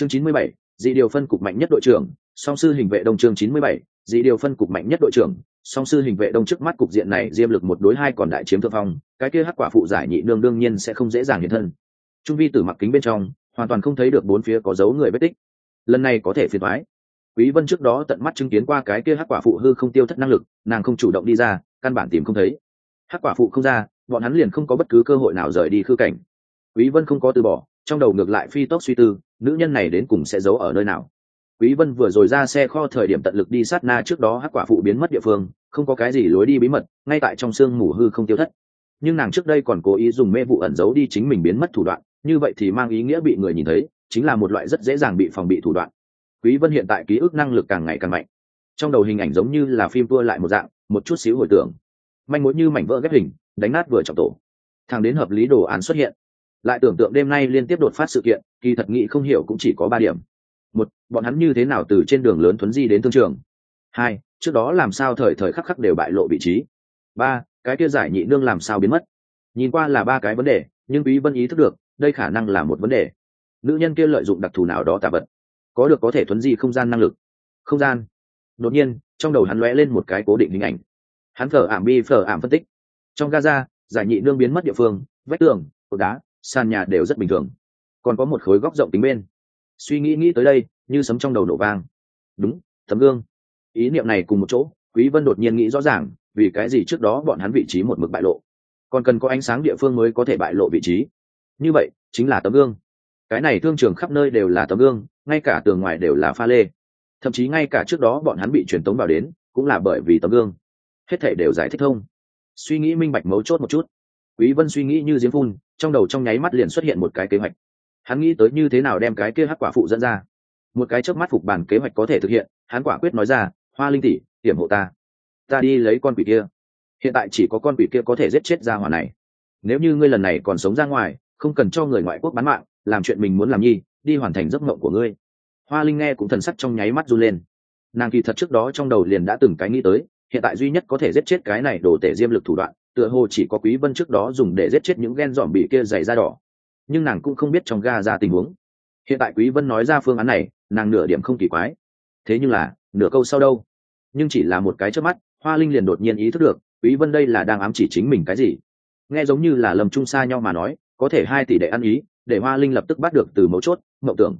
chương chín mươi bảy, dị điều phân cục mạnh nhất đội trưởng, song sư hình vệ đông chương chín mươi bảy, dị điều phân cục mạnh nhất đội trưởng, song sư hình vệ đông trước mắt cục diện này diêm lực một đối hai còn đại chiếm thượng phong, cái kia hắc quả phụ giải nhị nương đương nhiên sẽ không dễ dàng hiện thân. Trung vi tử mặc kính bên trong, hoàn toàn không thấy được bốn phía có dấu người vết tích. Lần này có thể phiền thoái quý vân trước đó tận mắt chứng kiến qua cái kia hắc quả phụ hư không tiêu thất năng lực, nàng không chủ động đi ra, căn bản tìm không thấy. Hắc quả phụ không ra, bọn hắn liền không có bất cứ cơ hội nào rời đi khư cảnh. Quý vân không có từ bỏ, trong đầu ngược lại phi tốc suy tư nữ nhân này đến cùng sẽ giấu ở nơi nào? Quý vân vừa rồi ra xe kho thời điểm tận lực đi sát na trước đó hắc quả phụ biến mất địa phương, không có cái gì lối đi bí mật, ngay tại trong xương mù hư không tiêu thất. Nhưng nàng trước đây còn cố ý dùng mê vụ ẩn giấu đi chính mình biến mất thủ đoạn, như vậy thì mang ý nghĩa bị người nhìn thấy, chính là một loại rất dễ dàng bị phòng bị thủ đoạn. Quý vân hiện tại ký ức năng lực càng ngày càng mạnh. Trong đầu hình ảnh giống như là phim tua lại một dạng, một chút xíu hồi tưởng. Manh mối như mảnh vỡ ghép hình, đánh nát vừa trọng tổ. Thằng đến hợp lý đồ án xuất hiện lại tưởng tượng đêm nay liên tiếp đột phát sự kiện, kỳ thật nghị không hiểu cũng chỉ có ba điểm. Một, bọn hắn như thế nào từ trên đường lớn thuấn di đến thương trường? Hai, trước đó làm sao thời thời khắc khắc đều bại lộ vị trí? Ba, cái kia giải nhị nương làm sao biến mất? Nhìn qua là ba cái vấn đề, nhưng quý vân ý thức được, đây khả năng là một vấn đề. Nữ nhân kia lợi dụng đặc thù nào đó tạ vật, có được có thể thuấn di không gian năng lực. Không gian. Đột nhiên, trong đầu hắn lóe lên một cái cố định hình ảnh. Hắn thở ảm bi phở ảm phân tích. Trong gaza, giải nhị nương biến mất địa phương, vách tường, cột đá sàn nhà đều rất bình thường. Còn có một khối góc rộng tính bên. Suy nghĩ nghĩ tới đây, như sấm trong đầu nổ vang. Đúng, tấm gương. Ý niệm này cùng một chỗ, quý vân đột nhiên nghĩ rõ ràng, vì cái gì trước đó bọn hắn vị trí một mực bại lộ. Còn cần có ánh sáng địa phương mới có thể bại lộ vị trí. Như vậy, chính là tấm gương. Cái này thương trường khắp nơi đều là tấm gương, ngay cả tường ngoài đều là pha lê. Thậm chí ngay cả trước đó bọn hắn bị truyền tống vào đến, cũng là bởi vì tấm gương. Hết thể đều giải thích thông. Suy nghĩ minh bạch mấu chốt một chút quý vân suy nghĩ như diễm phun, trong đầu trong nháy mắt liền xuất hiện một cái kế hoạch. Hắn nghĩ tới như thế nào đem cái kia hắc quả phụ dẫn ra. Một cái chớp mắt phục bản kế hoạch có thể thực hiện, hắn quả quyết nói ra, hoa linh tỷ, hiểm hộ ta. Ta đi lấy con quỷ kia. Hiện tại chỉ có con quỷ kia có thể giết chết ra hỏa này. Nếu như ngươi lần này còn sống ra ngoài, không cần cho người ngoại quốc bán mạng, làm chuyện mình muốn làm nhi, đi hoàn thành giấc mộng của ngươi. Hoa linh nghe cũng thần sắc trong nháy mắt run lên. Nàng kỳ thật trước đó trong đầu liền đã từng cái nghĩ tới, hiện tại duy nhất có thể giết chết cái này đổ tể diêm lực thủ đoạn tựa hồ chỉ có quý vân trước đó dùng để giết chết những ghen dòm bị kia dày da đỏ. Nhưng nàng cũng không biết trong ga ra tình huống. Hiện tại quý vân nói ra phương án này, nàng nửa điểm không kỳ quái. Thế nhưng là, nửa câu sau đâu? Nhưng chỉ là một cái trước mắt, hoa linh liền đột nhiên ý thức được, quý vân đây là đang ám chỉ chính mình cái gì? Nghe giống như là lầm chung xa nhau mà nói, có thể hai tỷ đệ ăn ý, để hoa linh lập tức bắt được từ mấu chốt, mộng tưởng.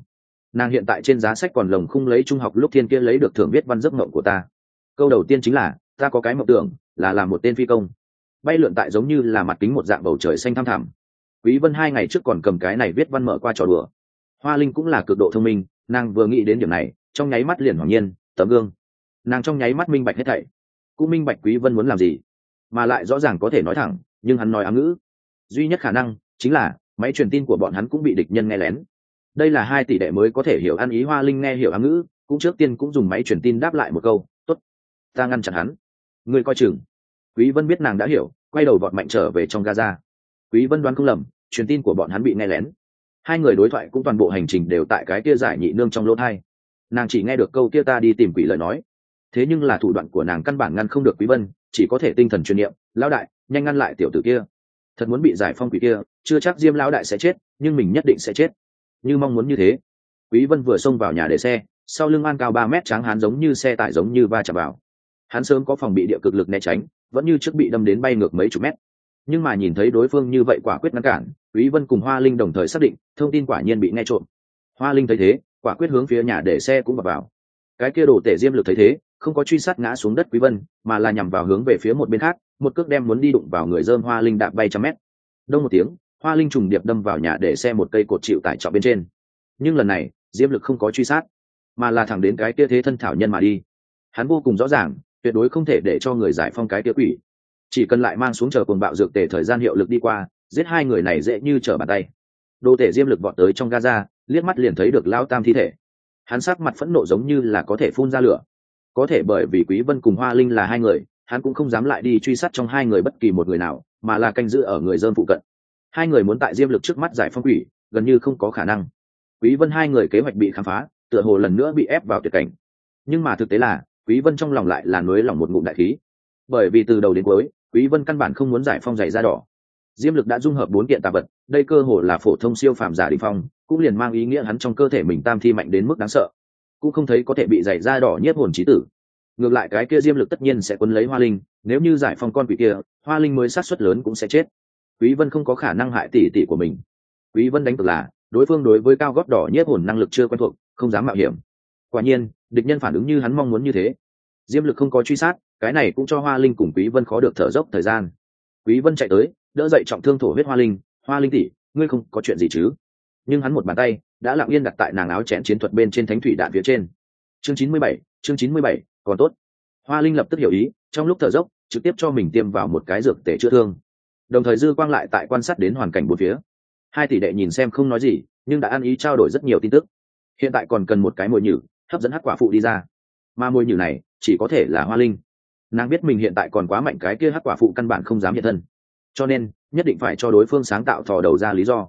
Nàng hiện tại trên giá sách còn lồng khung lấy trung học lúc thiên kia lấy được thưởng viết văn giấc mộng của ta. Câu đầu tiên chính là, ta có cái mộng tưởng, là làm một tên phi công bay lượn tại giống như là mặt kính một dạng bầu trời xanh thăm thẳm. Quý vân hai ngày trước còn cầm cái này viết văn mở qua trò đùa. Hoa linh cũng là cực độ thông minh, nàng vừa nghĩ đến điểm này, trong nháy mắt liền hoàng nhiên, tấm gương. Nàng trong nháy mắt minh bạch hết thảy. Cũng minh bạch quý vân muốn làm gì, mà lại rõ ràng có thể nói thẳng, nhưng hắn nói ám ngữ. Duy nhất khả năng chính là máy truyền tin của bọn hắn cũng bị địch nhân nghe lén. Đây là hai tỷ đệ mới có thể hiểu ăn ý hoa linh nghe hiểu ám ngữ, cũng trước tiên cũng dùng máy truyền tin đáp lại một câu, tốt, ta ngăn chặn hắn. Người coi chừng. Quý vân biết nàng đã hiểu quay đầu vọt mạnh trở về trong gaza. Quý vân đoán không lầm, truyền tin của bọn hắn bị nghe lén. Hai người đối thoại cũng toàn bộ hành trình đều tại cái kia giải nhị nương trong lỗ thai. Nàng chỉ nghe được câu kia ta đi tìm quỷ lời nói. Thế nhưng là thủ đoạn của nàng căn bản ngăn không được quý vân, chỉ có thể tinh thần truyền niệm, lão đại, nhanh ngăn lại tiểu tử kia. Thật muốn bị giải phong quỷ kia, chưa chắc diêm lão đại sẽ chết, nhưng mình nhất định sẽ chết. Như mong muốn như thế, quý vân vừa xông vào nhà để xe, sau lưng an cao ba mét trắng hán giống như xe tải giống như va chạm vào. Hắn sớm có phòng bị địa cực lực né tránh vẫn như trước bị đâm đến bay ngược mấy chục mét. Nhưng mà nhìn thấy đối phương như vậy quả quyết ngăn cản quý vân cùng hoa linh đồng thời xác định thông tin quả nhiên bị nghe trộm. Hoa linh thấy thế quả quyết hướng phía nhà để xe cũng vào, vào. cái kia đổ tể diêm lực thấy thế không có truy sát ngã xuống đất quý vân mà là nhằm vào hướng về phía một bên khác một cước đem muốn đi đụng vào người dơm hoa linh đạp bay trăm mét. Đông một tiếng hoa linh trùng điệp đâm vào nhà để xe một cây cột chịu tải trọng bên trên. Nhưng lần này diêm lực không có truy sát mà là thẳng đến cái kia thế thân thảo nhân mà đi. Hắn vô cùng rõ ràng tuyệt đối không thể để cho người giải phong cái kia quỷ. Chỉ cần lại mang xuống chờ cồn bạo dược tề thời gian hiệu lực đi qua, giết hai người này dễ như trở bàn tay. Đô thể diêm lực vọt tới trong gaza, liếc mắt liền thấy được lao tam thi thể. Hắn sắc mặt phẫn nộ giống như là có thể phun ra lửa. Có thể bởi vì quý vân cùng hoa linh là hai người, hắn cũng không dám lại đi truy sát trong hai người bất kỳ một người nào, mà là canh giữ ở người dân phụ cận. Hai người muốn tại diêm lực trước mắt giải phong quỷ, gần như không có khả năng. Quý vân hai người kế hoạch bị khám phá, tựa hồ lần nữa bị ép vào tuyệt cảnh. Nhưng mà thực tế là quý vân trong lòng lại là nuối lòng một ngụm đại khí. Bởi vì từ đầu đến cuối, quý vân căn bản không muốn giải phong giày da đỏ. Diêm lực đã dung hợp bốn kiện tà vật, đây cơ hồ là phổ thông siêu phàm giả đình phong, cũng liền mang ý nghĩa hắn trong cơ thể mình tam thi mạnh đến mức đáng sợ. Cũng không thấy có thể bị giày da đỏ nhiếp hồn trí tử. Ngược lại cái kia diêm lực tất nhiên sẽ quấn lấy hoa linh, nếu như giải phong con quỷ kia, hoa linh mới sát xuất lớn cũng sẽ chết. Quý vân không có khả năng hại tỷ tỷ của mình. Quý vân đánh cược là, đối phương đối với cao gót đỏ nhiếp hồn năng lực chưa quen thuộc, không dám mạo hiểm quả nhiên địch nhân phản ứng như hắn mong muốn như thế. Diêm lực không có truy sát cái này cũng cho hoa linh cùng quý vân khó được thở dốc thời gian. Quý vân chạy tới đỡ dậy trọng thương thổ huyết hoa linh hoa linh tỷ ngươi không có chuyện gì chứ? Nhưng hắn một bàn tay đã lặng yên đặt tại nàng áo chén chiến thuật bên trên thánh thủy đạn phía trên. Chương 97, chương 97, còn tốt. Hoa linh lập tức hiểu ý trong lúc thở dốc trực tiếp cho mình tiêm vào một cái dược tể chữa thương. Đồng thời dư quang lại tại quan sát đến hoàn cảnh bốn phía. Hai tỷ đệ nhìn xem không nói gì nhưng đã ăn ý trao đổi rất nhiều tin tức. Hiện tại còn cần một cái mồi nhử hấp dẫn hắc quả phụ đi ra. Mà môi nhử này, chỉ có thể là hoa linh. Nàng biết mình hiện tại còn quá mạnh cái kia hắc quả phụ căn bản không dám hiện thân. Cho nên, nhất định phải cho đối phương sáng tạo thò đầu ra lý do.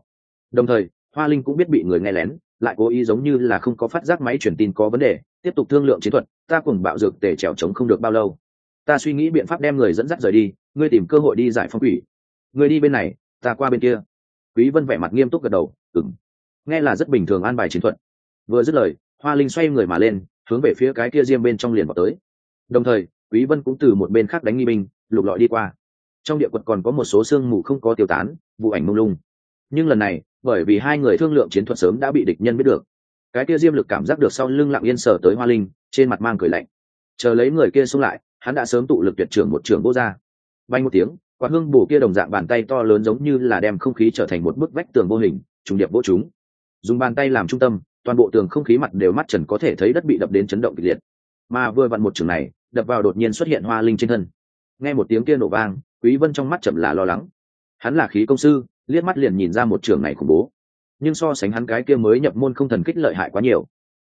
Đồng thời, hoa linh cũng biết bị người nghe lén, lại cố ý giống như là không có phát giác máy truyền tin có vấn đề, tiếp tục thương lượng chiến thuật, ta cùng bạo dược để trèo trống không được bao lâu. Ta suy nghĩ biện pháp đem người dẫn dắt rời đi, ngươi tìm cơ hội đi giải phong quỷ. Ngươi đi bên này, ta qua bên kia. Quý vân vẻ mặt nghiêm túc gật đầu ừng nghe là rất bình thường an bài chiến thuật. Vừa dứt lời hoa linh xoay người mà lên, hướng về phía cái kia diêm bên trong liền vào tới. Đồng thời, quý vân cũng từ một bên khác đánh nghi binh, lục lọi đi qua. Trong địa quật còn có một số xương mù không có tiêu tán, vụ ảnh mông lung. Nhưng lần này, bởi vì hai người thương lượng chiến thuật sớm đã bị địch nhân biết được. Cái kia diêm lực cảm giác được sau lưng lặng yên sở tới hoa linh, trên mặt mang cười lạnh. Chờ lấy người kia xuống lại, hắn đã sớm tụ lực tuyệt trưởng một trường vô ra bay một tiếng quả hương bổ kia đồng dạng bàn tay to lớn giống như là đem không khí trở thành một bức vách tường vô hình, trùng điệp vô chúng. Dùng bàn tay làm trung tâm toàn bộ tường không khí mặt đều mắt trần có thể thấy đất bị đập đến chấn động kịch liệt. Mà vừa vặn một trường này, đập vào đột nhiên xuất hiện hoa linh trên thân. Nghe một tiếng kia nổ vang, quý vân trong mắt chậm là lo lắng. Hắn là khí công sư, liếc mắt liền nhìn ra một trường này khủng bố. Nhưng so sánh hắn cái kia mới nhập môn không thần kích lợi hại quá nhiều.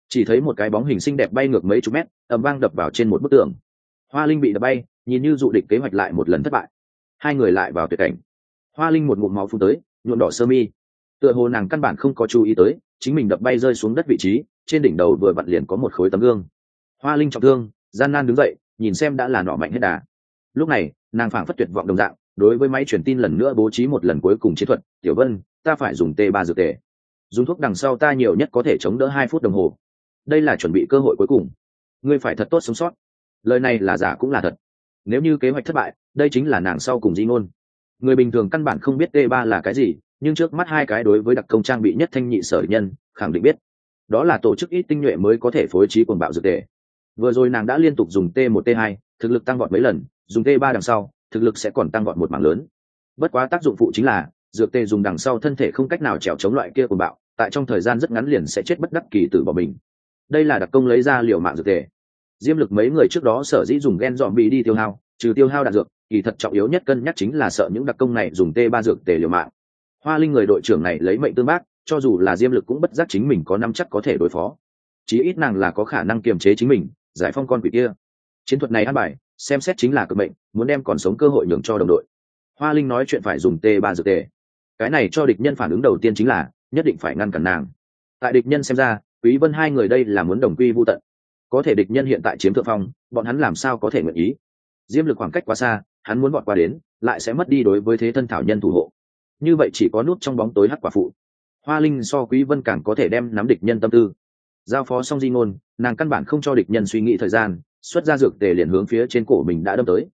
Chỉ thấy một cái bóng hình xinh đẹp bay ngược mấy chục mét, ầm vang đập vào trên một bức tường. Hoa linh bị đập bay, nhìn như dự địch kế hoạch lại một lần thất bại. Hai người lại vào tuyệt cảnh. Hoa linh một ngụm máu phun tới, nhuộm đỏ sơ mi. Tựa hồ nàng căn bản không có chú ý tới chính mình đập bay rơi xuống đất vị trí, trên đỉnh đầu vừa vặn liền có một khối tấm gương. Hoa linh trọng thương, gian nan đứng dậy, nhìn xem đã là nọ mạnh hết đà. Lúc này, nàng phảng phất tuyệt vọng đồng dạng, đối với máy truyền tin lần nữa bố trí một lần cuối cùng chiến thuật, tiểu vân, ta phải dùng t ba dược tề. Dùng thuốc đằng sau ta nhiều nhất có thể chống đỡ hai phút đồng hồ. Đây là chuẩn bị cơ hội cuối cùng. Ngươi phải thật tốt sống sót. Lời này là giả cũng là thật. Nếu như kế hoạch thất bại, đây chính là nàng sau cùng di ngôn. Người bình thường căn bản không biết t ba là cái gì nhưng trước mắt hai cái đối với đặc công trang bị nhất thanh nhị sở nhân, khẳng định biết. Đó là tổ chức ít tinh nhuệ mới có thể phối trí quần bạo dược tề. Vừa rồi nàng đã liên tục dùng t một, t hai, thực lực tăng vọt mấy lần, dùng t ba đằng sau, thực lực sẽ còn tăng vọt một mảng lớn. Bất quá tác dụng phụ chính là, dược tề dùng đằng sau thân thể không cách nào trèo chống loại kia quần bạo, tại trong thời gian rất ngắn liền sẽ chết bất đắc kỳ tử bỏ mình. Đây là đặc công lấy ra liều mạng dược tề. Diêm lực mấy người trước đó sở dĩ dùng gen dọn bị đi tiêu hao, trừ tiêu hao đạn dược, kỳ thật trọng yếu nhất cân nhắc chính là sợ những đặc công này dùng t ba dược tề liều mạng hoa linh người đội trưởng này lấy mệnh tương bác, cho dù là diêm lực cũng bất giác chính mình có năm chắc có thể đối phó. Chí ít nàng là có khả năng kiềm chế chính mình, giải phong con quỷ kia. Chiến thuật này ăn bài, xem xét chính là cực mệnh, muốn đem còn sống cơ hội nhường cho đồng đội. Hoa linh nói chuyện phải dùng t ba dược tề cái này cho địch nhân phản ứng đầu tiên chính là, nhất định phải ngăn cản nàng. Tại địch nhân xem ra, quý vân hai người đây là muốn đồng quy vô tận. Có thể địch nhân hiện tại chiếm thượng phong, bọn hắn làm sao có thể nguyện ý? Diêm lực khoảng cách quá xa, hắn muốn bọn qua đến, lại sẽ mất đi đối với thế thân thảo nhân thủ hộ như vậy chỉ có nút trong bóng tối hắc quả phụ. Hoa linh so quý vân càng có thể đem nắm địch nhân tâm tư. Giao phó xong di ngôn, nàng căn bản không cho địch nhân suy nghĩ thời gian, xuất ra dược tề liền hướng phía trên cổ mình đã đâm tới.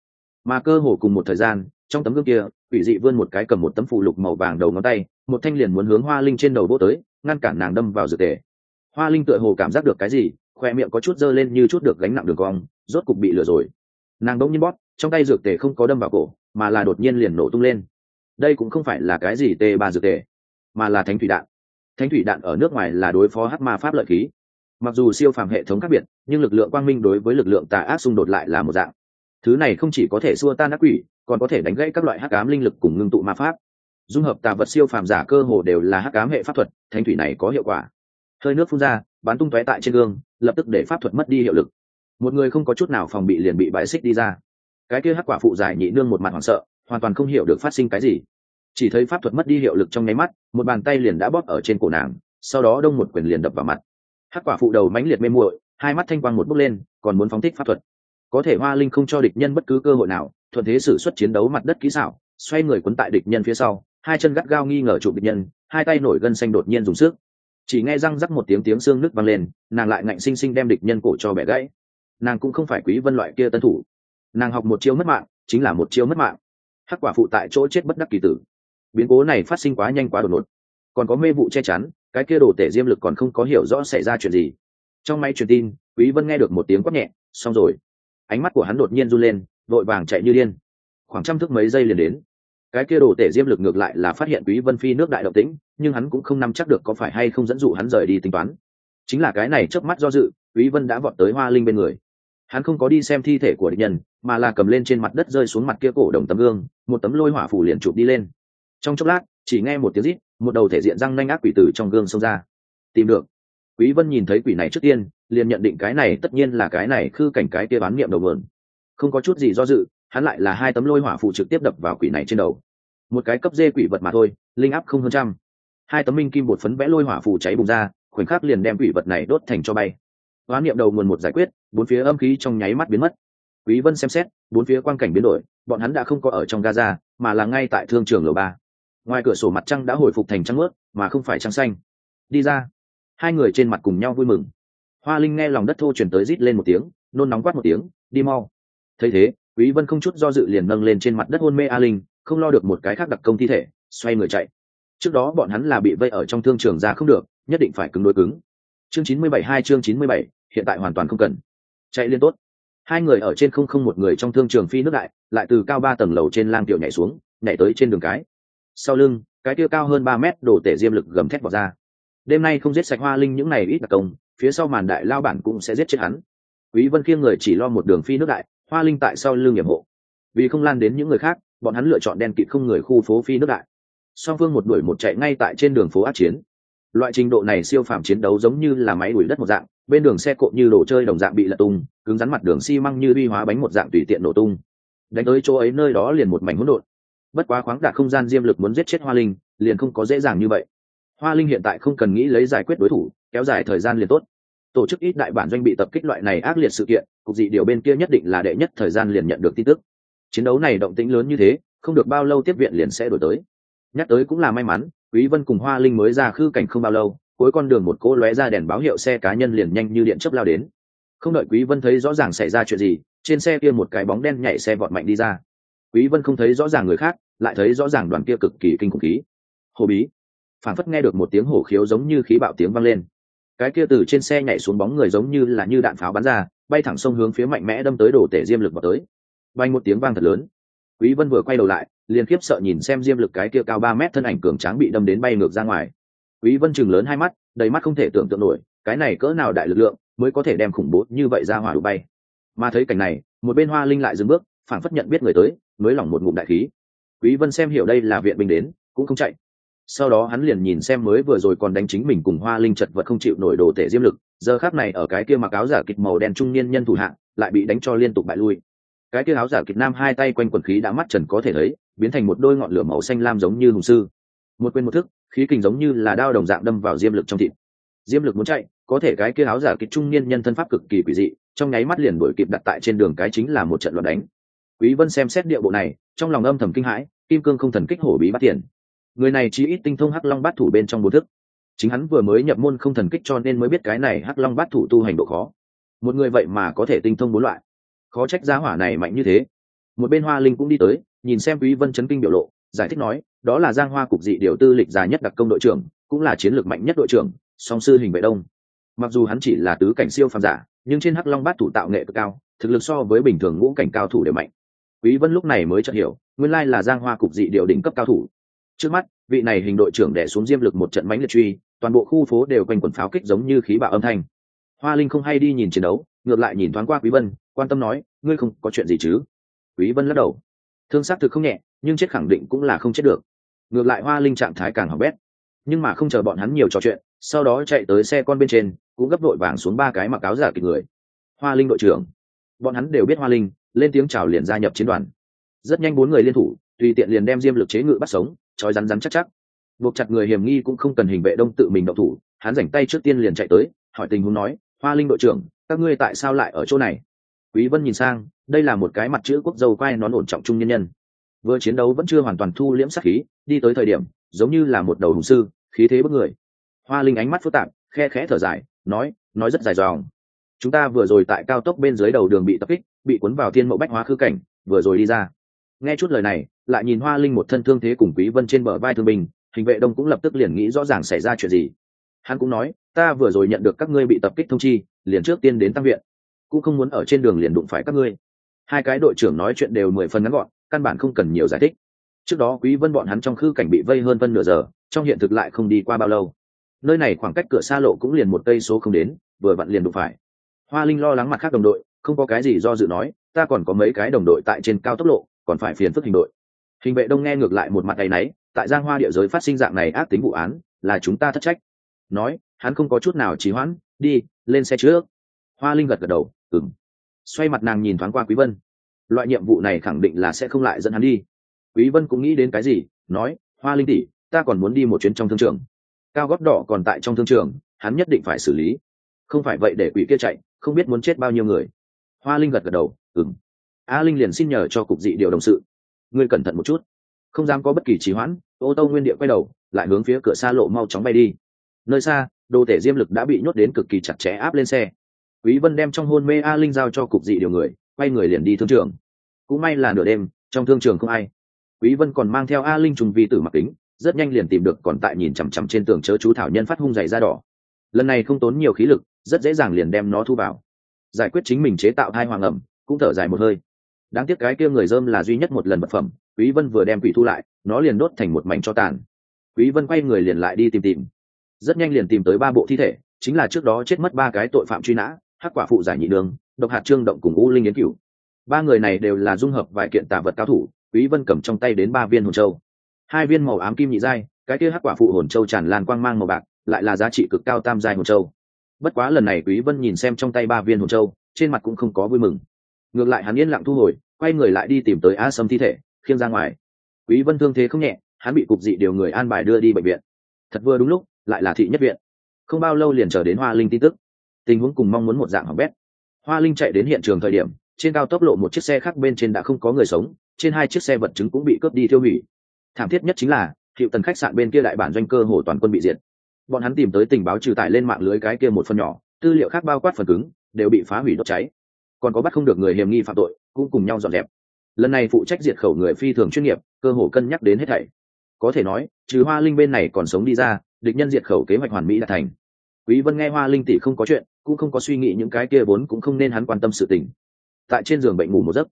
Mà cơ hồ cùng một thời gian, trong tấm gương kia, quỷ dị vươn một cái cầm một tấm phụ lục màu vàng đầu ngón tay, một thanh liền muốn hướng hoa linh trên đầu vô tới, ngăn cản nàng đâm vào dược tề. Hoa linh tựa hồ cảm giác được cái gì, khoe miệng có chút dơ lên như chút được gánh nặng đường cong, rốt cục bị lừa rồi. Nàng đống nhiên bóp, trong tay dược tề không có đâm vào cổ, mà là đột nhiên liền nổ tung lên đây cũng không phải là cái gì tê ba dược tề, mà là thánh thủy đạn. Thánh thủy đạn ở nước ngoài là đối phó hắc ma pháp lợi khí. Mặc dù siêu phàm hệ thống khác biệt, nhưng lực lượng quang minh đối với lực lượng tà ác xung đột lại là một dạng. Thứ này không chỉ có thể xua tan ác quỷ, còn có thể đánh gãy các loại hắc ám linh lực cùng ngưng tụ ma pháp. Dung hợp tà vật siêu phàm giả cơ hồ đều là hắc ám hệ pháp thuật, thánh thủy này có hiệu quả. Hơi nước phun ra, bắn tung tóe tại trên gương, lập tức để pháp thuật mất đi hiệu lực. Một người không có chút nào phòng bị liền bị bãi xích đi ra. Cái kia hắc quả phụ giải nhị nương một mặt hoảng sợ hoàn toàn không hiểu được phát sinh cái gì. Chỉ thấy pháp thuật mất đi hiệu lực trong nháy mắt, một bàn tay liền đã bóp ở trên cổ nàng, sau đó đông một quyền liền đập vào mặt. Hắc quả phụ đầu mãnh liệt mê muội, hai mắt thanh quang một bước lên, còn muốn phóng thích pháp thuật. Có thể hoa linh không cho địch nhân bất cứ cơ hội nào, thuận thế sử xuất chiến đấu mặt đất kỹ xảo, xoay người quấn tại địch nhân phía sau, hai chân gắt gao nghi ngờ chụp địch nhân, hai tay nổi gân xanh đột nhiên dùng sức. Chỉ nghe răng rắc một tiếng tiếng xương nứt vang lên, nàng lại ngạnh xinh xinh đem địch nhân cổ cho bẻ gãy. Nàng cũng không phải quý vân loại kia tân thủ. Nàng học một chiêu mất mạng, chính là một chiêu mất mạng hắc quả phụ tại chỗ chết bất đắc kỳ tử. Biến cố này phát sinh quá nhanh quá đột ngột. Còn có mê vụ che chắn, cái kia đồ tể diêm lực còn không có hiểu rõ xảy ra chuyện gì. Trong máy truyền tin, quý vân nghe được một tiếng quát nhẹ, xong rồi. Ánh mắt của hắn đột nhiên run lên, vội vàng chạy như điên. Khoảng trăm thước mấy giây liền đến. Cái kia đồ tể diêm lực ngược lại là phát hiện quý vân phi nước đại động tĩnh, nhưng hắn cũng không nắm chắc được có phải hay không dẫn dụ hắn rời đi tính toán. Chính là cái này chớp mắt do dự, quý vân đã vọt tới hoa linh bên người hắn không có đi xem thi thể của địch nhân, mà là cầm lên trên mặt đất rơi xuống mặt kia cổ đồng tấm gương, một tấm lôi hỏa phủ liền chụp đi lên. Trong chốc lát, chỉ nghe một tiếng rít, một đầu thể diện răng nanh ác quỷ tử trong gương xông ra. Tìm được. Quý vân nhìn thấy quỷ này trước tiên, liền nhận định cái này tất nhiên là cái này khư cảnh cái kia bán niệm đầu vườn. Không có chút gì do dự, hắn lại là hai tấm lôi hỏa phụ trực tiếp đập vào quỷ này trên đầu. Một cái cấp dê quỷ vật mà thôi, linh áp không hơn trăm. Hai tấm minh kim bột phấn vẽ lôi hỏa phụ cháy bùng ra, khoảnh khắc liền đem quỷ vật này đốt thành cho bay hoán niệm đầu nguồn một giải quyết bốn phía âm khí trong nháy mắt biến mất. Quý vân xem xét bốn phía quang cảnh biến đổi bọn hắn đã không có ở trong gaza mà là ngay tại thương trường lầu ba. Ngoài cửa sổ mặt trăng đã hồi phục thành trăng ướt mà không phải trăng xanh. Đi ra. Hai người trên mặt cùng nhau vui mừng. Hoa linh nghe lòng đất thô chuyển tới rít lên một tiếng nôn nóng quát một tiếng đi mau. Thấy thế quý vân không chút do dự liền nâng lên trên mặt đất hôn mê a linh không lo được một cái khác đặc công thi thể xoay người chạy. Trước đó bọn hắn là bị vây ở trong thương trường ra không được nhất định phải cứng đối cứng. Chương 97 hai chương 97, hiện tại hoàn toàn không cần. Chạy liên tốt. Hai người ở trên không không một người trong thương trường phi nước đại, lại từ cao ba tầng lầu trên lang tiểu nhảy xuống, nhảy tới trên đường cái. Sau lưng, cái tiêu cao hơn ba mét đổ tể diêm lực gầm thét vào ra. Đêm nay không giết sạch hoa linh những này ít đặc công, phía sau màn đại lao bản cũng sẽ giết chết hắn. Quý vân khiêng người chỉ lo một đường phi nước đại, hoa linh tại sau lưng hiểm hộ. Vì không lan đến những người khác, bọn hắn lựa chọn đen kịt không người khu phố phi nước đại. Song phương một đuổi một chạy ngay tại trên đường phố át chiến loại trình độ này siêu phàm chiến đấu giống như là máy đuổi đất một dạng, bên đường xe cộ như đồ chơi đồng dạng bị lật tung, cứng rắn mặt đường xi măng như vi hóa bánh một dạng tùy tiện nổ tung. Đánh tới chỗ ấy nơi đó liền một mảnh hỗn độn. Bất quá khoáng đạt không gian diêm lực muốn giết chết hoa linh, liền không có dễ dàng như vậy. Hoa linh hiện tại không cần nghĩ lấy giải quyết đối thủ, kéo dài thời gian liền tốt. Tổ chức ít đại bản doanh bị tập kích loại này ác liệt sự kiện, cục dị điều bên kia nhất định là đệ nhất thời gian liền nhận được tin tức. Chiến đấu này động tĩnh lớn như thế, không được bao lâu tiếp viện liền sẽ đổi tới. Nhắc tới cũng là may mắn quý vân cùng hoa linh mới ra khư cảnh không bao lâu, cuối con đường một cỗ lóe ra đèn báo hiệu xe cá nhân liền nhanh như điện chớp lao đến. Không đợi quý vân thấy rõ ràng xảy ra chuyện gì, trên xe kia một cái bóng đen nhảy xe vọt mạnh đi ra. Quý vân không thấy rõ ràng người khác, lại thấy rõ ràng đoàn kia cực kỳ kinh khủng khí. Hồ bí. Phản phất nghe được một tiếng hổ khiếu giống như khí bạo tiếng vang lên. Cái kia từ trên xe nhảy xuống bóng người giống như là như đạn pháo bắn ra, bay thẳng sông hướng phía mạnh mẽ đâm tới đổ tể diêm lực vào tới. Bay một tiếng vang thật lớn. Quý vân vừa quay đầu lại liền khiếp sợ nhìn xem diêm lực cái kia cao ba mét thân ảnh cường tráng bị đâm đến bay ngược ra ngoài. Quý vân chừng lớn hai mắt, đầy mắt không thể tưởng tượng nổi, cái này cỡ nào đại lực lượng mới có thể đem khủng bố như vậy ra hỏa đụng bay. Mà thấy cảnh này, một bên hoa linh lại dừng bước phản phất nhận biết người tới mới lỏng một ngụm đại khí. Quý vân xem hiểu đây là viện binh đến, cũng không chạy. Sau đó hắn liền nhìn xem mới vừa rồi còn đánh chính mình cùng hoa linh chật vật không chịu nổi đồ tể diêm lực, giờ khác này ở cái kia mặc áo giả kịch màu đen trung niên nhân thủ hạng lại bị đánh cho liên tục bại lui. Cái kia áo giả kịch nam hai tay quanh quần khí đã mắt trần có thể thấy biến thành một đôi ngọn lửa màu xanh lam giống như hùng sư. Một quên một thức, khí kình giống như là đao đồng dạng đâm vào diêm lực trong thịt. Diêm lực muốn chạy, có thể cái kia áo giả kịch trung niên nhân thân pháp cực kỳ quỷ dị, trong nháy mắt liền đuổi kịp đặt tại trên đường cái chính là một trận loạt đánh. Quý vân xem xét địa bộ này, trong lòng âm thầm kinh hãi, kim cương không thần kích hổ bí bắt tiền. Người này chỉ ít tinh thông hắc long bát thủ bên trong bốn thức. Chính hắn vừa mới nhập môn không thần kích cho nên mới biết cái này hắc long bát thủ tu hành độ khó. Một người vậy mà có thể tinh thông bốn loại. Khó trách giá hỏa này mạnh như thế. Một bên hoa linh cũng đi tới nhìn xem quý vân chấn kinh biểu lộ, giải thích nói, đó là giang hoa cục dị điều tư lịch dài nhất đặc công đội trưởng, cũng là chiến lược mạnh nhất đội trưởng, song sư hình vệ đông. Mặc dù hắn chỉ là tứ cảnh siêu phàm giả, nhưng trên hắc long bát thủ tạo nghệ cực cao, thực lực so với bình thường ngũ cảnh cao thủ đều mạnh. Quý vân lúc này mới chợt hiểu, nguyên lai là giang hoa cục dị điều đỉnh cấp cao thủ. Trước mắt, vị này hình đội trưởng đè xuống diêm lực một trận mãnh liệt truy, toàn bộ khu phố đều quanh quần pháo kích giống như khí bạo âm thanh. Hoa linh không hay đi nhìn chiến đấu, ngược lại nhìn thoáng qua quý vân, quan tâm nói, ngươi không có chuyện gì chứ? Quý vân lắc đầu thương xác thực không nhẹ, nhưng chết khẳng định cũng là không chết được. Ngược lại hoa linh trạng thái càng hỏng bét. Nhưng mà không chờ bọn hắn nhiều trò chuyện, sau đó chạy tới xe con bên trên, cũng gấp đội vàng xuống ba cái mặc áo giả kịch người. Hoa linh đội trưởng. Bọn hắn đều biết hoa linh, lên tiếng chào liền gia nhập chiến đoàn. Rất nhanh bốn người liên thủ, tùy tiện liền đem diêm lực chế ngự bắt sống, trói rắn rắn chắc chắc. Buộc chặt người hiểm nghi cũng không cần hình vệ đông tự mình động thủ, hắn rảnh tay trước tiên liền chạy tới, hỏi tình huống nói, hoa linh đội trưởng, các ngươi tại sao lại ở chỗ này? Quý vân nhìn sang đây là một cái mặt chữ quốc dâu quay nón ổn trọng trung nhân nhân. Vừa chiến đấu vẫn chưa hoàn toàn thu liễm sát khí đi tới thời điểm giống như là một đầu hùng sư khí thế bất người. Hoa linh ánh mắt phức tạp khe khẽ thở dài nói nói rất dài dòng. Chúng ta vừa rồi tại cao tốc bên dưới đầu đường bị tập kích bị cuốn vào thiên mẫu bách hóa khư cảnh vừa rồi đi ra. Nghe chút lời này lại nhìn hoa linh một thân thương thế cùng quý vân trên bờ vai thương bình, hình vệ đông cũng lập tức liền nghĩ rõ ràng xảy ra chuyện gì. Hắn cũng nói ta vừa rồi nhận được các ngươi bị tập kích thông chi liền trước tiên đến tăng viện cũng không muốn ở trên đường liền đụng phải các ngươi. Hai cái đội trưởng nói chuyện đều mười phần ngắn gọn, căn bản không cần nhiều giải thích. Trước đó quý vân bọn hắn trong khư cảnh bị vây hơn phân nửa giờ, trong hiện thực lại không đi qua bao lâu. Nơi này khoảng cách cửa xa lộ cũng liền một cây số không đến, vừa vặn liền đụng phải. Hoa linh lo lắng mặt khác đồng đội, không có cái gì do dự nói, ta còn có mấy cái đồng đội tại trên cao tốc lộ, còn phải phiền phức hình đội. Hình vệ đông nghe ngược lại một mặt tay náy, tại giang hoa địa giới phát sinh dạng này ác tính vụ án, là chúng ta thất trách. Nói, hắn không có chút nào trì hoãn, đi, lên xe trước. Hoa linh gật gật đầu ừng xoay mặt nàng nhìn thoáng qua quý vân. Loại nhiệm vụ này khẳng định là sẽ không lại dẫn hắn đi. Quý vân cũng nghĩ đến cái gì, nói, hoa linh tỷ, ta còn muốn đi một chuyến trong thương trường. Cao gót đỏ còn tại trong thương trường, hắn nhất định phải xử lý. Không phải vậy để quỷ kia chạy, không biết muốn chết bao nhiêu người. Hoa linh gật gật đầu ừng a linh liền xin nhờ cho cục dị điều đồng sự. Ngươi cẩn thận một chút, không dám có bất kỳ trì hoãn. Ô tô nguyên địa quay đầu, lại hướng phía cửa xa lộ mau chóng bay đi. Nơi xa, đồ thể diêm lực đã bị nhốt đến cực kỳ chặt chẽ áp lên xe quý vân đem trong hôn mê a linh giao cho cục dị điều người, quay người liền đi thương trường. Cũng may là nửa đêm, trong thương trường không ai. Quý vân còn mang theo a linh trùng vi tử mặc kính, rất nhanh liền tìm được còn tại nhìn chằm chằm trên tường chớ chú thảo nhân phát hung dày da đỏ. Lần này không tốn nhiều khí lực, rất dễ dàng liền đem nó thu vào. Giải quyết chính mình chế tạo hai hoàng ẩm, cũng thở dài một hơi. Đáng tiếc cái kia người dơm là duy nhất một lần vật phẩm, quý vân vừa đem quỷ thu lại, nó liền đốt thành một mảnh cho tàn. Quý vân quay người liền lại đi tìm tìm. Rất nhanh liền tìm tới ba bộ thi thể, chính là trước đó chết mất ba cái tội phạm truy nã hắc quả phụ giải nhị đường, độc hạt trương động cùng u linh yến cửu. Ba người này đều là dung hợp vài kiện tà vật cao thủ, quý vân cầm trong tay đến ba viên hồn châu. Hai viên màu ám kim nhị giai, cái kia hắc quả phụ hồn châu tràn lan quang mang màu bạc, lại là giá trị cực cao tam giai hồn châu. Bất quá lần này quý vân nhìn xem trong tay ba viên hồn châu, trên mặt cũng không có vui mừng. Ngược lại hắn yên lặng thu hồi, quay người lại đi tìm tới a sâm thi thể, khiêng ra ngoài. Quý vân thương thế không nhẹ, hắn bị cục dị điều người an bài đưa đi bệnh viện. Thật vừa đúng lúc, lại là thị nhất viện. Không bao lâu liền chờ đến hoa linh tin tức tình huống cùng mong muốn một dạng hỏng bét. Hoa linh chạy đến hiện trường thời điểm, trên cao tốc lộ một chiếc xe khác bên trên đã không có người sống, trên hai chiếc xe vật chứng cũng bị cướp đi tiêu hủy. Thảm thiết nhất chính là hiệu tần khách sạn bên kia đại bản doanh cơ hồ toàn quân bị diệt. Bọn hắn tìm tới tình báo trừ tải lên mạng lưới cái kia một phần nhỏ, tư liệu khác bao quát phần cứng, đều bị phá hủy đốt cháy. Còn có bắt không được người hiểm nghi phạm tội, cũng cùng nhau dọn dẹp. Lần này phụ trách diệt khẩu người phi thường chuyên nghiệp, cơ hồ cân nhắc đến hết thảy. Có thể nói, trừ hoa linh bên này còn sống đi ra, địch nhân diệt khẩu kế hoạch hoàn mỹ đã thành. Quý vân nghe hoa linh tỷ không có chuyện cũng không có suy nghĩ những cái kia vốn cũng không nên hắn quan tâm sự tình. Tại trên giường bệnh ngủ một giấc.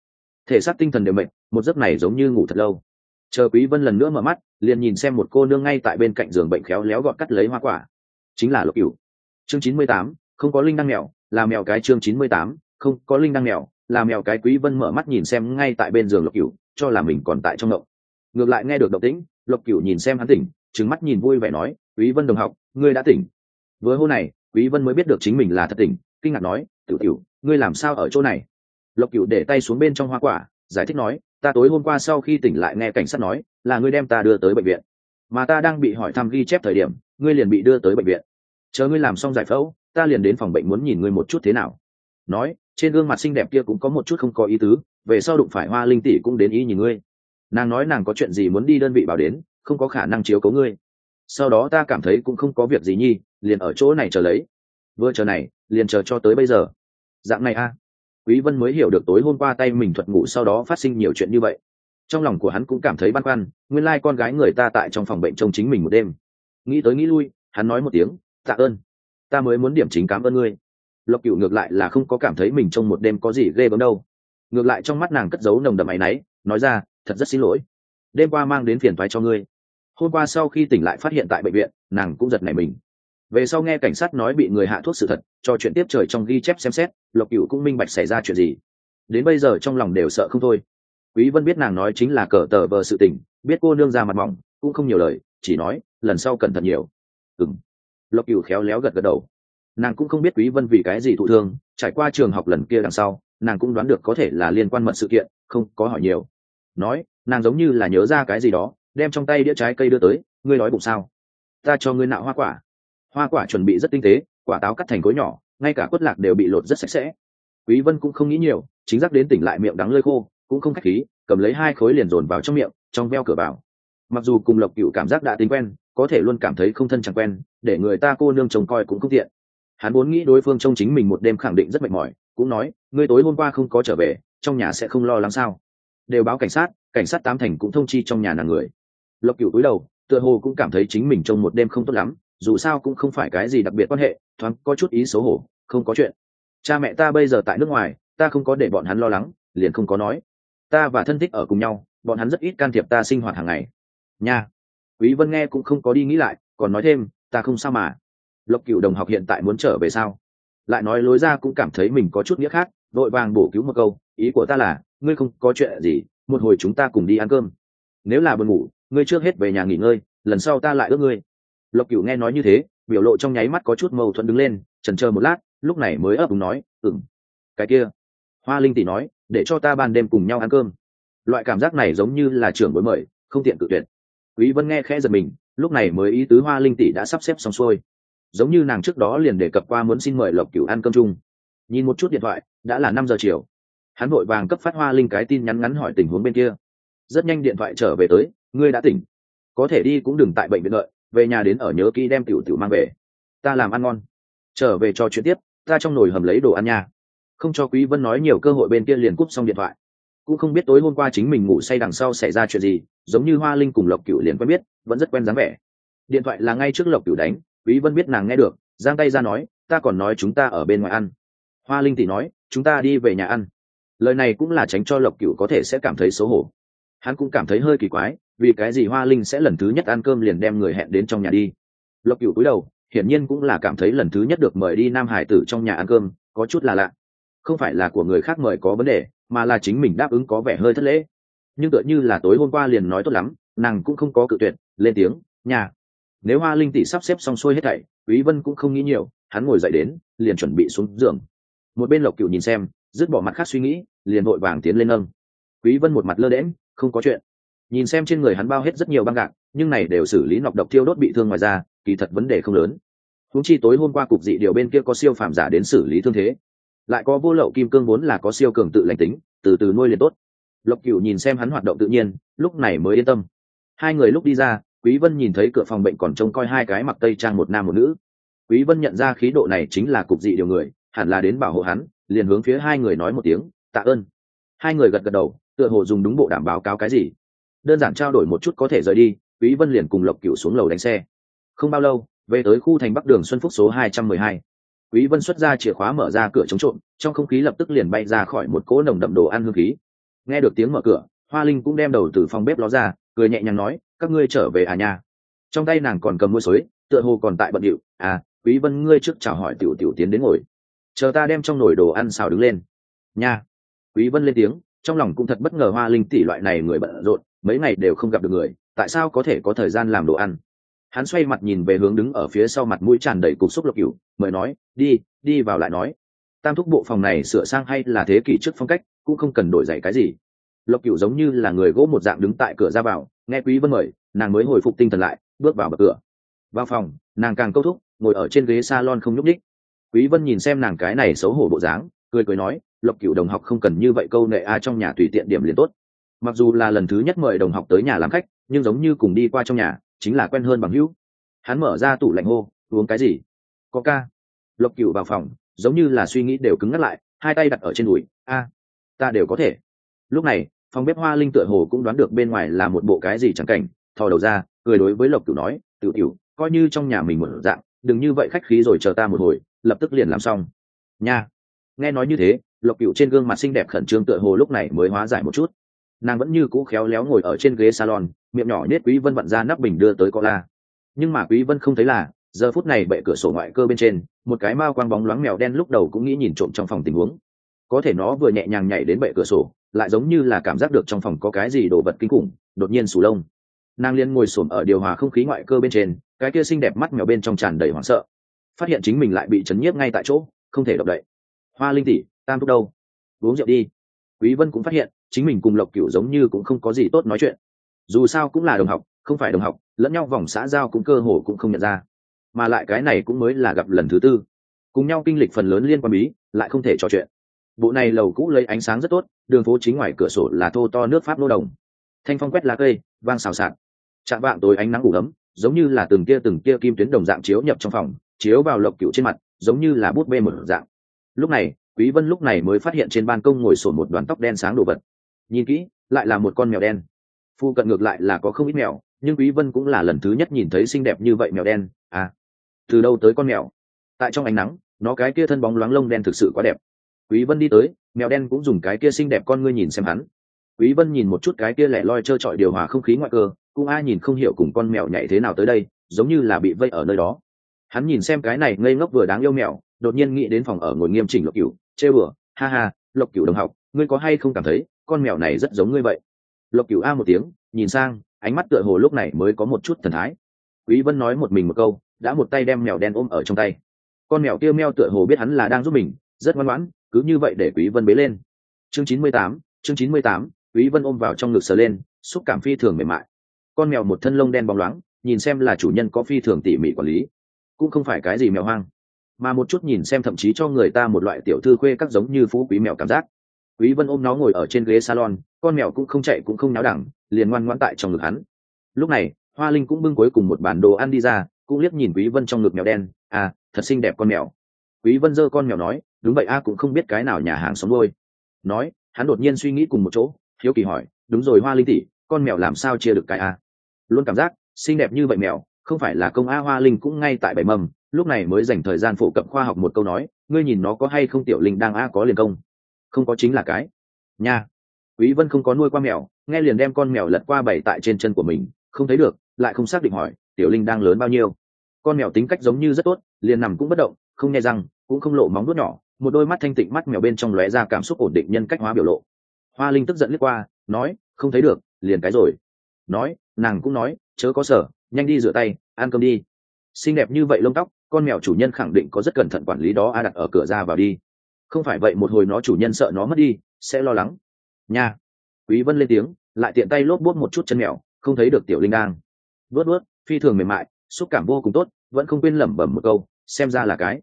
Thể xác tinh thần đều mệt một giấc này giống như ngủ thật lâu. Chờ quý vân lần nữa mở mắt liền nhìn xem một cô nương ngay tại bên cạnh giường bệnh khéo léo gọt cắt lấy hoa quả. Chính là lục cửu. Chương 98, không có linh đăng mèo là mèo cái chương 98, không có linh đăng mèo là mèo cái quý vân mở mắt nhìn xem ngay tại bên giường lục cửu cho là mình còn tại trong động. Ngược lại nghe được động tĩnh lục cửu nhìn xem hắn tỉnh trừng mắt nhìn vui vẻ nói quý vân đồng học ngươi đã tỉnh. Với hôm này quý vân mới biết được chính mình là thật tỉnh kinh ngạc nói, tiểu tiểu ngươi làm sao ở chỗ này? Lộc cửu để tay xuống bên trong hoa quả, giải thích nói, ta tối hôm qua sau khi tỉnh lại nghe cảnh sát nói, là ngươi đem ta đưa tới bệnh viện. Mà ta đang bị hỏi thăm ghi chép thời điểm, ngươi liền bị đưa tới bệnh viện. Chờ ngươi làm xong giải phẫu, ta liền đến phòng bệnh muốn nhìn ngươi một chút thế nào. Nói, trên gương mặt xinh đẹp kia cũng có một chút không có ý tứ, về sau đụng phải hoa linh tỷ cũng đến ý nhìn ngươi. Nàng nói nàng có chuyện gì muốn đi đơn vị bảo đến, không có khả năng chiếu cố ngươi. Sau đó ta cảm thấy cũng không có việc gì nhi liền ở chỗ này chờ lấy. Vừa chờ này, liền chờ cho tới bây giờ. Dạng này a. À. Quý vân mới hiểu được tối hôm qua tay mình thuật ngủ sau đó phát sinh nhiều chuyện như vậy. Trong lòng của hắn cũng cảm thấy băn khoăn, nguyên lai con gái người ta tại trong phòng bệnh trông chính mình một đêm. Nghĩ tới nghĩ lui, hắn nói một tiếng, tạ ơn. Ta mới muốn điểm chính cảm ơn ngươi. Lộc cựu ngược lại là không có cảm thấy mình trong một đêm có gì ghê gớm đâu. Ngược lại trong mắt nàng cất giấu nồng đậm áy náy, nói ra, thật rất xin lỗi. Đêm qua mang đến phiền thoái cho ngươi. Hôm qua sau khi tỉnh lại phát hiện tại bệnh viện, nàng cũng giật nảy mình về sau nghe cảnh sát nói bị người hạ thuốc sự thật, cho chuyện tiếp trời trong ghi chép xem xét, lộc cựu cũng minh bạch xảy ra chuyện gì. Đến bây giờ trong lòng đều sợ không thôi. Quý vân biết nàng nói chính là cờ tờ vờ sự tình, biết cô nương ra mặt mỏng, cũng không nhiều lời, chỉ nói, lần sau cẩn thận nhiều. Ừm. Lộc cựu khéo léo gật gật đầu. Nàng cũng không biết quý vân vì cái gì thụ thương, trải qua trường học lần kia đằng sau, nàng cũng đoán được có thể là liên quan mật sự kiện, không có hỏi nhiều. Nói, nàng giống như là nhớ ra cái gì đó, đem trong tay đĩa trái cây đưa tới, ngươi nói bụng sao? Ta cho ngươi nạo hoa quả hoa quả chuẩn bị rất tinh tế, quả táo cắt thành khối nhỏ, ngay cả quất lạc đều bị lột rất sạch sẽ. Quý vân cũng không nghĩ nhiều, chính giác đến tỉnh lại miệng đắng lơi khô, cũng không khách khí, cầm lấy hai khối liền dồn vào trong miệng, trong veo cửa vào. Mặc dù cùng lộc cựu cảm giác đã tính quen, có thể luôn cảm thấy không thân chẳng quen, để người ta cô nương trông coi cũng không tiện. Hắn vốn nghĩ đối phương trông chính mình một đêm khẳng định rất mệt mỏi, cũng nói, ngươi tối hôm qua không có trở về, trong nhà sẽ không lo lắng sao? Đều báo cảnh sát cảnh sát tám thành cũng thông chi trong nhà nàng người. Lộc cựu cúi đầu, tựa hồ cũng cảm thấy chính mình trông một đêm không tốt lắm dù sao cũng không phải cái gì đặc biệt quan hệ, thoáng có chút ý xấu hổ, không có chuyện. Cha mẹ ta bây giờ tại nước ngoài, ta không có để bọn hắn lo lắng, liền không có nói. Ta và thân thích ở cùng nhau, bọn hắn rất ít can thiệp ta sinh hoạt hàng ngày. Nha. Quý vân nghe cũng không có đi nghĩ lại, còn nói thêm, ta không sao mà. Lộc cửu đồng học hiện tại muốn trở về sao? Lại nói lối ra cũng cảm thấy mình có chút nghĩa khác, vội vàng bổ cứu một câu, ý của ta là, ngươi không có chuyện gì, một hồi chúng ta cùng đi ăn cơm. Nếu là buồn ngủ, ngươi trước hết về nhà nghỉ ngơi, lần sau ta lại ước ngươi lộc cửu nghe nói như thế, biểu lộ trong nháy mắt có chút mâu thuẫn đứng lên, chần chờ một lát, lúc này mới ấp úng nói ừng cái kia. Hoa linh tỷ nói, để cho ta ban đêm cùng nhau ăn cơm. Loại cảm giác này giống như là trưởng bối mời, không tiện cự tuyệt. Quý vân nghe khẽ giật mình, lúc này mới ý tứ hoa linh tỷ đã sắp xếp xong xuôi. Giống như nàng trước đó liền đề cập qua muốn xin mời lộc cửu ăn cơm chung. Nhìn một chút điện thoại, đã là năm giờ chiều. Hắn vội vàng cấp phát hoa linh cái tin nhắn ngắn hỏi tình huống bên kia. Rất nhanh điện thoại trở về tới, ngươi đã tỉnh. Có thể đi cũng đừng tại bệnh viện đợi về nhà đến ở nhớ kỹ đem tiểu tiểu mang về. Ta làm ăn ngon. Trở về cho chuyện tiếp, ta trong nồi hầm lấy đồ ăn nha. Không cho quý vân nói nhiều cơ hội bên kia liền cúp xong điện thoại. Cũng không biết tối hôm qua chính mình ngủ say đằng sau xảy ra chuyện gì, giống như hoa linh cùng lộc cửu liền quen biết, vẫn rất quen dáng vẻ. Điện thoại là ngay trước lộc cửu đánh, quý vân biết nàng nghe được, giang tay ra nói, ta còn nói chúng ta ở bên ngoài ăn. Hoa linh thì nói, chúng ta đi về nhà ăn. Lời này cũng là tránh cho lộc cửu có thể sẽ cảm thấy xấu hổ hắn cũng cảm thấy hơi kỳ quái, vì cái gì hoa linh sẽ lần thứ nhất ăn cơm liền đem người hẹn đến trong nhà đi? Lộc cửu cúi đầu, hiển nhiên cũng là cảm thấy lần thứ nhất được mời đi nam hải tử trong nhà ăn cơm, có chút là lạ. Không phải là của người khác mời có vấn đề, mà là chính mình đáp ứng có vẻ hơi thất lễ. Nhưng tựa như là tối hôm qua liền nói tốt lắm, nàng cũng không có cự tuyệt, lên tiếng, nhà. Nếu hoa linh tỷ sắp xếp xong xuôi hết thảy, quý vân cũng không nghĩ nhiều, hắn ngồi dậy đến, liền chuẩn bị xuống giường. Một bên lộc cửu nhìn xem, dứt bỏ mặt khác suy nghĩ, liền vội vàng tiến lên nâng. Quý vân một mặt lơ đễm không có chuyện. Nhìn xem trên người hắn bao hết rất nhiều băng gạc, nhưng này đều xử lý nọc độc thiêu đốt bị thương ngoài ra kỳ thật vấn đề không lớn. Húng chi tối hôm qua cục dị điều bên kia có siêu phàm giả đến xử lý thương thế. Lại có vô lậu kim cương vốn là có siêu cường tự lành tính, từ từ nuôi liền tốt. Lộc Cựu nhìn xem hắn hoạt động tự nhiên, lúc này mới yên tâm. Hai người lúc đi ra, quý vân nhìn thấy cửa phòng bệnh còn trông coi hai cái mặc tây trang một nam một nữ. Quý vân nhận ra khí độ này chính là cục dị điều người, hẳn là đến bảo hộ hắn, liền hướng phía hai người nói một tiếng, tạ ơn. Hai người gật gật đầu tựa hồ dùng đúng bộ đảm báo cáo cái gì. Đơn giản trao đổi một chút có thể rời đi quý vân liền cùng lộc cửu xuống lầu đánh xe. Không bao lâu về tới khu thành bắc đường xuân phúc số 212. quý vân xuất ra chìa khóa mở ra cửa chống trộm trong không khí lập tức liền bay ra khỏi một cỗ nồng đậm đồ ăn hương khí. Nghe được tiếng mở cửa hoa linh cũng đem đầu từ phòng bếp ló ra cười nhẹ nhàng nói các ngươi trở về à nha? Trong tay nàng còn cầm mua suối, tựa hồ còn tại bận điệu à quý vân ngươi trước chào hỏi tiểu tiểu tiến đến ngồi. Chờ ta đem trong nồi đồ ăn xào đứng lên. Nha. Quý vân lên tiếng trong lòng cũng thật bất ngờ hoa linh tỷ loại này người bận rộn, mấy ngày đều không gặp được người, tại sao có thể có thời gian làm đồ ăn? Hắn xoay mặt nhìn về hướng đứng ở phía sau mặt mũi tràn đầy cục xúc lộc cửu mời nói, đi đi vào lại nói. Tam thúc bộ phòng này sửa sang hay là thế kỷ trước phong cách, cũng không cần đổi giày cái gì. Lộc cửu giống như là người gỗ một dạng đứng tại cửa ra vào, nghe quý vân mời, nàng mới hồi phục tinh thần lại, bước vào bậc cửa. Vào phòng, nàng càng câu thúc, ngồi ở trên ghế salon không nhúc nhích. Quý vân nhìn xem nàng cái này xấu hổ bộ dáng cười cười nói, lộc cửu đồng học không cần như vậy câu nệ a, trong nhà tùy tiện điểm liền tốt. Mặc dù là lần thứ nhất mời đồng học tới nhà làm khách, nhưng giống như cùng đi qua trong nhà, chính là quen hơn bằng hữu. Hắn mở ra tủ lạnh hô, uống cái gì? Có ca. Lộc cửu vào phòng, giống như là suy nghĩ đều cứng ngắt lại, hai tay đặt ở trên đùi, a, ta đều có thể. Lúc này, phòng bếp hoa linh tựa hồ cũng đoán được bên ngoài là một bộ cái gì chẳng cảnh, thò đầu ra, cười đối với lộc cửu nói tự tiểu coi như trong nhà mình một dạng, đừng như vậy khách khí rồi chờ ta một hồi, lập tức liền làm xong. Nha nghe nói như thế, lộc cửu trên gương mặt xinh đẹp khẩn trương tựa hồ lúc này mới hóa giải một chút. Nàng vẫn như cũ khéo léo ngồi ở trên ghế salon, miệng nhỏ nết quý vân vặn ra nắp bình đưa tới cọ la nhưng mà quý vân không thấy là, giờ phút này bệ cửa sổ ngoại cơ bên trên, một cái mao quang bóng loáng mèo đen lúc đầu cũng nghĩ nhìn trộm trong phòng tình huống. Có thể nó vừa nhẹ nhàng nhảy đến bệ cửa sổ, lại giống như là cảm giác được trong phòng có cái gì đồ vật kinh khủng, đột nhiên sù lông. Nàng liên ngồi xổm ở điều hòa không khí ngoại cơ bên trên, cái kia xinh đẹp mắt mèo bên trong tràn đầy hoảng sợ. Phát hiện chính mình lại bị chấn nhiếp ngay tại chỗ, không thể động đậy hoa linh tỷ, tam thúc đâu? Uống rượu đi. Quý vân cũng phát hiện, chính mình cùng lộc cửu giống như cũng không có gì tốt nói chuyện. Dù sao cũng là đồng học, không phải đồng học, lẫn nhau vòng xã giao cũng cơ hồ cũng không nhận ra. Mà lại cái này cũng mới là gặp lần thứ tư. Cùng nhau kinh lịch phần lớn liên quan bí, lại không thể trò chuyện. Bộ này lầu cũ lấy ánh sáng rất tốt, đường phố chính ngoài cửa sổ là thô to nước pháp nô đồng. Thanh phong quét lá cây, vang xào xạc. Chạm vạng tối ánh nắng ủ ấm, giống như là từng kia từng kia kim tuyến đồng dạng chiếu nhập trong phòng, chiếu vào lộc cựu trên mặt, giống như là bút bê một dạng lúc này, quý vân lúc này mới phát hiện trên ban công ngồi sồn một đoàn tóc đen sáng đồ vật. Nhìn kỹ, lại là một con mèo đen. Phu cận ngược lại là có không ít mèo, nhưng quý vân cũng là lần thứ nhất nhìn thấy xinh đẹp như vậy mèo đen. À từ đâu tới con mèo? Tại trong ánh nắng, nó cái kia thân bóng loáng lông đen thực sự quá đẹp. Quý vân đi tới, mèo đen cũng dùng cái kia xinh đẹp con ngươi nhìn xem hắn. Quý vân nhìn một chút cái kia lẻ loi trơ trọi điều hòa không khí ngoại cơ, cũng ai nhìn không hiểu cùng con mèo nhảy thế nào tới đây, giống như là bị vây ở nơi đó. Hắn nhìn xem cái này ngây ngốc vừa đáng yêu mèo đột nhiên nghĩ đến phòng ở ngồi nghiêm chỉnh lộc cửu chê bừa ha ha lộc cửu đồng học ngươi có hay không cảm thấy con mèo này rất giống ngươi vậy? Lộc cửu a một tiếng nhìn sang ánh mắt tựa hồ lúc này mới có một chút thần thái. Quý vân nói một mình một câu đã một tay đem mèo đen ôm ở trong tay. Con mèo kia meo tựa hồ biết hắn là đang giúp mình rất ngoan ngoãn cứ như vậy để quý vân bế lên. Chương 98, chương 98, quý vân ôm vào trong ngực sờ lên xúc cảm phi thường mềm mại. Con mèo một thân lông đen bóng loáng nhìn xem là chủ nhân có phi thường tỉ mỉ quản lý. Cũng không phải cái gì mèo hoang mà một chút nhìn xem thậm chí cho người ta một loại tiểu thư khuê các giống như phú quý mèo cảm giác. Quý vân ôm nó ngồi ở trên ghế salon, con mèo cũng không chạy cũng không náo đẳng, liền ngoan ngoãn tại trong ngực hắn. Lúc này, hoa linh cũng bưng cuối cùng một bản đồ ăn đi ra, cũng liếc nhìn quý vân trong ngực mèo đen à thật xinh đẹp con mèo. Quý vân giơ con mèo nói, đúng vậy a, cũng không biết cái nào nhà hàng sống đôi nói, hắn đột nhiên suy nghĩ cùng một chỗ, hiếu kỳ hỏi, đúng rồi hoa linh tỷ, con mèo làm sao chia được cái a? Luôn cảm giác, xinh đẹp như vậy mèo không phải là công a hoa linh cũng ngay tại bảy mầm, lúc này mới dành thời gian phổ cập khoa học một câu nói, ngươi nhìn nó có hay không tiểu linh đang a có liền công. Không có chính là cái. Nha. Quý vân không có nuôi qua mèo, nghe liền đem con mèo lật qua bảy tại trên chân của mình, không thấy được, lại không xác định hỏi, tiểu linh đang lớn bao nhiêu? Con mèo tính cách giống như rất tốt, liền nằm cũng bất động, không nghe răng, cũng không lộ móng đuốt nhỏ, một đôi mắt thanh tịnh mắt mèo bên trong lóe ra cảm xúc ổn định nhân cách hóa biểu lộ. Hoa linh tức giận lướt qua, nói, không thấy được, liền cái rồi. Nói, nàng cũng nói, chớ có sở nhanh đi rửa tay, ăn cơm đi. Xinh đẹp như vậy lông tóc, con mèo chủ nhân khẳng định có rất cẩn thận quản lý đó, a đặt ở cửa ra vào đi. Không phải vậy một hồi nó chủ nhân sợ nó mất đi, sẽ lo lắng. Nha. Quý vân lên tiếng, lại tiện tay lốp bốt một chút chân mèo, không thấy được tiểu linh đang. Vớt vớt, phi thường mềm mại, xúc cảm vô cùng tốt, vẫn không quên lẩm bẩm một câu, xem ra là cái.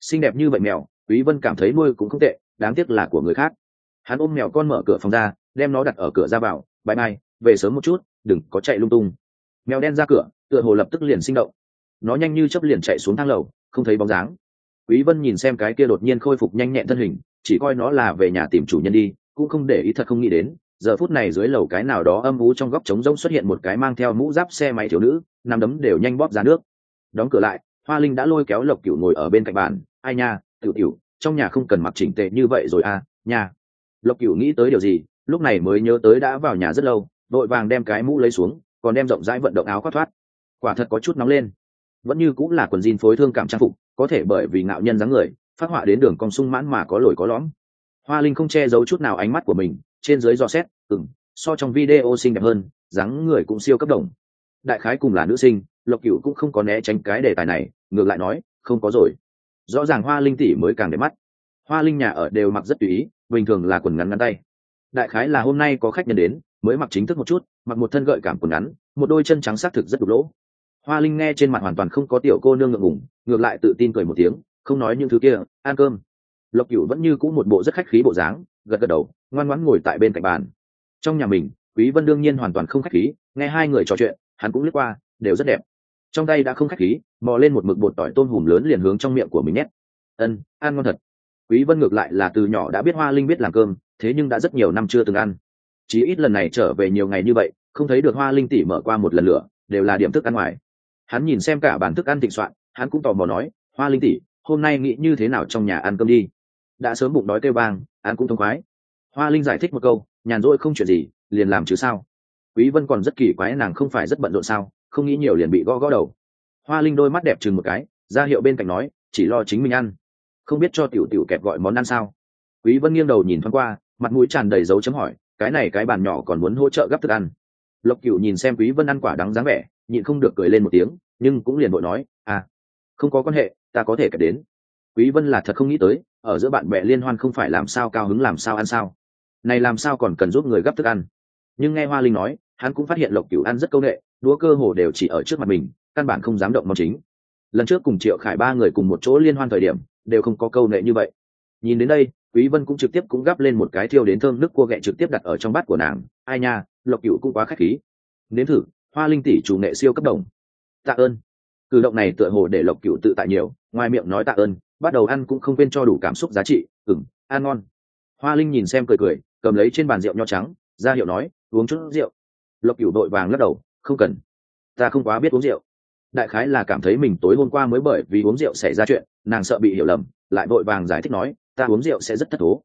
Xinh đẹp như vậy mèo, quý vân cảm thấy nuôi cũng không tệ, đáng tiếc là của người khác. Hắn ôm mèo con mở cửa phòng ra, đem nó đặt ở cửa ra vào, bye bye, về sớm một chút, đừng có chạy lung tung mèo đen ra cửa, tựa hồ lập tức liền sinh động. Nó nhanh như chấp liền chạy xuống thang lầu, không thấy bóng dáng. Quý vân nhìn xem cái kia đột nhiên khôi phục nhanh nhẹn thân hình, chỉ coi nó là về nhà tìm chủ nhân đi, cũng không để ý thật không nghĩ đến, giờ phút này dưới lầu cái nào đó âm ú trong góc trống rỗng xuất hiện một cái mang theo mũ giáp xe máy thiếu nữ nằm đấm đều nhanh bóp ra nước. Đóng cửa lại, hoa linh đã lôi kéo lộc cửu ngồi ở bên cạnh bàn, ai nha, tiểu tiểu, trong nhà không cần mặc chỉnh tề như vậy rồi à nha. Lộc cửu nghĩ tới điều gì, lúc này mới nhớ tới đã vào nhà rất lâu đội vàng đem cái mũ lấy xuống còn đem rộng rãi vận động áo khoác thoát. Quả thật có chút nóng lên. Vẫn như cũng là quần jean phối thương cảm trang phục, có thể bởi vì ngạo nhân dáng người, phát họa đến đường cong sung mãn mà có lồi có lõm. Hoa linh không che giấu chút nào ánh mắt của mình, trên dưới dò xét ừng so trong video xinh đẹp hơn, dáng người cũng siêu cấp đồng. Đại khái cùng là nữ sinh, lộc cựu cũng không có né tránh cái đề tài này, ngược lại nói, không có rồi. Rõ ràng hoa linh tỷ mới càng đẹp mắt. Hoa linh nhà ở đều mặc rất tùy ý, bình thường là quần ngắn ngắn tay. Đại khái là hôm nay có khách nhân đến mới mặc chính thức một chút, mặc một thân gợi cảm quần ngắn, một đôi chân trắng xác thực rất đục lỗ. Hoa linh nghe trên mặt hoàn toàn không có tiểu cô nương ngượng ngủng ngược lại tự tin cười một tiếng, không nói những thứ kia, ăn cơm. Lộc cửu vẫn như cũ một bộ rất khách khí bộ dáng, gật gật đầu, ngoan ngoãn ngồi tại bên cạnh bàn. Trong nhà mình, quý vân đương nhiên hoàn toàn không khách khí, nghe hai người trò chuyện, hắn cũng lướt qua, đều rất đẹp. Trong tay đã không khách khí mò lên một mực bột tỏi tôm hùm lớn liền hướng trong miệng của mình nhét. Ân, ăn ngon thật. Quý vân ngược lại là từ nhỏ đã biết hoa linh biết làm cơm, thế nhưng đã rất nhiều năm chưa từng ăn chỉ ít lần này trở về nhiều ngày như vậy không thấy được hoa linh tỷ mở qua một lần lửa đều là điểm thức ăn ngoài. Hắn nhìn xem cả bản thức ăn thịnh soạn hắn cũng tò mò nói hoa linh tỷ, hôm nay nghĩ như thế nào trong nhà ăn cơm đi? Đã sớm bụng đói kêu vang ăn cũng thông khoái. Hoa linh giải thích một câu nhàn rỗi không chuyện gì liền làm chứ sao? Quý vân còn rất kỳ quái nàng không phải rất bận rộn sao không nghĩ nhiều liền bị gõ gõ đầu. Hoa linh đôi mắt đẹp chừng một cái ra hiệu bên cạnh nói chỉ lo chính mình ăn. Không biết cho tiểu tiểu kẹp gọi món ăn sao? Quý vân nghiêng đầu nhìn thoáng qua mặt mũi tràn đầy dấu chấm hỏi cái này cái bàn nhỏ còn muốn hỗ trợ gấp thức ăn. Lộc cửu nhìn xem quý vân ăn quả đắng dáng vẻ, nhịn không được cười lên một tiếng, nhưng cũng liền bội nói à không có quan hệ, ta có thể kể đến. Quý vân là thật không nghĩ tới, ở giữa bạn bè liên hoan không phải làm sao cao hứng làm sao ăn sao. Này làm sao còn cần giúp người gấp thức ăn? Nhưng nghe hoa linh nói, hắn cũng phát hiện lộc cửu ăn rất câu nghệ, đũa cơ hồ đều chỉ ở trước mặt mình, căn bản không dám động món chính. Lần trước cùng triệu khải ba người cùng một chỗ liên hoan thời điểm, đều không có câu nghệ như vậy. Nhìn đến đây quý vân cũng trực tiếp cũng gắp lên một cái thiêu đến thơm nước cua ghẹ trực tiếp đặt ở trong bát của nàng. Ai nha, lộc cựu cũng quá khách khí. Nếm thử, hoa linh tỷ chủ nghệ siêu cấp đồng. Tạ ơn. Cử động này tựa hồ để lộc cựu tự tại nhiều, ngoài miệng nói tạ ơn, bắt đầu ăn cũng không quên cho đủ cảm xúc giá trị. Ừng ăn ngon. Hoa linh nhìn xem cười cười, cầm lấy trên bàn rượu nho trắng, ra hiệu nói, uống chút rượu. Lộc cựu đội vàng lắc đầu, không cần. Ta không quá biết uống rượu. Đại khái là cảm thấy mình tối hôm qua mới bởi vì uống rượu xảy ra chuyện, nàng sợ bị hiểu lầm, lại vội vàng giải thích nói ta uống rượu sẽ rất thất thố.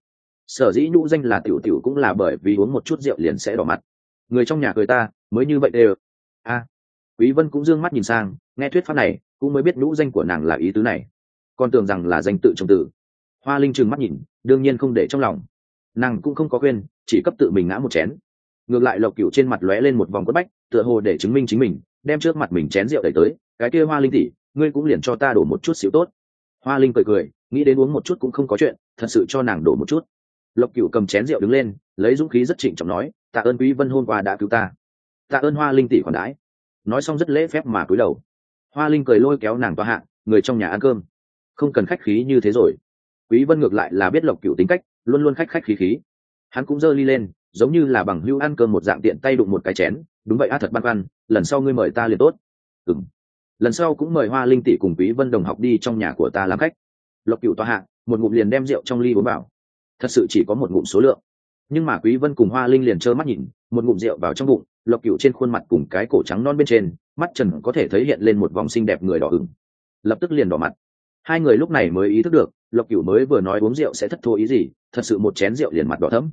Sở dĩ nhũ danh là tiểu tiểu cũng là bởi vì uống một chút rượu liền sẽ đỏ mặt. Người trong nhà cười ta mới như vậy đều. A quý vân cũng dương mắt nhìn sang nghe thuyết pháp này cũng mới biết nhũ danh của nàng là ý tứ này. Còn tưởng rằng là danh tự trong tử. Hoa linh trừng mắt nhìn đương nhiên không để trong lòng. Nàng cũng không có khuyên, chỉ cấp tự mình ngã một chén. Ngược lại lộc cửu trên mặt lóe lên một vòng quất bách tựa hồ để chứng minh chính mình đem trước mặt mình chén rượu đẩy tới. Cái kia hoa linh tỷ ngươi cũng liền cho ta đổ một chút xíu tốt. Hoa linh cười cười nghĩ đến uống một chút cũng không có chuyện, thật sự cho nàng đổ một chút. Lộc Cửu cầm chén rượu đứng lên, lấy dũng khí rất trịnh trọng nói, tạ ơn quý vân hôm qua đã cứu ta. Tạ ơn hoa linh tỷ khoản đãi. Nói xong rất lễ phép mà cúi đầu. Hoa linh cười lôi kéo nàng toa hạ, người trong nhà ăn cơm. Không cần khách khí như thế rồi. Quý vân ngược lại là biết lộc Cửu tính cách, luôn luôn khách khách khí khí. Hắn cũng giơ ly lên, giống như là bằng hưu ăn cơm một dạng tiện tay đụng một cái chén, đúng vậy a, thật băn khoăn, lần sau ngươi mời ta liền tốt. Ừm. Lần sau cũng mời hoa linh tỷ cùng quý vân đồng học đi trong nhà của ta làm khách lộc cựu tòa hạ, một ngụm liền đem rượu trong ly uống vào. Thật sự chỉ có một ngụm số lượng. Nhưng mà quý vân cùng hoa linh liền trơ mắt nhìn, một ngụm rượu vào trong bụng, lộc cựu trên khuôn mặt cùng cái cổ trắng non bên trên, mắt trần có thể thấy hiện lên một vòng xinh đẹp người đỏ ửng. Lập tức liền đỏ mặt. Hai người lúc này mới ý thức được, lộc cựu mới vừa nói uống rượu sẽ thất thua ý gì, thật sự một chén rượu liền mặt đỏ thẫm.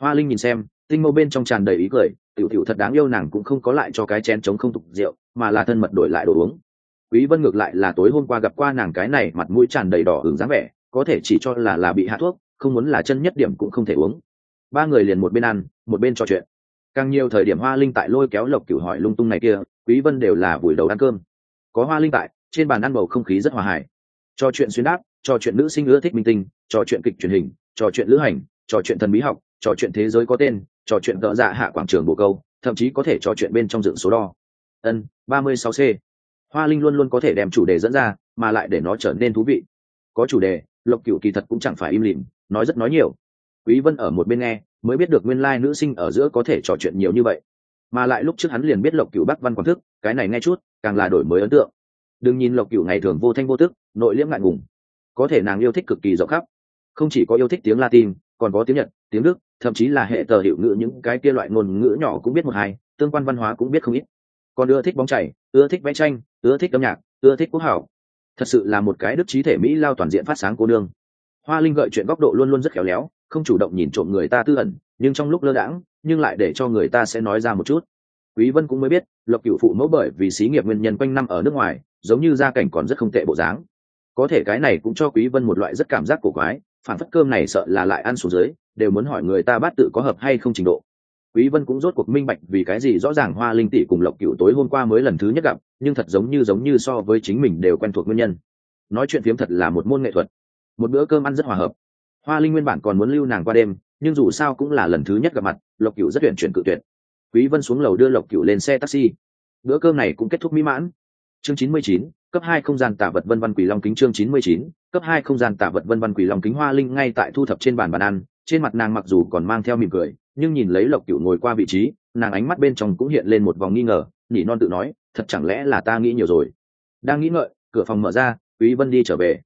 Hoa linh nhìn xem, tinh mâu bên trong tràn đầy ý cười, tiểu tiểu thật đáng yêu nàng cũng không có lại cho cái chén chống không tục rượu, mà là thân mật đổi lại đồ uống quý vân ngược lại là tối hôm qua gặp qua nàng cái này, mặt mũi tràn đầy đỏ ửng dáng vẻ, có thể chỉ cho là là bị hạ thuốc, không muốn là chân nhất điểm cũng không thể uống. Ba người liền một bên ăn, một bên trò chuyện. Càng nhiều thời điểm hoa linh tại lôi kéo lộc cửu hỏi lung tung này kia, quý vân đều là buổi đầu ăn cơm. Có hoa linh tại, trên bàn ăn bầu không khí rất hòa hài. Trò chuyện xuyên đáp, trò chuyện nữ sinh ưa thích minh tinh, trò chuyện kịch truyền hình, trò chuyện lữ hành, trò chuyện thần bí học, trò chuyện thế giới có tên, trò chuyện gỡ dạ hạ quảng trường bộ câu, thậm chí có thể trò chuyện bên trong dựng số đo. Ân, ba mươi sáu c hoa linh luôn luôn có thể đem chủ đề dẫn ra, mà lại để nó trở nên thú vị. Có chủ đề, lộc cựu kỳ thật cũng chẳng phải im lìm, nói rất nói nhiều. Quý vân ở một bên nghe, mới biết được nguyên lai nữ sinh ở giữa có thể trò chuyện nhiều như vậy. Mà lại lúc trước hắn liền biết lộc cựu bắc văn quảng thức, cái này nghe chút, càng là đổi mới ấn tượng. Đừng nhìn lộc cựu ngày thường vô thanh vô tức, nội liễm ngại ngùng. Có thể nàng yêu thích cực kỳ rộng khắp. Không chỉ có yêu thích tiếng latin, còn có tiếng nhật, tiếng đức, thậm chí là hệ tờ hiệu ngữ những cái kia loại ngôn ngữ nhỏ cũng biết một hai, tương quan văn hóa cũng biết không ít. Còn ưa thích bóng chảy ưa thích vẽ tranh ưa thích âm nhạc, ưa thích quốc hảo. Thật sự là một cái đức trí thể mỹ lao toàn diện phát sáng cô đương hoa linh gợi chuyện góc độ luôn luôn rất khéo léo, không chủ động nhìn trộm người ta tư ẩn, nhưng trong lúc lơ đãng, nhưng lại để cho người ta sẽ nói ra một chút. Quý vân cũng mới biết, lộc cửu phụ mẫu bởi vì xí nghiệp nguyên nhân quanh năm ở nước ngoài, giống như gia cảnh còn rất không tệ bộ dáng. Có thể cái này cũng cho quý vân một loại rất cảm giác cổ quái, phản phất cơm này sợ là lại ăn xuống dưới, đều muốn hỏi người ta bát tự có hợp hay không trình độ. Quý vân cũng rốt cuộc minh bạch vì cái gì rõ ràng hoa linh tỷ cùng lộc cửu tối hôm qua mới lần thứ nhất gặp nhưng thật giống như giống như so với chính mình đều quen thuộc nguyên nhân. Nói chuyện phiếm thật là một môn nghệ thuật. Một bữa cơm ăn rất hòa hợp. Hoa linh nguyên bản còn muốn lưu nàng qua đêm nhưng dù sao cũng là lần thứ nhất gặp mặt lộc cựu rất tuyển chuyển cự tuyệt. Quý vân xuống lầu đưa lộc cựu lên xe taxi. Bữa cơm này cũng kết thúc mỹ mãn. Chương 99, cấp hai không gian tạ vật vân văn quỷ long kính chương 99, cấp hai không gian tạ vật vân văn quỷ long kính hoa linh ngay tại thu thập trên bàn bàn ăn trên mặt nàng mặc dù còn mang theo mỉm cười nhưng nhìn lấy lộc cựu ngồi qua vị trí nàng ánh mắt bên trong cũng hiện lên một vòng nghi ngờ nhỉ non tự nói thật chẳng lẽ là ta nghĩ nhiều rồi? Đang nghĩ ngợi, cửa phòng mở ra, quý vân đi trở về.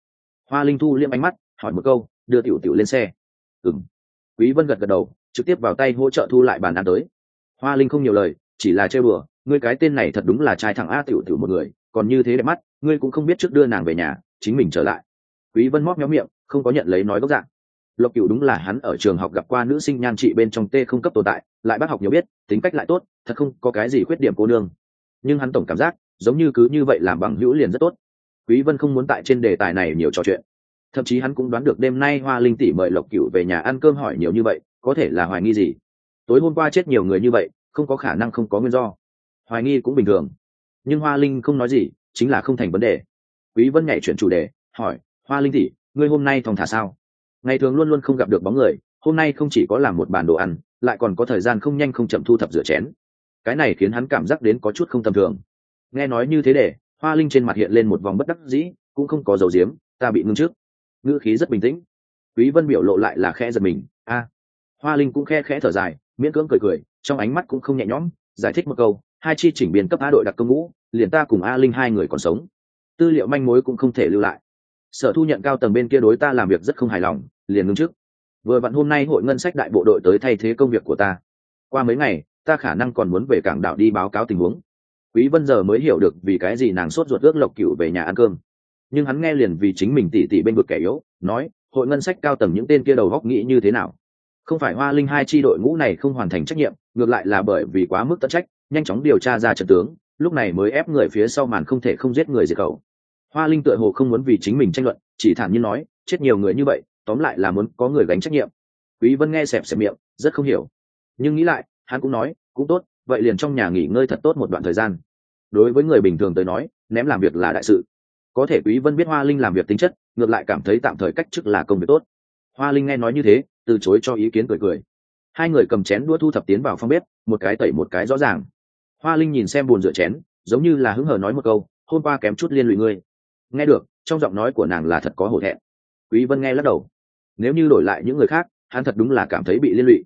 Hoa linh thu liêm ánh mắt, hỏi một câu, đưa tiểu tiểu lên xe. Ừm. Quý vân gật gật đầu, trực tiếp vào tay hỗ trợ thu lại bàn ăn tới. Hoa linh không nhiều lời, chỉ là chơi bừa ngươi cái tên này thật đúng là trai thẳng a tiểu tiểu một người, còn như thế đẹp mắt, ngươi cũng không biết trước đưa nàng về nhà, chính mình trở lại. Quý vân móc méo miệng, không có nhận lấy nói gốc dạng. Lộc cửu đúng là hắn ở trường học gặp qua nữ sinh nhan trị bên trong t không cấp tồn tại, lại bác học nhiều biết, tính cách lại tốt, thật không có cái gì khuyết điểm cô nương nhưng hắn tổng cảm giác, giống như cứ như vậy làm bằng hữu liền rất tốt. Quý vân không muốn tại trên đề tài này nhiều trò chuyện. Thậm chí hắn cũng đoán được đêm nay hoa linh tỷ mời lộc cửu về nhà ăn cơm hỏi nhiều như vậy, có thể là hoài nghi gì? Tối hôm qua chết nhiều người như vậy, không có khả năng không có nguyên do. Hoài nghi cũng bình thường. Nhưng hoa linh không nói gì, chính là không thành vấn đề. Quý vân nhảy chuyển chủ đề, hỏi, hoa linh tỷ, ngươi hôm nay thong thả sao? Ngày thường luôn luôn không gặp được bóng người, hôm nay không chỉ có làm một bàn đồ ăn, lại còn có thời gian không nhanh không chậm thu thập rửa chén cái này khiến hắn cảm giác đến có chút không tầm thường. Nghe nói như thế để, hoa linh trên mặt hiện lên một vòng bất đắc dĩ, cũng không có dầu diếm ta bị ngưng trước. Ngữ khí rất bình tĩnh. Quý vân biểu lộ lại là khẽ giật mình. A. Hoa linh cũng khe khẽ thở dài, miễn cưỡng cười cười, trong ánh mắt cũng không nhẹ nhõm, giải thích một câu, hai chi chỉnh biên cấp a đội đặc công ngũ, liền ta cùng a linh hai người còn sống. Tư liệu manh mối cũng không thể lưu lại. Sở thu nhận cao tầng bên kia đối ta làm việc rất không hài lòng, liền ngưng trước. Vừa vặn hôm nay hội ngân sách đại bộ đội tới thay thế công việc của ta. Qua mấy ngày ta khả năng còn muốn về cảng đảo đi báo cáo tình huống. Quý vân giờ mới hiểu được vì cái gì nàng sốt ruột ước lộc cửu về nhà ăn cơm. Nhưng hắn nghe liền vì chính mình tỉ tỉ bên vực kẻ yếu, nói, hội ngân sách cao tầng những tên kia đầu góc nghĩ như thế nào? Không phải hoa linh hai chi đội ngũ này không hoàn thành trách nhiệm, ngược lại là bởi vì quá mức tận trách, nhanh chóng điều tra ra trận tướng, lúc này mới ép người phía sau màn không thể không giết người diệt khẩu. Hoa linh tựa hồ không muốn vì chính mình tranh luận, chỉ thản nhiên nói, chết nhiều người như vậy, tóm lại là muốn có người gánh trách nhiệm. Quý vân nghe xẹp xẹp miệng, rất không hiểu. Nhưng nghĩ lại hắn cũng nói, cũng tốt, vậy liền trong nhà nghỉ ngơi thật tốt một đoạn thời gian. Đối với người bình thường tới nói, ném làm việc là đại sự. Có thể quý vân biết hoa linh làm việc tính chất, ngược lại cảm thấy tạm thời cách chức là công việc tốt. Hoa linh nghe nói như thế, từ chối cho ý kiến cười cười. Hai người cầm chén đũa thu thập tiến vào phòng bếp, một cái tẩy một cái rõ ràng. Hoa linh nhìn xem buồn rửa chén, giống như là hứng hờ nói một câu, hôm qua kém chút liên lụy ngươi. Nghe được, trong giọng nói của nàng là thật có hổ thẹn. Quý vân nghe lắc đầu. Nếu như đổi lại những người khác, hắn thật đúng là cảm thấy bị liên lụy.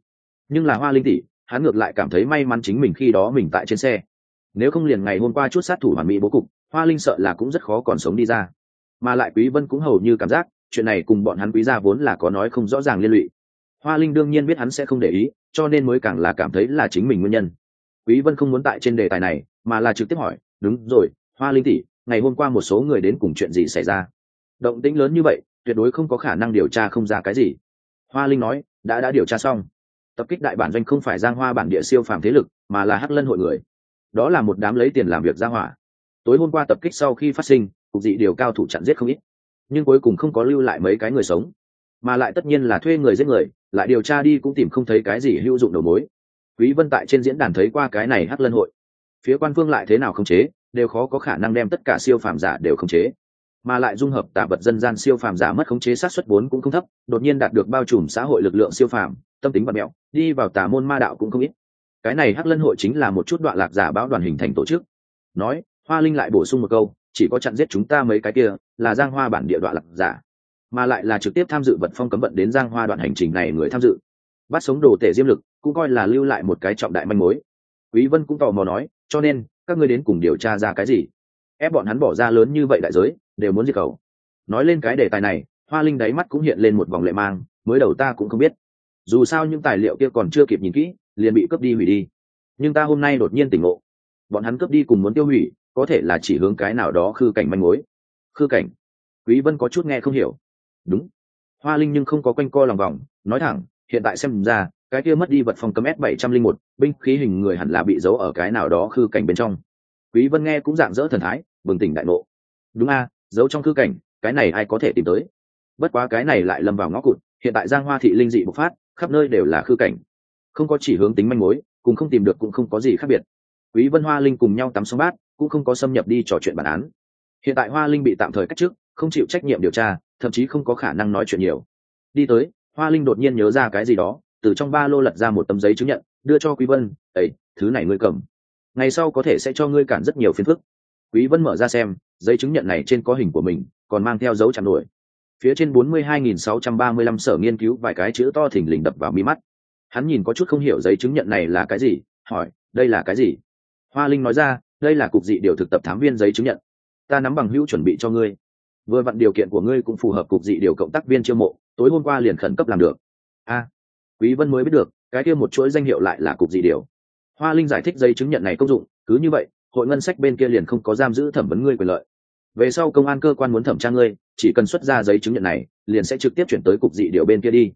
Nhưng là hoa linh tỷ hắn ngược lại cảm thấy may mắn chính mình khi đó mình tại trên xe. Nếu không liền ngày hôm qua chút sát thủ hoàn mỹ bố cục, hoa linh sợ là cũng rất khó còn sống đi ra. Mà lại quý vân cũng hầu như cảm giác, chuyện này cùng bọn hắn quý gia vốn là có nói không rõ ràng liên lụy. Hoa linh đương nhiên biết hắn sẽ không để ý, cho nên mới càng là cảm thấy là chính mình nguyên nhân. Quý vân không muốn tại trên đề tài này, mà là trực tiếp hỏi, đúng rồi, hoa linh tỷ, ngày hôm qua một số người đến cùng chuyện gì xảy ra? Động tĩnh lớn như vậy, tuyệt đối không có khả năng điều tra không ra cái gì. Hoa linh nói, đã đã điều tra xong tập kích đại bản doanh không phải giang hoa bản địa siêu phàm thế lực, mà là hắc lân hội người. Đó là một đám lấy tiền làm việc ra hỏa. Tối hôm qua tập kích sau khi phát sinh, cục dị điều cao thủ chặn giết không ít. Nhưng cuối cùng không có lưu lại mấy cái người sống. Mà lại tất nhiên là thuê người giết người, lại điều tra đi cũng tìm không thấy cái gì hữu dụng đầu mối. Quý vân tại trên diễn đàn thấy qua cái này hắc lân hội. Phía quan phương lại thế nào không chế, đều khó có khả năng đem tất cả siêu phàm giả đều không chế mà lại dung hợp tạ vật dân gian siêu phàm giả mất khống chế sát xuất vốn cũng không thấp, đột nhiên đạt được bao trùm xã hội lực lượng siêu phàm, tâm tính bật mẹo đi vào tà môn ma đạo cũng không ít. Cái này hắc lân hội chính là một chút đoạn lạc giả báo đoàn hình thành tổ chức. Nói, hoa linh lại bổ sung một câu, chỉ có chặn giết chúng ta mấy cái kia, là giang hoa bản địa đoạn lạc giả, mà lại là trực tiếp tham dự vật phong cấm vận đến giang hoa đoạn hành trình này người tham dự. Bắt sống đồ tể diêm lực, cũng coi là lưu lại một cái trọng đại manh mối. Quý vân cũng tò mò nói, cho nên, các ngươi đến cùng điều tra ra cái gì? Ép bọn hắn bỏ ra lớn như vậy đại giới đều muốn diệt cầu nói lên cái đề tài này, hoa linh đáy mắt cũng hiện lên một vòng lệ mang, mới đầu ta cũng không biết. Dù sao những tài liệu kia còn chưa kịp nhìn kỹ, liền bị cướp đi hủy đi. Nhưng ta hôm nay đột nhiên tỉnh ngộ. Bọn hắn cướp đi cùng muốn tiêu hủy, có thể là chỉ hướng cái nào đó khư cảnh manh mối. Khư cảnh? Quý vân có chút nghe không hiểu. Đúng. Hoa linh nhưng không có quanh co lòng vòng, nói thẳng, hiện tại xem ra, cái kia mất đi vật phòng cấm s 701 binh khí hình người hẳn là bị giấu ở cái nào đó khư cảnh bên trong. Quý vân nghe cũng dạng dỡ thần thái, bừng tỉnh đại ngộ. Đúng a giấu trong cư cảnh, cái này ai có thể tìm tới? Bất quá cái này lại lâm vào ngõ cụt, hiện tại giang hoa thị linh dị bộc phát, khắp nơi đều là khư cảnh. Không có chỉ hướng tính manh mối, cùng không tìm được cũng không có gì khác biệt. Quý vân hoa linh cùng nhau tắm sông bát, cũng không có xâm nhập đi trò chuyện bản án. Hiện tại hoa linh bị tạm thời cách chức, không chịu trách nhiệm điều tra, thậm chí không có khả năng nói chuyện nhiều. Đi tới, hoa linh đột nhiên nhớ ra cái gì đó, từ trong ba lô lật ra một tấm giấy chứng nhận, đưa cho quý vân ấy thứ này ngươi cầm. Ngày sau có thể sẽ cho ngươi cản rất nhiều phiền phức. Quý vân mở ra xem giấy chứng nhận này trên có hình của mình, còn mang theo dấu chạm nổi phía trên 42.635 sở nghiên cứu vài cái chữ to thình lình đập vào mi mắt. Hắn nhìn có chút không hiểu giấy chứng nhận này là cái gì, hỏi, đây là cái gì? Hoa linh nói ra, đây là cục dị điều thực tập thám viên giấy chứng nhận. Ta nắm bằng hữu chuẩn bị cho ngươi. Vừa vặn điều kiện của ngươi cũng phù hợp cục dị điều cộng tác viên chiêu mộ, tối hôm qua liền khẩn cấp làm được. A, quý vân mới biết được, cái kia một chuỗi danh hiệu lại là cục dị điều. Hoa linh giải thích giấy chứng nhận này công dụng, cứ như vậy hội ngân sách bên kia liền không có giam giữ thẩm vấn ngươi quyền lợi. Về sau công an cơ quan muốn thẩm tra ngươi, chỉ cần xuất ra giấy chứng nhận này, liền sẽ trực tiếp chuyển tới cục dị điều bên kia đi.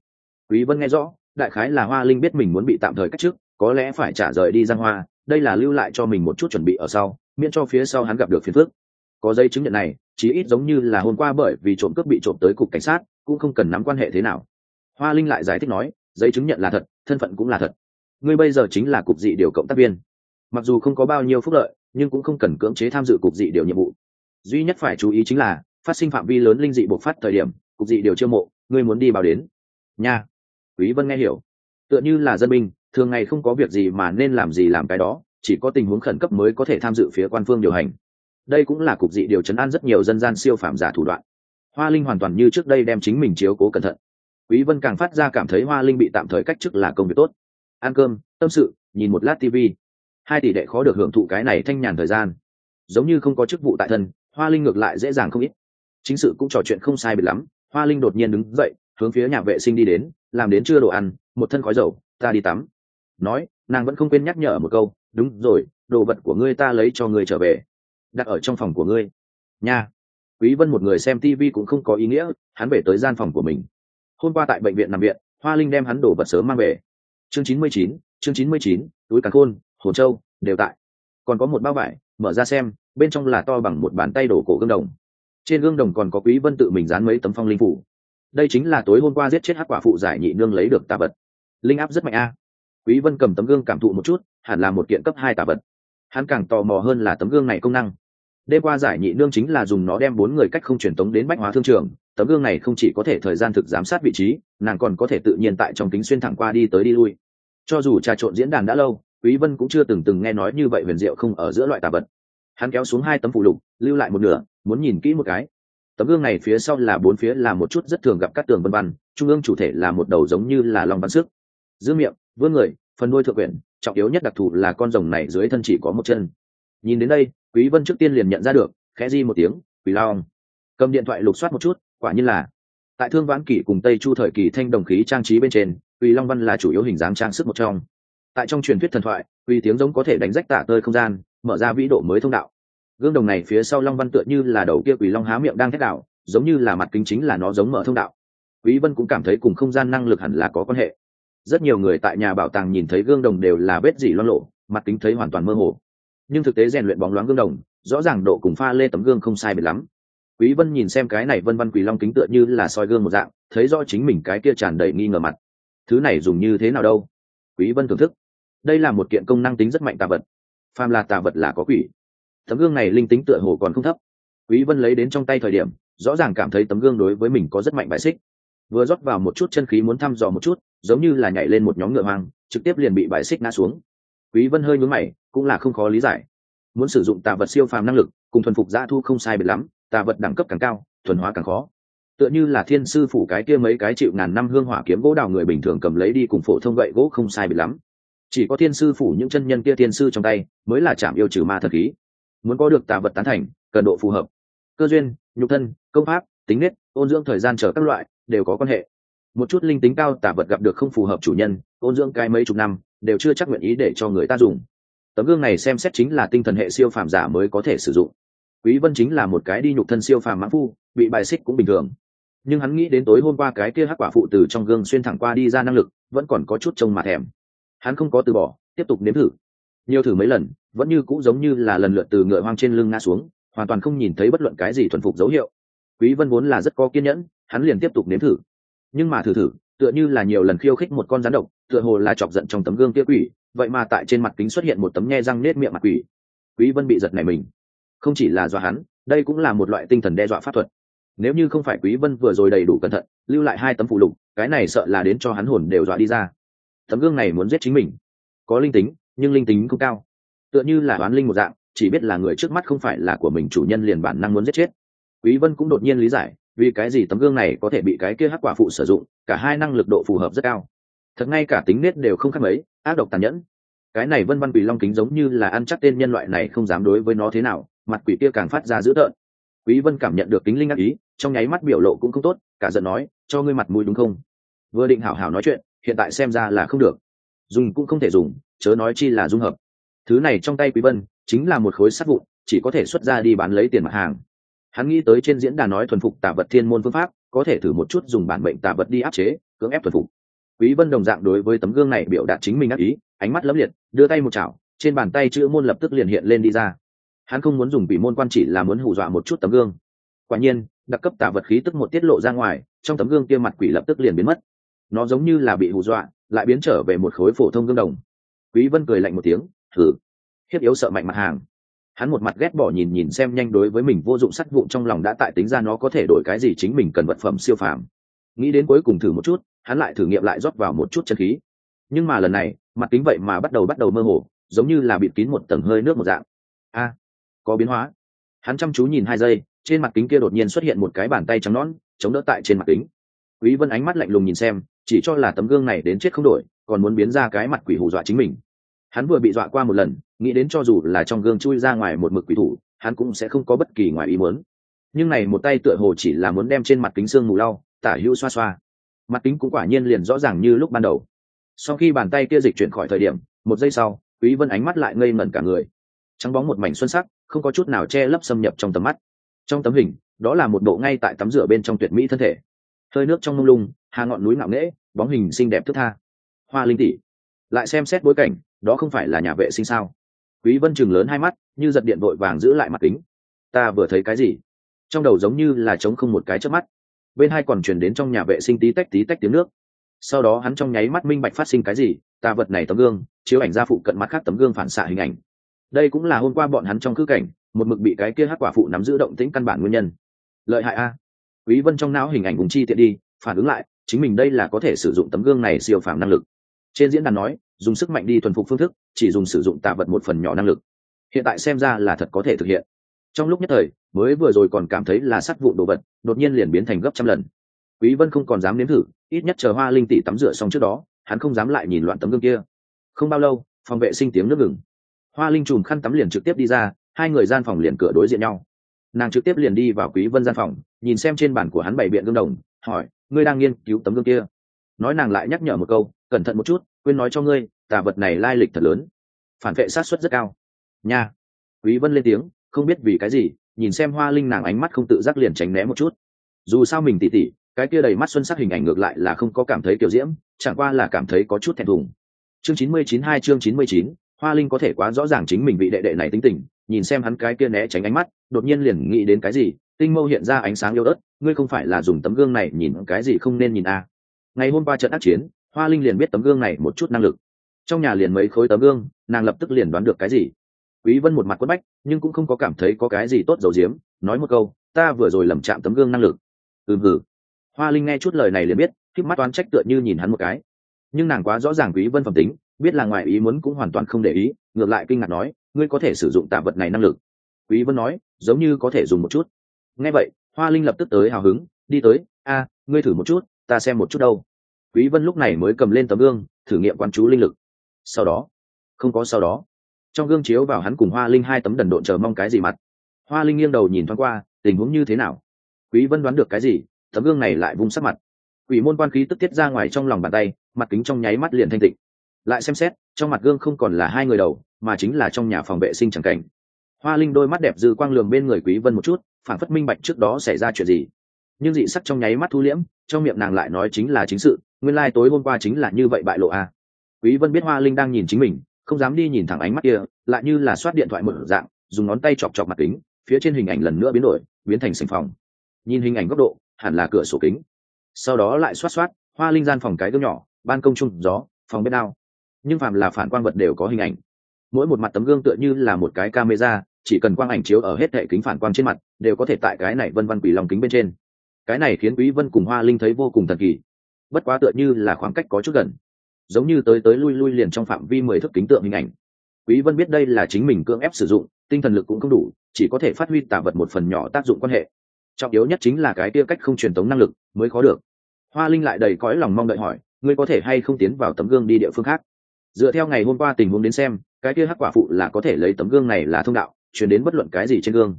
Quý vân nghe rõ, đại khái là hoa linh biết mình muốn bị tạm thời cách chức, có lẽ phải trả rời đi giang hoa, đây là lưu lại cho mình một chút chuẩn bị ở sau, miễn cho phía sau hắn gặp được phiền phức. Có giấy chứng nhận này, chí ít giống như là hôm qua bởi vì trộm cướp bị trộm tới cục cảnh sát, cũng không cần nắm quan hệ thế nào. Hoa linh lại giải thích nói, giấy chứng nhận là thật, thân phận cũng là thật. Ngươi bây giờ chính là cục dị điều cộng tác viên. Mặc dù không có bao nhiêu phúc lợi nhưng cũng không cần cưỡng chế tham dự cục dị điều nhiệm vụ. Duy nhất phải chú ý chính là, phát sinh phạm vi lớn linh dị bộc phát thời điểm, cục dị điều chiêu mộ, ngươi muốn đi báo đến. Nha. Quý vân nghe hiểu. Tựa như là dân binh, thường ngày không có việc gì mà nên làm gì làm cái đó, chỉ có tình huống khẩn cấp mới có thể tham dự phía quan phương điều hành. Đây cũng là cục dị điều chấn an rất nhiều dân gian siêu phạm giả thủ đoạn. Hoa linh hoàn toàn như trước đây đem chính mình chiếu cố cẩn thận. Quý vân càng phát ra cảm thấy hoa linh bị tạm thời cách chức là công việc tốt. Ăn cơm, tâm sự, nhìn một lát tv hai tỷ đệ khó được hưởng thụ cái này thanh nhàn thời gian. Giống như không có chức vụ tại thân hoa linh ngược lại dễ dàng không ít. Chính sự cũng trò chuyện không sai biệt lắm hoa linh đột nhiên đứng dậy hướng phía nhà vệ sinh đi đến làm đến chưa đồ ăn một thân khói dầu ta đi tắm. Nói nàng vẫn không quên nhắc nhở một câu đúng rồi đồ vật của ngươi ta lấy cho ngươi trở về đặt ở trong phòng của ngươi. Nha. Quý vân một người xem tivi cũng không có ý nghĩa hắn về tới gian phòng của mình. Hôm qua tại bệnh viện nằm viện hoa linh đem hắn đồ vật sớm mang về. Chương 99, chương 99, túi càn khôn hồ châu, đều tại. Còn có một bao vải, mở ra xem, bên trong là to bằng một bàn tay đổ cổ gương đồng. Trên gương đồng còn có quý vân tự mình dán mấy tấm phong linh phủ. Đây chính là tối hôm qua giết chết hắc quả phụ giải nhị nương lấy được tà vật. Linh áp rất mạnh a. Quý vân cầm tấm gương cảm thụ một chút, hẳn là một kiện cấp hai tà vật. Hắn càng tò mò hơn là tấm gương này công năng. Đêm qua giải nhị nương chính là dùng nó đem bốn người cách không truyền tống đến bách hóa thương trường. Tấm gương này không chỉ có thể thời gian thực giám sát vị trí, nàng còn có thể tự nhiên tại trong kính xuyên thẳng qua đi tới đi lui. Cho dù trà trộn diễn đàn đã lâu quý vân cũng chưa từng từng nghe nói như vậy huyền diệu không ở giữa loại tà vật. Hắn kéo xuống hai tấm phụ lục, lưu lại một nửa, muốn nhìn kỹ một cái. Tấm gương này phía sau là bốn phía là một chút rất thường gặp các tường vân văn, trung ương chủ thể là một đầu giống như là lòng văn sức giữ miệng, vươn người, phần đuôi thượng quyển, trọng yếu nhất đặc thù là con rồng này dưới thân chỉ có một chân. Nhìn đến đây, quý vân trước tiên liền nhận ra được, khẽ di một tiếng, quỷ long. Cầm điện thoại lục soát một chút, quả nhiên là. Tại thương vãn kỷ cùng tây chu thời kỳ thanh đồng khí trang trí bên trên, quỷ long văn là chủ yếu hình dáng trang sức một trong tại trong truyền thuyết thần thoại quỷ tiếng giống có thể đánh rách tả tơi không gian, mở ra vĩ độ mới thông đạo. Gương đồng này phía sau long văn tựa như là đầu kia quỷ long há miệng đang thét đạo giống như là mặt kính chính là nó giống mở thông đạo. Quý vân cũng cảm thấy cùng không gian năng lực hẳn là có quan hệ. Rất nhiều người tại nhà bảo tàng nhìn thấy gương đồng đều là vết dỉ loang lộ mặt kính thấy hoàn toàn mơ hồ. Nhưng thực tế rèn luyện bóng loáng gương đồng, rõ ràng độ cùng pha lê tấm gương không sai biệt lắm. Quý vân nhìn xem cái này vân văn quỷ long kính tựa như là soi gương một dạng, thấy rõ chính mình cái kia tràn đầy nghi ngờ mặt. Thứ này dùng như thế nào đâu? Quý vân thưởng thức. Đây là một kiện công năng tính rất mạnh tà vật. Phàm là tà vật là có quỷ. Tấm gương này linh tính tựa hồ còn không thấp. Quý vân lấy đến trong tay thời điểm, rõ ràng cảm thấy tấm gương đối với mình có rất mạnh bài xích. Vừa rót vào một chút chân khí muốn thăm dò một chút, giống như là nhảy lên một nhóm ngựa hoang, trực tiếp liền bị bài xích ngã xuống. Quý vân hơi nhướng mày, cũng là không khó lý giải. Muốn sử dụng tà vật siêu phàm năng lực, cùng thuần phục gia thu không sai biệt lắm, tà vật đẳng cấp càng cao, thuần hóa càng khó tựa như là thiên sư phủ cái kia mấy cái chịu ngàn năm hương hỏa kiếm gỗ đào người bình thường cầm lấy đi cùng phổ thông gậy gỗ không sai bị lắm. Chỉ có thiên sư phủ những chân nhân kia thiên sư trong tay mới là chạm yêu trừ ma thật khí. Muốn có được tà vật tán thành, cần độ phù hợp. Cơ duyên, nhục thân, công pháp, tính nết, ôn dưỡng thời gian chờ các loại, đều có quan hệ. Một chút linh tính cao tà vật gặp được không phù hợp chủ nhân, ôn dưỡng cái mấy chục năm, đều chưa chắc nguyện ý để cho người ta dùng. Tấm gương này xem xét chính là tinh thần hệ siêu phàm giả mới có thể sử dụng. Quý vân chính là một cái đi nhục thân siêu phàm mãn phu, bị bài xích cũng bình thường nhưng hắn nghĩ đến tối hôm qua cái kia hắc quả phụ từ trong gương xuyên thẳng qua đi ra năng lực, vẫn còn có chút trông mà thèm. Hắn không có từ bỏ, tiếp tục nếm thử. Nhiều thử mấy lần, vẫn như cũ giống như là lần lượt từ ngựa hoang trên lưng ngã xuống, hoàn toàn không nhìn thấy bất luận cái gì thuần phục dấu hiệu. Quý vân vốn là rất có kiên nhẫn, hắn liền tiếp tục nếm thử. Nhưng mà thử thử, tựa như là nhiều lần khiêu khích một con rắn độc, tựa hồ là chọc giận trong tấm gương kia quỷ, vậy mà tại trên mặt kính xuất hiện một tấm nhe răng nết miệng mặt quỷ. Quý vân bị giật này mình. Không chỉ là dọa hắn, đây cũng là một loại tinh thần đe dọa pháp thuật nếu như không phải quý vân vừa rồi đầy đủ cẩn thận, lưu lại hai tấm phụ lục, cái này sợ là đến cho hắn hồn đều dọa đi ra. Tấm gương này muốn giết chính mình. Có linh tính, nhưng linh tính không cao. Tựa như là đoán linh một dạng, chỉ biết là người trước mắt không phải là của mình chủ nhân liền bản năng muốn giết chết. Quý vân cũng đột nhiên lý giải, vì cái gì tấm gương này có thể bị cái kia hắc quả phụ sử dụng, cả hai năng lực độ phù hợp rất cao. Thật ngay cả tính nết đều không khác mấy, ác độc tàn nhẫn. Cái này vân văn quỷ long kính giống như là ăn chắc tên nhân loại này không dám đối với nó thế nào, mặt quỷ kia càng phát ra dữ tợn quý vân cảm nhận được tính linh ác ý, trong nháy mắt biểu lộ cũng không tốt, cả giận nói, cho ngươi mặt mũi đúng không? Vừa định hảo hảo nói chuyện, hiện tại xem ra là không được. Dùng cũng không thể dùng, chớ nói chi là dung hợp. Thứ này trong tay quý vân, chính là một khối sắt vụn, chỉ có thể xuất ra đi bán lấy tiền mặt hàng. Hắn nghĩ tới trên diễn đàn nói thuần phục tà vật thiên môn phương pháp, có thể thử một chút dùng bản bệnh tà vật đi áp chế, cưỡng ép thuần phục. Quý vân đồng dạng đối với tấm gương này biểu đạt chính mình ác ý, ánh mắt lấm liệt, đưa tay một chảo, trên bàn tay chữ môn lập tức liền hiện lên đi ra hắn không muốn dùng bị môn quan chỉ là muốn hù dọa một chút tấm gương. Quả nhiên, đặc cấp tả vật khí tức một tiết lộ ra ngoài, trong tấm gương kia mặt quỷ lập tức liền biến mất. Nó giống như là bị hù dọa, lại biến trở về một khối phổ thông gương đồng. Quý vân cười lạnh một tiếng, thử. Hiếp yếu sợ mạnh mặt hàng. Hắn một mặt ghét bỏ nhìn nhìn xem nhanh đối với mình vô dụng sắt vụn trong lòng đã tại tính ra nó có thể đổi cái gì chính mình cần vật phẩm siêu phàm. Nghĩ đến cuối cùng thử một chút, hắn lại thử nghiệm lại rót vào một chút chân khí. Nhưng mà lần này, mặt kính vậy mà bắt đầu bắt đầu mơ hồ, giống như là bịt kín một tầng hơi nước một dạng. A! Có biến hóa. Hắn chăm chú nhìn hai giây, trên mặt kính kia đột nhiên xuất hiện một cái bàn tay trắng nón chống đỡ tại trên mặt kính. Quý vân ánh mắt lạnh lùng nhìn xem, chỉ cho là tấm gương này đến chết không đổi, còn muốn biến ra cái mặt quỷ hù dọa chính mình. Hắn vừa bị dọa qua một lần, nghĩ đến cho dù là trong gương chui ra ngoài một mực quỷ thủ, hắn cũng sẽ không có bất kỳ ngoài ý muốn. Nhưng này một tay tựa hồ chỉ là muốn đem trên mặt kính xương mù lau, tả hữu xoa xoa. Mặt kính cũng quả nhiên liền rõ ràng như lúc ban đầu. Sau khi bàn tay kia dịch chuyển khỏi thời điểm, một giây sau, quý vân ánh mắt lại ngây ngẩn cả người. Trắng bóng một mảnh xuân sắc không có chút nào che lấp xâm nhập trong tầm mắt. Trong tấm hình, đó là một bộ ngay tại tắm rửa bên trong tuyệt mỹ thân thể. Hơi nước trong mông lung, hà ngọn núi ngạo nghễ, bóng hình xinh đẹp thức tha. Hoa linh tỷ. Lại xem xét bối cảnh, đó không phải là nhà vệ sinh sao? Quý vân chừng lớn hai mắt, như giật điện vội vàng giữ lại mặt kính. Ta vừa thấy cái gì? Trong đầu giống như là trống không một cái trước mắt. Bên hai còn truyền đến trong nhà vệ sinh tí tách tí tách tiếng nước. Sau đó hắn trong nháy mắt minh bạch phát sinh cái gì, ta vật này tấm gương, chiếu ảnh ra phụ cận mặt khác tấm gương phản xạ hình ảnh đây cũng là hôm qua bọn hắn trong khứ cảnh, một mực bị cái kia hát quả phụ nắm giữ động tĩnh căn bản nguyên nhân. Lợi hại a. Quý vân trong não hình ảnh vùng chi tiện đi, phản ứng lại, chính mình đây là có thể sử dụng tấm gương này siêu phàm năng lực. Trên diễn đàn nói, dùng sức mạnh đi thuần phục phương thức, chỉ dùng sử dụng tạ vật một phần nhỏ năng lực. Hiện tại xem ra là thật có thể thực hiện. Trong lúc nhất thời, mới vừa rồi còn cảm thấy là sắt vụn đồ vật, đột nhiên liền biến thành gấp trăm lần. Quý vân không còn dám nếm thử, ít nhất chờ hoa linh tỷ tắm rửa xong trước đó, hắn không dám lại nhìn loạn tấm gương kia. Không bao lâu, phòng vệ sinh tiếng nước ngừng hoa linh chùm khăn tắm liền trực tiếp đi ra, hai người gian phòng liền cửa đối diện nhau. Nàng trực tiếp liền đi vào quý vân gian phòng, nhìn xem trên bàn của hắn bày biện gương đồng, hỏi, ngươi đang nghiên cứu tấm gương kia? Nói nàng lại nhắc nhở một câu, cẩn thận một chút, quên nói cho ngươi, tà vật này lai lịch thật lớn. Phản vệ sát suất rất cao. Nha. Quý vân lên tiếng, không biết vì cái gì, nhìn xem hoa linh nàng ánh mắt không tự giác liền tránh né một chút. Dù sao mình tỉ tỉ, cái kia đầy mắt xuân sắc hình ảnh ngược lại là không có cảm thấy kiểu diễm, chẳng qua là cảm thấy có chút thẹn thùng. Chương chín mươi chín hai, chương chín mươi chín hoa linh có thể quá rõ ràng chính mình bị đệ đệ này tính tình, nhìn xem hắn cái kia né tránh ánh mắt, đột nhiên liền nghĩ đến cái gì, tinh mâu hiện ra ánh sáng yêu đất ngươi không phải là dùng tấm gương này nhìn cái gì không nên nhìn a à. ngày hôm qua trận ác chiến, hoa linh liền biết tấm gương này một chút năng lực. Trong nhà liền mấy khối tấm gương, nàng lập tức liền đoán được cái gì. Quý vân một mặt quất bách, nhưng cũng không có cảm thấy có cái gì tốt dầu diếm nói một câu, ta vừa rồi lầm chạm tấm gương năng lực. Ừ hử hoa linh nghe chút lời này liền biết khi mắt toán trách tựa như nhìn hắn một cái. Nhưng nàng quá rõ ràng quý vân phẩm tính biết là ngoài ý muốn cũng hoàn toàn không để ý, ngược lại kinh ngạc nói, ngươi có thể sử dụng tạ vật này năng lực. Quý vân nói, giống như có thể dùng một chút. Nghe vậy, hoa linh lập tức tới hào hứng, đi tới, a, ngươi thử một chút, ta xem một chút đâu. Quý vân lúc này mới cầm lên tấm gương, thử nghiệm quan chú linh lực. Sau đó, không có sau đó. Trong gương chiếu vào hắn cùng hoa linh hai tấm đần độn chờ mong cái gì mặt. Hoa linh nghiêng đầu nhìn thoáng qua, tình huống như thế nào? Quý vân đoán được cái gì, tấm gương này lại vung sắc mặt. Quỷ môn quan khí tức tiết ra ngoài trong lòng bàn tay, mặt kính trong nháy mắt liền thanh tịnh lại xem xét, trong mặt gương không còn là hai người đầu, mà chính là trong nhà phòng vệ sinh chẳng cảnh. Hoa linh đôi mắt đẹp dư quang lường bên người quý vân một chút, phản phất minh bạch trước đó xảy ra chuyện gì. Nhưng dị sắc trong nháy mắt thu liễm, trong miệng nàng lại nói chính là chính sự, nguyên lai like tối hôm qua chính là như vậy bại lộ a à. quý vân biết hoa linh đang nhìn chính mình, không dám đi nhìn thẳng ánh mắt kia, lại như là soát điện thoại mở dạng, dùng ngón tay chọc chọc mặt kính, phía trên hình ảnh lần nữa biến đổi, biến thành sành phòng. Nhìn hình ảnh góc độ, hẳn là cửa sổ kính. Sau đó lại xoát xoát hoa linh gian phòng cái gương nhỏ, ban công chung, gió, phòng bếp đao nhưng phạm là phản quang vật đều có hình ảnh. Mỗi một mặt tấm gương tựa như là một cái camera, chỉ cần quang ảnh chiếu ở hết hệ kính phản quang trên mặt, đều có thể tại cái này vân văn quỷ lòng kính bên trên. Cái này khiến quý vân cùng hoa linh thấy vô cùng thần kỳ. Bất quá tựa như là khoảng cách có chút gần. Giống như tới tới lui lui liền trong phạm vi mười thước kính tượng hình ảnh. Quý vân biết đây là chính mình cưỡng ép sử dụng, tinh thần lực cũng không đủ, chỉ có thể phát huy tả vật một phần nhỏ tác dụng quan hệ. Trọng yếu nhất chính là cái kia cách không truyền tống năng lực mới có được. Hoa linh lại đầy cõi lòng mong đợi hỏi, ngươi có thể hay không tiến vào tấm gương đi địa phương khác? Dựa theo ngày hôm qua tình huống đến xem, cái kia hắc quả phụ là có thể lấy tấm gương này là thông đạo, truyền đến bất luận cái gì trên gương.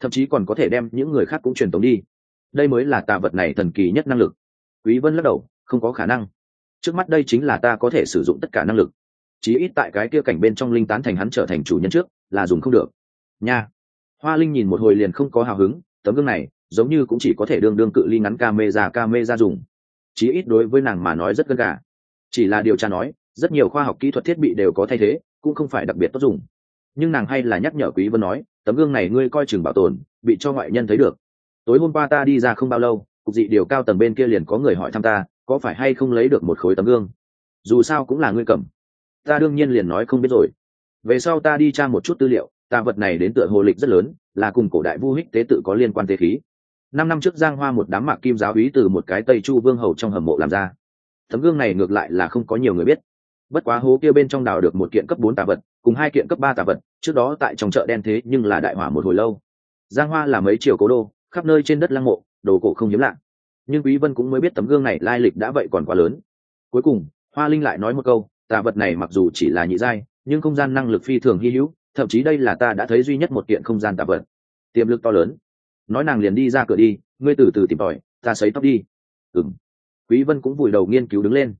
Thậm chí còn có thể đem những người khác cũng truyền tống đi. Đây mới là tạ vật này thần kỳ nhất năng lực. Quý vân lắc đầu, không có khả năng. Trước mắt đây chính là ta có thể sử dụng tất cả năng lực. Chí ít tại cái kia cảnh bên trong linh tán thành hắn trở thành chủ nhân trước, là dùng không được. Nha. Hoa linh nhìn một hồi liền không có hào hứng, tấm gương này, giống như cũng chỉ có thể đương đương cự ly ngắn ca mê ra ca mê ra dùng. Chí ít đối với nàng mà nói rất gần cả chỉ là điều tra nói rất nhiều khoa học kỹ thuật thiết bị đều có thay thế, cũng không phải đặc biệt tốt dùng. Nhưng nàng hay là nhắc nhở quý vân nói, tấm gương này ngươi coi chừng bảo tồn, bị cho ngoại nhân thấy được. Tối hôm qua ta đi ra không bao lâu, cục dị điều cao tầng bên kia liền có người hỏi thăm ta, có phải hay không lấy được một khối tấm gương? Dù sao cũng là ngươi cầm. Ta đương nhiên liền nói không biết rồi. Về sau ta đi tra một chút tư liệu tà vật này đến tựa hồ lịch rất lớn, là cùng cổ đại vu hích tế tự có liên quan tế khí. Năm năm trước giang hoa một đám mạc kim giáo úy từ một cái tây chu vương hầu trong hầm mộ làm ra. Tấm gương này ngược lại là không có nhiều người biết bất quá hố kia bên trong đào được một kiện cấp bốn tà vật, cùng hai kiện cấp ba tà vật, trước đó tại trong chợ đen thế nhưng là đại hỏa một hồi lâu. Giang hoa là mấy triệu cố đô, khắp nơi trên đất lăng mộ, đồ cổ không hiếm lạ. Nhưng quý vân cũng mới biết tấm gương này lai lịch đã vậy còn quá lớn. Cuối cùng, hoa linh lại nói một câu, tà vật này mặc dù chỉ là nhị giai, nhưng không gian năng lực phi thường hy hữu, thậm chí đây là ta đã thấy duy nhất một kiện không gian tà vật. Tiềm lực to lớn. Nói nàng liền đi ra cửa đi, ngươi từ từ tìm tòi, ta sấy tóc đi. Ừm. Quý vân cũng vùi đầu nghiên cứu đứng lên.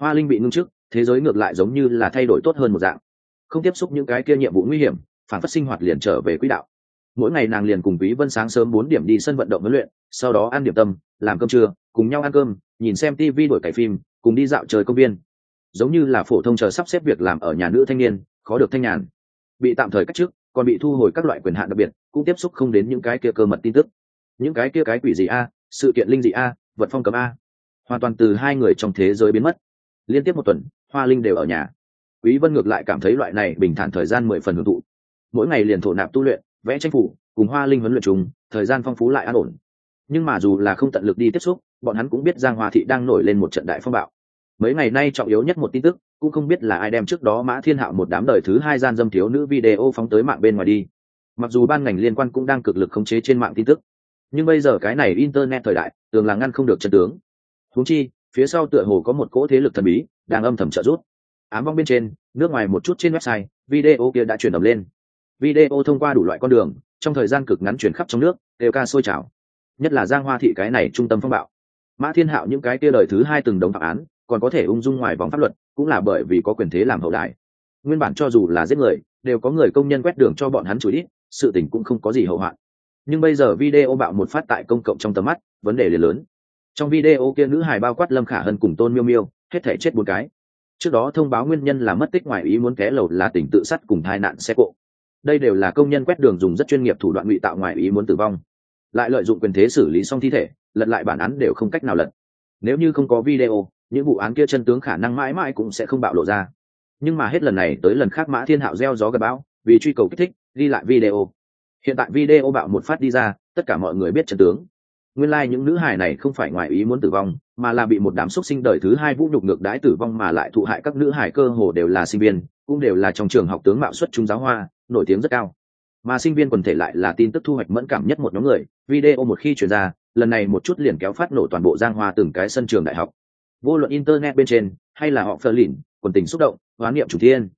Hoa linh bị ngưng trước thế giới ngược lại giống như là thay đổi tốt hơn một dạng. Không tiếp xúc những cái kia nhiệm vụ nguy hiểm phản phát sinh hoạt liền trở về quỹ đạo. Mỗi ngày nàng liền cùng quý vân sáng sớm bốn điểm đi sân vận động huấn luyện sau đó ăn điểm tâm làm cơm trưa cùng nhau ăn cơm nhìn xem tv đổi cải phim cùng đi dạo trời công viên. Giống như là phổ thông chờ sắp xếp việc làm ở nhà nữ thanh niên khó được thanh nhàn. Bị tạm thời cách chức, còn bị thu hồi các loại quyền hạn đặc biệt cũng tiếp xúc không đến những cái kia cơ mật tin tức. Những cái kia cái quỷ gì a sự kiện linh dị a vật phong cấm a. Hoàn toàn từ hai người trong thế giới biến mất. Liên tiếp một tuần hoa linh đều ở nhà. Quý vân ngược lại cảm thấy loại này bình thản thời gian mười phần hưởng thụ. Mỗi ngày liền thổ nạp tu luyện, vẽ tranh phủ, cùng hoa linh huấn luyện chúng thời gian phong phú lại an ổn. Nhưng mà dù là không tận lực đi tiếp xúc, bọn hắn cũng biết giang hoa thị đang nổi lên một trận đại phong bạo. Mấy ngày nay trọng yếu nhất một tin tức, cũng không biết là ai đem trước đó mã thiên hạo một đám đời thứ hai gian dâm thiếu nữ video phóng tới mạng bên ngoài đi. Mặc dù ban ngành liên quan cũng đang cực lực khống chế trên mạng tin tức, nhưng bây giờ cái này internet thời đại, tường là ngăn không được chân tướng. Huống chi phía sau tựa hồ có một cỗ thế lực thần bí, đang âm thầm trợ giúp. Ám vong bên trên, nước ngoài một chút trên website, video kia đã chuyển ẩm lên. Video thông qua đủ loại con đường, trong thời gian cực ngắn chuyển khắp trong nước, đều ca sôi trào. Nhất là giang hoa thị cái này trung tâm phong bạo. Mã thiên hạo những cái kia đời thứ hai từng đống phạm án, còn có thể ung dung ngoài vòng pháp luật, cũng là bởi vì có quyền thế làm hậu đại. Nguyên bản cho dù là giết người, đều có người công nhân quét đường cho bọn hắn chủ đi sự tình cũng không có gì hậu hoạn. Nhưng bây giờ video bạo một phát tại công cộng trong tầm mắt, vấn đề liền lớn trong video kia nữ hài bao quát lâm khả hân cùng tôn miêu miêu, hết thể chết bốn cái. Trước đó thông báo nguyên nhân là mất tích ngoài ý muốn té lầu là tỉnh tự sát cùng tai nạn xe cộ. Đây đều là công nhân quét đường dùng rất chuyên nghiệp thủ đoạn ngụy tạo ngoài ý muốn tử vong. Lại lợi dụng quyền thế xử lý xong thi thể, lật lại bản án đều không cách nào lật. Nếu như không có video, những vụ án kia chân tướng khả năng mãi mãi cũng sẽ không bạo lộ ra. Nhưng mà hết lần này tới lần khác mã thiên hạo gieo gió gặp bão, vì truy cầu kích thích, ghi lại video. Hiện tại video bạo một phát đi ra, tất cả mọi người biết chân tướng nguyên lai những nữ hải này không phải ngoài ý muốn tử vong, mà là bị một đám xúc sinh đời thứ hai vũ nhục ngược đái tử vong mà lại thụ hại các nữ hải cơ hồ đều là sinh viên, cũng đều là trong trường học tướng mạo xuất trung giáo hoa, nổi tiếng rất cao. Mà sinh viên quần thể lại là tin tức thu hoạch mẫn cảm nhất một nhóm người, video một khi chuyển ra, lần này một chút liền kéo phát nổ toàn bộ giang hoa từng cái sân trường đại học. Vô luận internet bên trên, hay là họ phờ lìn quần tình xúc động, hoán niệm chủ thiên.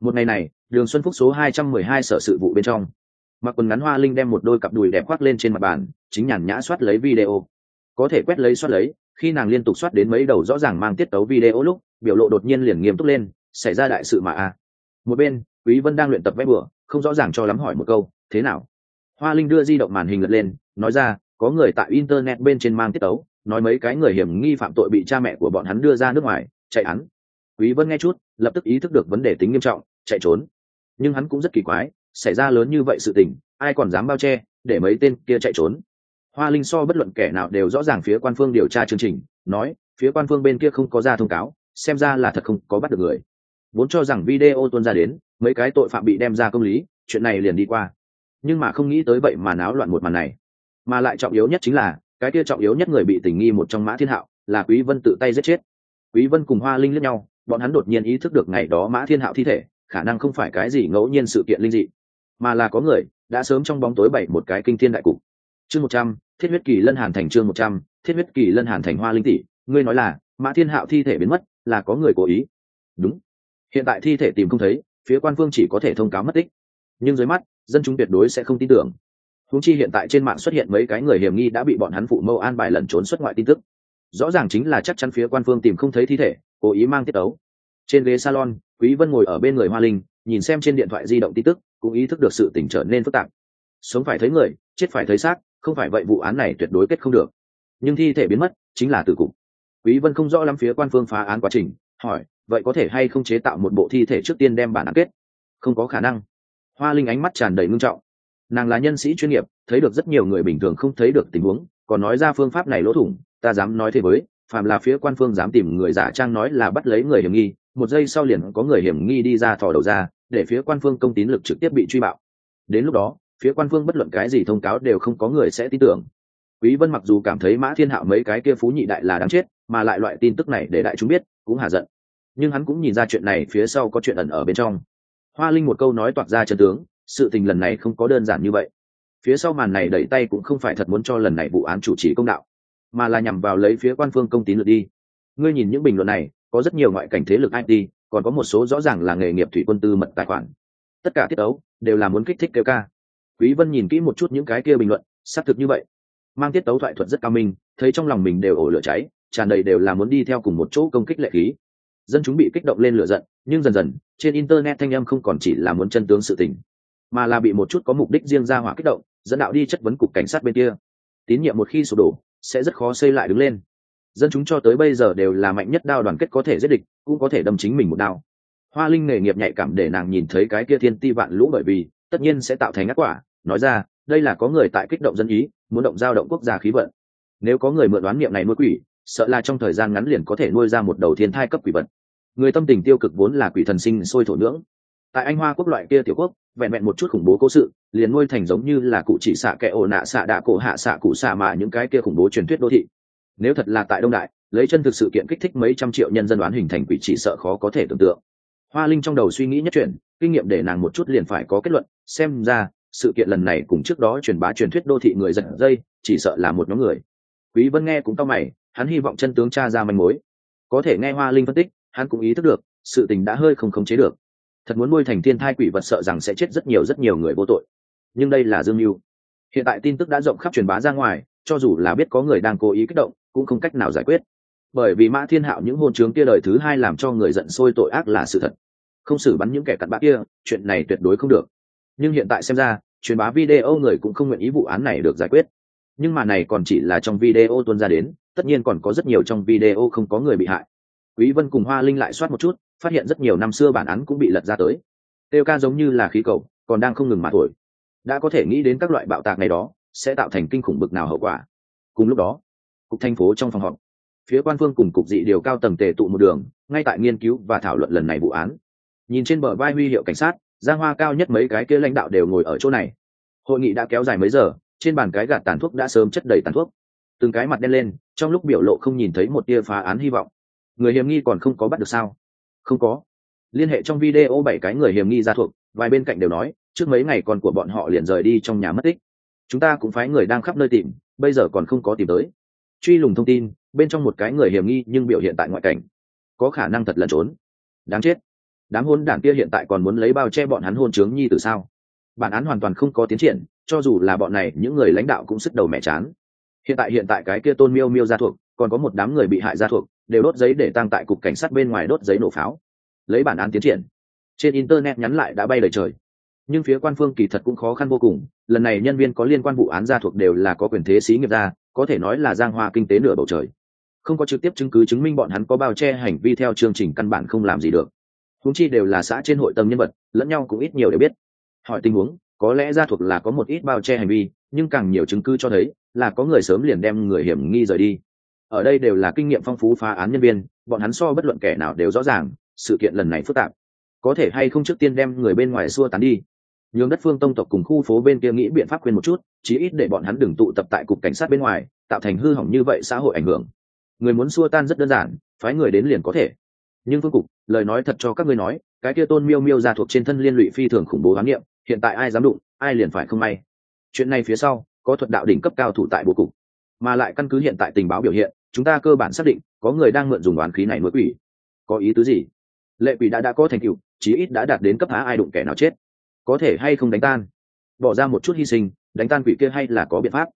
Một ngày này, đường xuân phúc số hai trăm mười hai sở sự vụ bên trong mặc quần ngắn hoa linh đem một đôi cặp đùi đẹp khoác lên trên mặt bàn, chính nhàn nhã soát lấy video. Có thể quét lấy soát lấy, khi nàng liên tục soát đến mấy đầu rõ ràng mang tiết tấu video lúc, biểu lộ đột nhiên liền nghiêm túc lên, xảy ra đại sự mà a. Một bên, quý vân đang luyện tập vẽ bừa, không rõ ràng cho lắm hỏi một câu, thế nào? Hoa linh đưa di động màn hình lật lên, nói ra, có người tại internet bên trên mang tiết tấu, nói mấy cái người hiểm nghi phạm tội bị cha mẹ của bọn hắn đưa ra nước ngoài, chạy hắn. Quý vân nghe chút, lập tức ý thức được vấn đề tính nghiêm trọng, chạy trốn. Nhưng hắn cũng rất kỳ quái xảy ra lớn như vậy sự tình, ai còn dám bao che, để mấy tên kia chạy trốn. Hoa linh so bất luận kẻ nào đều rõ ràng phía quan phương điều tra chương trình, nói, phía quan phương bên kia không có ra thông cáo, xem ra là thật không có bắt được người. Vốn cho rằng video tuôn ra đến, mấy cái tội phạm bị đem ra công lý, chuyện này liền đi qua. Nhưng mà không nghĩ tới vậy mà náo loạn một màn này. Mà lại trọng yếu nhất chính là, cái kia trọng yếu nhất người bị tình nghi một trong mã thiên hạo, là quý vân tự tay giết chết. Quý vân cùng hoa linh lẫn nhau, bọn hắn đột nhiên ý thức được ngày đó mã thiên hạo thi thể, khả năng không phải cái gì ngẫu nhiên sự kiện linh dị mà là có người đã sớm trong bóng tối bảy một cái kinh thiên đại cục. Chương một trăm, thiết huyết kỳ lân hàn thành chương một trăm, thiết huyết kỳ lân hàn thành hoa linh tỷ, ngươi nói là, mã thiên hạo thi thể biến mất, là có người cố ý. Đúng. Hiện tại thi thể tìm không thấy, phía quan phương chỉ có thể thông cáo mất tích. Nhưng dưới mắt, dân chúng tuyệt đối sẽ không tin tưởng. Húng chi hiện tại trên mạng xuất hiện mấy cái người hiểm nghi đã bị bọn hắn phụ mâu an bài lẩn trốn xuất ngoại tin tức. Rõ ràng chính là chắc chắn phía quan phương tìm không thấy thi thể, cố ý mang tiết ấu trên ghế salon, quý vân ngồi ở bên người hoa linh, nhìn xem trên điện thoại di động tin tức cũng ý thức được sự tình trở nên phức tạp. Sống phải thấy người, chết phải thấy xác, không phải vậy vụ án này tuyệt đối kết không được. Nhưng thi thể biến mất, chính là tử cục. Quý vân không rõ lắm phía quan phương phá án quá trình, hỏi, vậy có thể hay không chế tạo một bộ thi thể trước tiên đem bản án kết? Không có khả năng. Hoa linh ánh mắt tràn đầy ngưng trọng. Nàng là nhân sĩ chuyên nghiệp, thấy được rất nhiều người bình thường không thấy được tình huống, còn nói ra phương pháp này lỗ thủng, ta dám nói thế với, phàm là phía quan phương dám tìm người giả trang nói là bắt lấy người hiểm nghi, một giây sau liền có người hiểm nghi đi ra thò đầu ra để phía quan phương công tín lực trực tiếp bị truy bạo. Đến lúc đó, phía quan phương bất luận cái gì thông cáo đều không có người sẽ tin tưởng. Quý vân mặc dù cảm thấy mã thiên hạo mấy cái kia phú nhị đại là đáng chết, mà lại loại tin tức này để đại chúng biết, cũng hà giận. Nhưng hắn cũng nhìn ra chuyện này phía sau có chuyện ẩn ở bên trong. Hoa linh một câu nói toạc ra chân tướng, sự tình lần này không có đơn giản như vậy. Phía sau màn này đẩy tay cũng không phải thật muốn cho lần này vụ án chủ trì công đạo, mà là nhằm vào lấy phía quan phương công tín lượt đi. Ngươi nhìn những bình luận này, có rất nhiều ngoại cảnh thế lực it còn có một số rõ ràng là nghề nghiệp thủy quân tư mật tài khoản. Tất cả tiết ấu đều là muốn kích thích kêu ca. Quý vân nhìn kỹ một chút những cái kia bình luận, xác thực như vậy. Mang tiết tấu thoại thuật rất cao minh, thấy trong lòng mình đều ổ lửa cháy, tràn đầy đều là muốn đi theo cùng một chỗ công kích lệ khí. Dân chúng bị kích động lên lửa giận, nhưng dần dần, trên internet thanh âm không còn chỉ là muốn chân tướng sự tình, mà là bị một chút có mục đích riêng ra hỏa kích động, dẫn đạo đi chất vấn cục cảnh sát bên kia. Tín nhiệm một khi sụp đổ, sẽ rất khó xây lại đứng lên dân chúng cho tới bây giờ đều là mạnh nhất đao đoàn kết có thể giết địch, cũng có thể đâm chính mình một đao. Hoa linh nghề nghiệp nhạy cảm để nàng nhìn thấy cái kia thiên ti vạn lũ bởi vì, tất nhiên sẽ tạo thành ngắt quả. Nói ra, đây là có người tại kích động dân ý, muốn động giao động quốc gia khí vận. Nếu có người mượn đoán niệm này nuôi quỷ, sợ là trong thời gian ngắn liền có thể nuôi ra một đầu thiên thai cấp quỷ vật. Người tâm tình tiêu cực vốn là quỷ thần sinh sôi thổ nhưỡng. Tại anh hoa quốc loại kia tiểu quốc, vẹn vẹn một chút khủng bố cố sự, liền nuôi thành giống như là cụ chỉ xạ kẻ ổ nạ xạ đạ cổ hạ xạ cụ xạ mà những cái kia khủng bố truyền thuyết đô thị nếu thật là tại đông đại, lấy chân thực sự kiện kích thích mấy trăm triệu nhân dân đoán hình thành quỷ chỉ sợ khó có thể tưởng tượng. Hoa linh trong đầu suy nghĩ nhất chuyện kinh nghiệm để nàng một chút liền phải có kết luận, xem ra, sự kiện lần này cùng trước đó truyền bá truyền thuyết đô thị người giật dây, chỉ sợ là một nhóm người. Quý vân nghe cũng cao mày, hắn hy vọng chân tướng tra ra manh mối. Có thể nghe hoa linh phân tích, hắn cũng ý thức được, sự tình đã hơi không khống chế được. Thật muốn nuôi thành thiên thai quỷ vật sợ rằng sẽ chết rất nhiều rất nhiều người vô tội. Nhưng đây là dương mưu. Hiện tại tin tức đã rộng khắp truyền bá ra ngoài, cho dù là biết có người đang cố ý kích động cũng không cách nào giải quyết. Bởi vì mã thiên hạo những hôn chướng kia lời thứ hai làm cho người giận sôi tội ác là sự thật. Không xử bắn những kẻ cặn bã kia, chuyện này tuyệt đối không được. Nhưng hiện tại xem ra, truyền bá video người cũng không nguyện ý vụ án này được giải quyết. Nhưng mà này còn chỉ là trong video tuân ra đến, tất nhiên còn có rất nhiều trong video không có người bị hại. Quý vân cùng hoa linh lại soát một chút, phát hiện rất nhiều năm xưa bản án cũng bị lật ra tới. Tiêu ca giống như là khí cầu, còn đang không ngừng mà thổi. Đã có thể nghĩ đến các loại bạo tạc này đó, sẽ tạo thành kinh khủng bực nào hậu quả. Cùng lúc đó cục thành phố trong phòng họp. Phía quan phương cùng cục dị điều cao tầng tề tụ một đường, ngay tại nghiên cứu và thảo luận lần này vụ án. Nhìn trên bờ vai huy hiệu cảnh sát giang hoa cao nhất mấy cái kia lãnh đạo đều ngồi ở chỗ này. Hội nghị đã kéo dài mấy giờ, trên bàn cái gạt tàn thuốc đã sớm chất đầy tàn thuốc. Từng cái mặt đen lên, trong lúc biểu lộ không nhìn thấy một tia phá án hy vọng. Người hiểm nghi còn không có bắt được sao? Không có. Liên hệ trong video bảy cái người hiểm nghi ra thuộc, vài bên cạnh đều nói, trước mấy ngày con của bọn họ liền rời đi trong nhà mất tích. Chúng ta cũng phái người đang khắp nơi tìm, bây giờ còn không có tìm tới truy lùng thông tin, bên trong một cái người hiểm nghi nhưng biểu hiện tại ngoại cảnh. Có khả năng thật lẩn trốn. Đáng chết. Đám hôn đảng kia hiện tại còn muốn lấy bao che bọn hắn hôn trướng nhi từ sao? Bản án hoàn toàn không có tiến triển, cho dù là bọn này, những người lãnh đạo cũng sức đầu mẹ chán. Hiện tại hiện tại cái kia tôn miêu miêu ra thuộc, còn có một đám người bị hại ra thuộc, đều đốt giấy để tăng tại cục cảnh sát bên ngoài đốt giấy nổ pháo. Lấy bản án tiến triển. Trên internet nhắn lại đã bay lời trời. Nhưng phía quan phương kỳ thật cũng khó khăn vô cùng, lần này nhân viên có liên quan vụ án gia thuộc đều là có quyền thế xí nghiệp ra có thể nói là giang hoa kinh tế nửa bầu trời. Không có trực tiếp chứng cứ chứng minh bọn hắn có bao che hành vi theo chương trình căn bản không làm gì được. Húng chi đều là xã trên hội tâm nhân vật, lẫn nhau cũng ít nhiều đều biết. Hỏi tình huống, có lẽ gia thuộc là có một ít bao che hành vi, nhưng càng nhiều chứng cứ cho thấy là có người sớm liền đem người hiểm nghi rời đi. Ở đây đều là kinh nghiệm phong phú phá án nhân viên, bọn hắn so bất luận kẻ nào đều rõ ràng, sự kiện lần này phức tạp. Có thể hay không trước tiên đem người bên ngoài xua tán đi nhường đất phương tông tộc cùng khu phố bên kia nghĩ biện pháp khuyên một chút, chí ít để bọn hắn đừng tụ tập tại cục cảnh sát bên ngoài, tạo thành hư hỏng như vậy xã hội ảnh hưởng. Người muốn xua tan rất đơn giản, phái người đến liền có thể. Nhưng phương cục, lời nói thật cho các ngươi nói, cái kia tôn miêu miêu ra thuộc trên thân liên lụy phi thường khủng bố khám nghiệm hiện tại ai dám đụng, ai liền phải không may. Chuyện này phía sau, có thuật đạo đỉnh cấp cao thủ tại bộ cục. Mà lại căn cứ hiện tại tình báo biểu hiện, chúng ta cơ bản xác định, có người đang mượn dùng đoán khí này nuôi quỷ. Có ý tứ gì? Lệ quỷ đã đã có thành tựu, chí ít đã đạt đến cấp há ai đụng kẻ nào chết có thể hay không đánh tan. Bỏ ra một chút hy sinh, đánh tan quỷ kia hay là có biện pháp.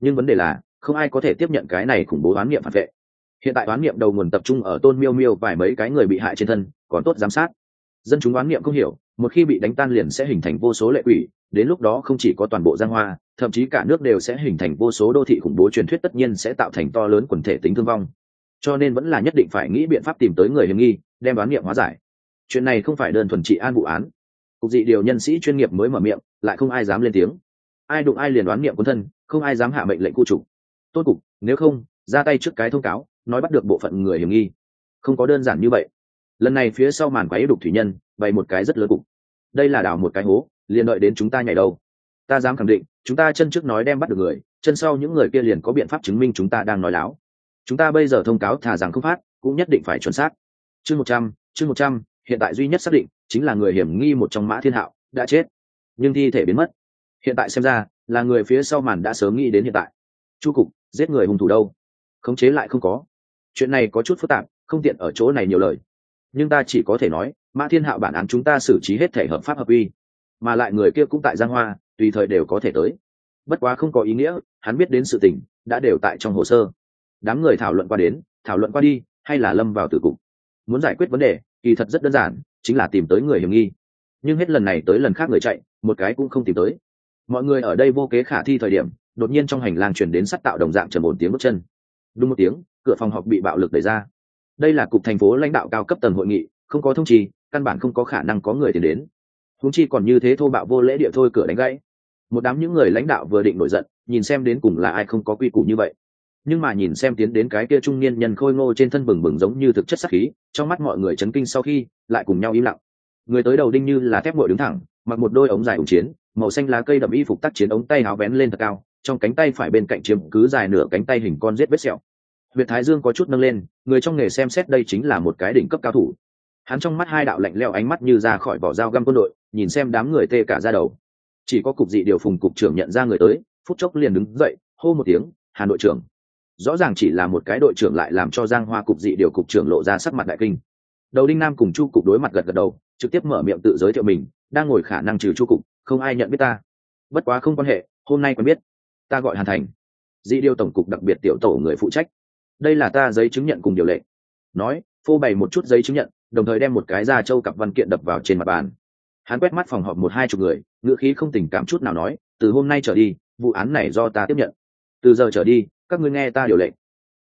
Nhưng vấn đề là, không ai có thể tiếp nhận cái này khủng bố oán niệm phản vệ. Hiện tại oán niệm đầu nguồn tập trung ở tôn miêu miêu vài mấy cái người bị hại trên thân, còn tốt giám sát. Dân chúng oán niệm không hiểu, một khi bị đánh tan liền sẽ hình thành vô số lệ quỷ, đến lúc đó không chỉ có toàn bộ giang hoa, thậm chí cả nước đều sẽ hình thành vô số đô thị khủng bố truyền thuyết tất nhiên sẽ tạo thành to lớn quần thể tính thương vong. Cho nên vẫn là nhất định phải nghĩ biện pháp tìm tới người hiểm nghi, đem đoán niệm hóa giải. Chuyện này không phải đơn thuần trị an vụ án cục dị điều nhân sĩ chuyên nghiệp mới mở miệng, lại không ai dám lên tiếng. Ai đụng ai liền đoán niệm quân thân, không ai dám hạ mệnh lệnh khu trục. Tốt cục, nếu không, ra tay trước cái thông cáo, nói bắt được bộ phận người hiểm nghi. Không có đơn giản như vậy. Lần này phía sau màn quái đục thủy nhân, bày một cái rất lớn cục. Đây là đào một cái hố, liền đợi đến chúng ta nhảy đâu. Ta dám khẳng định, chúng ta chân trước nói đem bắt được người, chân sau những người kia liền có biện pháp chứng minh chúng ta đang nói láo. Chúng ta bây giờ thông cáo thả rằng không phát, cũng nhất định phải chuẩn xác. Chương một trăm, chương một trăm hiện tại duy nhất xác định chính là người hiểm nghi một trong mã thiên hạo, đã chết. Nhưng thi thể biến mất. Hiện tại xem ra, là người phía sau màn đã sớm nghĩ đến hiện tại. Chu cục, giết người hung thủ đâu? Khống chế lại không có. Chuyện này có chút phức tạp, không tiện ở chỗ này nhiều lời. Nhưng ta chỉ có thể nói, mã thiên hạo bản án chúng ta xử trí hết thể hợp pháp hợp uy. Mà lại người kia cũng tại giang hoa, tùy thời đều có thể tới. Bất quá không có ý nghĩa, hắn biết đến sự tình, đã đều tại trong hồ sơ. Đám người thảo luận qua đến, thảo luận qua đi, hay là lâm vào tử cục. Muốn giải quyết vấn đề kỳ thật rất đơn giản, chính là tìm tới người hiểm nghi. Nhưng hết lần này tới lần khác người chạy, một cái cũng không tìm tới. Mọi người ở đây vô kế khả thi thời điểm, đột nhiên trong hành lang chuyển đến sắt tạo đồng dạng trầm ổn tiếng bước chân. Đúng một tiếng, cửa phòng họp bị bạo lực đẩy ra. Đây là cục thành phố lãnh đạo cao cấp tầng hội nghị, không có thông trì, căn bản không có khả năng có người tìm đến. Húng chi còn như thế thô bạo vô lễ địa thôi cửa đánh gãy. Một đám những người lãnh đạo vừa định nổi giận, nhìn xem đến cùng là ai không có quy củ như vậy nhưng mà nhìn xem tiến đến cái kia trung niên nhân khôi ngô trên thân bừng bừng giống như thực chất sắc khí trong mắt mọi người chấn kinh sau khi lại cùng nhau im lặng người tới đầu đinh như là thép ngồi đứng thẳng mặc một đôi ống dài ống chiến màu xanh lá cây đậm y phục tác chiến ống tay áo vén lên thật cao trong cánh tay phải bên cạnh chiếm cứ dài nửa cánh tay hình con rết vết sẹo Việt Thái Dương có chút nâng lên, người trong nghề xem xét đây chính là một cái đỉnh cấp cao thủ. Hắn trong mắt hai đạo lạnh lẽo ánh mắt như ra khỏi vỏ dao găm quân đội, nhìn xem đám người tê cả da đầu. Chỉ có cục dị điều phùng cục trưởng nhận ra người tới, phút chốc liền đứng dậy, hô một tiếng, hà nội trưởng." Rõ ràng chỉ là một cái đội trưởng lại làm cho Giang Hoa cục dị điều cục trưởng lộ ra sắc mặt đại kinh. Đầu Đinh Nam cùng Chu cục đối mặt gật gật đầu, trực tiếp mở miệng tự giới thiệu mình, đang ngồi khả năng trừ Chu cục, không ai nhận biết ta. Bất quá không quan hệ, hôm nay quen biết. Ta gọi Hàn Thành, dị điều tổng cục đặc biệt tiểu tổ người phụ trách đây là ta giấy chứng nhận cùng điều lệ nói phô bày một chút giấy chứng nhận đồng thời đem một cái da trâu cặp văn kiện đập vào trên mặt bàn hắn quét mắt phòng họp một hai chục người ngữ khí không tình cảm chút nào nói từ hôm nay trở đi vụ án này do ta tiếp nhận từ giờ trở đi các ngươi nghe ta điều lệnh.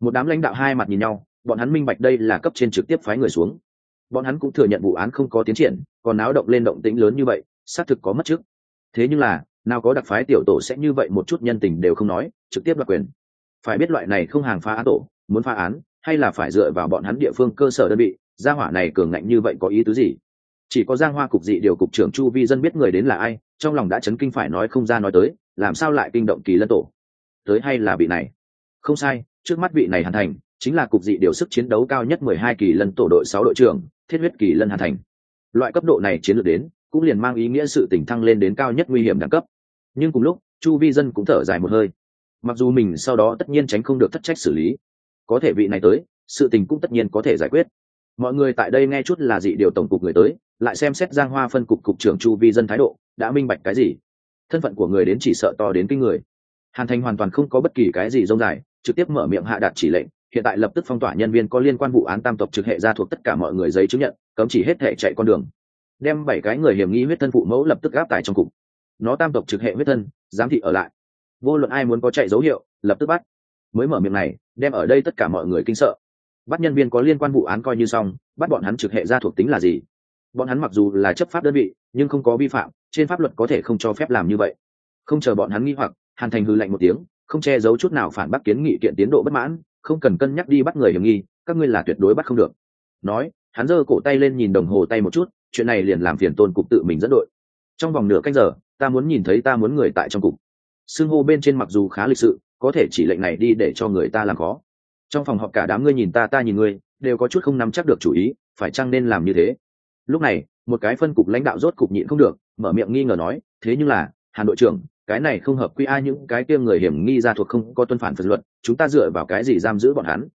Một đám lãnh đạo hai mặt nhìn nhau, bọn hắn minh bạch đây là cấp trên trực tiếp phái người xuống. Bọn hắn cũng thừa nhận vụ án không có tiến triển, còn náo động lên động tĩnh lớn như vậy, xác thực có mất trước thế nhưng là, nào có đặc phái tiểu tổ sẽ như vậy một chút nhân tình đều không nói, trực tiếp đoạt quyền. Phải biết loại này không hàng phá án tổ, muốn phá án, hay là phải dựa vào bọn hắn địa phương cơ sở đơn vị, gia hỏa này cường ngạnh như vậy có ý tứ gì? Chỉ có giang hoa cục dị điều cục trưởng chu vi dân biết người đến là ai, trong lòng đã chấn kinh phải nói không ra nói tới, làm sao lại kinh động kỳ lân tổ? Tới hay là bị này? Không sai, trước mắt vị này hàn thành, chính là cục dị điều sức chiến đấu cao nhất mười hai kỳ lân tổ đội sáu đội trưởng, thiết huyết kỳ lân hàn thành. Loại cấp độ này chiến lược đến, cũng liền mang ý nghĩa sự tỉnh thăng lên đến cao nhất nguy hiểm đẳng cấp. Nhưng cùng lúc, chu vi dân cũng thở dài một hơi. Mặc dù mình sau đó tất nhiên tránh không được thất trách xử lý, có thể vị này tới, sự tình cũng tất nhiên có thể giải quyết. Mọi người tại đây nghe chút là dị điều tổng cục người tới, lại xem xét giang hoa phân cục cục trưởng chu vi dân thái độ, đã minh bạch cái gì. Thân phận của người đến chỉ sợ to đến kinh người. Hàn thành hoàn toàn không có bất kỳ cái gì rông dài trực tiếp mở miệng hạ đạt chỉ lệnh, hiện tại lập tức phong tỏa nhân viên có liên quan vụ án tam tộc trực hệ ra thuộc tất cả mọi người giấy chứng nhận, cấm chỉ hết hệ chạy con đường. Đem bảy cái người hiểm nghi huyết thân phụ mẫu lập tức gáp tải trong cục. Nó tam tộc trực hệ huyết thân, giám thị ở lại. Vô luận ai muốn có chạy dấu hiệu, lập tức bắt. Mới mở miệng này, đem ở đây tất cả mọi người kinh sợ. Bắt nhân viên có liên quan vụ án coi như xong, bắt bọn hắn trực hệ ra thuộc tính là gì? Bọn hắn mặc dù là chấp pháp đơn vị, nhưng không có vi phạm, trên pháp luật có thể không cho phép làm như vậy. Không chờ bọn hắn nghi hoặc, hàn thành hư lạnh một tiếng không che giấu chút nào phản bác kiến nghị kiện tiến độ bất mãn, không cần cân nhắc đi bắt người hiểm nghi, các ngươi là tuyệt đối bắt không được. Nói, hắn giơ cổ tay lên nhìn đồng hồ tay một chút, chuyện này liền làm phiền tôn cục tự mình dẫn đội. Trong vòng nửa canh giờ, ta muốn nhìn thấy ta muốn người tại trong cục. Xưng hô bên trên mặc dù khá lịch sự, có thể chỉ lệnh này đi để cho người ta làm khó. Trong phòng họp cả đám ngươi nhìn ta ta nhìn ngươi, đều có chút không nắm chắc được chủ ý, phải chăng nên làm như thế? Lúc này, một cái phân cục lãnh đạo rốt cục nhịn không được, mở miệng nghi ngờ nói, thế nhưng là, hàn đội trưởng cái này không hợp quy ai những cái kia người hiểm nghi ra thuộc không có tuân phản phật luật, chúng ta dựa vào cái gì giam giữ bọn hắn?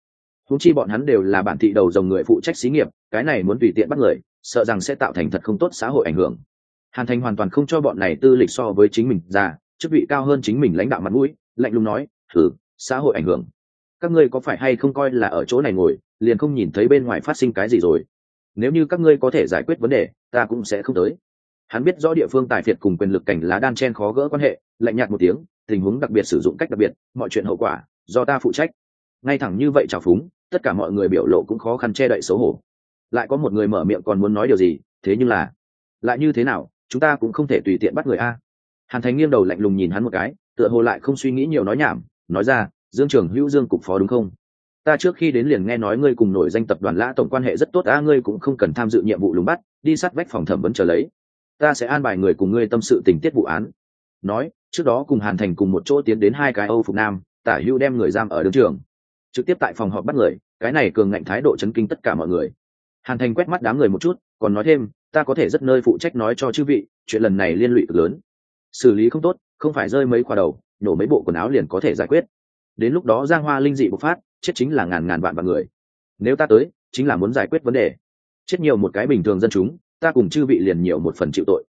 Húng chi bọn hắn đều là bản thị đầu dòng người phụ trách xí nghiệp, cái này muốn tùy tiện bắt người, sợ rằng sẽ tạo thành thật không tốt xã hội ảnh hưởng. Hàn thành hoàn toàn không cho bọn này tư lịch so với chính mình ra, chức vị cao hơn chính mình lãnh đạo mặt mũi, lạnh lùng nói, thử, xã hội ảnh hưởng. Các ngươi có phải hay không coi là ở chỗ này ngồi, liền không nhìn thấy bên ngoài phát sinh cái gì rồi? Nếu như các ngươi có thể giải quyết vấn đề, ta cũng sẽ không tới hắn biết rõ địa phương tài phiệt cùng quyền lực cảnh lá đan chen khó gỡ quan hệ, lạnh nhạt một tiếng, tình huống đặc biệt sử dụng cách đặc biệt, mọi chuyện hậu quả, do ta phụ trách. Ngay thẳng như vậy trào phúng, tất cả mọi người biểu lộ cũng khó khăn che đậy xấu hổ. Lại có một người mở miệng còn muốn nói điều gì, thế nhưng là, lại như thế nào, chúng ta cũng không thể tùy tiện bắt người a. Hàn thành nghiêng đầu lạnh lùng nhìn hắn một cái, tựa hồ lại không suy nghĩ nhiều nói nhảm, nói ra, dương trường hữu dương cục phó đúng không? Ta trước khi đến liền nghe nói ngươi cùng nổi danh tập đoàn lã tổng quan hệ rất tốt a, ngươi cũng không cần tham dự nhiệm vụ lùng bắt, đi sát vách phòng thẩm vấn chờ lấy ta sẽ an bài người cùng ngươi tâm sự tình tiết vụ án. Nói, trước đó cùng hàn thành cùng một chỗ tiến đến hai cái âu phục nam, tả Hưu đem người giam ở đường trường. Trực tiếp tại phòng họp bắt người, cái này cường ngạnh thái độ chấn kinh tất cả mọi người. Hàn thành quét mắt đám người một chút, còn nói thêm, ta có thể rất nơi phụ trách nói cho chư vị, chuyện lần này liên lụy cực lớn. Xử lý không tốt, không phải rơi mấy khoa đầu, nổ mấy bộ quần áo liền có thể giải quyết. Đến lúc đó giang hoa linh dị bộc phát, chết chính là ngàn ngàn vạn vạn người. Nếu ta tới, chính là muốn giải quyết vấn đề. Chết nhiều một cái bình thường dân chúng ta cùng chư vị liền nhiều một phần chịu tội.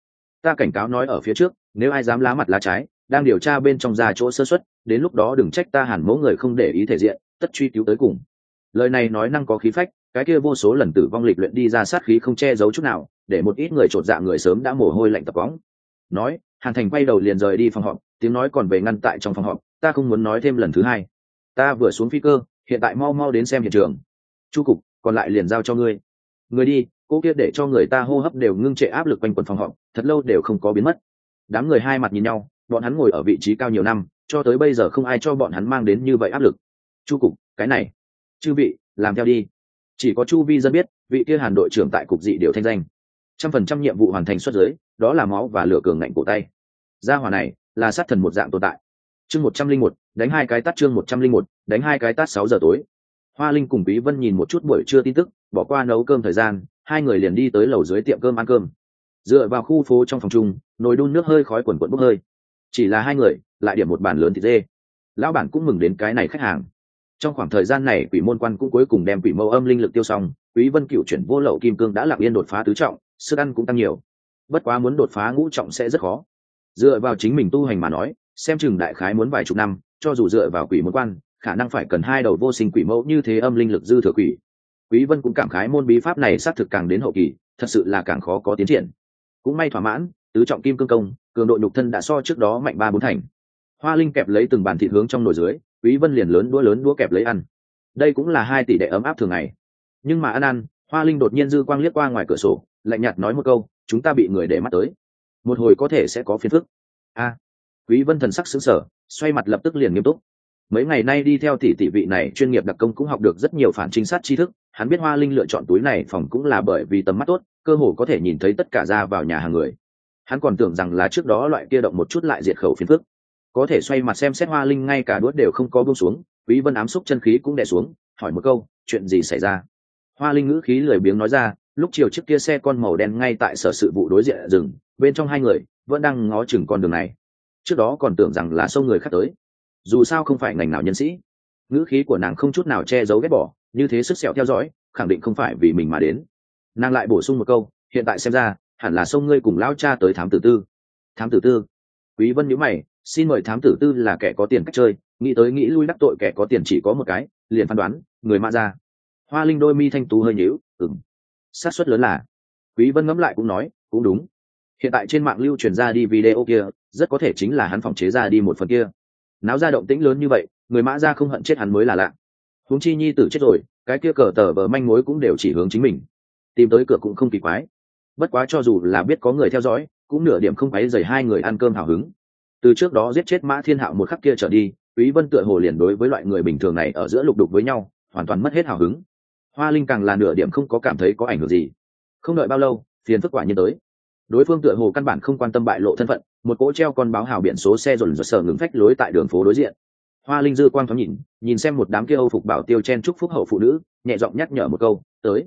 Ta cảnh cáo nói ở phía trước, nếu ai dám lá mặt lá trái, đang điều tra bên trong ra chỗ sơ xuất, đến lúc đó đừng trách ta hẳn mẫu người không để ý thể diện, tất truy cứu tới cùng. Lời này nói năng có khí phách, cái kia vô số lần tử vong lịch luyện đi ra sát khí không che giấu chút nào, để một ít người chột dạ người sớm đã mồ hôi lạnh tập bóng nói, hàn thành quay đầu liền rời đi phòng họp, tiếng nói còn về ngăn tại trong phòng họp, ta không muốn nói thêm lần thứ hai. Ta vừa xuống phi cơ, hiện tại mau mau đến xem hiện trường. Chu cục, còn lại liền giao cho ngươi. Người đi cô kia để cho người ta hô hấp đều ngưng trệ áp lực quanh quần phòng họp, thật lâu đều không có biến mất. Đám người hai mặt nhìn nhau, bọn hắn ngồi ở vị trí cao nhiều năm, cho tới bây giờ không ai cho bọn hắn mang đến như vậy áp lực. Chu cục, cái này. Chư vị, làm theo đi. Chỉ có chu vi dân biết, vị kia hàn đội trưởng tại cục dị điều thanh danh. Trăm phần trăm nhiệm vụ hoàn thành xuất giới đó là máu và lửa cường ngạnh cổ tay. Gia hỏa này, là sát thần một dạng tồn tại. Chương một trăm linh một, đánh hai cái tát chương một trăm linh một, đánh hai cái tát sáu giờ tối. Hoa linh cùng quý vân nhìn một chút buổi trưa tin tức, bỏ qua nấu cơm thời gian hai người liền đi tới lầu dưới tiệm cơm ăn cơm. Dựa vào khu phố trong phòng chung, nồi đun nước hơi khói quần quận bốc hơi. Chỉ là hai người, lại điểm một bàn lớn thịt dê. Lão bản cũng mừng đến cái này khách hàng. Trong khoảng thời gian này, quỷ môn quan cũng cuối cùng đem quỷ mâu âm linh lực tiêu xong, quý vân cựu chuyển vô lậu kim cương đã lặng yên đột phá tứ trọng, sức ăn cũng tăng nhiều. Bất quá muốn đột phá ngũ trọng sẽ rất khó. Dựa vào chính mình tu hành mà nói, xem chừng đại khái muốn vài chục năm, cho dù dựa vào quỷ môn quan, khả năng phải cần hai đầu vô sinh quỷ mẫu như thế âm linh lực dư thừa quỷ quý vân cũng cảm khái môn bí pháp này xác thực càng đến hậu kỳ, thật sự là càng khó có tiến triển. Cũng may thỏa mãn, tứ trọng kim cương công, cường độ nhục thân đã so trước đó mạnh ba bốn thành. Hoa linh kẹp lấy từng bàn thịt hướng trong nồi dưới, quý vân liền lớn đũa lớn đũa kẹp lấy ăn. Đây cũng là hai tỷ đệ ấm áp thường ngày. Nhưng mà ăn ăn, hoa linh đột nhiên dư quang liếc qua ngoài cửa sổ, lạnh nhạt nói một câu, chúng ta bị người để mắt tới. Một hồi có thể sẽ có phiền phức. A. Quý vân thần sắc sững sờ, xoay mặt lập tức liền nghiêm túc mấy ngày nay đi theo tỷ tỷ vị này chuyên nghiệp đặc công cũng học được rất nhiều phản trinh sát tri thức, hắn biết hoa linh lựa chọn túi này phòng cũng là bởi vì tầm mắt tốt, cơ hồ có thể nhìn thấy tất cả ra vào nhà hàng người. Hắn còn tưởng rằng là trước đó loại kia động một chút lại diệt khẩu phiền phức. Có thể xoay mặt xem xét hoa linh ngay cả đuốt đều không có buông xuống, quý vân ám xúc chân khí cũng đè xuống, hỏi một câu, chuyện gì xảy ra? Hoa linh ngữ khí lười biếng nói ra, lúc chiều trước kia xe con màu đen ngay tại sở sự vụ đối diện rừng, bên trong hai người, vẫn đang ngó chừng con đường này. Trước đó còn tưởng rằng là sâu người khác tới dù sao không phải ngành nào nhân sĩ. Ngữ khí của nàng không chút nào che giấu ghét bỏ, như thế sức sẹo theo dõi, khẳng định không phải vì mình mà đến. Nàng lại bổ sung một câu, hiện tại xem ra, hẳn là sông ngươi cùng lão cha tới thám tử tư. Thám tử tư? Quý vân nhíu mày, xin mời thám tử tư là kẻ có tiền cách chơi, nghĩ tới nghĩ lui đắc tội kẻ có tiền chỉ có một cái, liền phán đoán, người mã ra. Hoa linh đôi mi thanh tú hơi nhíu, ừm. Xác suất lớn là. Quý vân ngẫm lại cũng nói, cũng đúng. Hiện tại trên mạng lưu truyền ra đi video kia, rất có thể chính là hắn phòng chế ra đi một phần kia náo ra động tĩnh lớn như vậy, người mã ra không hận chết hắn mới là lạ. Huống chi nhi tử chết rồi, cái kia cờ tờ bờ manh mối cũng đều chỉ hướng chính mình. Tìm tới cửa cũng không kỳ quái. Bất quá cho dù là biết có người theo dõi, cũng nửa điểm không phải dày hai người ăn cơm hào hứng. Từ trước đó giết chết mã thiên hạo một khắc kia trở đi, quý vân tựa hồ liền đối với loại người bình thường này ở giữa lục đục với nhau, hoàn toàn mất hết hào hứng. Hoa linh càng là nửa điểm không có cảm thấy có ảnh hưởng gì. Không đợi bao lâu, phiền phức quả nhiên tới. Đối phương tựa hồ căn bản không quan tâm bại lộ thân phận một cỗ treo con báo hào biển số xe dồn dập sở ngừng phách lối tại đường phố đối diện. Hoa linh dư quang thoáng nhìn nhìn xem một đám kia âu phục bảo tiêu chen chúc phúc hậu phụ nữ, nhẹ giọng nhắc nhở một câu, tới.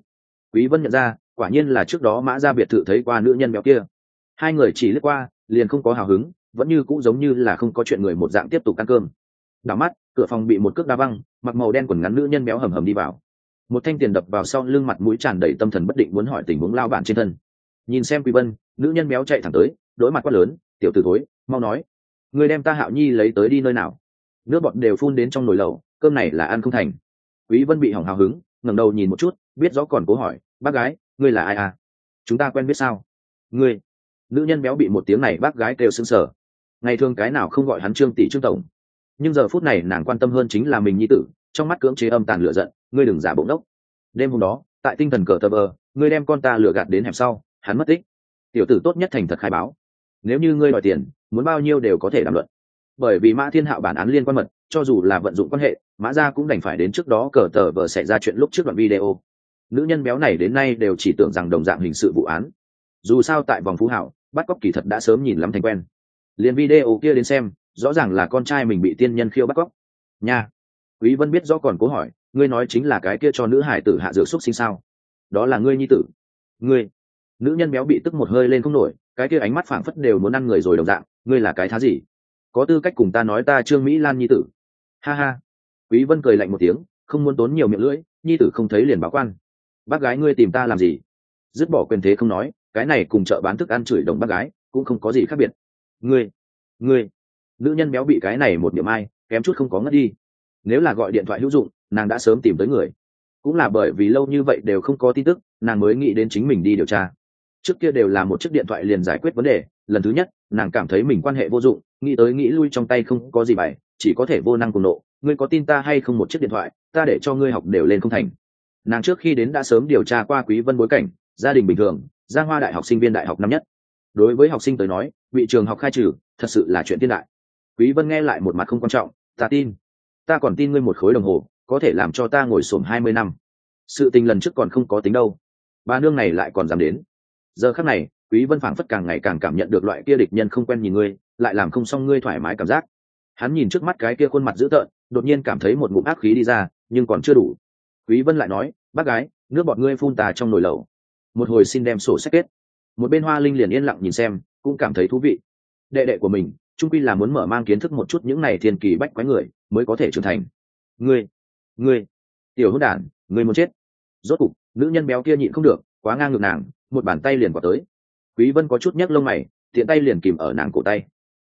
Quý vân nhận ra, quả nhiên là trước đó mã ra biệt thự thấy qua nữ nhân béo kia. Hai người chỉ lướt qua, liền không có hào hứng, vẫn như cũng giống như là không có chuyện người một dạng tiếp tục ăn cơm. Đảo mắt, cửa phòng bị một cước đá văng, mặc màu đen quần ngắn nữ nhân béo hầm hầm đi vào. Một thanh tiền đập vào sau lưng mặt mũi tràn đầy tâm thần bất định muốn hỏi tình huống lao bản trên thân. Nhìn xem quý vân, nữ nhân béo chạy thẳng tới, đối mặt quá lớn tiểu tử thối, mau nói. Người đem ta hạo nhi lấy tới đi nơi nào? Nước bọt đều phun đến trong nồi lẩu, cơm này là ăn không thành. Quý vân bị hỏng hào hứng, ngẩng đầu nhìn một chút, biết rõ còn cố hỏi, bác gái, ngươi là ai à? Chúng ta quen biết sao? Ngươi. Nữ nhân béo bị một tiếng này bác gái kêu sưng sờ. Ngày thường cái nào không gọi hắn trương tỷ trương tổng. Nhưng giờ phút này nàng quan tâm hơn chính là mình nhi tử, trong mắt cưỡng chế âm tàn lửa giận, ngươi đừng giả bỗng đốc đêm hôm đó, tại tinh thần cờ tờ bờ, ngươi đem con ta lừa gạt đến hẻm sau, hắn mất tích. Tiểu tử tốt nhất thành thật khai báo nếu như ngươi đòi tiền, muốn bao nhiêu đều có thể đàm luận. Bởi vì mã thiên hạo bản án liên quan mật, cho dù là vận dụng quan hệ, mã gia cũng đành phải đến trước đó cờ tờ vờ xảy ra chuyện lúc trước đoạn video. Nữ nhân béo này đến nay đều chỉ tưởng rằng đồng dạng hình sự vụ án. Dù sao tại vòng phú hảo, bắt cóc kỳ thật đã sớm nhìn lắm thành quen. Liền video kia đến xem, rõ ràng là con trai mình bị tiên nhân khiêu bắt cóc. Nha. Quý vân biết rõ còn cố hỏi, ngươi nói chính là cái kia cho nữ hải tử hạ dược xúc sinh sao? Đó là ngươi nhi tử. Ngươi. Nữ nhân béo bị tức một hơi lên không nổi cái kia ánh mắt phảng phất đều muốn ăn người rồi đồng dạng, ngươi là cái thá gì? Có tư cách cùng ta nói ta trương mỹ lan nhi tử. Ha ha. Quý vân cười lạnh một tiếng, không muốn tốn nhiều miệng lưỡi, nhi tử không thấy liền báo quan. Bác gái ngươi tìm ta làm gì? Dứt bỏ quyền thế không nói, cái này cùng chợ bán thức ăn chửi đồng bác gái, cũng không có gì khác biệt. Ngươi ngươi. Nữ nhân béo bị cái này một điểm ai, kém chút không có ngất đi. Nếu là gọi điện thoại hữu dụng, nàng đã sớm tìm tới người. Cũng là bởi vì lâu như vậy đều không có tin tức, nàng mới nghĩ đến chính mình đi điều tra trước kia đều là một chiếc điện thoại liền giải quyết vấn đề, lần thứ nhất, nàng cảm thấy mình quan hệ vô dụng, nghĩ tới nghĩ lui trong tay không có gì bài, chỉ có thể vô năng cùng nộ, ngươi có tin ta hay không một chiếc điện thoại, ta để cho ngươi học đều lên không thành. Nàng trước khi đến đã sớm điều tra qua quý vân bối cảnh, gia đình bình thường, giang hoa đại học sinh viên đại học năm nhất. Đối với học sinh tới nói bị trường học khai trừ, thật sự là chuyện tiên đại. Quý vân nghe lại một mặt không quan trọng, ta tin, ta còn tin ngươi một khối đồng hồ, có thể làm cho ta ngồi xổm 20 năm. Sự tình lần trước còn không có tính đâu. Ba nương này lại còn dám đến giờ khắc này, quý vân phảng phất càng ngày càng cảm nhận được loại kia địch nhân không quen nhìn ngươi, lại làm không xong ngươi thoải mái cảm giác. Hắn nhìn trước mắt cái kia khuôn mặt dữ tợn, đột nhiên cảm thấy một ngụm ác khí đi ra, nhưng còn chưa đủ. Quý vân lại nói, bác gái, nước bọt ngươi phun tà trong nồi lẩu. Một hồi xin đem sổ sách kết. Một bên hoa linh liền yên lặng nhìn xem, cũng cảm thấy thú vị. Đệ đệ của mình trung quy là muốn mở mang kiến thức một chút những này thiên kỳ bách quái người, mới có thể trưởng thành. Ngươi ngươi, tiểu hữu đản, ngươi muốn chết. Rốt cục, nữ nhân béo kia nhịn không được quá ngang ngược nàng, một bàn tay liền vào tới. Quý vân có chút nhấc lông mày, tiện tay liền kìm ở nàng cổ tay.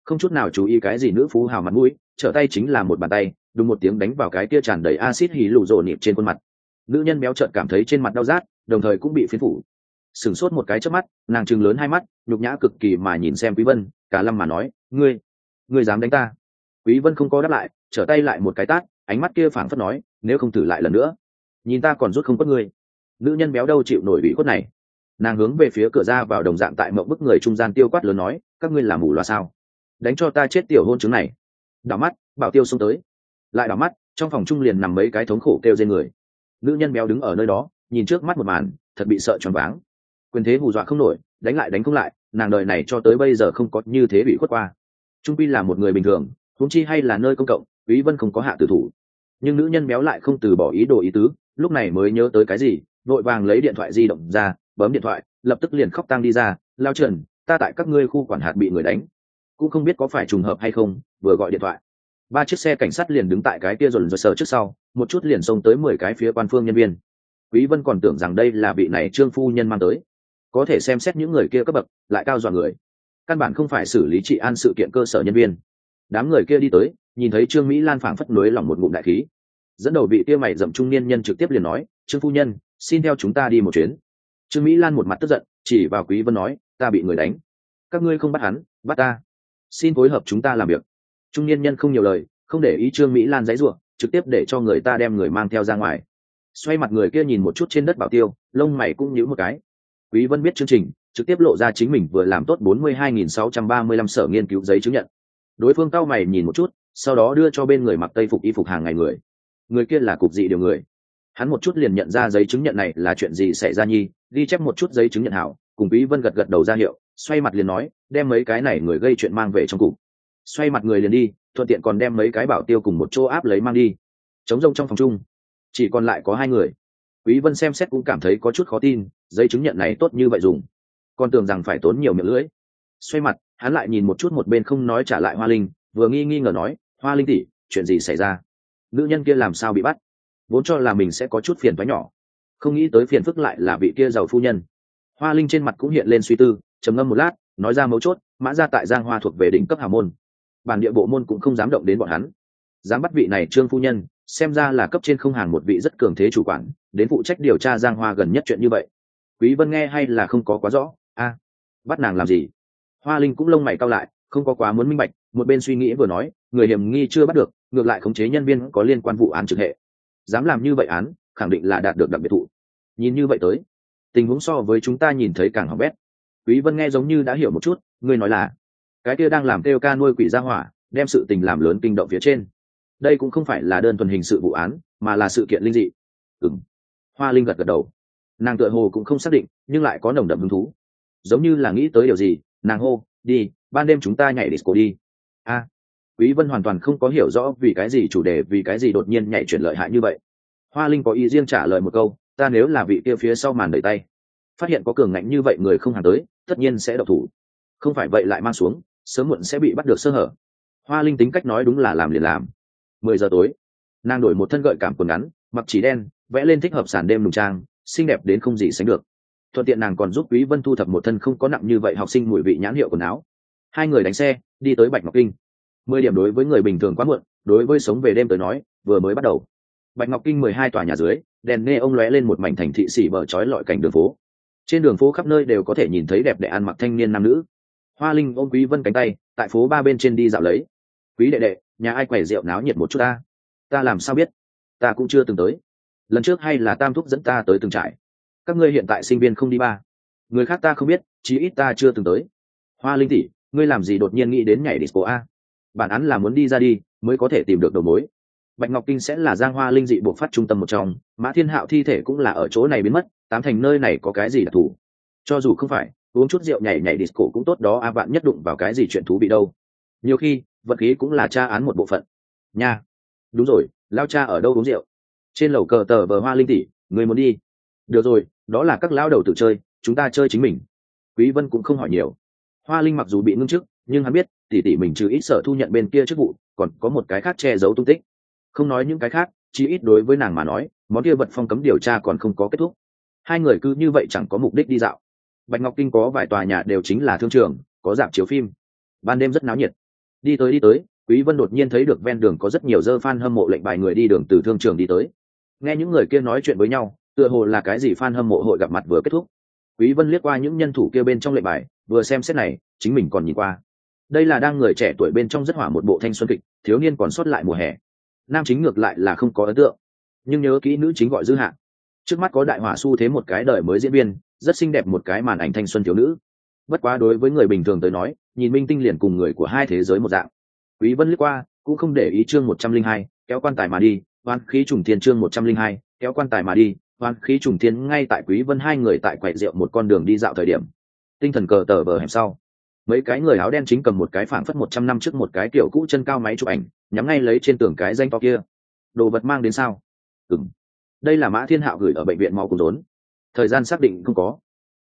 Không chút nào chú ý cái gì nữ phú hào mặt mũi, trở tay chính là một bàn tay đùng một tiếng đánh vào cái kia tràn đầy axit hì lù rộ nịp trên khuôn mặt. Nữ nhân béo trợn cảm thấy trên mặt đau rát, đồng thời cũng bị phiến phủ. Sửng sốt một cái trước mắt, nàng trừng lớn hai mắt, nhục nhã cực kỳ mà nhìn xem quý vân, cả lâm mà nói, ngươi ngươi dám đánh ta? Quý vân không có đáp lại, trở tay lại một cái tát, ánh mắt kia phảng phất nói, nếu không thử lại lần nữa, nhìn ta còn rút không có ngươi nữ nhân béo đâu chịu nổi bị khuất này. Nàng hướng về phía cửa ra vào đồng dạng tại mộng bức người trung gian tiêu quát lớn nói, các ngươi làm mù loà sao? Đánh cho ta chết tiểu hôn chứng này. Đảo mắt, bảo tiêu xông tới. Lại đảo mắt, trong phòng trung liền nằm mấy cái thống khổ kêu trên người. Nữ nhân béo đứng ở nơi đó, nhìn trước mắt một màn, thật bị sợ choáng váng. Quyền thế hù dọa không nổi, đánh lại đánh không lại, nàng đời này cho tới bây giờ không có như thế bị khuất qua. Trung pi là một người bình thường, huống chi hay là nơi công cộng, quý vân không có hạ tử thủ. Nhưng nữ nhân béo lại không từ bỏ ý đồ ý tứ, lúc này mới nhớ tới cái gì vội vàng lấy điện thoại di động ra, bấm điện thoại, lập tức liền khóc tang đi ra, lao trần, ta tại các ngươi khu quản hạt bị người đánh, cũng không biết có phải trùng hợp hay không, vừa gọi điện thoại. Ba chiếc xe cảnh sát liền đứng tại cái kia dồn dồn sờ trước sau, một chút liền xông tới mười cái phía quan phương nhân viên. Quý vân còn tưởng rằng đây là vị này trương phu nhân mang tới. Có thể xem xét những người kia cấp bậc, lại cao dọa người. Căn bản không phải xử lý trị an sự kiện cơ sở nhân viên. Đám người kia đi tới, nhìn thấy trương mỹ lan phảng phất nối lòng một ngụm đại khí dẫn đầu vị kia mày dậm trung niên nhân trực tiếp liền nói, trương phu nhân, xin theo chúng ta đi một chuyến. Trương mỹ lan một mặt tức giận, chỉ vào quý vân nói, ta bị người đánh. Các ngươi không bắt hắn, bắt ta. Xin phối hợp chúng ta làm việc. Trung niên nhân không nhiều lời, không để ý trương mỹ lan dãy ruộng trực tiếp để cho người ta đem người mang theo ra ngoài. Xoay mặt người kia nhìn một chút trên đất bảo tiêu, lông mày cũng nhíu một cái. Quý vân biết chương trình, trực tiếp lộ ra chính mình vừa làm tốt 42.635 sở nghiên cứu giấy chứng nhận. Đối phương cao mày nhìn một chút, sau đó đưa cho bên người mặc tây phục y phục hàng ngày người người kia là cục dị điều người. Hắn một chút liền nhận ra giấy chứng nhận này là chuyện gì xảy ra nhi, ghi chép một chút giấy chứng nhận hảo, cùng quý vân gật gật đầu ra hiệu, xoay mặt liền nói, đem mấy cái này người gây chuyện mang về trong cục. Xoay mặt người liền đi, thuận tiện còn đem mấy cái bảo tiêu cùng một chỗ áp lấy mang đi. Chống rông trong phòng chung, chỉ còn lại có hai người. Quý vân xem xét cũng cảm thấy có chút khó tin, giấy chứng nhận này tốt như vậy dùng. Còn tưởng rằng phải tốn nhiều miệng lưỡi. Xoay mặt, hắn lại nhìn một chút một bên không nói trả lại hoa linh, vừa nghi nghi ngờ nói, hoa linh tỷ, chuyện gì xảy ra? Nữ nhân kia làm sao bị bắt? Vốn cho là mình sẽ có chút phiền thoái nhỏ. Không nghĩ tới phiền phức lại là vị kia giàu phu nhân. Hoa linh trên mặt cũng hiện lên suy tư, trầm ngâm một lát, nói ra mấu chốt, mã ra tại giang hoa thuộc về đỉnh cấp hào môn. Bản địa bộ môn cũng không dám động đến bọn hắn. Dám bắt vị này trương phu nhân, xem ra là cấp trên không hàng một vị rất cường thế chủ quản, đến phụ trách điều tra giang hoa gần nhất chuyện như vậy. Quý vân nghe hay là không có quá rõ, a, bắt nàng làm gì? Hoa linh cũng lông mày cao lại, không có quá muốn minh bạch, một bên suy nghĩ vừa nói, người hiểm nghi chưa bắt được ngược lại khống chế nhân viên có liên quan vụ án trực hệ. Dám làm như vậy án, khẳng định là đạt được đặc biệt thụ. Nhìn như vậy tới, tình huống so với chúng ta nhìn thấy càng hỏng bét. Quý vân nghe giống như đã hiểu một chút, ngươi nói là, cái kia đang làm kêu ca nuôi quỷ gia hỏa, đem sự tình làm lớn kinh động phía trên. Đây cũng không phải là đơn thuần hình sự vụ án, mà là sự kiện linh dị. Ừm. Hoa linh gật gật đầu. Nàng tựa hồ cũng không xác định, nhưng lại có nồng đậm hứng thú. Giống như là nghĩ tới điều gì, nàng hô, đi, ban đêm chúng ta nhảy disco đi. A quý vân hoàn toàn không có hiểu rõ vì cái gì chủ đề, vì cái gì đột nhiên nhảy chuyển lợi hại như vậy. Hoa linh có ý riêng trả lời một câu, ta nếu là vị kia phía sau màn đẩy tay, phát hiện có cường ngạnh như vậy người không hàng tới, tất nhiên sẽ độc thủ. Không phải vậy lại mang xuống, sớm muộn sẽ bị bắt được sơ hở. Hoa linh tính cách nói đúng là làm liền làm. Mười giờ tối, nàng đổi một thân gợi cảm quần ngắn, mặc chỉ đen, vẽ lên thích hợp sàn đêm lùng trang, xinh đẹp đến không gì sánh được. Thuận tiện nàng còn giúp quý vân thu thập một thân không có nặng như vậy học sinh mùi vị nhãn hiệu quần áo. Hai người đánh xe, đi tới bạch ngọc kinh mười điểm đối với người bình thường quá muộn, đối với sống về đêm tới nói, vừa mới bắt đầu. Bạch ngọc kinh mười hai tòa nhà dưới, đèn nghe ông lóe lên một mảnh thành thị xỉ bờ trói lọi cảnh đường phố. Trên đường phố khắp nơi đều có thể nhìn thấy đẹp đẽ ăn mặc thanh niên nam nữ. Hoa linh ôm quý vân cánh tay, tại phố ba bên trên đi dạo lấy. Quý đệ đệ, nhà ai quẩy rượu náo nhiệt một chút ta? Ta làm sao biết? Ta cũng chưa từng tới. Lần trước hay là tam thúc dẫn ta tới từng trại các ngươi hiện tại sinh viên không đi ba. Người khác ta không biết, chí ít ta chưa từng tới. Hoa linh tỷ, ngươi làm gì đột nhiên nghĩ đến nhảy disco a? Bản án là muốn đi ra đi, mới có thể tìm được đầu mối. Bạch ngọc kinh sẽ là giang hoa linh dị buộc phát trung tâm một trong, mã thiên hạo thi thể cũng là ở chỗ này biến mất, tám thành nơi này có cái gì đặc thù cho dù không phải, uống chút rượu nhảy nhảy disco cũng tốt đó, a, bạn nhất đụng vào cái gì chuyện thú vị đâu. Nhiều khi, vật khí cũng là tra án một bộ phận. Nha. Đúng rồi, lao cha ở đâu uống rượu? Trên lầu cờ tờ bờ hoa linh tỷ, người muốn đi. Được rồi, đó là các lão đầu tự chơi, chúng ta chơi chính mình. Quý vân cũng không hỏi nhiều. Hoa linh mặc dù bị ngưng chức nhưng hắn biết tỷ tỷ mình trừ ít sở thu nhận bên kia chức vụ, còn có một cái khác che giấu tung tích. Không nói những cái khác, chỉ ít đối với nàng mà nói, món kia vật phong cấm điều tra còn không có kết thúc. Hai người cứ như vậy chẳng có mục đích đi dạo. Bạch ngọc kinh có vài tòa nhà đều chính là thương trường, có dạp chiếu phim. Ban đêm rất náo nhiệt. Đi tới đi tới, quý vân đột nhiên thấy được ven đường có rất nhiều dơ fan hâm mộ lệnh bài người đi đường từ thương trường đi tới. Nghe những người kia nói chuyện với nhau, tựa hồ là cái gì fan hâm mộ hội gặp mặt vừa kết thúc. Quý vân liếc qua những nhân thủ kia bên trong lệnh bài, vừa xem xét này, chính mình còn nhìn qua đây là đang người trẻ tuổi bên trong rất hỏa một bộ thanh xuân kịch, thiếu niên còn sót lại mùa hè. Nam chính ngược lại là không có ấn tượng. Nhưng nhớ kỹ nữ chính gọi dư hạ. Trước mắt có đại hỏa xu thế một cái đời mới diễn viên, rất xinh đẹp một cái màn ảnh thanh xuân thiếu nữ. Bất quá đối với người bình thường tới nói, nhìn minh tinh liền cùng người của hai thế giới một dạng. Quý vân lướt qua, cũng không để ý chương một trăm linh hai, kéo quan tài mà đi oan khí trùng thiên chương một trăm linh hai, kéo quan tài mà đi oan khí trùng thiên ngay tại quý vân hai người tại quầy rượu một con đường đi dạo thời điểm. Tinh thần cờ tờ bờ hẻm sau mấy cái người áo đen chính cầm một cái phảng phất một trăm năm trước một cái kiểu cũ chân cao máy chụp ảnh, nhắm ngay lấy trên tường cái danh to kia. Đồ vật mang đến sao? Ừm. Đây là mã thiên hạo gửi ở bệnh viện máu cùng rốn thời gian xác định không có.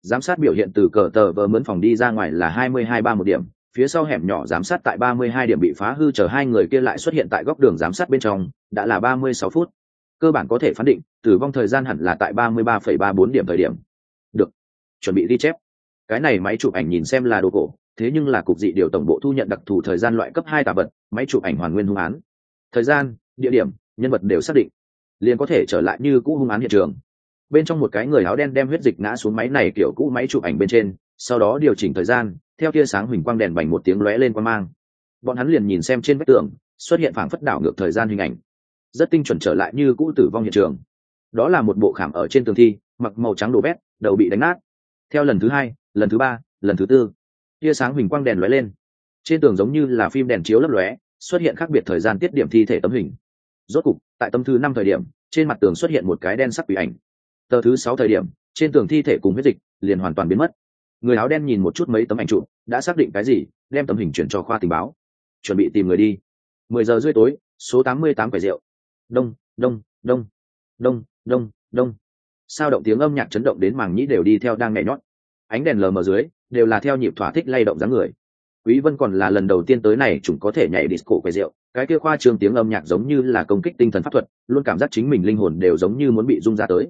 Giám sát biểu hiện từ cờ tờ vờ mướn phòng đi ra ngoài là hai mươi hai ba một điểm, phía sau hẻm nhỏ giám sát tại ba mươi hai điểm bị phá hư chờ hai người kia lại xuất hiện tại góc đường giám sát bên trong, đã là ba mươi sáu phút. Cơ bản có thể phán định, tử vong thời gian hẳn là tại ba mươi ba phẩy ba bốn điểm thời điểm. Được. Chuẩn bị ghi chép. Cái này máy chụp ảnh nhìn xem là đồ cổ thế nhưng là cục dị điều tổng bộ thu nhận đặc thù thời gian loại cấp hai tà vật, máy chụp ảnh hoàn nguyên hung án. Thời gian, địa điểm, nhân vật đều xác định. Liền có thể trở lại như cũ hung án hiện trường. Bên trong một cái người áo đen đem huyết dịch ngã xuống máy này kiểu cũ máy chụp ảnh bên trên, sau đó điều chỉnh thời gian, theo tia sáng huỳnh quang đèn bành một tiếng lóe lên qua mang. Bọn hắn liền nhìn xem trên vách tường, xuất hiện phảng phất đảo ngược thời gian hình ảnh. Rất tinh chuẩn trở lại như cũ tử vong hiện trường. Đó là một bộ khảm ở trên tường thi, mặc màu trắng đổ bét đầu bị đánh nát. Theo lần thứ hai, lần thứ ba, lần thứ tư tia sáng huỳnh quang đèn lóe lên. Trên tường giống như là phim đèn chiếu lấp lóe, xuất hiện khác biệt thời gian tiết điểm thi thể tấm hình. Rốt cục, tại tâm thứ năm thời điểm, trên mặt tường xuất hiện một cái đen sắc quỷ ảnh. Tờ thứ sáu thời điểm, trên tường thi thể cùng huyết dịch liền hoàn toàn biến mất. Người áo đen nhìn một chút mấy tấm ảnh chụp, đã xác định cái gì, đem tấm hình chuyển cho khoa tình báo. Chuẩn bị tìm người đi. Mười giờ rưỡi tối, số tám mươi tám quầy rượu. Đông đông đông đông đông đông. Sao động tiếng âm nhạc chấn động đến màng nhĩ đều đi theo đang nhảy nhót. Ánh đèn lờ mờ dưới đều là theo nhịp thỏa thích lay động dáng người. Quý vân còn là lần đầu tiên tới này chúng có thể nhảy disco quầy rượu, cái kia khoa trương tiếng âm nhạc giống như là công kích tinh thần pháp thuật, luôn cảm giác chính mình linh hồn đều giống như muốn bị rung ra tới.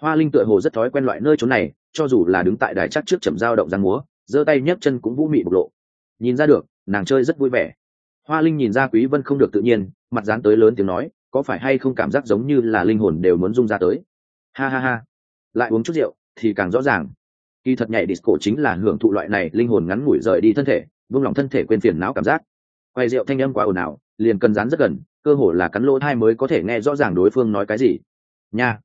Hoa linh tựa hồ rất thói quen loại nơi chỗ này, cho dù là đứng tại đài chắc trước chậm dao động răng múa, giơ tay nhấc chân cũng vũ mị bộc lộ. Nhìn ra được, nàng chơi rất vui vẻ. Hoa linh nhìn ra quý vân không được tự nhiên, mặt dán tới lớn tiếng nói, có phải hay không cảm giác giống như là linh hồn đều muốn rung ra tới? Ha ha ha. Lại uống chút rượu, thì càng rõ ràng kỳ thật nhảy disco chính là hưởng thụ loại này linh hồn ngắn ngủi rời đi thân thể vung lòng thân thể quên phiền não cảm giác. Quay rượu thanh âm quá ồn ào, liền cần dán rất gần, cơ hồ là cắn lỗ thai mới có thể nghe rõ ràng đối phương nói cái gì. Nha.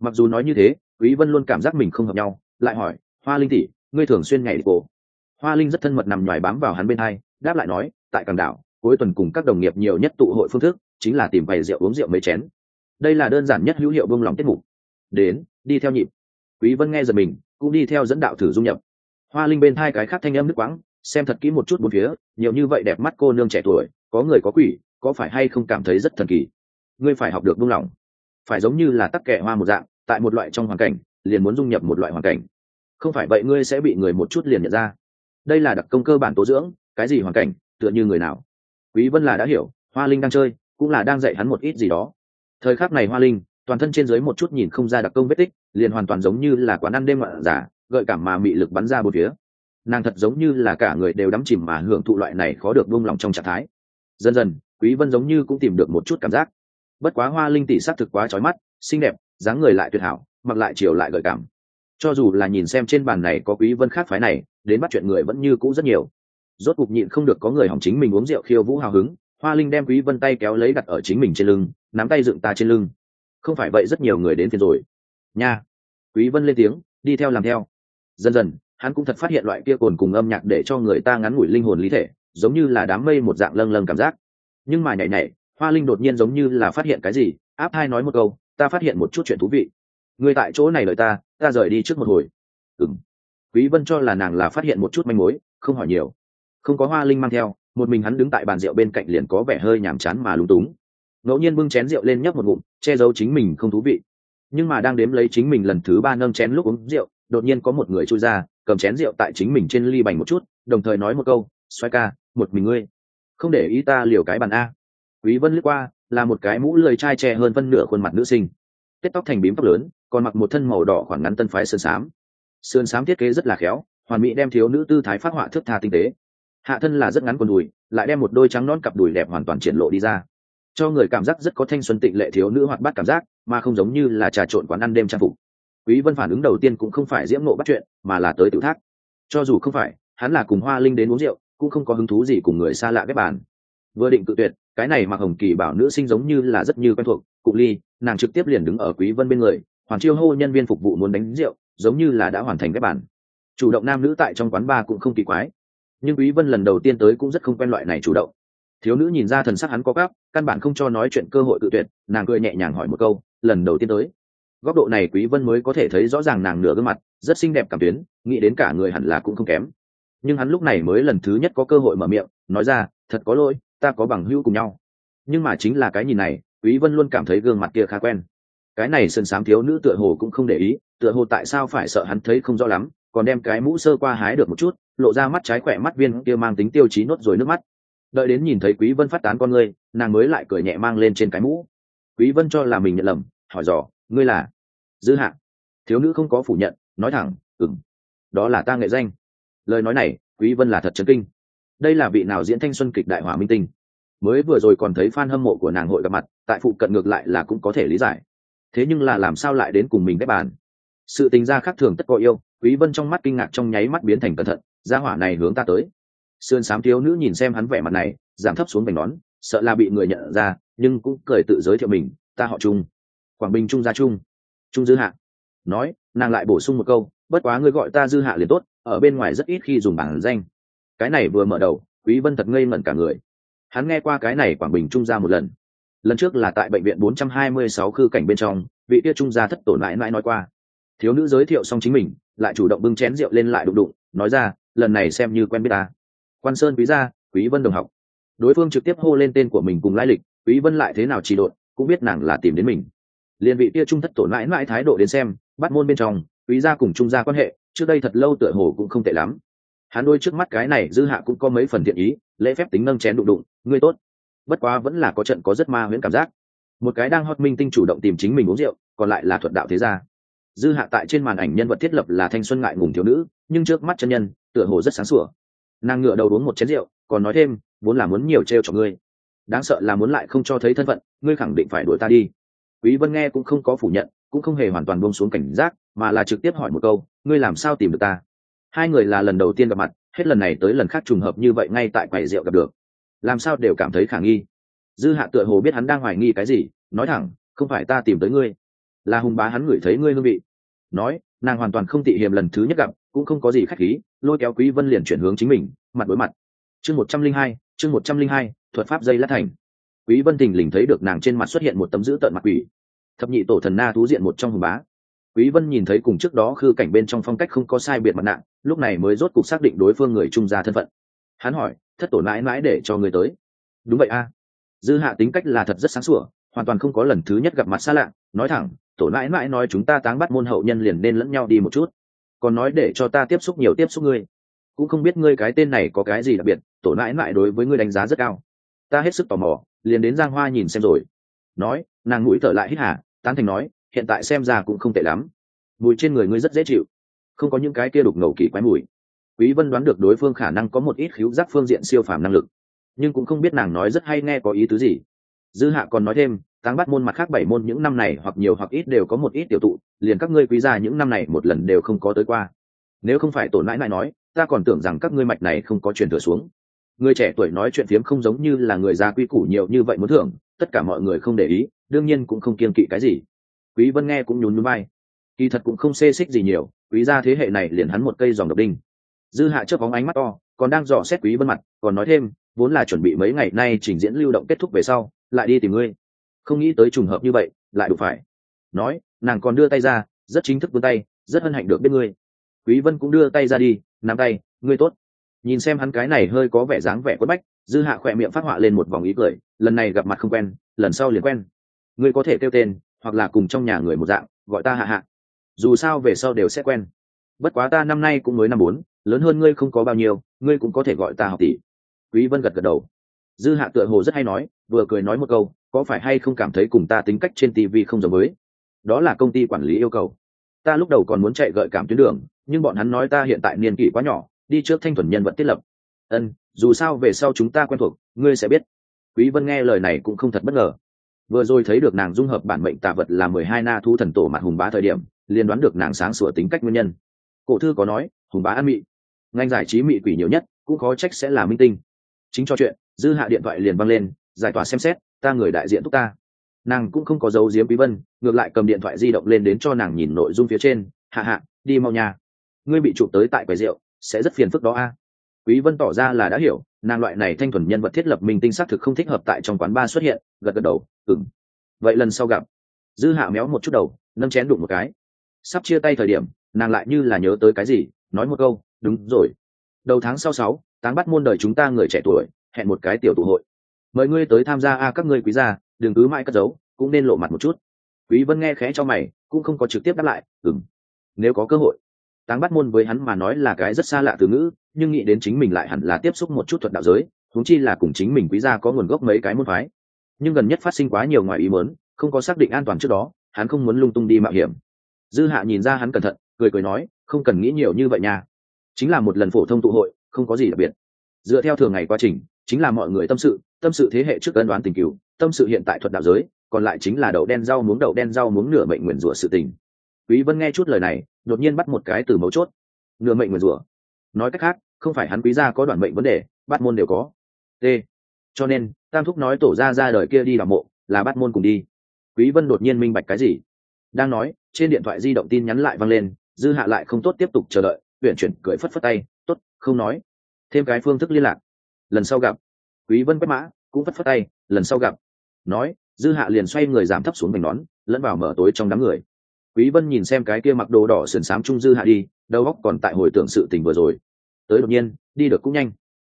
Mặc dù nói như thế, quý vân luôn cảm giác mình không hợp nhau, lại hỏi, hoa linh tỷ, ngươi thường xuyên nhảy disco. hoa linh rất thân mật nằm nhòi bám vào hắn bên hai, đáp lại nói, tại càng đảo, cuối tuần cùng các đồng nghiệp nhiều nhất tụ hội phương thức, chính là tìm bày rượu uống rượu mấy chén. Đây là đơn giản nhất hữu hiệu buông lòng tiết mục. Đến, đi theo nhịp quý vân nghe giật mình, cũng đi theo dẫn đạo thử dung nhập. Hoa linh bên hai cái khác thanh âm nước quãng, xem thật kỹ một chút bốn phía, nhiều như vậy đẹp mắt cô nương trẻ tuổi, có người có quỷ, có phải hay không cảm thấy rất thần kỳ? Ngươi phải học được buông lỏng. Phải giống như là tắc kẻ hoa một dạng, tại một loại trong hoàn cảnh, liền muốn dung nhập một loại hoàn cảnh. Không phải vậy ngươi sẽ bị người một chút liền nhận ra. Đây là đặc công cơ bản tố dưỡng, cái gì hoàn cảnh, tựa như người nào? Quý vân là đã hiểu, hoa linh đang chơi, cũng là đang dạy hắn một ít gì đó. Thời khắc này hoa linh toàn thân trên dưới một chút nhìn không ra đặc công vết tích, liền hoàn toàn giống như là quán ăn đêm ngoạn giả, gợi cảm mà mị lực bắn ra một phía. Nàng thật giống như là cả người đều đắm chìm mà hưởng thụ loại này khó được buông lòng trong trạng thái. Dần dần, quý vân giống như cũng tìm được một chút cảm giác. Bất quá hoa linh tỷ sắc thực quá chói mắt, xinh đẹp, dáng người lại tuyệt hảo, mặc lại chiều lại gợi cảm. Cho dù là nhìn xem trên bàn này có quý vân khác phái này, đến bắt chuyện người vẫn như cũ rất nhiều. Rốt cục nhịn không được có người hỏng chính mình uống rượu khiêu vũ hào hứng, hoa linh đem quý vân tay kéo lấy đặt ở chính mình trên lưng, nắm tay dựng ta trên lưng không phải vậy rất nhiều người đến phiền rồi. Nha. Quý vân lên tiếng, đi theo làm theo. Dần dần, hắn cũng thật phát hiện loại kia cồn cùng âm nhạc để cho người ta ngắn ngủi linh hồn lý thể, giống như là đám mây một dạng lâng lâng cảm giác. Nhưng mà nhảy nhảy, hoa linh đột nhiên giống như là phát hiện cái gì, áp hai nói một câu, ta phát hiện một chút chuyện thú vị. Người tại chỗ này đợi ta ta rời đi trước một hồi. Ừm. Quý vân cho là nàng là phát hiện một chút manh mối, không hỏi nhiều. Không có hoa linh mang theo, một mình hắn đứng tại bàn rượu bên cạnh liền có vẻ hơi nhàm chán mà lúng túng ngẫu nhiên bưng chén rượu lên nhấp một ngụm che giấu chính mình không thú vị. Nhưng mà đang đếm lấy chính mình lần thứ ba nâng chén lúc uống rượu đột nhiên có một người chui ra cầm chén rượu tại chính mình trên ly bành một chút đồng thời nói một câu xoay ca một mình ngươi không để ý ta liều cái bàn a. Quý vân lướt qua là một cái mũ lười trai che hơn phân nửa khuôn mặt nữ sinh. Tết tóc thành bím tóc lớn còn mặc một thân màu đỏ khoảng ngắn tân phái sơn sám, sơn sám thiết kế rất là khéo hoàn mỹ đem thiếu nữ tư thái phát họa thước tha tinh tế. Hạ thân là rất ngắn quần đùi lại đem một đôi trắng non cặp đùi đẹp hoàn toàn triển lộ đi ra cho người cảm giác rất có thanh xuân tịnh lệ thiếu nữ hoạt bát cảm giác, mà không giống như là trà trộn quán ăn đêm trang phục. Quý vân phản ứng đầu tiên cũng không phải diễm nộ bắt chuyện, mà là tới tiểu thác. Cho dù không phải, hắn là cùng hoa linh đến uống rượu, cũng không có hứng thú gì cùng người xa lạ ghép bàn. Vừa định tự tuyệt, cái này mặc hồng kỳ bảo nữ sinh giống như là rất như quen thuộc, cụ ly, nàng trực tiếp liền đứng ở quý vân bên người, hoàng chiêu hô nhân viên phục vụ muốn đánh rượu, giống như là đã hoàn thành ghép bàn. Chủ động nam nữ tại trong quán bar cũng không kỳ quái. Nhưng quý vân lần đầu tiên tới cũng rất không quen loại này chủ động thiếu nữ nhìn ra thần sắc hắn có gấp, căn bản không cho nói chuyện cơ hội tự tuyệt, nàng cười nhẹ nhàng hỏi một câu, lần đầu tiên tới. Góc độ này quý vân mới có thể thấy rõ ràng nàng nửa gương mặt, rất xinh đẹp cảm tuyến, nghĩ đến cả người hẳn là cũng không kém. Nhưng hắn lúc này mới lần thứ nhất có cơ hội mở miệng, nói ra, thật có lỗi, ta có bằng hữu cùng nhau. Nhưng mà chính là cái nhìn này, quý vân luôn cảm thấy gương mặt kia khá quen. Cái này sơn sám thiếu nữ tựa hồ cũng không để ý, tựa hồ tại sao phải sợ hắn thấy không rõ lắm, còn đem cái mũ sơ qua hái được một chút, lộ ra mắt trái khỏe mắt viên kia mang tính tiêu chí nốt rồi nước mắt đợi đến nhìn thấy quý vân phát tán con ngươi, nàng mới lại cười nhẹ mang lên trên cái mũ. Quý vân cho là mình nhận lầm, hỏi dò, ngươi là? Dư hạ thiếu nữ không có phủ nhận, nói thẳng, ừm, đó là ta nghệ danh. Lời nói này, quý vân là thật chấn kinh. Đây là vị nào diễn thanh xuân kịch đại hỏa minh tinh? Mới vừa rồi còn thấy fan hâm mộ của nàng hội gặp mặt, tại phụ cận ngược lại là cũng có thể lý giải. Thế nhưng là làm sao lại đến cùng mình ghép bàn? Sự tình gia khác thường tất có yêu, quý vân trong mắt kinh ngạc trong nháy mắt biến thành cẩn thận, gia hỏa này hướng ta tới sườn sám thiếu nữ nhìn xem hắn vẻ mặt này giảm thấp xuống vành nón, sợ là bị người nhận ra, nhưng cũng cười tự giới thiệu mình, ta họ trung, quảng bình trung gia trung trung dư hạ. Nói, nàng lại bổ sung một câu, bất quá ngươi gọi ta dư hạ liền tốt, ở bên ngoài rất ít khi dùng bảng danh. Cái này vừa mở đầu, quý vân thật ngây ngẩn cả người. Hắn nghe qua cái này quảng bình trung gia một lần. Lần trước là tại bệnh viện 426 khư cảnh bên trong, vị kia trung gia thất tổn mãi mãi nói qua. Thiếu nữ giới thiệu xong chính mình, lại chủ động bưng chén rượu lên lại đụng đụng, nói ra, lần này xem như quen biết ta quan sơn quý gia, quý vân đồng học. Đối phương trực tiếp hô lên tên của mình cùng lai lịch, quý vân lại thế nào chỉ độn, cũng biết nàng là tìm đến mình. Liền vị kia trung thất tổn mãi mãi thái độ đến xem, bắt môn bên trong, quý gia cùng trung gia quan hệ, trước đây thật lâu tựa hồ cũng không tệ lắm. Hắn đôi trước mắt cái này dư hạ cũng có mấy phần thiện ý, lễ phép tính nâng chén đụng đụng, ngươi tốt. Bất quá vẫn là có trận có rất ma huyễn cảm giác. Một cái đang hot minh tinh chủ động tìm chính mình uống rượu, còn lại là thuật đạo thế gia. Dư hạ tại trên màn ảnh nhân vật thiết lập là thanh xuân ngại ngùng thiếu nữ, nhưng trước mắt chân nhân, tựa hồ rất sáng sủa nàng ngựa đầu uống một chén rượu, còn nói thêm, vốn là muốn nhiều t r e o cho ngươi. Đáng sợ là muốn lại không cho thấy thân phận, ngươi khẳng định phải đuổi ta đi. Quý vân nghe cũng không có phủ nhận, cũng không hề hoàn toàn buông xuống cảnh giác, mà là trực tiếp hỏi một câu, ngươi làm sao tìm được ta? Hai người là lần đầu tiên gặp mặt, hết lần này tới lần khác trùng hợp như vậy ngay tại quầy rượu gặp được. Làm sao đều cảm thấy khả nghi. Dư hạ tựa hồ biết hắn đang hoài nghi cái gì, nói thẳng, không phải ta tìm tới ngươi, là hùng bá hắn ngửi thấy ngươi hương vị nói, nàng hoàn toàn không tị hiềm lần thứ nhất gặp, cũng không có gì khách khí, lôi kéo quý vân liền chuyển hướng chính mình, mặt đối mặt. Chương một trăm linh hai, chương một trăm linh hai, thuật pháp dây lát thành. Quý vân thình lình thấy được nàng trên mặt xuất hiện một tấm dữ tợn mặt quỷ. Thập nhị tổ thần na thú diện một trong hùng bá. Quý vân nhìn thấy cùng trước đó khư cảnh bên trong phong cách không có sai biệt mặt nạ, lúc này mới rốt cục xác định đối phương người trung gia thân phận. Hắn hỏi, thất tổ mãi mãi để cho người tới? Đúng vậy a. Dư hạ tính cách là thật rất sáng sủa, hoàn toàn không có lần thứ nhất gặp mặt xa lạ, nói thẳng tổ mãi mãi nói chúng ta táng bắt môn hậu nhân liền nên lẫn nhau đi một chút. Còn nói để cho ta tiếp xúc nhiều tiếp xúc ngươi. Cũng không biết ngươi cái tên này có cái gì đặc biệt, tổ mãi mãi đối với ngươi đánh giá rất cao. Ta hết sức tò mò, liền đến giang hoa nhìn xem rồi. Nói, nàng mũi thở lại hít hà, tán thành nói, hiện tại xem ra cũng không tệ lắm. Mùi trên người ngươi rất dễ chịu. Không có những cái kia đục ngầu kỳ quái mùi. Quý vân đoán được đối phương khả năng có một ít khiếu giác phương diện siêu phàm năng lực. Nhưng cũng không biết nàng nói rất hay nghe có ý tứ gì. Dư hạ còn nói thêm táng bắt môn mặt khác bảy môn những năm này hoặc nhiều hoặc ít đều có một ít tiểu tụ, liền các ngươi quý gia những năm này một lần đều không có tới qua. Nếu không phải tổ mãi mãi nói, ta còn tưởng rằng các ngươi mạch này không có truyền thừa xuống. Người trẻ tuổi nói chuyện phiếm không giống như là người già quy củ nhiều như vậy muốn thưởng, tất cả mọi người không để ý, đương nhiên cũng không kiên kỵ cái gì. Quý vân nghe cũng nhún nhún vai. Kỳ thật cũng không xê xích gì nhiều, quý gia thế hệ này liền hắn một cây dòng độc đinh. Dư hạ chớp bóng ánh mắt to, còn đang dò xét quý vân mặt, còn nói thêm, vốn là chuẩn bị mấy ngày nay trình diễn lưu động kết thúc về sau, lại đi tìm ngươi không nghĩ tới trùng hợp như vậy, lại đủ phải. Nói, nàng còn đưa tay ra, rất chính thức vươn tay, rất hân hạnh được biết ngươi. Quý vân cũng đưa tay ra đi, nắm tay, ngươi tốt. Nhìn xem hắn cái này hơi có vẻ dáng vẻ quất bách, dư hạ khỏe miệng phát họa lên một vòng ý cười, lần này gặp mặt không quen, lần sau liền quen. Ngươi có thể kêu tên, hoặc là cùng trong nhà người một dạng, gọi ta hạ hạ. Dù sao về sau đều sẽ quen. Bất quá ta năm nay cũng mới năm bốn, lớn hơn ngươi không có bao nhiêu, ngươi cũng có thể gọi ta học tỷ. Quý vân gật gật đầu. Dư hạ tựa hồ rất hay nói, vừa cười nói một câu có phải hay không cảm thấy cùng ta tính cách trên tv không giống với? Đó là công ty quản lý yêu cầu. Ta lúc đầu còn muốn chạy gợi cảm tuyến đường, nhưng bọn hắn nói ta hiện tại niên kỷ quá nhỏ, đi trước thanh thuần nhân vật thiết lập. Ân, dù sao về sau chúng ta quen thuộc, ngươi sẽ biết. Quý vân nghe lời này cũng không thật bất ngờ. Vừa rồi thấy được nàng dung hợp bản mệnh tà vật là mười hai na thu thần tổ mặt hùng bá thời điểm, liền đoán được nàng sáng sủa tính cách nguyên nhân. Cổ thư có nói, hùng bá ăn mị. Ngành giải trí mị quỷ nhiều nhất, cũng khó trách sẽ là minh tinh. Chính cho chuyện, dư hạ điện thoại liền văng lên, giải tỏa xem xét ta người đại diện thúc ta. Nàng cũng không có dấu diếm quý vân, ngược lại cầm điện thoại di động lên đến cho nàng nhìn nội dung phía trên. Hạ hạ, đi mau nhà ngươi bị chụp tới tại quầy rượu, sẽ rất phiền phức đó a. Quý vân tỏ ra là đã hiểu, nàng loại này thanh thuần nhân vật thiết lập minh tinh xác thực không thích hợp tại trong quán bar xuất hiện, gật gật đầu, ừm. Vậy lần sau gặp. Dư hạ méo một chút đầu, nâng chén đụng một cái. Sắp chia tay thời điểm, nàng lại như là nhớ tới cái gì, nói một câu, đúng rồi. Đầu tháng sau sáu, táng bắt môn đời chúng ta người trẻ tuổi, hẹn một cái tiểu tụ hội mời ngươi tới tham gia a, các ngươi quý gia, đừng cứ mãi cất giấu, cũng nên lộ mặt một chút. Quý vân nghe khẽ cho mày, cũng không có trực tiếp đáp lại, ừm, nếu có cơ hội. Táng bắt môn với hắn mà nói là cái rất xa lạ từ ngữ, nhưng nghĩ đến chính mình lại hẳn là tiếp xúc một chút thuật đạo giới thúng chi là cùng chính mình quý gia có nguồn gốc mấy cái môn phái. Nhưng gần nhất phát sinh quá nhiều ngoài ý muốn, không có xác định an toàn trước đó, hắn không muốn lung tung đi mạo hiểm. Dư hạ nhìn ra hắn cẩn thận, cười cười nói, không cần nghĩ nhiều như vậy nha. Chính là một lần phổ thông tụ hội, không có gì đặc biệt. Dựa theo thường ngày quá trình chính là mọi người tâm sự tâm sự thế hệ trước ân đoán tình cứu tâm sự hiện tại thuật đạo giới, còn lại chính là đậu đen rau muống, đậu đen rau muống nửa mệnh nguyền rủa sự tình. Quý vân nghe chút lời này, đột nhiên bắt một cái từ mấu chốt. Nửa mệnh nguyền rủa. Nói cách khác, không phải hắn quý gia có đoạn mệnh vấn đề Bát môn đều có. T. Cho nên, tam thúc nói tổ ra ra đời kia đi làm mộ, là Bát môn cùng đi. Quý vân đột nhiên minh bạch cái gì? Đang nói, trên điện thoại di động tin nhắn lại vang lên, dư hạ lại không tốt tiếp tục chờ đợi tuyển chuyển cười phất phất tay, tốt, không nói. Thêm cái phương thức liên lạc lần sau gặp. Quý vân quét mã, cũng phất phất tay, lần sau gặp. Nói, dư hạ liền xoay người giảm thấp xuống vành nón, lẫn vào mở tối trong đám người. Quý vân nhìn xem cái kia mặc đồ đỏ sườn xám trung dư hạ đi, đầu óc còn tại hồi tưởng sự tình vừa rồi. Tới đột nhiên, đi được cũng nhanh.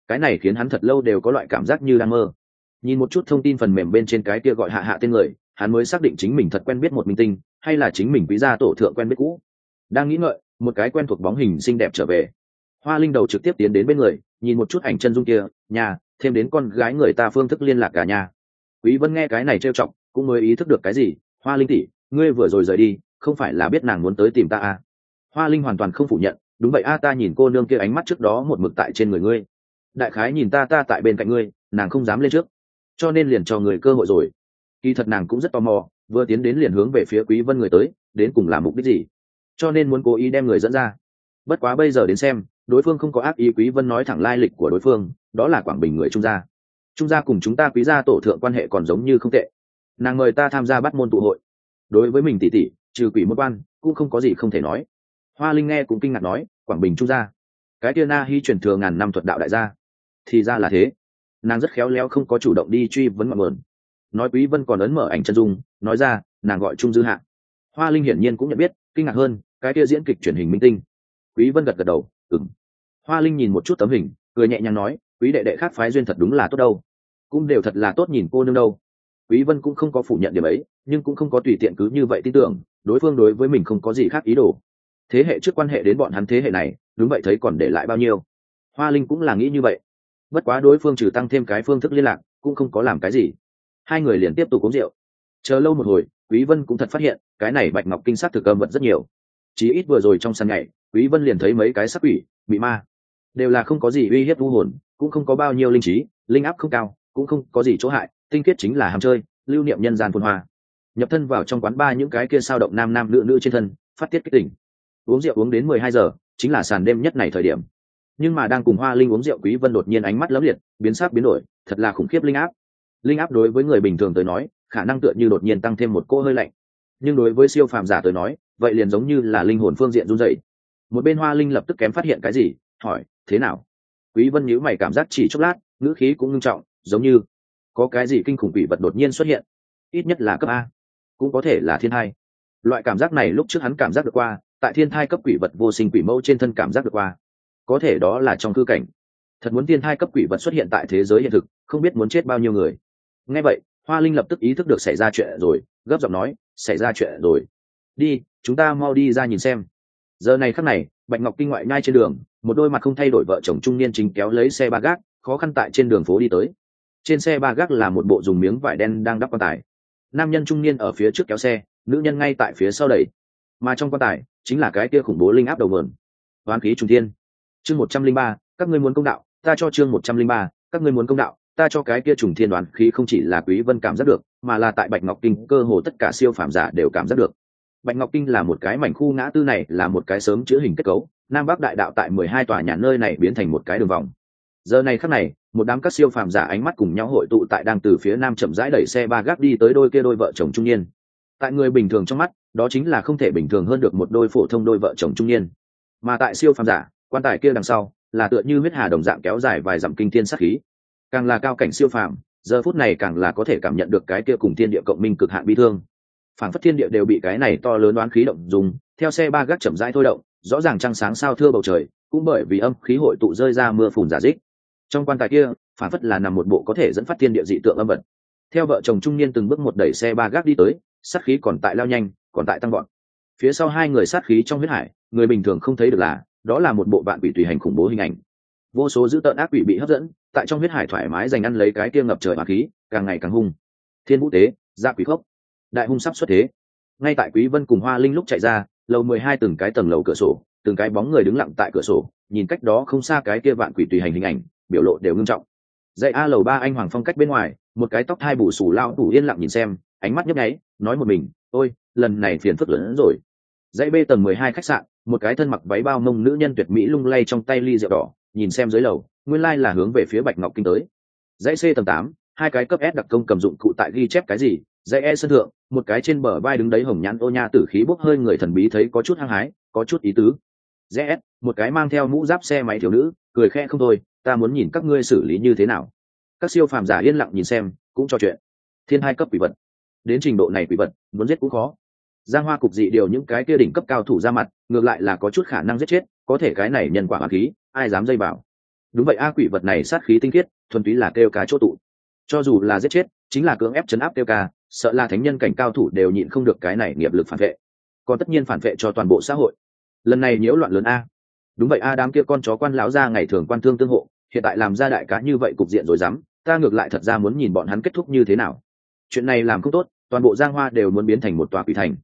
Cái này khiến hắn thật lâu đều có loại cảm giác như đang mơ. Nhìn một chút thông tin phần mềm bên trên cái kia gọi hạ hạ tên người, hắn mới xác định chính mình thật quen biết một minh tinh, hay là chính mình quý gia tổ thượng quen biết cũ. Đang nghĩ ngợi, một cái quen thuộc bóng hình xinh đẹp trở về. Hoa linh đầu trực tiếp tiến đến bên người nhìn một chút ảnh chân dung kia, nhà, thêm đến con gái người ta phương thức liên lạc cả nhà. Quý vân nghe cái này trêu chọc, cũng mới ý thức được cái gì, hoa linh tỷ, ngươi vừa rồi rời đi, không phải là biết nàng muốn tới tìm ta à? Hoa linh hoàn toàn không phủ nhận, đúng vậy a, ta nhìn cô nương kia ánh mắt trước đó một mực tại trên người ngươi. Đại khái nhìn ta ta tại bên cạnh ngươi, nàng không dám lên trước. Cho nên liền cho người cơ hội rồi. Kỳ thật nàng cũng rất tò mò, vừa tiến đến liền hướng về phía quý vân người tới, đến cùng làm mục đích gì? Cho nên muốn cố ý đem người dẫn ra. Bất quá bây giờ đến xem đối phương không có ác ý, quý vân nói thẳng lai lịch của đối phương, đó là quảng bình người trung gia. Trung gia cùng chúng ta quý gia tổ thượng quan hệ còn giống như không tệ. Nàng mời ta tham gia bắt môn tụ hội. Đối với mình tỷ tỷ trừ quỷ môn quan, cũng không có gì không thể nói. Hoa linh nghe cũng kinh ngạc nói, quảng bình trung gia? Cái kia na hy truyền thừa ngàn năm thuật đạo đại gia. Thì ra là thế. Nàng rất khéo léo không có chủ động đi truy vấn mọi mượn nói quý vân còn ấn mở ảnh chân dung, nói ra, nàng gọi trung dư hạ. Hoa linh hiển nhiên cũng nhận biết, kinh ngạc hơn, cái kia diễn kịch truyền hình minh tinh. Quý vân gật gật đầu, ừm hoa linh nhìn một chút tấm hình, cười nhẹ nhàng nói, quý đệ đệ khác phái duyên thật đúng là tốt đâu. Cũng đều thật là tốt nhìn cô nương đâu. Quý vân cũng không có phủ nhận điểm ấy, nhưng cũng không có tùy tiện cứ như vậy tin tưởng, đối phương đối với mình không có gì khác ý đồ. Thế hệ trước quan hệ đến bọn hắn thế hệ này, đúng vậy thấy còn để lại bao nhiêu. Hoa linh cũng là nghĩ như vậy. Bất quá đối phương trừ tăng thêm cái phương thức liên lạc, cũng không có làm cái gì. Hai người liền tiếp tục uống rượu. Chờ lâu một hồi, quý vân cũng thật phát hiện, cái này bạch ngọc kinh sát thực âm vật rất nhiều. Chỉ ít vừa rồi trong sân ngày quý vân liền thấy mấy cái sắc quỷ bị ma đều là không có gì uy hiếp u hồn, cũng không có bao nhiêu linh trí, linh áp không cao, cũng không có gì chỗ hại, tinh khiết chính là ham chơi, lưu niệm nhân gian phồn hoa. Nhập thân vào trong quán ba những cái kia sao động nam nam nữ nữ trên thân, phát tiết kích tỉnh uống rượu uống đến mười hai giờ, chính là sàn đêm nhất này thời điểm. Nhưng mà đang cùng hoa linh uống rượu quý vân đột nhiên ánh mắt lấm liệt, biến sắc biến đổi, thật là khủng khiếp linh áp. Linh áp đối với người bình thường tới nói, khả năng tựa như đột nhiên tăng thêm một cô hơi lạnh. Nhưng đối với siêu phàm giả tới nói, vậy liền giống như là linh hồn phương diện run rẩy. Một bên hoa linh lập tức kém phát hiện cái gì, hỏi thế nào? Quý vân nhíu mày cảm giác chỉ chốc lát, ngữ khí cũng ngưng trọng, giống như có cái gì kinh khủng quỷ vật đột nhiên xuất hiện. Ít nhất là cấp a, cũng có thể là thiên thai. Loại cảm giác này lúc trước hắn cảm giác được qua, tại thiên thai cấp quỷ vật vô sinh quỷ mẫu trên thân cảm giác được qua. Có thể đó là trong cư cảnh. Thật muốn thiên thai cấp quỷ vật xuất hiện tại thế giới hiện thực, không biết muốn chết bao nhiêu người. Nghe vậy, hoa linh lập tức ý thức được xảy ra chuyện rồi, gấp giọng nói, xảy ra chuyện rồi. Đi, chúng ta mau đi ra nhìn xem. Giờ này khắc này, bạch ngọc kinh ngoại nhai trên đường một đôi mặt không thay đổi vợ chồng trung niên chính kéo lấy xe ba gác, khó khăn tại trên đường phố đi tới. Trên xe ba gác là một bộ dùng miếng vải đen đang đắp quan tài. Nam nhân trung niên ở phía trước kéo xe, nữ nhân ngay tại phía sau đẩy. Mà trong quan tài, chính là cái kia khủng bố linh áp đầu mượn. Hoán khí trung thiên. Chương một trăm linh ba, các ngươi muốn công đạo, ta cho chương một trăm linh ba, các ngươi muốn công đạo, ta cho cái kia trùng thiên đoán khí không chỉ là quý vân cảm giác được, mà là tại bạch ngọc kinh cơ hồ tất cả siêu phàm giả đều cảm giác được bạch ngọc kinh là một cái mảnh khu ngã tư này là một cái sớm chữa hình kết cấu, nam bắc đại đạo tại mười hai tòa nhà nơi này biến thành một cái đường vòng. Giờ này khắc này, một đám các siêu phàm giả ánh mắt cùng nhau hội tụ tại đang từ phía nam chậm rãi đẩy xe ba gác đi tới đôi kia đôi vợ chồng trung niên. Tại người bình thường trong mắt, đó chính là không thể bình thường hơn được một đôi phổ thông đôi vợ chồng trung niên. Mà tại siêu phàm giả, quan tài kia đằng sau, là tựa như huyết hà đồng dạng kéo dài vài dặm kinh thiên sát khí. Càng là cao cảnh siêu phàm, giờ phút này càng là có thể cảm nhận được cái kia cùng thiên địa cộng minh cực hạn bi thương phản phất thiên địa đều bị cái này to lớn đoán khí động dùng, theo xe ba gác chậm rãi thôi động, rõ ràng trăng sáng sao thưa bầu trời, cũng bởi vì âm khí hội tụ rơi ra mưa phùn giả dích. Trong quan tài kia phản phất là nằm một bộ có thể dẫn phát thiên địa dị tượng âm vật. Theo vợ chồng trung niên từng bước một đẩy xe ba gác đi tới, sát khí còn tại lao nhanh, còn tại tăng gọn phía sau hai người sát khí trong huyết hải, người bình thường không thấy được là, đó là một bộ bạn bị tùy hành khủng bố hình ảnh. Vô số dữ tợn ác quỷ bị hấp dẫn, tại trong huyết hải thoải mái dành ăn lấy cái kia ngập trời hỏa khí, càng ngày càng hung. Thiên vũ tế gia quỷ khốc đại hung sắp xuất thế. Ngay tại quý vân cùng hoa linh lúc chạy ra, lầu mười hai từng cái tầng lầu cửa sổ, từng cái bóng người đứng lặng tại cửa sổ, nhìn cách đó không xa cái kia vạn quỷ tùy hành hình ảnh, biểu lộ đều nghiêm trọng. Dạy a lầu ba anh hoàng phong cách bên ngoài, một cái tóc hai bù sù lao đủ yên lặng nhìn xem, ánh mắt nhấp nháy, nói một mình, ôi, lần này phiền phức lớn hơn rồi. Dãy b tầng mười hai khách sạn, một cái thân mặc váy bao mông nữ nhân tuyệt mỹ lung lay trong tay ly rượu đỏ, nhìn xem dưới lầu, nguyên lai là hướng về phía bạch ngọc kinh tới. Dãy c tầng tám, hai cái cấp s đặc công cầm dụng cụ tại ghi chép cái gì dãy e sân thượng, một cái trên bờ vai đứng đấy hồng nhãn ô nha tử khí bốc hơi người thần bí thấy có chút hăng hái, có chút ý tứ. Dãy e, một cái mang theo mũ giáp xe máy thiếu nữ, cười khẽ không thôi, ta muốn nhìn các ngươi xử lý như thế nào. Các siêu phàm giả yên lặng nhìn xem, cũng cho chuyện. Thiên hai cấp quỷ vật. Đến trình độ này quỷ vật, muốn giết cũng khó. Giang hoa cục dị điều những cái kia đỉnh cấp cao thủ ra mặt, ngược lại là có chút khả năng giết chết, có thể cái này nhân quả hạt khí, ai dám dây vào. Đúng vậy a, quỷ vật này sát khí tinh khiết, thuần túy là kêu cá chỗ tụ. Cho dù là giết chết, chính là cưỡng ép chấn áp kêu ca sợ là thánh nhân cảnh cao thủ đều nhịn không được cái này nghiệp lực phản vệ. Còn tất nhiên phản vệ cho toàn bộ xã hội. Lần này nhiễu loạn lớn a. Đúng vậy a, đám kia con chó quan lão ra ngày thường quan thương tương hộ, hiện tại làm ra đại cá như vậy cục diện rồi dám, ta ngược lại thật ra muốn nhìn bọn hắn kết thúc như thế nào. Chuyện này làm không tốt, toàn bộ giang hoa đều muốn biến thành một tòa quỷ thành.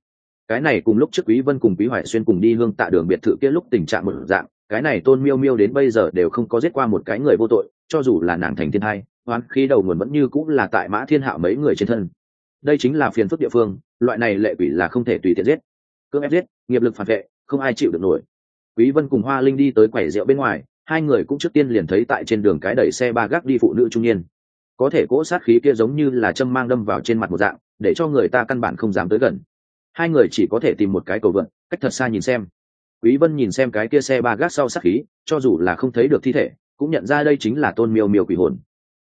Cái này cùng lúc trước quý vân cùng quý hoài xuyên cùng đi hương tạ đường biệt thự kia lúc tình trạng một dạng, cái này tôn miêu miêu đến bây giờ đều không có giết qua một cái người vô tội, cho dù là nàng thành thiên hai oán khí đầu nguồn vẫn như cũng là tại mã thiên hạo mấy người trên thân đây chính là phiền phức địa phương, loại này lệ quỷ là không thể tùy tiện giết. Cưỡng ép giết, nghiệp lực phản vệ, không ai chịu được nổi. Quý vân cùng hoa linh đi tới quầy rượu bên ngoài, hai người cũng trước tiên liền thấy tại trên đường cái đẩy xe ba gác đi phụ nữ trung niên. Có thể cỗ sát khí kia giống như là châm mang đâm vào trên mặt một dạng, để cho người ta căn bản không dám tới gần. Hai người chỉ có thể tìm một cái cầu vượn, cách thật xa nhìn xem. Quý vân nhìn xem cái kia xe ba gác sau sát khí, cho dù là không thấy được thi thể, cũng nhận ra đây chính là tôn miêu miêu quỷ hồn.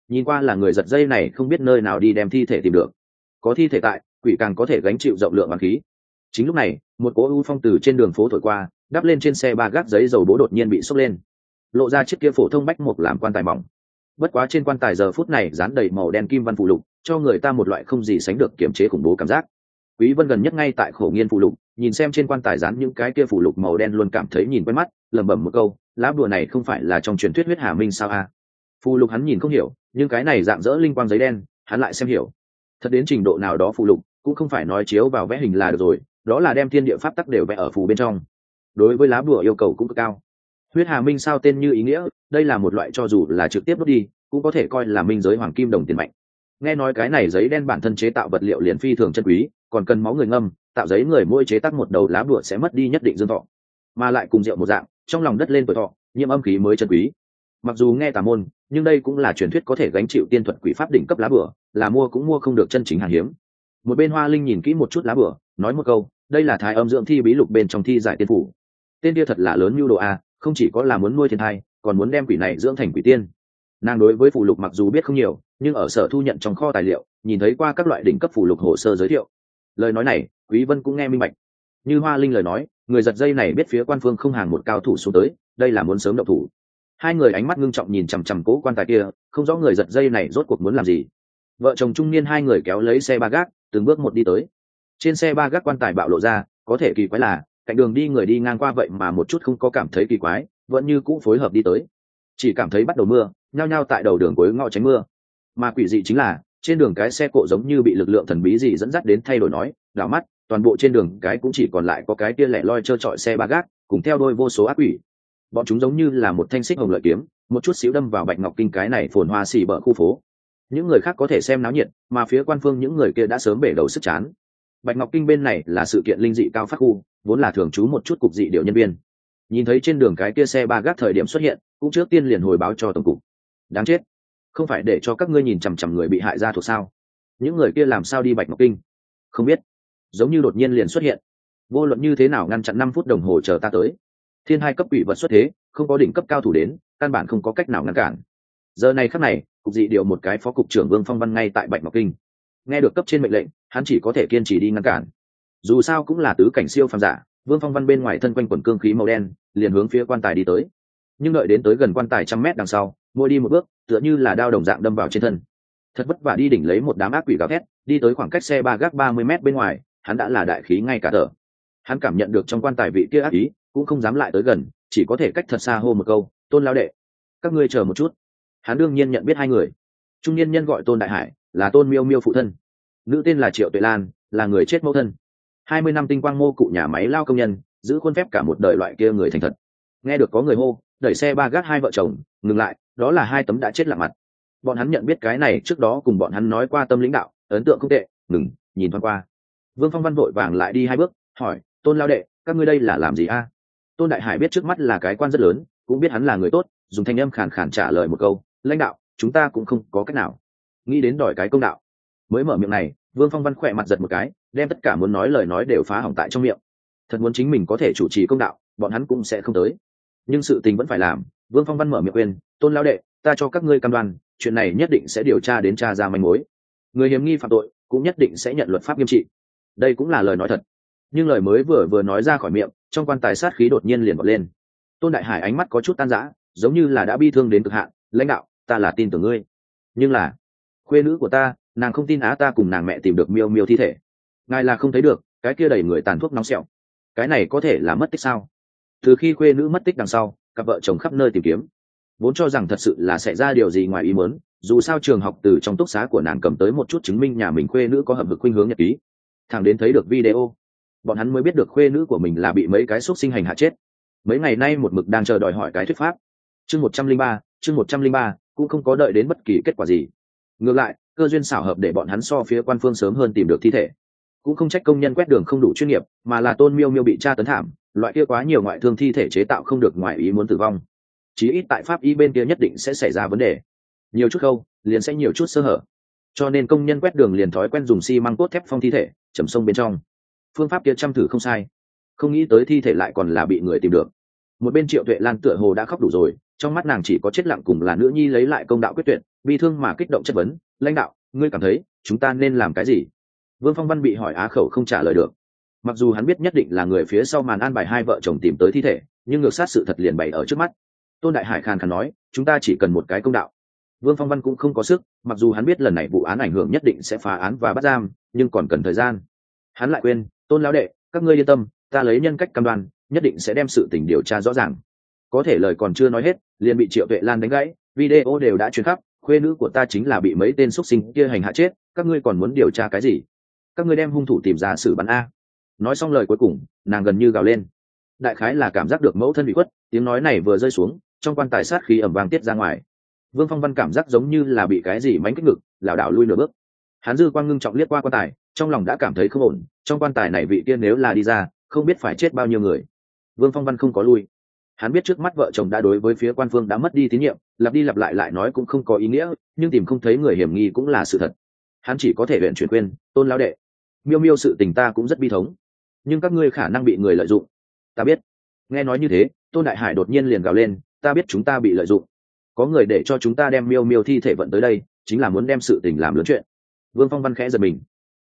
Nhìn qua là người giật dây này không biết nơi nào đi đem thi thể tìm được có thi thể tại, quỷ càng có thể gánh chịu rộng lượng hoàng khí. Chính lúc này, một cỗ u phong từ trên đường phố thổi qua, đắp lên trên xe ba gác giấy dầu bố đột nhiên bị sốc lên. Lộ ra chiếc kia phổ thông bách mục làm quan tài mỏng. Bất quá trên quan tài giờ phút này dán đầy màu đen kim văn phụ lục, cho người ta một loại không gì sánh được kiểm chế khủng bố cảm giác. Quý vân gần nhất ngay tại khổ nghiên phụ lục, nhìn xem trên quan tài dán những cái kia phụ lục màu đen luôn cảm thấy nhìn quen mắt, lẩm bẩm một câu, lá bùa này không phải là trong truyền thuyết huyết hà minh sao a? Phụ lục hắn nhìn không hiểu, nhưng cái này dạng dỡ linh quang giấy đen, hắn lại xem hiểu thật đến trình độ nào đó phụ lục, cũng không phải nói chiếu vào vẽ hình là được rồi, đó là đem thiên địa pháp tắc đều vẽ ở phù bên trong. Đối với lá bùa yêu cầu cũng cực cao. Huyết hà minh sao tên như ý nghĩa, đây là một loại cho dù là trực tiếp đốt đi, cũng có thể coi là minh giới hoàng kim đồng tiền mạnh. Nghe nói cái này giấy đen bản thân chế tạo vật liệu liền phi thường chân quý, còn cần máu người ngâm, tạo giấy người mỗi chế tác một đầu lá bùa sẽ mất đi nhất định dương thọ. Mà lại cùng rượu một dạng, trong lòng đất lên tuổi thọ, nhiễm âm khí mới chân quý. Mặc dù nghe tà môn, nhưng đây cũng là truyền thuyết có thể gánh chịu tiên thuật quỷ pháp đỉnh cấp lá bửa là mua cũng mua không được chân chính hàng hiếm. Một bên hoa linh nhìn kỹ một chút lá bửa, nói một câu, đây là thái âm dưỡng thi bí lục bên trong thi giải tiên phủ. Tên kia thật là lớn như đồ a, không chỉ có là muốn nuôi thiên thai, còn muốn đem quỷ này dưỡng thành quỷ tiên. Nàng đối với phụ lục mặc dù biết không nhiều, nhưng ở sở thu nhận trong kho tài liệu, nhìn thấy qua các loại đỉnh cấp phụ lục hồ sơ giới thiệu. Lời nói này, quý vân cũng nghe minh bạch. Như hoa linh lời nói, người giật dây này biết phía quan phương không hàng một cao thủ xuống tới, đây là muốn sớm động thủ. Hai người ánh mắt ngưng trọng nhìn chằm chằm cố quan tài kia, không rõ người giật dây này rốt cuộc muốn làm gì vợ chồng trung niên hai người kéo lấy xe ba gác, từng bước một đi tới. Trên xe ba gác quan tài bạo lộ ra, có thể kỳ quái là, cạnh đường đi người đi ngang qua vậy mà một chút không có cảm thấy kỳ quái, vẫn như cũ phối hợp đi tới. Chỉ cảm thấy bắt đầu mưa, nhao nhao tại đầu đường cuối ngõ tránh mưa. Mà quỷ dị chính là, trên đường cái xe cộ giống như bị lực lượng thần bí gì dẫn dắt đến thay đổi nói, đảo mắt, toàn bộ trên đường cái cũng chỉ còn lại có cái kia lẻ loi trơ trọi xe ba gác, cùng theo đôi vô số ác quỷ. Bọn chúng giống như là một thanh xích hồng lợi kiếm, một chút xíu đâm vào bạch ngọc kinh cái này phồn hoa xỉ bở khu phố những người khác có thể xem náo nhiệt, mà phía quan phương những người kia đã sớm bể đầu sức chán. Bạch ngọc kinh bên này là sự kiện linh dị cao phát khu, vốn là thường trú một chút cục dị điệu nhân viên. Nhìn thấy trên đường cái kia xe ba gác thời điểm xuất hiện, cũng trước tiên liền hồi báo cho tổng cục. Đáng chết. Không phải để cho các ngươi nhìn chằm chằm người bị hại ra thuộc sao? Những người kia làm sao đi bạch ngọc kinh? Không biết. Giống như đột nhiên liền xuất hiện. Vô luận như thế nào ngăn chặn năm phút đồng hồ chờ ta tới. Thiên hai cấp quỷ vật xuất thế, không có đỉnh cấp cao thủ đến, căn bản không có cách nào ngăn cản. Giờ này khắc này cục dị điều một cái phó cục trưởng vương phong văn ngay tại bạch ngọc kinh. Nghe được cấp trên mệnh lệnh, hắn chỉ có thể kiên trì đi ngăn cản. Dù sao cũng là tứ cảnh siêu phàm giả, vương phong văn bên ngoài thân quanh quần cương khí màu đen, liền hướng phía quan tài đi tới. Nhưng đợi đến tới gần quan tài trăm mét đằng sau, mỗi đi một bước, tựa như là đao đồng dạng đâm vào trên thân. Thật vất vả đi đỉnh lấy một đám ác quỷ gào thét, đi tới khoảng cách xe ba gác ba mươi mét bên ngoài, hắn đã là đại khí ngay cả thở. Hắn cảm nhận được trong quan tài vị kia ác ý, cũng không dám lại tới gần, chỉ có thể cách thật xa hô một câu, tôn lao đệ, các ngươi chờ một chút hắn đương nhiên nhận biết hai người. Trung niên nhân gọi tôn đại hải, là tôn miêu miêu phụ thân. Nữ tên là triệu tuệ lan, là người chết mẫu thân. Hai mươi năm tinh quang mô cụ nhà máy lao công nhân, giữ khuôn phép cả một đời loại kia người thành thật. Nghe được có người hô, đẩy xe ba gác hai vợ chồng, ngừng lại, đó là hai tấm đã chết lạ mặt. Bọn hắn nhận biết cái này trước đó cùng bọn hắn nói qua tâm lãnh đạo, ấn tượng không tệ, ngừng, nhìn thoáng qua. Vương phong văn vội vàng lại đi hai bước, hỏi, tôn lao đệ, các ngươi đây là làm gì a? Tôn đại hải biết trước mắt là cái quan rất lớn, cũng biết hắn là người tốt, dùng thanh âm khàn khàn trả lời một câu lãnh đạo, chúng ta cũng không có cách nào. Nghĩ đến đòi cái công đạo. Mới mở miệng này, vương phong văn khỏe mặt giật một cái, đem tất cả muốn nói lời nói đều phá hỏng tại trong miệng. Thật muốn chính mình có thể chủ trì công đạo, bọn hắn cũng sẽ không tới. Nhưng sự tình vẫn phải làm, vương phong văn mở miệng quên tôn lao đệ, ta cho các ngươi cam đoan, chuyện này nhất định sẽ điều tra đến tra ra manh mối. Người hiếm nghi phạm tội, cũng nhất định sẽ nhận luật pháp nghiêm trị. Đây cũng là lời nói thật. Nhưng lời mới vừa vừa nói ra khỏi miệng, trong quan tài sát khí đột nhiên liền bật lên. Tôn đại hải ánh mắt có chút tan rã, giống như là đã bi thương đến cực hạn, lãnh đạo ta là tin tưởng ngươi. Nhưng là, khuê nữ của ta, nàng không tin á ta cùng nàng mẹ tìm được miêu miêu thi thể. Ngài là không thấy được, cái kia đầy người tàn thuốc nóng sẹo. Cái này có thể là mất tích sao? Từ khi khuê nữ mất tích đằng sau, cặp vợ chồng khắp nơi tìm kiếm. Vốn cho rằng thật sự là xảy ra điều gì ngoài ý mớn dù sao trường học từ trong túc xá của nàng cầm tới một chút chứng minh nhà mình khuê nữ có hợp lực khuynh hướng nhật ký. Thằng đến thấy được video, bọn hắn mới biết được khuê nữ của mình là bị mấy cái xúc sinh hành hạ chết. Mấy ngày nay một mực đang chờ đòi hỏi cái thuyết pháp. Chương một trăm linh ba, chương một trăm linh ba cũng không có đợi đến bất kỳ kết quả gì. Ngược lại, cơ duyên xảo hợp để bọn hắn so phía quan phương sớm hơn tìm được thi thể. Cũng không trách công nhân quét đường không đủ chuyên nghiệp, mà là tôn miêu miêu bị tra tấn thảm, loại kia quá nhiều ngoại thương thi thể chế tạo không được ngoài ý muốn tử vong. Chí ít tại pháp y bên kia nhất định sẽ xảy ra vấn đề. Nhiều chút khâu, liền sẽ nhiều chút sơ hở. Cho nên công nhân quét đường liền thói quen dùng xi măng cốt thép phong thi thể, chầm sông bên trong. Phương pháp kia chăm thử không sai. Không nghĩ tới thi thể lại còn là bị người tìm được. Một bên triệu tuệ lan tựa hồ đã khóc đủ rồi trong mắt nàng chỉ có chết lặng cùng là nữ nhi lấy lại công đạo quyết tuyệt, bi thương mà kích động chất vấn, lãnh đạo, ngươi cảm thấy chúng ta nên làm cái gì? Vương phong văn bị hỏi á khẩu không trả lời được. Mặc dù hắn biết nhất định là người phía sau màn an bài hai vợ chồng tìm tới thi thể, nhưng ngược sát sự thật liền bày ở trước mắt. Tôn đại hải khàn khàn nói, chúng ta chỉ cần một cái công đạo. Vương phong văn cũng không có sức, mặc dù hắn biết lần này vụ án ảnh hưởng nhất định sẽ phá án và bắt giam, nhưng còn cần thời gian. Hắn lại quên, tôn lão đệ, các ngươi yên tâm, ta lấy nhân cách cam đoan, nhất định sẽ đem sự tình điều tra rõ ràng có thể lời còn chưa nói hết, liền bị triệu tuệ lan đánh gãy, video đều đã truyền khắp, khuê nữ của ta chính là bị mấy tên x sinh kia hành hạ chết, các ngươi còn muốn điều tra cái gì? Các ngươi đem hung thủ tìm ra xử bắn a. Nói xong lời cuối cùng, nàng gần như gào lên. Đại khái là cảm giác được mẫu thân bị khuất, tiếng nói này vừa rơi xuống, trong quan tài sát khí ẩm vang tiết ra ngoài. Vương phong văn cảm giác giống như là bị cái gì mánh kích ngực, lảo đảo lui nửa bước. Hắn dư quang ngưng trọng liếc qua quan tài, trong lòng đã cảm thấy không ổn, trong quan tài này vị tiên nếu là đi ra, không biết phải chết bao nhiêu người. Vương phong văn không có lui hắn biết trước mắt vợ chồng đã đối với phía quan phương đã mất đi tín nhiệm, lặp đi lặp lại lại nói cũng không có ý nghĩa, nhưng tìm không thấy người hiểm nghi cũng là sự thật. Hắn chỉ có thể huyện chuyển quên tôn lão đệ. Miêu miêu sự tình ta cũng rất bi thống. Nhưng các ngươi khả năng bị người lợi dụng. Ta biết. Nghe nói như thế, tôn đại hải đột nhiên liền gào lên, ta biết chúng ta bị lợi dụng. Có người để cho chúng ta đem miêu miêu thi thể vận tới đây, chính là muốn đem sự tình làm lớn chuyện. Vương phong văn khẽ giật mình.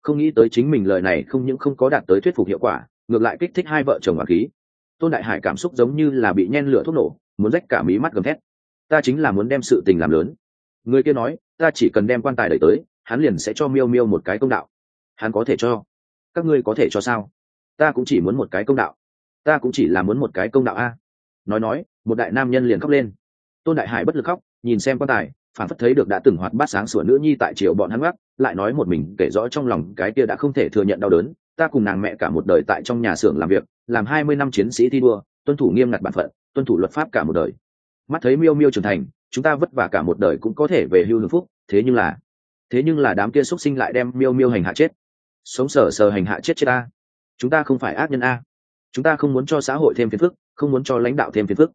Không nghĩ tới chính mình lời này không những không có đạt tới thuyết phục hiệu quả, ngược lại kích thích hai vợ chồng hòa khí tôn đại hải cảm xúc giống như là bị nhen lửa thuốc nổ, muốn rách cả mí mắt gầm thét. Ta chính là muốn đem sự tình làm lớn. Người kia nói, ta chỉ cần đem quan tài đẩy tới, hắn liền sẽ cho miêu miêu một cái công đạo. Hắn có thể cho. Các ngươi có thể cho sao? Ta cũng chỉ muốn một cái công đạo. Ta cũng chỉ là muốn một cái công đạo a. Nói nói, một đại nam nhân liền khóc lên. Tôn đại hải bất lực khóc, nhìn xem quan tài, phản phất thấy được đã từng hoạt bát sáng sủa nữ nhi tại triều bọn hắn gác lại nói một mình, kể rõ trong lòng cái kia đã không thể thừa nhận đau đớn ta cùng nàng mẹ cả một đời tại trong nhà xưởng làm việc, làm hai mươi năm chiến sĩ thi đua, tuân thủ nghiêm ngặt bản phận, tuân thủ luật pháp cả một đời. Mắt thấy miêu miêu trưởng thành, chúng ta vất vả cả một đời cũng có thể về hưu hưởng phúc, thế nhưng là, thế nhưng là đám kia x sinh lại đem miêu miêu hành hạ chết. Sống sờ sờ hành hạ chết chết ta. Chúng ta không phải ác nhân a. Chúng ta không muốn cho xã hội thêm phiền phức, không muốn cho lãnh đạo thêm phiền phức.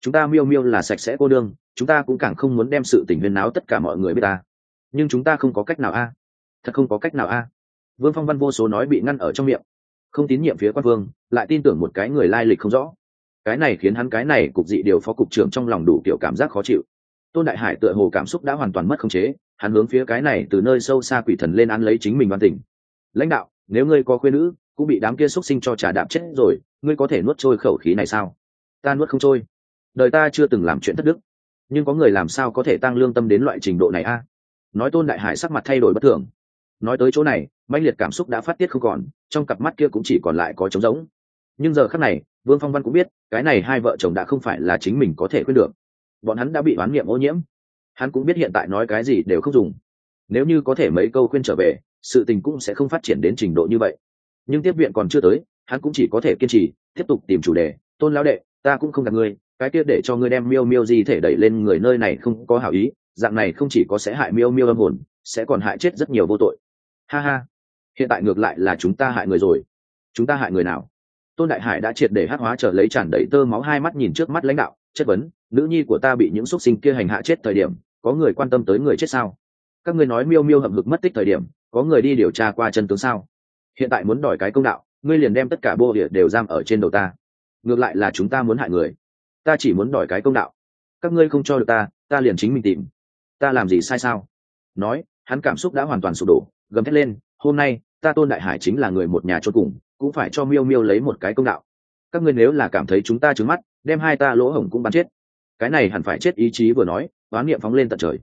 Chúng ta miêu miêu là sạch sẽ cô đương chúng ta cũng càng không muốn đem sự tình huyên náo tất cả mọi người biết ta. Nhưng chúng ta không có cách nào a. Thật không có cách nào a vương phong văn vô số nói bị ngăn ở trong miệng. Không tín nhiệm phía quan vương, lại tin tưởng một cái người lai lịch không rõ. Cái này khiến hắn cái này cục dị điều phó cục trưởng trong lòng đủ kiểu cảm giác khó chịu. Tôn đại hải tựa hồ cảm xúc đã hoàn toàn mất khống chế, hắn hướng phía cái này từ nơi sâu xa quỷ thần lên ăn lấy chính mình văn tình. Lãnh đạo, nếu ngươi có khuyên nữ, cũng bị đám kia xúc sinh cho trả đạp chết rồi, ngươi có thể nuốt trôi khẩu khí này sao? Ta nuốt không trôi. Đời ta chưa từng làm chuyện thất đức. Nhưng có người làm sao có thể tăng lương tâm đến loại trình độ này a? Nói tôn đại hải sắc mặt thay đổi bất thường nói tới chỗ này, mãnh liệt cảm xúc đã phát tiết không còn, trong cặp mắt kia cũng chỉ còn lại có trống rỗng. Nhưng giờ khắc này, vương phong văn cũng biết, cái này hai vợ chồng đã không phải là chính mình có thể khuyên được. Bọn hắn đã bị oán niệm ô nhiễm. Hắn cũng biết hiện tại nói cái gì đều không dùng. Nếu như có thể mấy câu khuyên trở về, sự tình cũng sẽ không phát triển đến trình độ như vậy. Nhưng tiếp viện còn chưa tới, hắn cũng chỉ có thể kiên trì, tiếp tục tìm chủ đề. Tôn lão đệ, ta cũng không gặp ngươi, cái kia để cho ngươi đem miêu miêu gì thể đẩy lên người nơi này không có hảo ý, dạng này không chỉ có sẽ hại miêu miêu âm hồn, sẽ còn hại chết rất nhiều vô tội ha ha. Hiện tại ngược lại là chúng ta hại người rồi. Chúng ta hại người nào? Tôn đại hải đã triệt để hát hóa trở lấy tràn đầy tơ máu hai mắt nhìn trước mắt lãnh đạo, chất vấn, nữ nhi của ta bị những xúc sinh kia hành hạ chết thời điểm, có người quan tâm tới người chết sao? Các ngươi nói miêu miêu hậm hực mất tích thời điểm, có người đi điều tra qua chân tướng sao? Hiện tại muốn đòi cái công đạo, ngươi liền đem tất cả bô địa đều giam ở trên đầu ta. Ngược lại là chúng ta muốn hại người. Ta chỉ muốn đòi cái công đạo. Các ngươi không cho được ta ta liền chính mình tìm. Ta làm gì sai sao? Nói hắn cảm xúc đã hoàn toàn sụp đổ, gầm thét lên, hôm nay, ta tôn đại hải chính là người một nhà cho cùng, cũng phải cho miêu miêu lấy một cái công đạo. Các ngươi nếu là cảm thấy chúng ta trứng mắt, đem hai ta lỗ hổng cũng bắn chết. Cái này hẳn phải chết ý chí vừa nói, oán niệm phóng lên tận trời.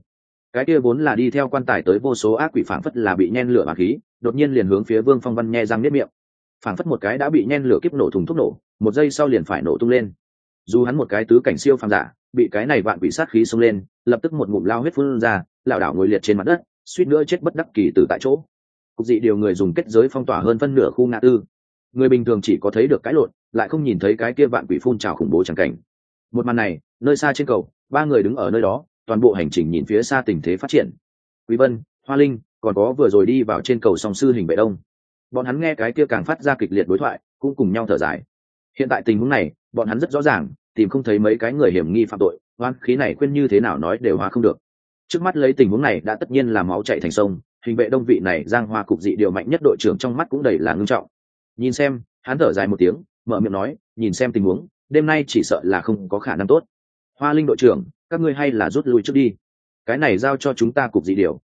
Cái kia vốn là đi theo quan tài tới vô số ác quỷ phảng phất là bị nhen lửa bà khí, đột nhiên liền hướng phía vương phong văn nhe răng nếp miệng. Phảng phất một cái đã bị nhen lửa kiếp nổ thùng thuốc nổ, một giây sau liền phải nổ tung lên. Dù hắn một cái tứ cảnh siêu phàm giả, bị cái này vạn quỷ sát khí xông lên, lập tức một ngụm lao huyết phun ra, lảo đảo ngồi liệt trên mặt đất suýt nữa chết bất đắc kỳ từ tại chỗ. Cục dị điều người dùng kết giới phong tỏa hơn phân nửa khu ngã tư. Người bình thường chỉ có thấy được cái lộn, lại không nhìn thấy cái kia vạn quỷ phun trào khủng bố chẳng cảnh. Một màn này, nơi xa trên cầu, ba người đứng ở nơi đó, toàn bộ hành trình nhìn phía xa tình thế phát triển. Quý vân, hoa linh, còn có vừa rồi đi vào trên cầu song sư hình vệ đông. Bọn hắn nghe cái kia càng phát ra kịch liệt đối thoại, cũng cùng nhau thở dài. Hiện tại tình huống này, bọn hắn rất rõ ràng, tìm không thấy mấy cái người hiểm nghi phạm tội, oan khí này khuyên như thế nào nói đều hóa không được trước mắt lấy tình huống này đã tất nhiên là máu chạy thành sông, hình vệ đông vị này giang hoa cục dị điều mạnh nhất đội trưởng trong mắt cũng đầy là ngưng trọng. Nhìn xem, hắn thở dài một tiếng, mở miệng nói, nhìn xem tình huống, đêm nay chỉ sợ là không có khả năng tốt. Hoa linh đội trưởng, các ngươi hay là rút lui trước đi. Cái này giao cho chúng ta cục dị điều.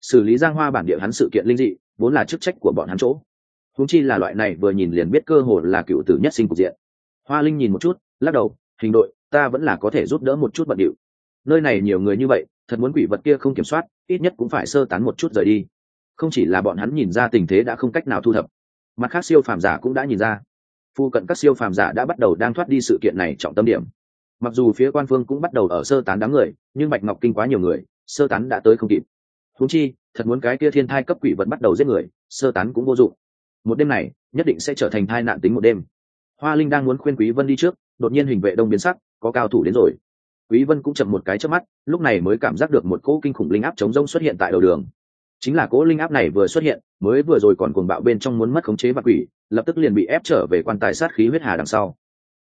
Xử lý giang hoa bản địa hắn sự kiện linh dị, vốn là chức trách của bọn hắn chỗ. Húng chi là loại này vừa nhìn liền biết cơ hội là cựu tử nhất sinh cục diện. Hoa linh nhìn một chút, lắc đầu, hình đội, ta vẫn là có thể giúp đỡ một chút bận điệu. Nơi này nhiều người như vậy thật muốn quỷ vật kia không kiểm soát, ít nhất cũng phải sơ tán một chút rời đi. Không chỉ là bọn hắn nhìn ra tình thế đã không cách nào thu thập, mặt khác siêu phàm giả cũng đã nhìn ra. Phu cận các siêu phàm giả đã bắt đầu đang thoát đi sự kiện này trọng tâm điểm. Mặc dù phía quan phương cũng bắt đầu ở sơ tán đám người, nhưng bạch ngọc kinh quá nhiều người, sơ tán đã tới không kịp. Húng chi, thật muốn cái kia thiên thai cấp quỷ vật bắt đầu giết người, sơ tán cũng vô dụng. Một đêm này, nhất định sẽ trở thành tai nạn tính một đêm. Hoa linh đang muốn khuyên quý vân đi trước, đột nhiên hình vệ đông biến sắc, có cao thủ đến rồi quý vân cũng chậm một cái trước mắt, lúc này mới cảm giác được một cỗ kinh khủng linh áp chống rông xuất hiện tại đầu đường. Chính là cỗ linh áp này vừa xuất hiện, mới vừa rồi còn cuồng bạo bên trong muốn mất khống chế và quỷ, lập tức liền bị ép trở về quan tài sát khí huyết hà đằng sau.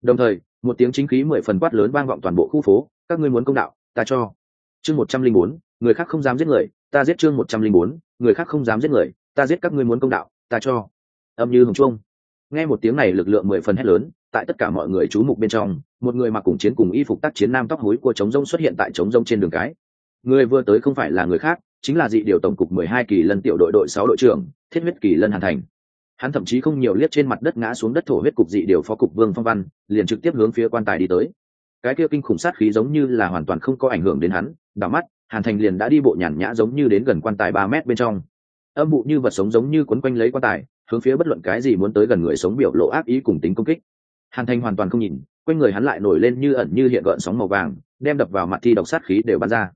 Đồng thời, một tiếng chính khí mười phần quát lớn vang vọng toàn bộ khu phố, các ngươi muốn công đạo, ta cho. Chương một trăm linh bốn, người khác không dám giết người, ta giết. Chương một trăm linh bốn, người khác không dám giết người, ta giết các ngươi muốn công đạo, ta cho. Âm như hồng trung nghe một tiếng này lực lượng mười phần hét lớn tại tất cả mọi người chú mục bên trong, một người mặc cùng chiến cùng y phục tác chiến nam tóc hối của trống rông xuất hiện tại trống rông trên đường cái. Người vừa tới không phải là người khác, chính là dị điều tổng cục mười hai kỳ lân tiểu đội đội sáu đội trưởng, thiết huyết kỳ lân hàn thành. Hắn thậm chí không nhiều liếc trên mặt đất ngã xuống đất thổ huyết cục dị điều phó cục vương phong văn, liền trực tiếp hướng phía quan tài đi tới. Cái kia kinh khủng sát khí giống như là hoàn toàn không có ảnh hưởng đến hắn, đảo mắt, hàn thành liền đã đi bộ nhàn nhã giống như đến gần quan tài ba mét bên trong. Âm bụ như vật sống giống như quấn quanh lấy quan tài, hướng phía bất luận cái gì muốn tới gần người sống biểu lộ ác ý cùng tính công kích hàn thành hoàn toàn không nhìn, quanh người hắn lại nổi lên như ẩn như hiện gợn sóng màu vàng, đem đập vào mặt thi độc sát khí đều bắn ra.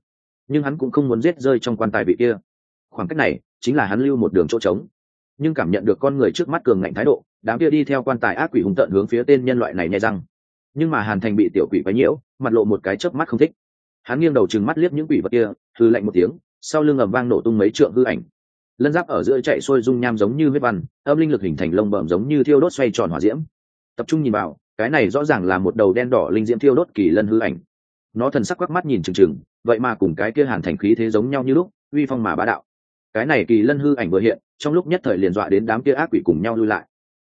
Nhưng hắn cũng không muốn giết rơi trong quan tài vị kia. Khoảng cách này, chính là hắn lưu một đường chỗ trống. Nhưng cảm nhận được con người trước mắt cường ngạnh thái độ, đám kia đi theo quan tài ác quỷ hung tận hướng phía tên nhân loại này nhai răng. Nhưng mà hàn thành bị tiểu quỷ quấy nhiễu, mặt lộ một cái chớp mắt không thích. Hắn nghiêng đầu chừng mắt liếc những quỷ vật kia hư lạnh một tiếng, sau lưng ầm vang nổ tung mấy trượng hư ảnh. Lân giáp ở giữa chạy xuôi dung nham giống như huyết văn, âm linh lực hình thành lông bẩm giống như thiêu đốt xoay tròn hỏa diễm tập trung nhìn vào, cái này rõ ràng là một đầu đen đỏ linh diễm thiêu đốt kỳ lân hư ảnh. Nó thần sắc quắc mắt nhìn trừng trừng vậy mà cùng cái kia hàn thành khí thế giống nhau như lúc, uy phong mà bá đạo. Cái này kỳ lân hư ảnh vừa hiện, trong lúc nhất thời liền dọa đến đám kia ác quỷ cùng nhau lui lại.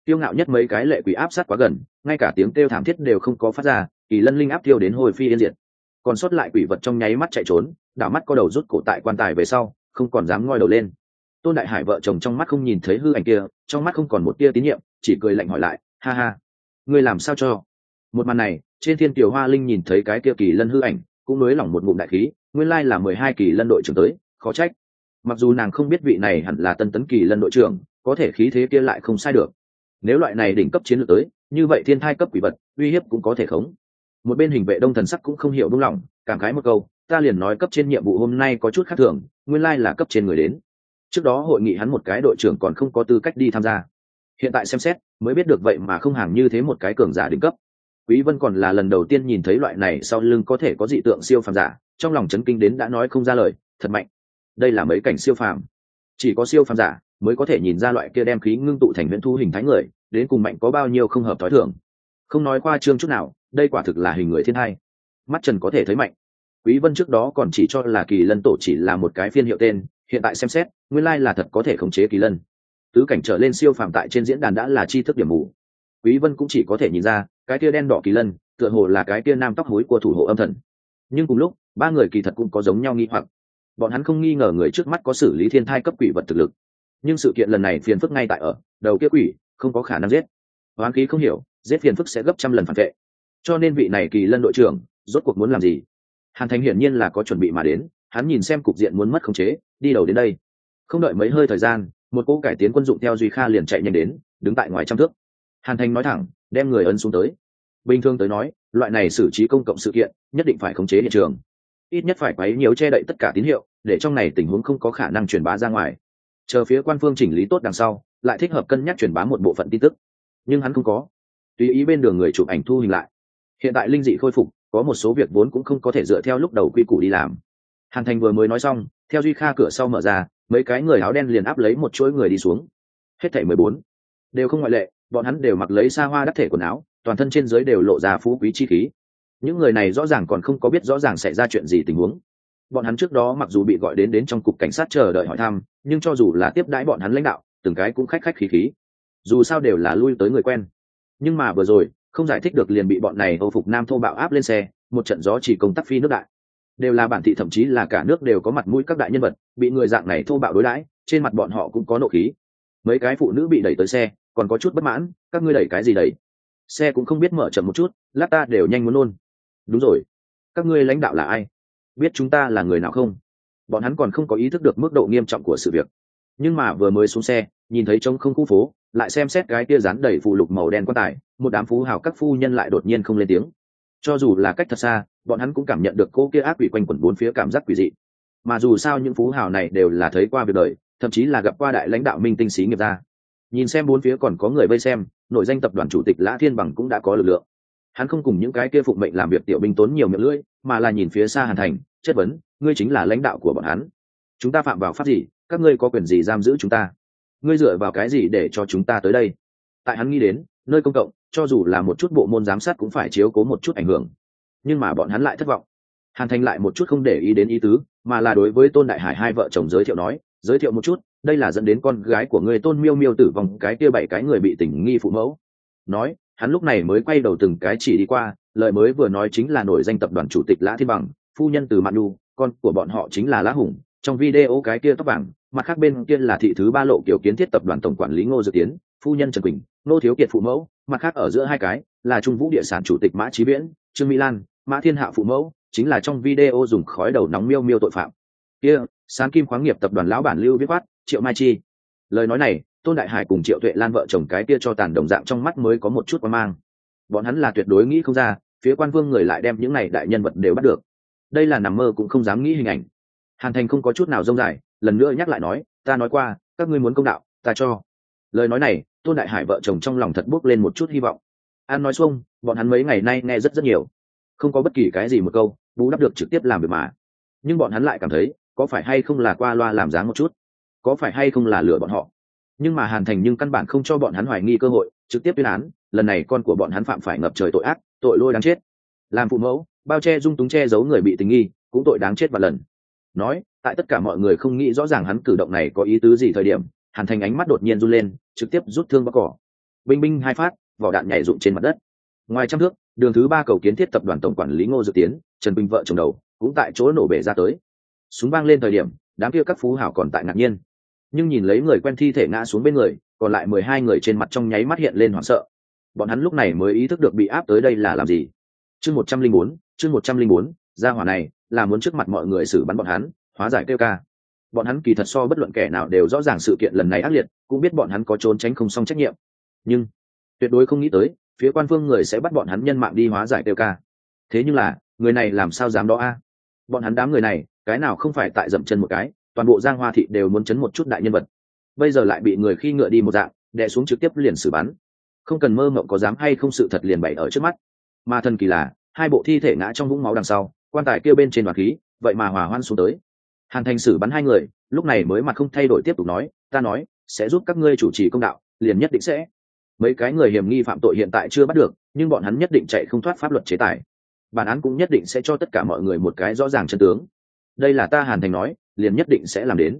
Tiêu ngạo nhất mấy cái lệ quỷ áp sát quá gần, ngay cả tiếng kêu thảm thiết đều không có phát ra, kỳ lân linh áp tiêu đến hồi phi yên diệt. Còn sót lại quỷ vật trong nháy mắt chạy trốn, đảo mắt có đầu rút cổ tại quan tài về sau, không còn dám ngoi đầu lên. Tôn đại hải vợ chồng trong mắt không nhìn thấy hư ảnh kia, trong mắt không còn một tia tín nhiệm, chỉ cười lạnh hỏi lại, ha ha ngươi làm sao cho? Một màn này, trên thiên kiều hoa linh nhìn thấy cái kia kỳ lân hư ảnh, cũng nới lỏng một ngụm đại khí, nguyên lai là mười hai kỳ lân đội trưởng tới, khó trách. Mặc dù nàng không biết vị này hẳn là tân tấn kỳ lân đội trưởng, có thể khí thế kia lại không sai được. Nếu loại này đỉnh cấp chiến lược tới, như vậy thiên thai cấp quỷ vật, uy hiếp cũng có thể khống. Một bên hình vệ đông thần sắc cũng không hiểu đúng lòng cảm khái một câu, ta liền nói cấp trên nhiệm vụ hôm nay có chút khác thường, nguyên lai là cấp trên người đến. Trước đó hội nghị hắn một cái đội trưởng còn không có tư cách đi tham gia hiện tại xem xét, mới biết được vậy mà không hàng như thế một cái cường giả đỉnh cấp. Quý vân còn là lần đầu tiên nhìn thấy loại này sau lưng có thể có dị tượng siêu phàm giả, trong lòng chấn kinh đến đã nói không ra lời, thật mạnh. Đây là mấy cảnh siêu phàm. Chỉ có siêu phàm giả mới có thể nhìn ra loại kia đem khí ngưng tụ thành huyễn thu hình thái người, đến cùng mạnh có bao nhiêu không hợp thói thường. Không nói qua trương chút nào, đây quả thực là hình người thiên hai. Mắt trần có thể thấy mạnh. Quý vân trước đó còn chỉ cho là kỳ lân tổ chỉ là một cái phiên hiệu tên, hiện tại xem xét, nguyên lai là thật có thể khống chế kỳ lân tứ cảnh trở lên siêu phàm tại trên diễn đàn đã là chi thức điểm mù. Quý vân cũng chỉ có thể nhìn ra, cái kia đen đỏ kỳ lân, tựa hồ là cái kia nam tóc hối của thủ hộ âm thần. Nhưng cùng lúc, ba người kỳ thật cũng có giống nhau nghi hoặc. Bọn hắn không nghi ngờ người trước mắt có xử lý thiên thai cấp quỷ vật thực lực. Nhưng sự kiện lần này phiền phức ngay tại ở, đầu kia quỷ, không có khả năng giết. Hoán khí không hiểu, giết phiền phức sẽ gấp trăm lần phản vệ. Cho nên vị này kỳ lân đội trưởng, rốt cuộc muốn làm gì? Hàn thành hiển nhiên là có chuẩn bị mà đến, hắn nhìn xem cục diện muốn mất khống chế, đi đầu đến đây. Không đợi mấy hơi thời gian một cô cải tiến quân dụng theo duy kha liền chạy nhanh đến, đứng tại ngoài trăm thước. Hàn thành nói thẳng, đem người ân xuống tới. Bình thường tới nói, loại này xử trí công cộng sự kiện, nhất định phải khống chế hiện trường. Ít nhất phải quấy nhiều che đậy tất cả tín hiệu, để trong này tình huống không có khả năng truyền bá ra ngoài. Chờ phía quan phương chỉnh lý tốt đằng sau, lại thích hợp cân nhắc truyền bá một bộ phận tin tức. Nhưng hắn không có. Tùy ý bên đường người chụp ảnh thu hình lại. Hiện tại linh dị khôi phục, có một số việc vốn cũng không có thể dựa theo lúc đầu quy củ đi làm. Hàn thành vừa mới nói xong, theo duy kha cửa sau mở ra mấy cái người áo đen liền áp lấy một chuỗi người đi xuống. Hết thảy mười bốn. Đều không ngoại lệ, bọn hắn đều mặc lấy xa hoa đắc thể quần áo, toàn thân trên dưới đều lộ ra phú quý chi khí. Những người này rõ ràng còn không có biết rõ ràng xảy ra chuyện gì tình huống. Bọn hắn trước đó mặc dù bị gọi đến đến trong cục cảnh sát chờ đợi hỏi thăm, nhưng cho dù là tiếp đãi bọn hắn lãnh đạo, từng cái cũng khách khách khí khí. Dù sao đều là lui tới người quen. Nhưng mà vừa rồi, không giải thích được liền bị bọn này âu phục nam thô bạo áp lên xe, một trận gió chỉ công tác phi nước đại đều là bản thị thậm chí là cả nước đều có mặt mũi các đại nhân vật, bị người dạng này thô bạo đối đãi, trên mặt bọn họ cũng có nộ khí. Mấy cái phụ nữ bị đẩy tới xe, còn có chút bất mãn, các ngươi đẩy cái gì đẩy? Xe cũng không biết mở chậm một chút, lát ta đều nhanh muốn nôn. Đúng rồi. Các ngươi lãnh đạo là ai? Biết chúng ta là người nào không? Bọn hắn còn không có ý thức được mức độ nghiêm trọng của sự việc. Nhưng mà vừa mới xuống xe, nhìn thấy trống không khu phố, lại xem xét cái tia rán đầy phụ lục màu đen quan tài, một đám phú hào các phu nhân lại đột nhiên không lên tiếng. Cho dù là cách thật xa bọn hắn cũng cảm nhận được cô kia ác quỷ quanh quẩn bốn phía cảm giác quỷ dị. Mà dù sao những phú hào này đều là thấy qua việc đời, thậm chí là gặp qua đại lãnh đạo minh tinh sĩ nghiệp gia nhìn xem bốn phía còn có người vây xem, nội danh tập đoàn chủ tịch lã thiên bằng cũng đã có lực lượng. Hắn không cùng những cái kia phụng mệnh làm việc tiểu binh tốn nhiều miệng lưỡi, mà là nhìn phía xa hàn thành, chất vấn, ngươi chính là lãnh đạo của bọn hắn. Chúng ta phạm vào pháp gì? Các ngươi có quyền gì giam giữ chúng ta? Ngươi dựa vào cái gì để cho chúng ta tới đây? Tại hắn nghĩ đến, nơi công cộng, cho dù là một chút bộ môn giám sát cũng phải chiếu cố một chút ảnh hưởng nhưng mà bọn hắn lại thất vọng. Hàn thành lại một chút không để ý đến ý tứ, mà là đối với tôn đại hải hai vợ chồng giới thiệu nói, giới thiệu một chút, đây là dẫn đến con gái của người tôn miêu miêu tử vong, cái kia bảy cái người bị tình nghi phụ mẫu. Nói, hắn lúc này mới quay đầu từng cái chỉ đi qua, lời mới vừa nói chính là nổi danh tập đoàn chủ tịch lã thiên bằng, phu nhân từ mạn nu con của bọn họ chính là lã hùng, trong video cái kia tóc vàng, mặt khác bên kia là thị thứ ba lộ kiểu kiến thiết tập đoàn tổng quản lý ngô dự tiến, phu nhân trần quỳnh nô thiếu kiệt phụ mẫu, mặt khác ở giữa hai cái là trung vũ địa sản chủ tịch mã trí viễn, trương mỹ lan mã thiên hạ phụ mẫu chính là trong video dùng khói đầu nóng miêu miêu tội phạm. Kia, sáng kim khoáng nghiệp tập đoàn lão bản lưu viết quát, triệu mai chi. Lời nói này, tôn đại hải cùng triệu tuệ lan vợ chồng cái kia cho tàn đồng dạng trong mắt mới có một chút quan mang. Bọn hắn là tuyệt đối nghĩ không ra, phía quan vương người lại đem những này đại nhân vật đều bắt được. Đây là nằm mơ cũng không dám nghĩ hình ảnh. Hàn thành không có chút nào rông dài, lần nữa nhắc lại nói, ta nói qua, các ngươi muốn công đạo, ta cho. Lời nói này, tôn đại hải vợ chồng trong lòng thật bước lên một chút hy vọng. An nói xuông, bọn hắn mấy ngày nay nghe rất rất nhiều không có bất kỳ cái gì một câu, bù đắp được trực tiếp làm việc mà. Nhưng bọn hắn lại cảm thấy, có phải hay không là qua loa làm dáng một chút? Có phải hay không là lừa bọn họ? Nhưng mà hàn thành nhưng căn bản không cho bọn hắn hoài nghi cơ hội, trực tiếp tuyên án, lần này con của bọn hắn phạm phải ngập trời tội ác, tội lôi đáng chết. Làm phụ mẫu, bao che dung túng che giấu người bị tình nghi, cũng tội đáng chết và lần. Nói, tại tất cả mọi người không nghĩ rõ ràng hắn cử động này có ý tứ gì thời điểm, hàn thành ánh mắt đột nhiên run lên, trực tiếp rút thương vào cỏ. Binh binh hai phát, vỏ đạn nhảy rụng trên mặt đất ngoài trăm thước, đường thứ ba cầu kiến thiết tập đoàn tổng quản lý ngô dự tiến, trần bình vợ chồng đầu, cũng tại chỗ nổ bể ra tới. Súng vang lên thời điểm, đám kia các phú hảo còn tại ngạc nhiên. Nhưng nhìn lấy người quen thi thể ngã xuống bên người, còn lại mười hai người trên mặt trong nháy mắt hiện lên hoảng sợ. Bọn hắn lúc này mới ý thức được bị áp tới đây là làm gì. Chương một trăm linh bốn, chương một trăm linh bốn, gia hỏa này là muốn trước mặt mọi người xử bắn bọn hắn, hóa giải kêu ca. Bọn hắn kỳ thật so bất luận kẻ nào đều rõ ràng sự kiện lần này ác liệt, cũng biết bọn hắn có trốn tránh không xong trách nhiệm. Nhưng, tuyệt đối không nghĩ tới phía quan phương người sẽ bắt bọn hắn nhân mạng đi hóa giải kêu ca. Thế nhưng là, người này làm sao dám đó a? Bọn hắn đám người này, cái nào không phải tại dậm chân một cái, toàn bộ giang hoa thị đều muốn chấn một chút đại nhân vật. Bây giờ lại bị người khi ngựa đi một dạng, đè xuống trực tiếp liền xử bắn. Không cần mơ mộng có dám hay không sự thật liền bày ở trước mắt. Mà thần kỳ là, hai bộ thi thể ngã trong vũng máu đằng sau, quan tài kêu bên trên đoàn khí, vậy mà hòa hoan xuống tới. Hàn thành xử bắn hai người, lúc này mới mặt không thay đổi tiếp tục nói, ta nói, sẽ giúp các ngươi chủ trì công đạo, liền nhất định sẽ mấy cái người hiểm nghi phạm tội hiện tại chưa bắt được, nhưng bọn hắn nhất định chạy không thoát pháp luật chế tài. Bản án cũng nhất định sẽ cho tất cả mọi người một cái rõ ràng chân tướng. Đây là ta hàn thành nói, liền nhất định sẽ làm đến.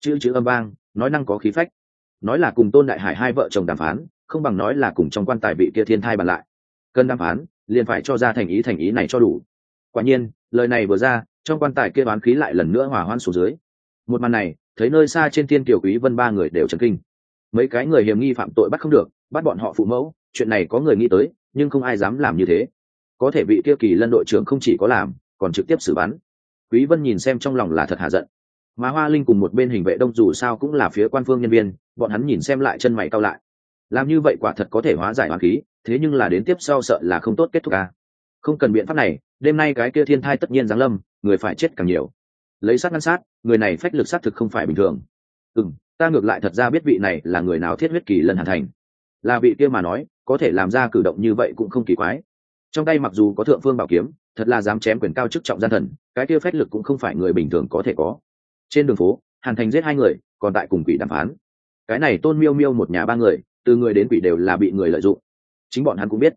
Chữ chữ âm vang, nói năng có khí phách. Nói là cùng tôn đại hải hai vợ chồng đàm phán, không bằng nói là cùng trong quan tài vị kia thiên thai bàn lại. Cần đàm phán, liền phải cho ra thành ý thành ý này cho đủ. Quả nhiên, lời này vừa ra, trong quan tài kia bán khí lại lần nữa hỏa hoan xuống dưới. Một màn này, thấy nơi xa trên thiên kiều quý vân ba người đều chấn kinh mấy cái người hiểm nghi phạm tội bắt không được, bắt bọn họ phụ mẫu, chuyện này có người nghĩ tới, nhưng không ai dám làm như thế. Có thể vị kia kỳ lân đội trưởng không chỉ có làm, còn trực tiếp xử bắn. Quý vân nhìn xem trong lòng là thật hạ giận. Mà hoa linh cùng một bên hình vệ đông dù sao cũng là phía quan phương nhân viên, bọn hắn nhìn xem lại chân mày cao lại. Làm như vậy quả thật có thể hóa giải hoàn khí, thế nhưng là đến tiếp sau sợ là không tốt kết thúc à. không cần biện pháp này, đêm nay cái kia thiên thai tất nhiên giáng lâm, người phải chết càng nhiều. Lấy sát ngăn sát, người này phách lực sát thực không phải bình thường. Ừ ta ngược lại thật ra biết vị này là người nào thiết huyết kỳ lần hàn thành. Là vị kia mà nói, có thể làm ra cử động như vậy cũng không kỳ quái. Trong tay mặc dù có thượng phương bảo kiếm, thật là dám chém quyền cao chức trọng gian thần, cái kia phách lực cũng không phải người bình thường có thể có. Trên đường phố, hàn thành giết hai người, còn tại cùng quỷ đàm phán. Cái này tôn miêu miêu một nhà ba người, từ người đến quỷ đều là bị người lợi dụng. Chính bọn hắn cũng biết.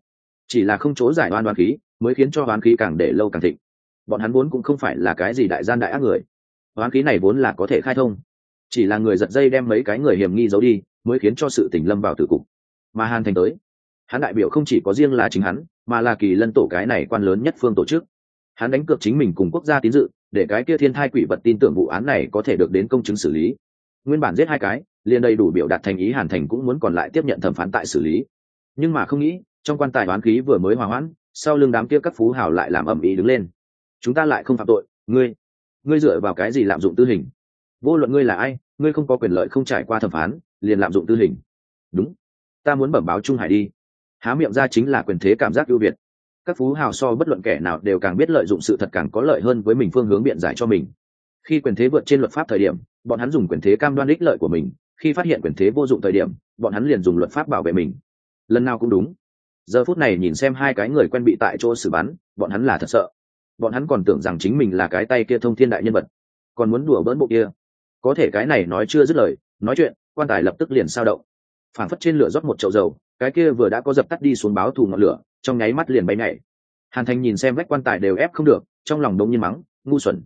Chỉ là không chỗ giải oan đoan khí, mới khiến cho đoan khí càng để lâu càng thịnh. Bọn hắn vốn cũng không phải là cái gì đại gian đại ác người. Đoan khí này vốn là có thể khai thông chỉ là người giật dây đem mấy cái người hiểm nghi giấu đi, mới khiến cho sự tình lâm vào tử cục. Mà hàn thành tới, hắn đại biểu không chỉ có riêng là chính hắn, mà là kỳ lân tổ cái này quan lớn nhất phương tổ chức. Hắn đánh cược chính mình cùng quốc gia tín dự, để cái kia thiên thai quỷ vật tin tưởng vụ án này có thể được đến công chứng xử lý. Nguyên bản giết hai cái, liền đầy đủ biểu đạt thành ý hàn thành cũng muốn còn lại tiếp nhận thẩm phán tại xử lý. Nhưng mà không nghĩ, trong quan tài đoán khí vừa mới hòa hoãn, sau lưng đám kia các phú hào lại làm ầm ĩ đứng lên. Chúng ta lại không phạm tội, ngươi ngươi dựa vào cái gì lạm dụng tư hình? Vô luận ngươi là ai, ngươi không có quyền lợi không trải qua thẩm phán, liền lạm dụng tư hình. Đúng. Ta muốn bẩm báo trung hải đi. Há miệng ra chính là quyền thế cảm giác ưu việt. Các phú hào so bất luận kẻ nào đều càng biết lợi dụng sự thật càng có lợi hơn với mình phương hướng biện giải cho mình. Khi quyền thế vượt trên luật pháp thời điểm, bọn hắn dùng quyền thế cam đoan ích lợi của mình. Khi phát hiện quyền thế vô dụng thời điểm, bọn hắn liền dùng luật pháp bảo vệ mình. Lần nào cũng đúng. Giờ phút này nhìn xem hai cái người quen bị tại chỗ xử bắn, bọn hắn là thật sợ. Bọn hắn còn tưởng rằng chính mình là cái tay kia thông thiên đại nhân vật. Còn muốn đùa bỡn bộ kia có thể cái này nói chưa dứt lời, nói chuyện, quan tài lập tức liền sao động. Phảng phất trên lửa rót một chậu dầu, cái kia vừa đã có dập tắt đi xuống báo thù ngọn lửa, trong nháy mắt liền bay nhảy. Hàn thành nhìn xem vách quan tài đều ép không được, trong lòng đông nhiên mắng, ngu xuẩn.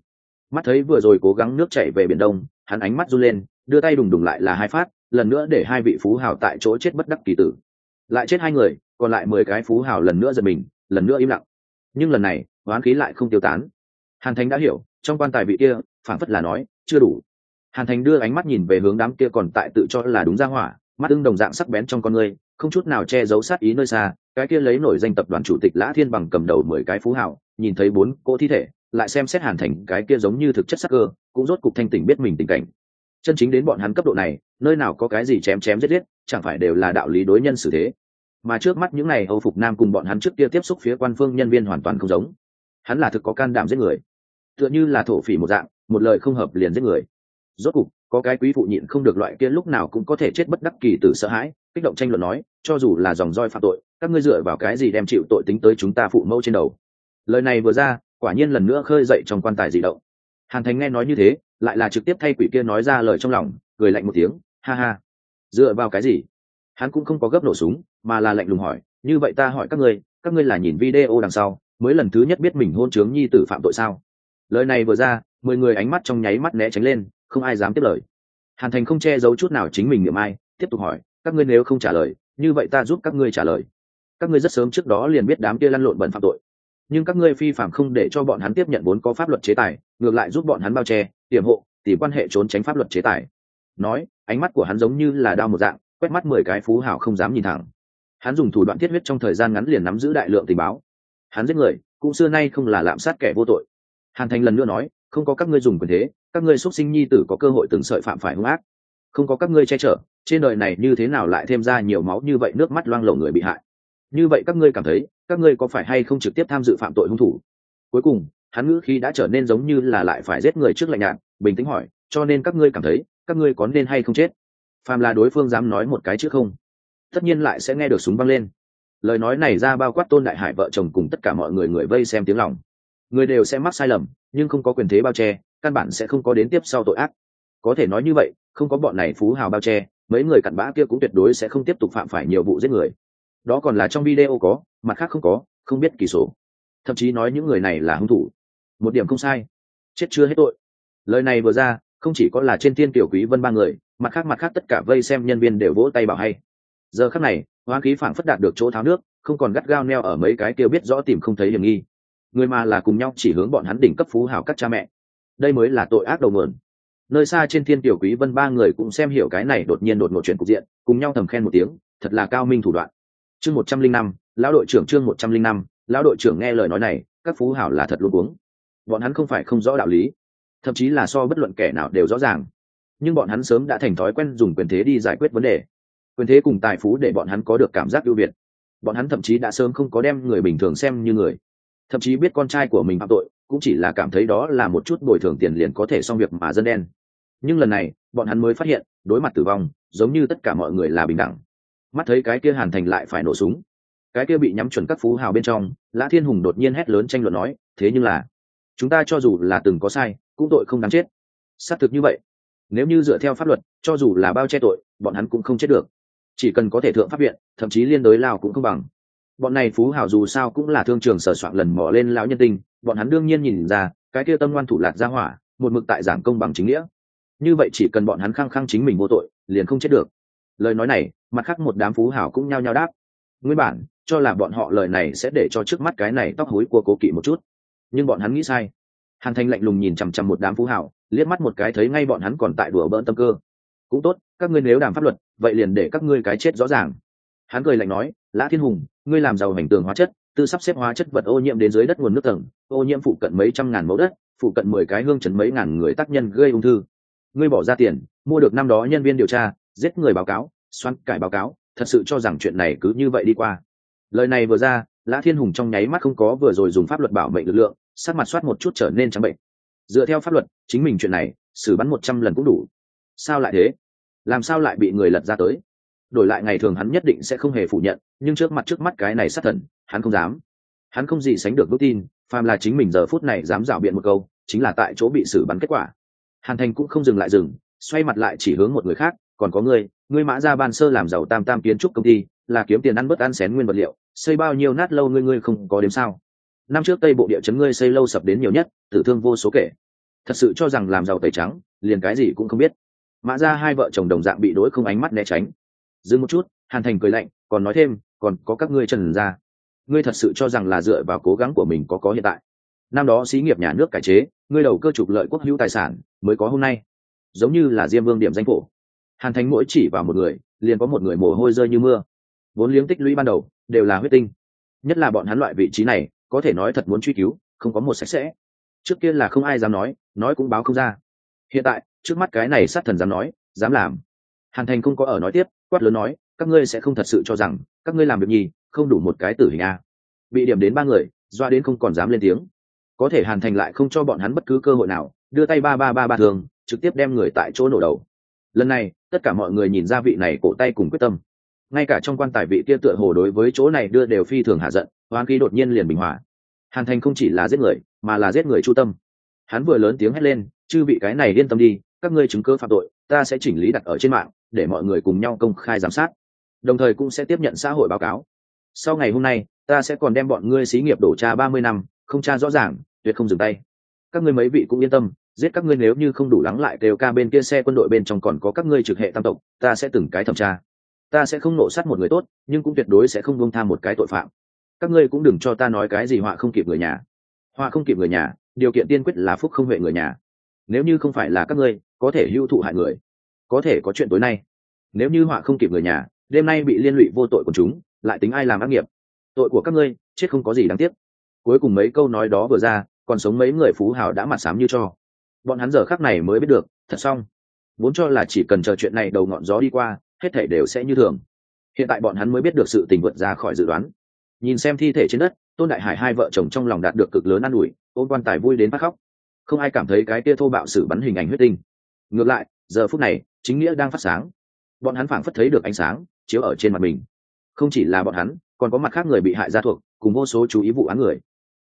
Mắt thấy vừa rồi cố gắng nước chảy về biển đông, hắn ánh mắt run lên, đưa tay đùng đùng lại là hai phát, lần nữa để hai vị phú hào tại chỗ chết bất đắc kỳ tử. Lại chết hai người, còn lại mười cái phú hào lần nữa giật mình, lần nữa im lặng. Nhưng lần này, oán khí lại không tiêu tán. Hàn thành đã hiểu, trong quan tài vị kia, phảng phất là nói, chưa đủ hàn thành đưa ánh mắt nhìn về hướng đám kia còn tại tự cho là đúng ra hỏa, mắt ưng đồng dạng sắc bén trong con người, không chút nào che giấu sát ý nơi xa, cái kia lấy nổi danh tập đoàn chủ tịch lã thiên bằng cầm đầu mười cái phú hảo nhìn thấy bốn cô thi thể, lại xem xét hàn thành cái kia giống như thực chất sắc cơ, cũng rốt cục thanh tỉnh biết mình tình cảnh. Chân chính đến bọn hắn cấp độ này, nơi nào có cái gì chém chém giết giết, chẳng phải đều là đạo lý đối nhân xử thế. Mà trước mắt những này âu phục nam cùng bọn hắn trước kia tiếp xúc phía quan phương nhân viên hoàn toàn không giống. Hắn là thực có can đảm giết người. Tựa như là thổ phỉ một dạng, một lời không hợp liền giết người rốt cục, có cái quý phụ nhịn không được loại kia lúc nào cũng có thể chết bất đắc kỳ từ sợ hãi, kích động tranh luận nói, cho dù là dòng roi phạm tội, các ngươi dựa vào cái gì đem chịu tội tính tới chúng ta phụ mẫu trên đầu? Lời này vừa ra, quả nhiên lần nữa khơi dậy trong quan tài dị động. Hàn thành nghe nói như thế, lại là trực tiếp thay quỷ kia nói ra lời trong lòng, cười lạnh một tiếng, ha ha, dựa vào cái gì? Hắn cũng không có gấp nổ súng, mà là lạnh lùng hỏi, như vậy ta hỏi các ngươi các ngươi là nhìn video đằng sau, mới lần thứ nhất biết mình hôn trướng nhi tử phạm tội sao? Lời này vừa ra, mười người ánh mắt trong nháy mắt né tránh lên không ai dám tiếp lời. Hàn thành không che giấu chút nào chính mình niệm ai, tiếp tục hỏi, các ngươi nếu không trả lời, như vậy ta giúp các ngươi trả lời. Các ngươi rất sớm trước đó liền biết đám kia lăn lộn bẩn phạm tội. Nhưng các ngươi phi phạm không để cho bọn hắn tiếp nhận vốn có pháp luật chế tài, ngược lại giúp bọn hắn bao che tiềm hộ tìm quan hệ trốn tránh pháp luật chế tài. Nói, ánh mắt của hắn giống như là đao một dạng, quét mắt mười cái phú hảo không dám nhìn thẳng. Hắn dùng thủ đoạn thiết huyết trong thời gian ngắn liền nắm giữ đại lượng tình báo. Hắn giết người, cũng xưa nay không là lạm sát kẻ vô tội. Hàn thành lần nữa nói không có các ngươi dùng quyền thế, các ngươi xuất sinh nhi tử có cơ hội từng sợi phạm phải hung ác. Không có các ngươi che chở, trên đời này như thế nào lại thêm ra nhiều máu như vậy nước mắt loang lổ người bị hại? Như vậy các ngươi cảm thấy, các ngươi có phải hay không trực tiếp tham dự phạm tội hung thủ? Cuối cùng, hắn ngữ khi đã trở nên giống như là lại phải giết người trước lạnh nhạt, bình tĩnh hỏi, cho nên các ngươi cảm thấy, các ngươi có nên hay không chết? Phàm là đối phương dám nói một cái chứ không, tất nhiên lại sẽ nghe được súng văng lên. Lời nói này ra bao quát tôn đại hải vợ chồng cùng tất cả mọi người người vây xem tiếng lòng người đều sẽ mắc sai lầm, nhưng không có quyền thế bao che, căn bản sẽ không có đến tiếp sau tội ác. Có thể nói như vậy, không có bọn này phú hào bao che, mấy người cặn bã kia cũng tuyệt đối sẽ không tiếp tục phạm phải nhiều vụ giết người. Đó còn là trong video có, mặt khác không có, không biết kỳ số thậm chí nói những người này là hung thủ. Một điểm không sai. Chết chưa hết tội. Lời này vừa ra, không chỉ có là trên thiên tiểu quý vân ba người, mặt khác mặt khác tất cả vây xem nhân viên đều vỗ tay bảo hay. Giờ khắc này hoa khí phảng phất đạt được chỗ tháo nước, không còn gắt gao neo ở mấy cái kêu biết rõ tìm không thấy hiểm nghi người mà là cùng nhau chỉ hướng bọn hắn đỉnh cấp phú hào các cha mẹ. Đây mới là tội ác đầu mượn nơi xa trên thiên tiểu quý vân ba người cũng xem hiểu cái này đột nhiên đột ngột chuyển cục diện, cùng nhau thầm khen một tiếng, thật là cao minh thủ đoạn. Chương một trăm linh năm, lão đội trưởng chương một trăm linh năm, lão đội trưởng nghe lời nói này, các phú hảo là thật luôn uống bọn hắn không phải không rõ đạo lý, thậm chí là so bất luận kẻ nào đều rõ ràng. Nhưng bọn hắn sớm đã thành thói quen dùng quyền thế đi giải quyết vấn đề. Quyền thế cùng tài phú để bọn hắn có được cảm giác ưu việt. Bọn hắn thậm chí đã sớm không có đem người bình thường xem như người thậm chí biết con trai của mình phạm tội, cũng chỉ là cảm thấy đó là một chút bồi thường tiền liền có thể xong việc mà dân đen. Nhưng lần này, bọn hắn mới phát hiện, đối mặt tử vong, giống như tất cả mọi người là bình đẳng. Mắt thấy cái kia hàn thành lại phải nổ súng. Cái kia bị nhắm chuẩn các phú hào bên trong, lã thiên hùng đột nhiên hét lớn tranh luận nói, thế nhưng là, chúng ta cho dù là từng có sai, cũng tội không đáng chết. Xác thực như vậy. Nếu như dựa theo pháp luật, cho dù là bao che tội, bọn hắn cũng không chết được. Chỉ cần có thể thượng pháp viện, thậm chí liên đối lao cũng không bằng bọn này phú hào dù sao cũng là thương trường sở soạn lần mò lên lão nhân tinh, bọn hắn đương nhiên nhìn ra, cái kia tâm ngoan thủ lạc ra hỏa, một mực tại giảng công bằng chính nghĩa. Như vậy chỉ cần bọn hắn khăng khăng chính mình vô tội, liền không chết được. Lời nói này, mặt khác một đám phú hảo cũng nhao nhao đáp. Nguyên bản, cho là bọn họ lời này sẽ để cho trước mắt cái này tóc hối của cố kỵ một chút. Nhưng bọn hắn nghĩ sai. Hàn thanh lạnh lùng nhìn chằm chằm một đám phú hảo liếc mắt một cái thấy ngay bọn hắn còn tại đùa bỡn tâm cơ. Cũng tốt, các ngươi nếu đàm pháp luật, vậy liền để các ngươi cái chết rõ ràng. Hắn cười lạnh nói lã thiên hùng, ngươi làm giàu hành tường hóa chất tự sắp xếp hóa chất vật ô nhiễm đến dưới đất nguồn nước tầng, ô nhiễm phụ cận mấy trăm ngàn mẫu đất, phụ cận mười cái hương chấn mấy ngàn người tác nhân gây ung thư. Ngươi bỏ ra tiền, mua được năm đó nhân viên điều tra, giết người báo cáo xoắn cải báo cáo, thật sự cho rằng chuyện này cứ như vậy đi qua. Lời này vừa ra, lã thiên hùng trong nháy mắt không có vừa rồi dùng pháp luật bảo mệnh lực lượng sát mặt soát một chút trở nên trắng bệnh. Dựa theo pháp luật, chính mình chuyện này, xử bắn một trăm lần cũng đủ. Sao lại thế? Làm sao lại bị người lật ra tới? Đổi lại ngày thường hắn nhất định sẽ không hề phủ nhận, nhưng trước mặt trước mắt cái này sát thần, hắn không dám. Hắn không gì sánh được vững tin, phàm là chính mình giờ phút này dám rảo biện một câu, chính là tại chỗ bị xử bắn kết quả. Hàn thành cũng không dừng lại dừng, xoay mặt lại chỉ hướng một người khác, còn có ngươi ngươi mã ra ban sơ làm giàu tam tam kiến trúc công ty, là kiếm tiền ăn bớt ăn xén nguyên vật liệu, xây bao nhiêu nát lâu ngươi ngươi không có đếm sao? Năm trước tây bộ địa chấn ngươi xây lâu sập đến nhiều nhất, tử thương vô số kể. Thật sự cho rằng làm giàu tẩy trắng, liền cái gì cũng không biết. Mã ra hai vợ chồng đồng dạng bị đối không ánh mắt né tránh dừng một chút, hàn thành cười lạnh, còn nói thêm, còn có các ngươi trần ra. Ngươi thật sự cho rằng là dựa vào cố gắng của mình có có hiện tại. Năm đó xí nghiệp nhà nước cải chế, ngươi đầu cơ trục lợi quốc hữu tài sản, mới có hôm nay. Giống như là diêm vương điểm danh phổ. Hàn thành mỗi chỉ vào một người, liền có một người mồ hôi rơi như mưa. Vốn liếng tích lũy ban đầu, đều là huyết tinh. Nhất là bọn hắn loại vị trí này, có thể nói thật muốn truy cứu, không có một sạch sẽ. Trước kia là không ai dám nói nói cũng báo không ra. Hiện tại, trước mắt cái này sát thần dám nói, dám làm. Hàn thành không có ở nói tiếp quát lớn nói, các ngươi sẽ không thật sự cho rằng, các ngươi làm việc nhì, không đủ một cái tử hình a. Bị điểm đến ba người, doa đến không còn dám lên tiếng. Có thể hàn thành lại không cho bọn hắn bất cứ cơ hội nào, đưa tay ba ba ba ba thường, trực tiếp đem người tại chỗ nổ đầu. Lần này, tất cả mọi người nhìn ra vị này cổ tay cùng quyết tâm. Ngay cả trong quan tài vị kia tựa hồ đối với chỗ này đưa đều phi thường hạ giận, hoang khí đột nhiên liền bình hòa. Hàn thành không chỉ là giết người, mà là giết người chu tâm. Hắn vừa lớn tiếng hét lên, chư vị cái này yên tâm đi các ngươi chứng cứ phạm tội, ta sẽ chỉnh lý đặt ở trên mạng, để mọi người cùng nhau công khai giám sát. Đồng thời cũng sẽ tiếp nhận xã hội báo cáo. Sau ngày hôm nay, ta sẽ còn đem bọn ngươi xí nghiệp đổ tra ba mươi năm, không tra rõ ràng, tuyệt không dừng tay. Các ngươi mấy vị cũng yên tâm, giết các ngươi nếu như không đủ lắng lại đều ca bên kia xe quân đội bên trong còn có các ngươi trực hệ tam tộc, ta sẽ từng cái thẩm tra. Ta sẽ không nộ sát một người tốt, nhưng cũng tuyệt đối sẽ không buông tha một cái tội phạm. Các ngươi cũng đừng cho ta nói cái gì họa không kịp người nhà. Họa không kịp người nhà, điều kiện tiên quyết là phúc không huệ người nhà nếu như không phải là các ngươi, có thể hưu thụ hại người. Có thể có chuyện tối nay. Nếu như họa không kịp người nhà, đêm nay bị liên lụy vô tội của chúng, lại tính ai làm ác nghiệp? Tội của các ngươi, chết không có gì đáng tiếc. Cuối cùng mấy câu nói đó vừa ra, còn sống mấy người phú hào đã mặt sám như cho. Bọn hắn giờ khác này mới biết được, thật xong. Vốn cho là chỉ cần chờ chuyện này đầu ngọn gió đi qua, hết thể đều sẽ như thường. Hiện tại bọn hắn mới biết được sự tình vượt ra khỏi dự đoán. Nhìn xem thi thể trên đất, tôn đại hải hai vợ chồng trong lòng đạt được cực lớn an ủi ôn quan tài vui đến phát khóc không ai cảm thấy cái kia thô bạo xử bắn hình ảnh huyết tinh. Ngược lại, giờ phút này, chính nghĩa đang phát sáng. Bọn hắn phảng phất thấy được ánh sáng, chiếu ở trên mặt mình. Không chỉ là bọn hắn, còn có mặt khác người bị hại gia thuộc, cùng vô số chú ý vụ án người.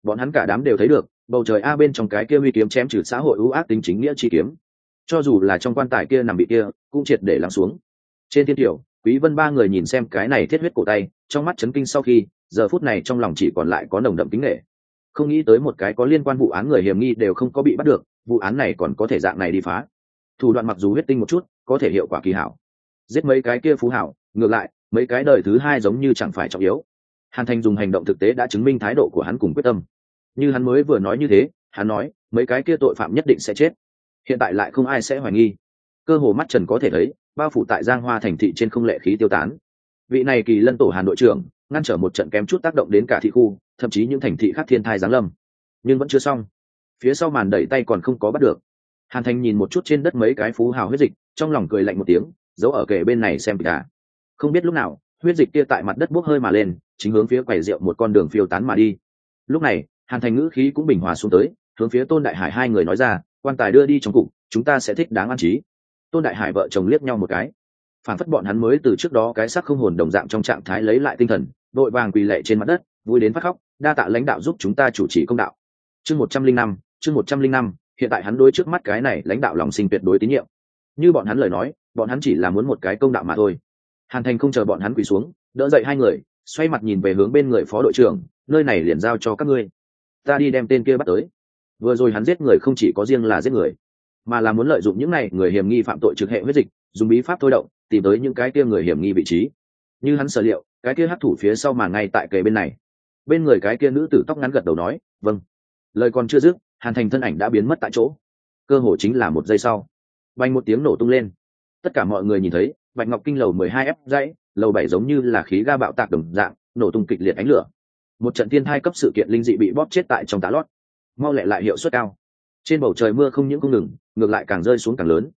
Bọn hắn cả đám đều thấy được, bầu trời a bên trong cái kia huy kiếm chém trừ xã hội ưu ác tính chính nghĩa chi kiếm. Cho dù là trong quan tài kia nằm bị kia, cũng triệt để lắng xuống. Trên thiên tiểu, quý vân ba người nhìn xem cái này thiết huyết cổ tay, trong mắt chấn kinh sau khi, giờ phút này trong lòng chỉ còn lại có nồng đậm kính nghệ không nghĩ tới một cái có liên quan vụ án người hiểm nghi đều không có bị bắt được, vụ án này còn có thể dạng này đi phá. Thủ đoạn mặc dù huyết tinh một chút, có thể hiệu quả kỳ hảo. Giết mấy cái kia phú hảo, ngược lại, mấy cái đời thứ hai giống như chẳng phải trọng yếu. Hàn thành dùng hành động thực tế đã chứng minh thái độ của hắn cùng quyết tâm. Như hắn mới vừa nói như thế, hắn nói, mấy cái kia tội phạm nhất định sẽ chết. Hiện tại lại không ai sẽ hoài nghi. Cơ hồ mắt trần có thể thấy, bao phủ tại giang hoa thành thị trên không lệ khí tiêu tán. Vị này kỳ lân tổ hàn đội trưởng ngăn trở một trận kém chút tác động đến cả thị khu, thậm chí những thành thị khác thiên thai giáng lâm. Nhưng vẫn chưa xong. Phía sau màn đẩy tay còn không có bắt được. Hàn thành nhìn một chút trên đất mấy cái phú hào huyết dịch, trong lòng cười lạnh một tiếng, giấu ở kề bên này xem cả không biết lúc nào, huyết dịch kia tại mặt đất bốc hơi mà lên, chính hướng phía quầy rượu một con đường phiêu tán mà đi. Lúc này, hàn thành ngữ khí cũng bình hòa xuống tới, hướng phía tôn đại hải hai người nói ra, quan tài đưa đi trong cục, chúng ta sẽ thích đáng an trí tôn đại hải vợ chồng liếc nhau một cái phản phất bọn hắn mới từ trước đó cái sắc không hồn đồng dạng trong trạng thái lấy lại tinh thần, đội vàng quỳ lệ trên mặt đất, vui đến phát khóc, đa tạ lãnh đạo giúp chúng ta chủ trì công đạo. Chương một trăm linh năm, chương một trăm linh năm, hiện tại hắn đối trước mắt cái này lãnh đạo lòng sinh tuyệt đối tín nhiệm. Như bọn hắn lời nói, bọn hắn chỉ là muốn một cái công đạo mà thôi. Hàn thành không chờ bọn hắn quỳ xuống, đỡ dậy hai người, xoay mặt nhìn về hướng bên người phó đội trưởng, nơi này liền giao cho các ngươi. Ta đi đem tên kia bắt tới. Vừa rồi hắn giết người không chỉ có riêng là giết người, mà là muốn lợi dụng những này người hiểm nghi phạm tội trực hệ huyết dịch dùng bí pháp thôi động, tìm tới những cái kia người hiểm nghi vị trí. Như hắn sở liệu, cái kia hấp thủ phía sau mà ngay tại kề bên này. Bên người cái kia nữ tử tóc ngắn gật đầu nói vâng. Lời còn chưa dứt, hàn thành thân ảnh đã biến mất tại chỗ. Cơ hồ chính là một giây sau. Vành một tiếng nổ tung lên. Tất cả mọi người nhìn thấy, bạch ngọc kinh lầu mười hai f dãy, lầu bảy giống như là khí ga bạo tạc đồng dạng, nổ tung kịch liệt ánh lửa. Một trận thiên thai cấp sự kiện linh dị bị bóp chết tại trong tá lót. Mau lẹ lại hiệu suất cao. Trên bầu trời mưa không những không ngừng, ngược lại càng rơi xuống càng lớn.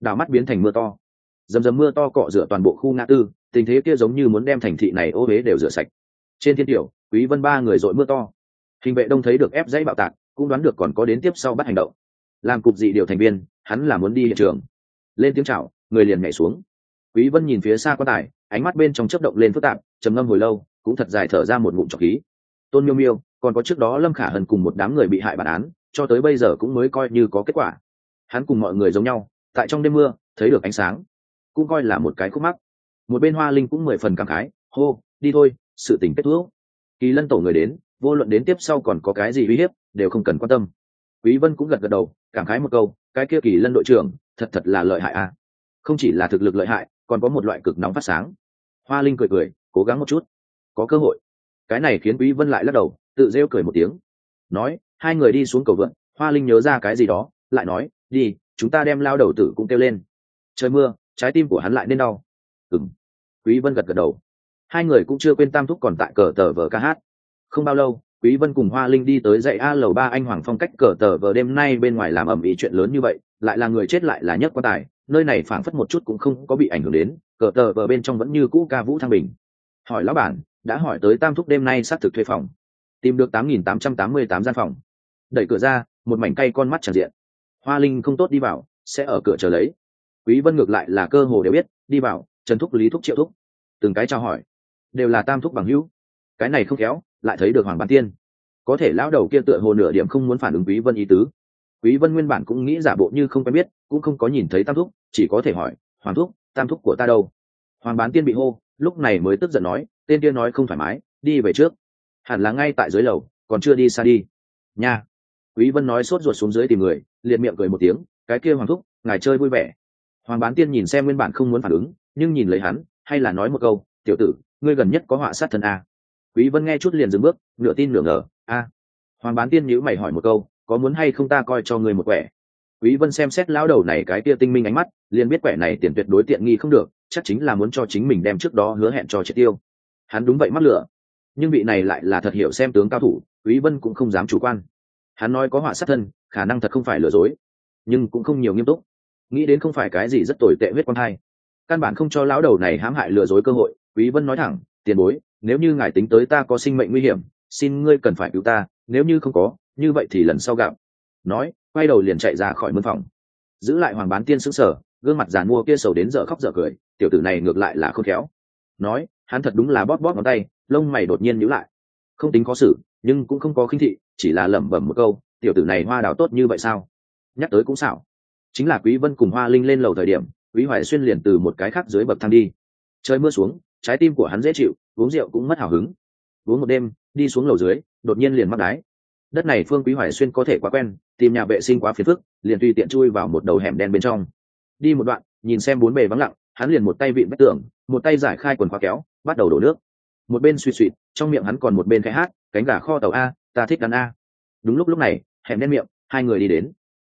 Đảo mắt biến thành mưa to dầm dầm mưa to cọ rửa toàn bộ khu ngã tư, tình thế kia giống như muốn đem thành thị này ô huế đều rửa sạch. Trên thiên tiểu, quý vân ba người dội mưa to. Hình vệ đông thấy được ép dãy bạo tạc, cũng đoán được còn có đến tiếp sau bắt hành động. Làm cục dị điều thành viên, hắn là muốn đi hiện trường. Lên tiếng chào, người liền nhảy xuống. Quý vân nhìn phía xa quan tài, ánh mắt bên trong chớp động lên phức tạp, trầm ngâm hồi lâu, cũng thật dài thở ra một ngụm trọc khí. Tôn miêu miêu, còn có trước đó lâm khả hân cùng một đám người bị hại bản án, cho tới bây giờ cũng mới coi như có kết quả. Hắn cùng mọi người giống nhau, tại trong đêm mưa, thấy được ánh sáng cũng coi là một cái khúc mắc. Một bên hoa linh cũng mười phần cảm khái, hô, đi thôi, sự tình kết thúc. Kỳ lân tổ người đến, vô luận đến tiếp sau còn có cái gì uy hiếp, đều không cần quan tâm. Quý vân cũng gật gật đầu, cảm khái một câu, cái kia kỳ lân đội trưởng, thật thật là lợi hại a không chỉ là thực lực lợi hại, còn có một loại cực nóng phát sáng. Hoa linh cười cười, cố gắng một chút, có cơ hội. Cái này khiến quý vân lại lắc đầu, tự rêu cười một tiếng. Nói, hai người đi xuống cầu vượn, hoa linh nhớ ra cái gì đó, lại nói, đi, chúng ta đem lao đầu tử cũng kêu lên. Trời mưa trái tim của hắn lại nên đau. Ừng quý vân gật gật đầu. Hai người cũng chưa quên tam thúc còn tại cờ tờ vờ ca hát. Không bao lâu, quý vân cùng hoa linh đi tới dạy a lầu ba anh hoàng phong cách cờ tờ vờ đêm nay bên ngoài làm ẩm ý chuyện lớn như vậy, lại là người chết lại là nhất quan tài, nơi này phảng phất một chút cũng không có bị ảnh hưởng đến, cờ tờ vờ bên trong vẫn như cũ ca vũ thăng bình. Hỏi lão bản, đã hỏi tới tam thúc đêm nay xác thực thuê phòng. Tìm được tám nghìn tám trăm tám mươi tám gian phòng. Đẩy cửa ra, một mảnh cây con mắt tràn diện. Hoa linh không tốt đi vào, sẽ ở cửa chờ lấy quý vân ngược lại là cơ hồ đều biết, đi vào, trần thúc, lý thúc, triệu thúc, từng cái trao hỏi, đều là tam thúc bằng hữu. Cái này không khéo, lại thấy được hoàng bán tiên. Có thể lão đầu kia tựa hồ nửa điểm không muốn phản ứng quý vân ý tứ. Quý vân nguyên bản cũng nghĩ giả bộ như không quen biết, cũng không có nhìn thấy tam thúc, chỉ có thể hỏi, hoàng thúc, tam thúc của ta đâu? Hoàng bán tiên bị hô, lúc này mới tức giận nói, tên kia nói không thoải mái, đi về trước. Hẳn là ngay tại dưới lầu, còn chưa đi xa đi. Nha. Quý vân nói sốt ruột xuống dưới tìm người liền miệng cười một tiếng, cái kia hoàng thúc, ngài chơi vui vẻ hoàng bán tiên nhìn xem nguyên bản không muốn phản ứng, nhưng nhìn lấy hắn, hay là nói một câu, tiểu tử, ngươi gần nhất có họa sát thân a. Quý vân nghe chút liền dừng bước, nửa tin nửa ngờ, a. Hoàng bán tiên nhíu mày hỏi một câu, có muốn hay không ta coi cho ngươi một quẻ? Quý vân xem xét lão đầu này cái kia tinh minh ánh mắt, liền biết quẻ này tiền tuyệt đối tiện nghi không được, chắc chính là muốn cho chính mình đem trước đó hứa hẹn cho triệt tiêu. Hắn đúng vậy mắc lửa, nhưng vị này lại là thật hiểu xem tướng cao thủ, quý vân cũng không dám chủ quan. Hắn nói có họa sát thân, khả năng thật không phải lừa dối, nhưng cũng không nhiều nghiêm túc nghĩ đến không phải cái gì rất tồi tệ huyết quan thai. Căn bản không cho lão đầu này hãm hại lừa dối cơ hội, quý vân nói thẳng, tiền bối, nếu như ngài tính tới ta có sinh mệnh nguy hiểm, xin ngươi cần phải cứu ta, nếu như không có, như vậy thì lần sau gặp. Nói, quay đầu liền chạy ra khỏi mương phòng. Giữ lại hoàng bán tiên sững sờ, gương mặt giàn mua kia sầu đến giờ khóc giờ cười, tiểu tử này ngược lại là không khéo. Nói, hắn thật đúng là bóp bóp ngón tay, lông mày đột nhiên nhíu lại. Không tính có xử, nhưng cũng không có khinh thị, chỉ là lẩm bẩm một câu, tiểu tử này hoa đào tốt như vậy sao? Nhắc tới cũng xảo chính là quý vân cùng hoa linh lên lầu thời điểm, quý hoài xuyên liền từ một cái khác dưới bậc thang đi. Trời mưa xuống, trái tim của hắn dễ chịu, uống rượu cũng mất hào hứng. Uống một đêm, đi xuống lầu dưới, đột nhiên liền mắc đái. Đất này phương quý hoài xuyên có thể quá quen, tìm nhà vệ sinh quá phiền phức, liền tùy tiện chui vào một đầu hẻm đen bên trong. Đi một đoạn, nhìn xem bốn bề vắng lặng, hắn liền một tay vịn vách tường, một tay giải khai quần khóa kéo, bắt đầu đổ nước. Một bên suy suy, trong miệng hắn còn một bên khai hát, cánh gà kho tàu a, ta thích ăn a. Đúng lúc lúc này, hẻm đen miệng, hai người đi đến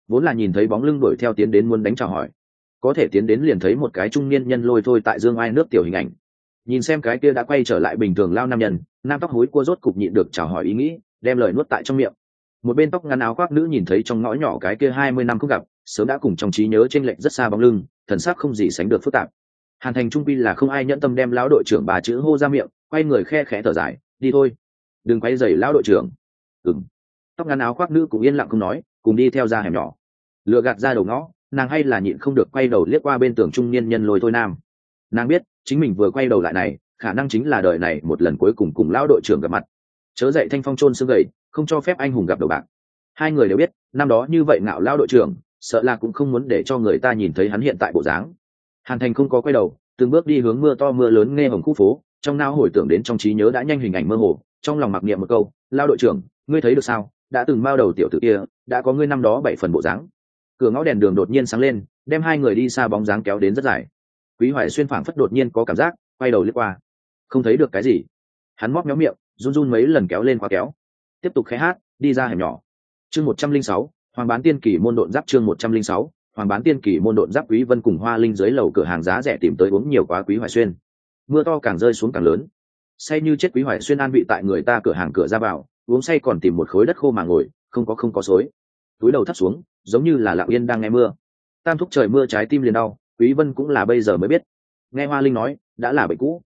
vốn là nhìn thấy bóng lưng đuổi theo tiến đến muốn đánh chào hỏi. Có thể tiến đến liền thấy một cái trung niên nhân lôi thôi tại dương ai nước tiểu hình ảnh. Nhìn xem cái kia đã quay trở lại bình thường lao nam nhân, nam tóc hối cua rốt cục nhịn được chào hỏi ý nghĩ, đem lời nuốt tại trong miệng. Một bên tóc ngắn áo khoác nữ nhìn thấy trong ngõ nhỏ cái kia hai mươi năm không gặp, sớm đã cùng trong trí nhớ trên lệnh rất xa bóng lưng, thần sắc không gì sánh được phức tạp. Hàn thành trung pi là không ai nhẫn tâm đem lão đội trưởng bà chữ hô ra miệng, quay người khe khẽ thở dài, đi thôi, đừng quay dày lão đội trưởng. Ừng tóc ngắn áo khoác nữ cũng yên lặng không nói cùng đi theo ra hẻm nhỏ. Lựa gạt ra đầu ngõ, nàng hay là nhịn không được quay đầu liếc qua bên tường trung niên nhân lôi thôi nam. Nàng biết, chính mình vừa quay đầu lại này, khả năng chính là đời này một lần cuối cùng cùng lão đội trưởng gặp mặt. Chớ dậy thanh phong trôn xương gầy, không cho phép anh hùng gặp đầu bạc. Hai người đều biết, năm đó như vậy ngạo lão đội trưởng, sợ là cũng không muốn để cho người ta nhìn thấy hắn hiện tại bộ dáng. Hàn thành không có quay đầu, từng bước đi hướng mưa to mưa lớn nghe hồng khu phố, trong nao hồi tưởng đến trong trí nhớ đã nhanh hình ảnh mơ hồ, trong lòng mặc niệm một câu lao đội trưởng, ngươi thấy được sao? Đã từng mao đầu tiểu tử kia, đã có ngươi năm đó bảy phần bộ dáng. Cửa ngõ đèn đường đột nhiên sáng lên, đem hai người đi xa bóng dáng kéo đến rất dài. Quý hoài xuyên phảng phất đột nhiên có cảm giác, quay đầu lướt qua. Không thấy được cái gì. Hắn móc méo miệng, run run mấy lần kéo lên khóa kéo. Tiếp tục khẽ hát, đi ra hẻm nhỏ. Chương một trăm linh sáu, hoàng bán tiên kỳ môn độn giáp chương một trăm linh sáu, hoàng bán tiên kỳ môn độn giáp quý vân cùng hoa linh dưới lầu cửa hàng giá rẻ tìm tới uống nhiều quá quý hoài xuyên. Mưa to càng rơi xuống càng lớn. Say như chết quý hoài xuyên an vị tại người ta cửa hàng cửa ra vào uống say còn tìm một khối đất khô mà ngồi, không có không có xối. Túi đầu thắt xuống, giống như là lặng yên đang nghe mưa. Tam thúc trời mưa trái tim liền đau, quý vân cũng là bây giờ mới biết. Nghe hoa linh nói, đã là bệnh cũ.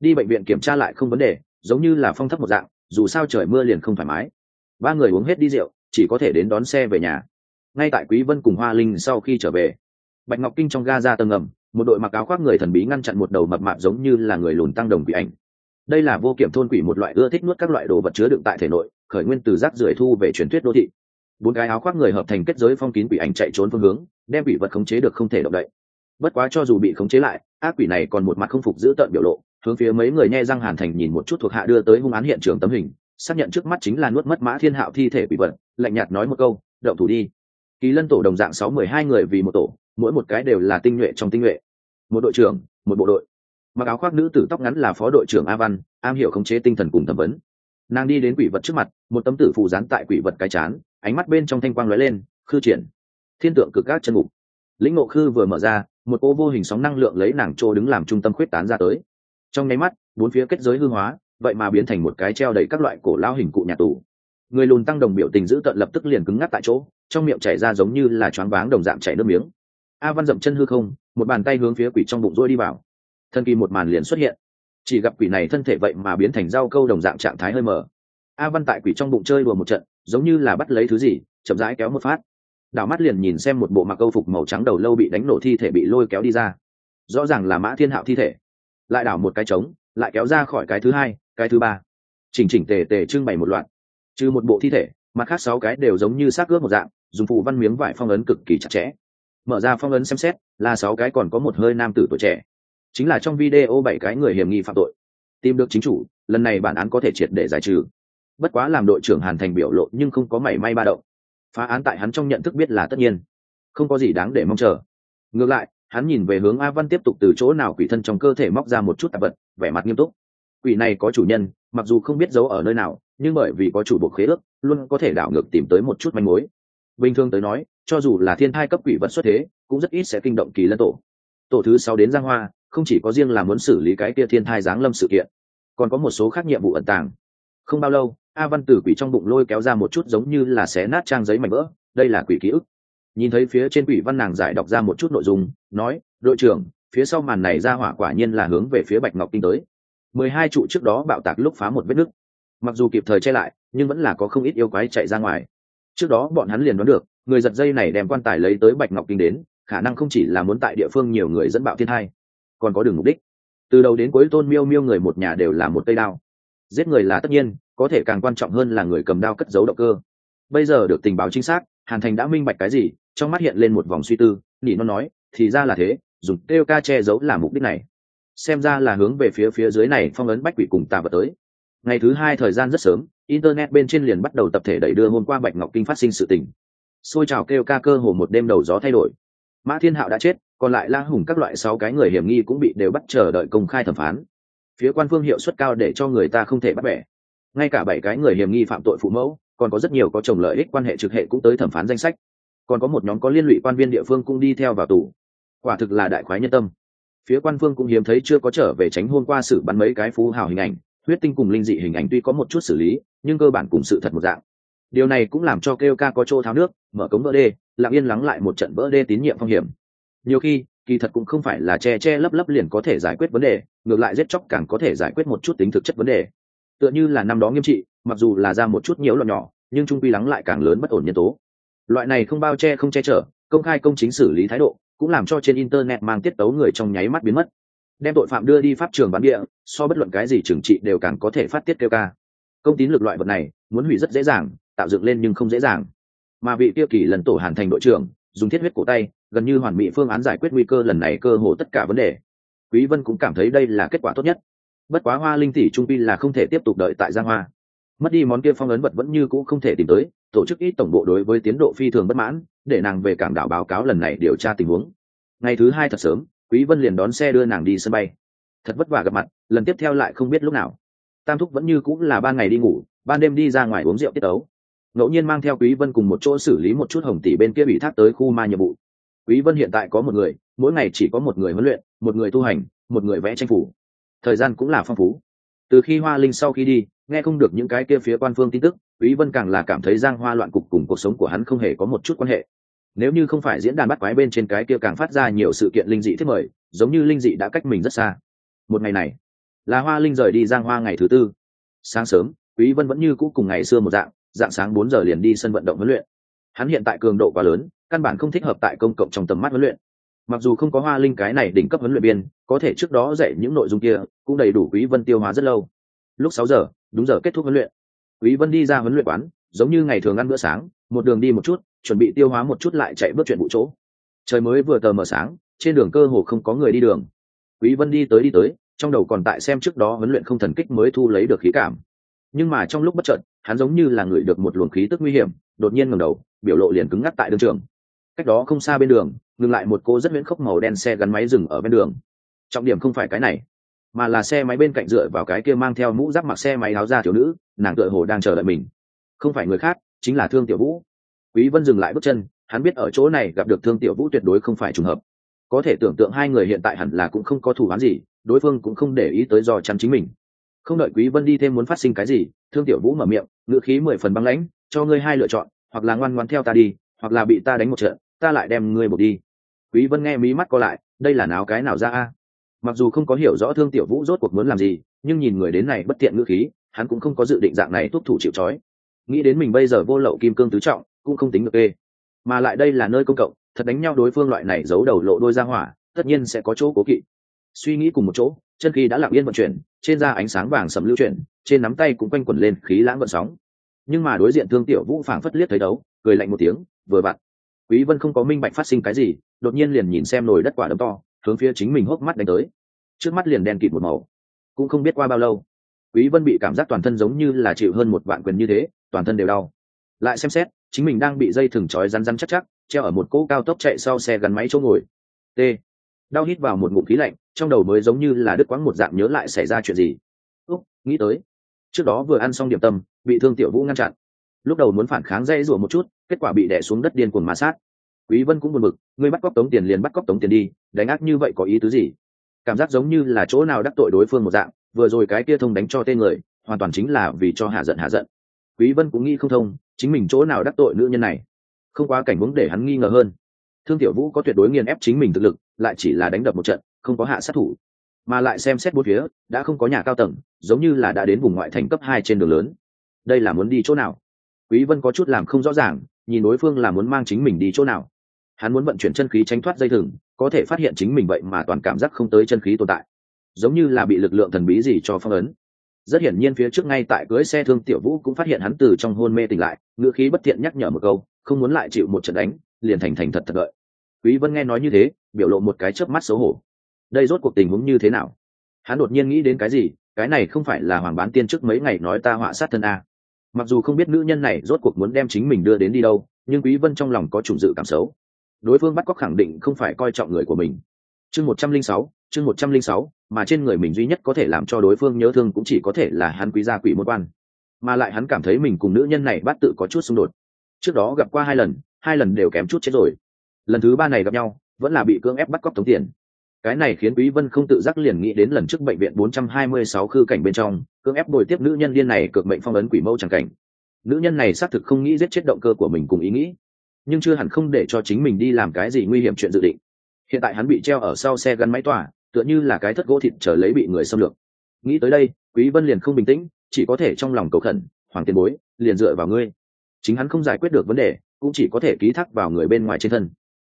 Đi bệnh viện kiểm tra lại không vấn đề, giống như là phong thấp một dạng, dù sao trời mưa liền không thoải mái. Ba người uống hết đi rượu, chỉ có thể đến đón xe về nhà. Ngay tại quý vân cùng hoa linh sau khi trở về, bạch ngọc kinh trong ga ra tầng ngầm, một đội mặc áo khoác người thần bí ngăn chặn một đầu mập mạp giống như là người lùn tăng đồng bị ảnh đây là vô kiểm thôn quỷ một loại ưa thích nuốt các loại đồ vật chứa đựng tại thể nội, khởi nguyên từ rác rưởi thu về truyền thuyết đô thị. Bốn cái áo khoác người hợp thành kết giới phong kín quỷ ảnh chạy trốn phương hướng, đem quỷ vật khống chế được không thể động đậy. Bất quá cho dù bị khống chế lại, ác quỷ này còn một mặt không phục giữ tợn biểu lộ, hướng phía mấy người nhe răng hàn thành nhìn một chút thuộc hạ đưa tới hung án hiện trường tấm hình, xác nhận trước mắt chính là nuốt mất mã thiên hạo thi thể quỷ vật, lạnh nhạt nói một câu, động thủ đi. Kỳ lân tổ đồng dạng sáu mười hai người vì một tổ, mỗi một cái đều là tinh nhuệ trong tinh nhuệ. Một đội trưởng, một bộ đội mặc áo khoác nữ tử tóc ngắn là phó đội trưởng a văn, am hiểu khống chế tinh thần cùng thẩm vấn. Nàng đi đến quỷ vật trước mặt, một tấm tử phù dán tại quỷ vật cái chán, ánh mắt bên trong thanh quang lóe lên, khư triển, thiên tượng cực các chân ngục. Lĩnh ngộ khư vừa mở ra, một ô vô hình sóng năng lượng lấy nàng trô đứng làm trung tâm khuyết tán ra tới. Trong nháy mắt, bốn phía kết giới hư hóa, vậy mà biến thành một cái treo đầy các loại cổ lao hình cụ nhà tù. Người lùn tăng đồng biểu tình giữ tận lập tức liền cứng ngắc tại chỗ, trong miệng chảy ra giống như là choáng váng đồng dạng chảy nước miếng. A văn dậm chân hư không, một bàn tay hướng phía quỷ trong bụng rôi đi vào thân kỳ một màn liền xuất hiện. Chỉ gặp quỷ này thân thể vậy mà biến thành rau câu đồng dạng trạng thái hơi mờ. A văn tại quỷ trong bụng chơi đùa một trận, giống như là bắt lấy thứ gì, chậm rãi kéo một phát. Đảo mắt liền nhìn xem một bộ mặc câu phục màu trắng đầu lâu bị đánh nổ thi thể bị lôi kéo đi ra. Rõ ràng là mã thiên hạo thi thể. Lại đảo một cái trống, lại kéo ra khỏi cái thứ hai, cái thứ ba. Chỉnh chỉnh tề tề trưng bày một loạt. Trừ một bộ thi thể, mặt khác sáu cái đều giống như xác ướp một dạng, dùng phụ văn miếng vải phong ấn cực kỳ chặt chẽ. Mở ra phong ấn xem xét, là sáu cái còn có một hơi nam tử tuổi trẻ chính là trong video bảy cái người hiểm nghi phạm tội. Tìm được chính chủ, lần này bản án có thể triệt để giải trừ. Bất quá làm đội trưởng hàn thành biểu lộ nhưng không có mảy may ba động. Phá án tại hắn trong nhận thức biết là tất nhiên. Không có gì đáng để mong chờ. Ngược lại, hắn nhìn về hướng a văn tiếp tục từ chỗ nào quỷ thân trong cơ thể móc ra một chút tạp vật, vẻ mặt nghiêm túc. Quỷ này có chủ nhân, mặc dù không biết giấu ở nơi nào, nhưng bởi vì có chủ buộc khế ước, luôn có thể đảo ngược tìm tới một chút manh mối. Bình thường tới nói, cho dù là thiên thai cấp quỷ vật xuất thế, cũng rất ít sẽ kinh động kỳ lân tổ. Tổ thứ sáu đến giang hoa không chỉ có riêng là muốn xử lý cái kia thiên thai giáng lâm sự kiện, còn có một số khác nhiệm vụ ẩn tàng. Không bao lâu, a văn tử quỷ trong bụng lôi kéo ra một chút giống như là xé nát trang giấy mảnh vỡ, đây là quỷ ký ức. Nhìn thấy phía trên quỷ văn nàng giải đọc ra một chút nội dung, nói, đội trưởng, phía sau màn này ra hỏa quả nhiên là hướng về phía bạch ngọc kinh tới. Mười hai trụ trước đó bạo tạc lúc phá một vết nứt. Mặc dù kịp thời che lại, nhưng vẫn là có không ít yêu quái chạy ra ngoài. Trước đó bọn hắn liền đoán được, người giật dây này đem quan tài lấy tới bạch ngọc kinh đến, khả năng không chỉ là muốn tại địa phương nhiều người dẫn bạo thiên hai còn có đường mục đích. Từ đầu đến cuối tôn miêu miêu người một nhà đều là một cây đao. Giết người là tất nhiên, có thể càng quan trọng hơn là người cầm đao cất giấu động cơ. Bây giờ được tình báo chính xác, hàn thành đã minh bạch cái gì, trong mắt hiện lên một vòng suy tư, nỉ nó nói, thì ra là thế, dùng kêu ca che giấu là mục đích này. Xem ra là hướng về phía phía dưới này phong ấn bách quỷ cùng tà vật tới. Ngày thứ hai thời gian rất sớm, internet bên trên liền bắt đầu tập thể đẩy đưa hôm qua bạch ngọc kinh phát sinh sự tình. Xôi trào kêu ca cơ hồ một đêm đầu gió thay đổi mã thiên hạo đã chết, còn lại la hùng các loại sáu cái người hiểm nghi cũng bị đều bắt chờ đợi công khai thẩm phán. Phía quan phương hiệu suất cao để cho người ta không thể bắt bẻ. Ngay cả bảy cái người hiểm nghi phạm tội phụ mẫu, còn có rất nhiều có chồng lợi ích quan hệ trực hệ cũng tới thẩm phán danh sách. Còn có một nhóm có liên lụy quan viên địa phương cũng đi theo vào tù. Quả thực là đại khoái nhân tâm. Phía quan phương cũng hiếm thấy chưa có trở về tránh hôn qua xử bắn mấy cái phú hào hình ảnh, huyết tinh cùng linh dị hình ảnh tuy có một chút xử lý, nhưng cơ bản cùng sự thật một dạng điều này cũng làm cho kêu ca có chỗ tháo nước, mở cống vỡ đê, lặng yên lắng lại một trận vỡ đê tín nhiệm phong hiểm. Nhiều khi, kỳ thật cũng không phải là che che lấp lấp liền có thể giải quyết vấn đề, ngược lại giết chóc càng có thể giải quyết một chút tính thực chất vấn đề. Tựa như là năm đó nghiêm trị, mặc dù là ra một chút nhiễu loạn nhỏ, nhưng trung quy lắng lại càng lớn bất ổn nhân tố. Loại này không bao che không che chở, công khai công chính xử lý thái độ, cũng làm cho trên internet mang tiết tấu người trong nháy mắt biến mất. Đem tội phạm đưa đi pháp trường bán địa, so bất luận cái gì trừng trị đều càng có thể phát tiết kêu ca. Công tín lực loại vật này, muốn hủy rất dễ dàng tạo dựng lên nhưng không dễ dàng. Mà vị tiêu kỳ lần tổ hàn thành đội trưởng, dùng thiết huyết cổ tay, gần như hoàn mỹ phương án giải quyết nguy cơ lần này cơ hồ tất cả vấn đề. Quý vân cũng cảm thấy đây là kết quả tốt nhất. Bất quá hoa linh tỷ trung pin là không thể tiếp tục đợi tại giang hoa. Mất đi món kia phong ấn vật vẫn như cũ không thể tìm tới, tổ chức ít tổng bộ đối với tiến độ phi thường bất mãn, để nàng về cảng đảo báo cáo lần này điều tra tình huống. Ngày thứ hai thật sớm, quý vân liền đón xe đưa nàng đi sân bay. Thật vất vả gặp mặt, lần tiếp theo lại không biết lúc nào. Tam thúc vẫn như cũng là ban ngày đi ngủ, ban đêm đi ra ngoài uống rượu tiết tấu ngẫu nhiên mang theo quý vân cùng một chỗ xử lý một chút hồng tỷ bên kia bị thác tới khu ma nhiệm vụ. Quý vân hiện tại có một người, mỗi ngày chỉ có một người huấn luyện, một người tu hành, một người vẽ tranh phủ. Thời gian cũng là phong phú. Từ khi hoa linh sau khi đi, nghe không được những cái kia phía quan phương tin tức, quý vân càng là cảm thấy giang hoa loạn cục cùng cuộc sống của hắn không hề có một chút quan hệ. Nếu như không phải diễn đàn bắt quái bên trên cái kia càng phát ra nhiều sự kiện linh dị thiết mời, giống như linh dị đã cách mình rất xa. Một ngày này, là hoa linh rời đi giang hoa ngày thứ tư. Sáng sớm, quý vân vẫn như cũ cùng ngày xưa một dạng dạng sáng 4 giờ liền đi sân vận động huấn luyện. Hắn hiện tại cường độ quá lớn, căn bản không thích hợp tại công cộng trong tầm mắt huấn luyện. Mặc dù không có hoa linh cái này đỉnh cấp huấn luyện viên, có thể trước đó dạy những nội dung kia, cũng đầy đủ quý vân tiêu hóa rất lâu. Lúc 6 giờ, đúng giờ kết thúc huấn luyện. Quý vân đi ra huấn luyện quán, giống như ngày thường ăn bữa sáng, một đường đi một chút, chuẩn bị tiêu hóa một chút lại chạy bước chuyện vụ chỗ. Trời mới vừa tờ mờ sáng, trên đường cơ hồ không có người đi đường. Quý vân đi tới đi tới, trong đầu còn tại xem trước đó huấn luyện không thần kích mới thu lấy được khí cảm nhưng mà trong lúc bất chợt, hắn giống như là người được một luồng khí tức nguy hiểm, đột nhiên ngẩng đầu, biểu lộ liền cứng ngắc tại đường trường. Cách đó không xa bên đường, ngừng lại một cô rất miễn khốc màu đen xe gắn máy dừng ở bên đường. Trọng điểm không phải cái này, mà là xe máy bên cạnh dựa vào cái kia mang theo mũ giáp mặc xe máy áo ra thiếu nữ, nàng tựa hồ đang chờ đợi mình. Không phải người khác, chính là thương tiểu vũ. Quý vân dừng lại bước chân, hắn biết ở chỗ này gặp được thương tiểu vũ tuyệt đối không phải trùng hợp. Có thể tưởng tượng hai người hiện tại hẳn là cũng không có thù oán gì, đối phương cũng không để ý tới do chăm chính mình không đợi quý vân đi thêm muốn phát sinh cái gì, thương tiểu vũ mở miệng ngựa khí mười phần băng lãnh, cho ngươi hai lựa chọn, hoặc là ngoan ngoãn theo ta đi, hoặc là bị ta đánh một trận, ta lại đem ngươi một đi. Quý vân nghe mí mắt co lại, đây là nào cái nào ra a? Mặc dù không có hiểu rõ thương tiểu vũ rốt cuộc muốn làm gì, nhưng nhìn người đến này bất tiện ngữ khí, hắn cũng không có dự định dạng này thúc thủ chịu trói. Nghĩ đến mình bây giờ vô lậu kim cương tứ trọng, cũng không tính được ê mà lại đây là nơi công cộng, thật đánh nhau đối phương loại này giấu đầu lộ đôi ra hỏa, tất nhiên sẽ có chỗ cố kỵ. Suy nghĩ cùng một chỗ chân khí đã lặng yên vận chuyển, trên da ánh sáng vàng sầm lưu chuyển, trên nắm tay cũng quanh quẩn lên khí lãng vận sóng. Nhưng mà đối diện thương tiểu vũ phảng phất liếc thấy đấu, cười lạnh một tiếng, vừa vặn. Quý vân không có minh bạch phát sinh cái gì, đột nhiên liền nhìn xem nồi đất quả đấm to, hướng phía chính mình hốc mắt đánh tới. Trước mắt liền đen kịt một màu, cũng không biết qua bao lâu. Quý vân bị cảm giác toàn thân giống như là chịu hơn một vạn quyền như thế, toàn thân đều đau. Lại xem xét, chính mình đang bị dây thừng trói rắn rắn chắc chắc, treo ở một cỗ cao tốc chạy sau xe gắn máy chỗ ngồi. T đau hít vào một ngụm khí lạnh, trong đầu mới giống như là đứt quãng một dạng nhớ lại xảy ra chuyện gì. Úc, nghĩ tới. Trước đó vừa ăn xong điểm tâm, bị thương tiểu vũ ngăn chặn. Lúc đầu muốn phản kháng dây rủa một chút, kết quả bị đè xuống đất điên cuồng ma sát. Quý vân cũng buồn bực, ngươi bắt cóc tống tiền liền bắt cóc tống tiền đi, đánh ác như vậy có ý tứ gì? Cảm giác giống như là chỗ nào đắc tội đối phương một dạng, vừa rồi cái kia thông đánh cho tên người, hoàn toàn chính là vì cho hạ giận hạ giận. Quý vân cũng nghĩ không thông, chính mình chỗ nào đắc tội nữ nhân này? Không quá cảnh muốn để hắn nghi ngờ hơn thương tiểu vũ có tuyệt đối nghiền ép chính mình thực lực, lại chỉ là đánh đập một trận, không có hạ sát thủ. Mà lại xem xét bốn phía, đã không có nhà cao tầng, giống như là đã đến vùng ngoại thành cấp hai trên đường lớn. Đây là muốn đi chỗ nào? Quý vân có chút làm không rõ ràng, nhìn đối phương là muốn mang chính mình đi chỗ nào. Hắn muốn vận chuyển chân khí tránh thoát dây thừng, có thể phát hiện chính mình vậy mà toàn cảm giác không tới chân khí tồn tại. Giống như là bị lực lượng thần bí gì cho phong ấn. Rất hiển nhiên phía trước ngay tại cưới xe thương tiểu vũ cũng phát hiện hắn từ trong hôn mê tỉnh lại ngựa khí bất thiện nhắc nhở một câu, không muốn lại chịu một trận đánh liền thành thành thật thật đợi. Quý vân nghe nói như thế biểu lộ một cái chớp mắt xấu hổ. Đây rốt cuộc tình huống như thế nào? Hắn đột nhiên nghĩ đến cái gì? Cái này không phải là hoàng bán tiên trước mấy ngày nói ta họa sát thân a. Mặc dù không biết nữ nhân này rốt cuộc muốn đem chính mình đưa đến đi đâu nhưng quý vân trong lòng có trùng dự cảm xấu. Đối phương bắt cóc khẳng định không phải coi trọng người của mình. Chương 106, chương 106, mà trên người mình duy nhất có thể làm cho đối phương nhớ thương cũng chỉ có thể là hắn quý gia quỷ môn quan. Mà lại hắn cảm thấy mình cùng nữ nhân này bắt tự có chút xung đột. Trước đó gặp qua hai lần hai lần đều kém chút chết rồi. Lần thứ ba này gặp nhau, vẫn là bị cưỡng ép bắt cóc tống tiền. Cái này khiến quý vân không tự giác liền nghĩ đến lần trước bệnh viện 426 khư cảnh bên trong, cưỡng ép bồi tiếp nữ nhân điên này cực mệnh phong ấn quỷ mâu chẳng cảnh. Nữ nhân này xác thực không nghĩ giết chết động cơ của mình cùng ý nghĩ, nhưng chưa hẳn không để cho chính mình đi làm cái gì nguy hiểm chuyện dự định. Hiện tại hắn bị treo ở sau xe gắn máy tỏa, tựa như là cái thất gỗ thịt trở lấy bị người xâm lược. Nghĩ tới đây, quý vân liền không bình tĩnh, chỉ có thể trong lòng cầu khẩn, hoàng tiền bối, liền dựa vào ngươi. Chính hắn không giải quyết được vấn đề cũng chỉ có thể ký thác vào người bên ngoài trên thân.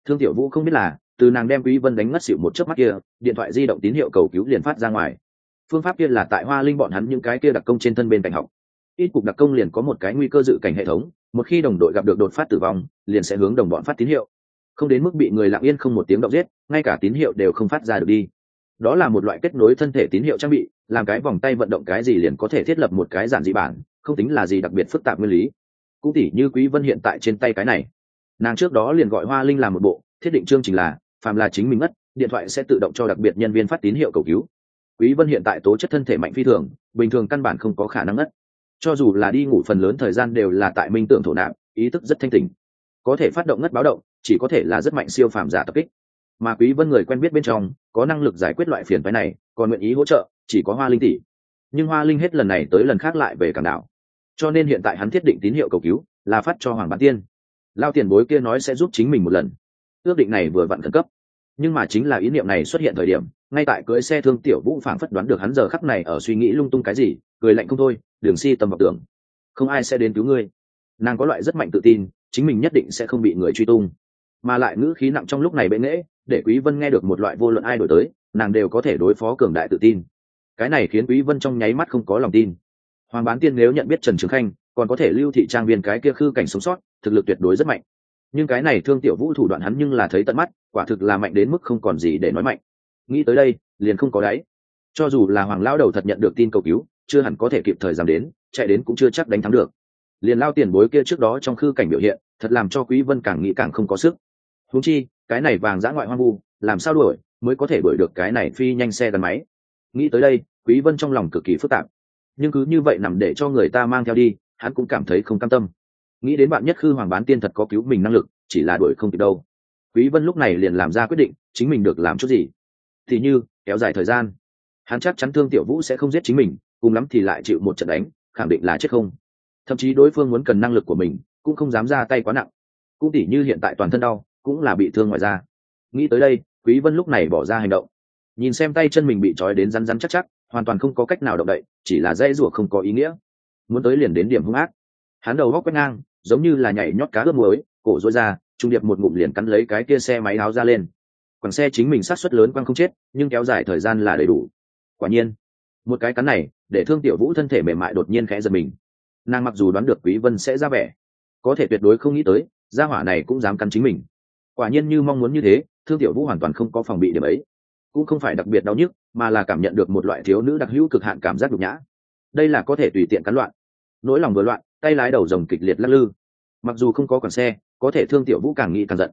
Thương tiểu vũ không biết là, từ nàng đem quý vân đánh ngất xỉu một chớp mắt kia, điện thoại di động tín hiệu cầu cứu liền phát ra ngoài. Phương pháp kia là tại hoa linh bọn hắn những cái kia đặc công trên thân bên cạnh học. Ít cục đặc công liền có một cái nguy cơ dự cảnh hệ thống, một khi đồng đội gặp được đột phát tử vong, liền sẽ hướng đồng bọn phát tín hiệu. Không đến mức bị người lặng yên không một tiếng động giết, ngay cả tín hiệu đều không phát ra được đi. Đó là một loại kết nối thân thể tín hiệu trang bị, làm cái vòng tay vận động cái gì liền có thể thiết lập một cái giản dị bản, không tính là gì đặc biệt phức tạp nguyên lý cũng tỉ như quý vân hiện tại trên tay cái này. Nàng trước đó liền gọi hoa linh làm một bộ, thiết định chương trình là, phàm là chính mình mất điện thoại sẽ tự động cho đặc biệt nhân viên phát tín hiệu cầu cứu. Quý vân hiện tại tố chất thân thể mạnh phi thường, bình thường căn bản không có khả năng ngất. Cho dù là đi ngủ phần lớn thời gian đều là tại minh tưởng thổ nạp, ý thức rất thanh tỉnh. Có thể phát động ngất báo động, chỉ có thể là rất mạnh siêu phàm giả tập kích. Mà quý vân người quen biết bên trong, có năng lực giải quyết loại phiền phái này, còn nguyện ý hỗ trợ, chỉ có hoa linh tỷ. Nhưng hoa linh hết lần này tới lần khác lại về cảng đảo cho nên hiện tại hắn thiết định tín hiệu cầu cứu là phát cho hoàng bán tiên. Lao tiền bối kia nói sẽ giúp chính mình một lần. Ước định này vừa vặn khẩn cấp. Nhưng mà chính là ý niệm này xuất hiện thời điểm, ngay tại cưỡi xe thương tiểu vũ phảng phất đoán được hắn giờ khắc này ở suy nghĩ lung tung cái gì, cười lạnh không thôi, đường si tầm vào tưởng, không ai sẽ đến cứu ngươi. Nàng có loại rất mạnh tự tin, chính mình nhất định sẽ không bị người truy tung. Mà lại ngữ khí nặng trong lúc này bệ nghễ, để quý vân nghe được một loại vô luận ai đổi tới, nàng đều có thể đối phó cường đại tự tin. Cái này khiến quý vân trong nháy mắt không có lòng tin hoàng bán tiên nếu nhận biết trần trường khanh, còn có thể lưu thị trang viên cái kia khư cảnh sống sót, thực lực tuyệt đối rất mạnh. Nhưng cái này thương tiểu vũ thủ đoạn hắn nhưng là thấy tận mắt, quả thực là mạnh đến mức không còn gì để nói mạnh. Nghĩ tới đây, liền không có đáy. Cho dù là hoàng lao đầu thật nhận được tin cầu cứu, chưa hẳn có thể kịp thời giảm đến, chạy đến cũng chưa chắc đánh thắng được. Liền lao tiền bối kia trước đó trong khư cảnh biểu hiện, thật làm cho quý vân càng nghĩ càng không có sức. Huống chi, cái này vàng dã ngoại hoang vu, làm sao đuổi, mới có thể đuổi được cái này phi nhanh xe gắn máy. Nghĩ tới đây, quý vân trong lòng cực kỳ phức tạp nhưng cứ như vậy nằm để cho người ta mang theo đi, hắn cũng cảm thấy không cam tâm. Nghĩ đến bạn nhất khư hoàng bán tiên thật có cứu mình năng lực, chỉ là đuổi không kịp đâu. Quý vân lúc này liền làm ra quyết định, chính mình được làm chút gì? Thì như, kéo dài thời gian. Hắn chắc chắn thương tiểu vũ sẽ không giết chính mình, cùng lắm thì lại chịu một trận đánh, khẳng định là chết không. Thậm chí đối phương muốn cần năng lực của mình, cũng không dám ra tay quá nặng. Cũng tỉ như hiện tại toàn thân đau, cũng là bị thương ngoài da. Nghĩ tới đây, quý vân lúc này bỏ ra hành động. Nhìn xem tay chân mình bị trói đến rắn rắn chắc chắc hoàn toàn không có cách nào động đậy, chỉ là dây rủa không có ý nghĩa. Muốn tới liền đến điểm hung ác. Hắn đầu góc quét ngang, giống như là nhảy nhót cá ướp muối, cổ rối ra, trung điệp một ngụm liền cắn lấy cái kia xe máy áo ra lên. Quảng xe chính mình sát suất lớn quăng không chết, nhưng kéo dài thời gian là đầy đủ. Quả nhiên, một cái cắn này, để thương tiểu vũ thân thể mềm mại đột nhiên khẽ giật mình. Nàng mặc dù đoán được quý vân sẽ ra vẻ, có thể tuyệt đối không nghĩ tới, gia hỏa này cũng dám cắn chính mình. Quả nhiên như mong muốn như thế, thương tiểu vũ hoàn toàn không có phòng bị điểm ấy cũng không phải đặc biệt đau nhức, mà là cảm nhận được một loại thiếu nữ đặc hữu cực hạn cảm giác nhục nhã. Đây là có thể tùy tiện cắn loạn. Nỗi lòng vừa loạn, tay lái đầu rồng kịch liệt lắc lư. Mặc dù không có còn xe, có thể thương tiểu vũ càng nghĩ càng giận.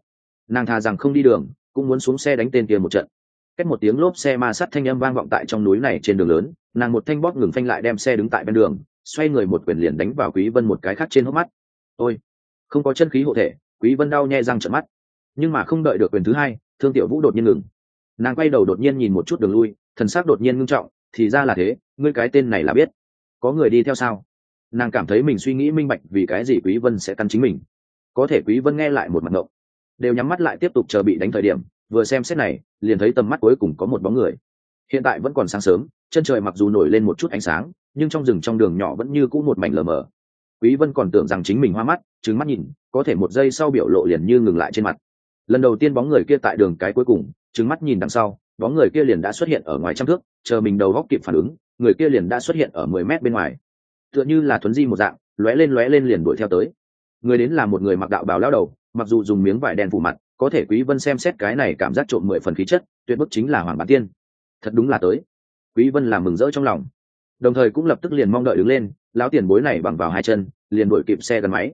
Nàng thà rằng không đi đường, cũng muốn xuống xe đánh tên kia một trận. Cách một tiếng lốp xe ma sắt thanh âm vang vọng tại trong núi này trên đường lớn, nàng một thanh bóp ngừng phanh lại đem xe đứng tại bên đường, xoay người một quyền liền đánh vào quý vân một cái khác trên hốc mắt. Ôi, không có chân khí hộ thể, quý vân đau nhè răng trợn mắt. Nhưng mà không đợi được quyền thứ hai, thương tiểu vũ đột nhiên ngừng nàng quay đầu đột nhiên nhìn một chút đường lui, thần sắc đột nhiên ngưng trọng, thì ra là thế, ngươi cái tên này là biết. Có người đi theo sao? Nàng cảm thấy mình suy nghĩ minh bạch vì cái gì quý vân sẽ căn chính mình. Có thể quý vân nghe lại một mặt ngộng, đều nhắm mắt lại tiếp tục chờ bị đánh thời điểm, vừa xem xét này, liền thấy tầm mắt cuối cùng có một bóng người. Hiện tại vẫn còn sáng sớm, chân trời mặc dù nổi lên một chút ánh sáng, nhưng trong rừng trong đường nhỏ vẫn như cũ một mảnh lờ mờ. Quý vân còn tưởng rằng chính mình hoa mắt, trừng mắt nhìn, có thể một giây sau biểu lộ liền như ngừng lại trên mặt. Lần đầu tiên bóng người kia tại đường cái cuối cùng trừng mắt nhìn đằng sau, bóng người kia liền đã xuất hiện ở ngoài trăm thước, chờ mình đầu góc kịp phản ứng, người kia liền đã xuất hiện ở mười mét bên ngoài. Tựa như là thuấn di một dạng, lóe lên lóe lên liền đuổi theo tới. Người đến là một người mặc đạo bào lao đầu, mặc dù dùng miếng vải đen phủ mặt, có thể quý vân xem xét cái này cảm giác trộm mười phần khí chất, tuyệt bức chính là hoàng bản tiên. Thật đúng là tới. Quý vân làm mừng rỡ trong lòng. Đồng thời cũng lập tức liền mong đợi đứng lên, lão tiền bối này bằng vào hai chân, liền đuổi kịp xe gắn máy.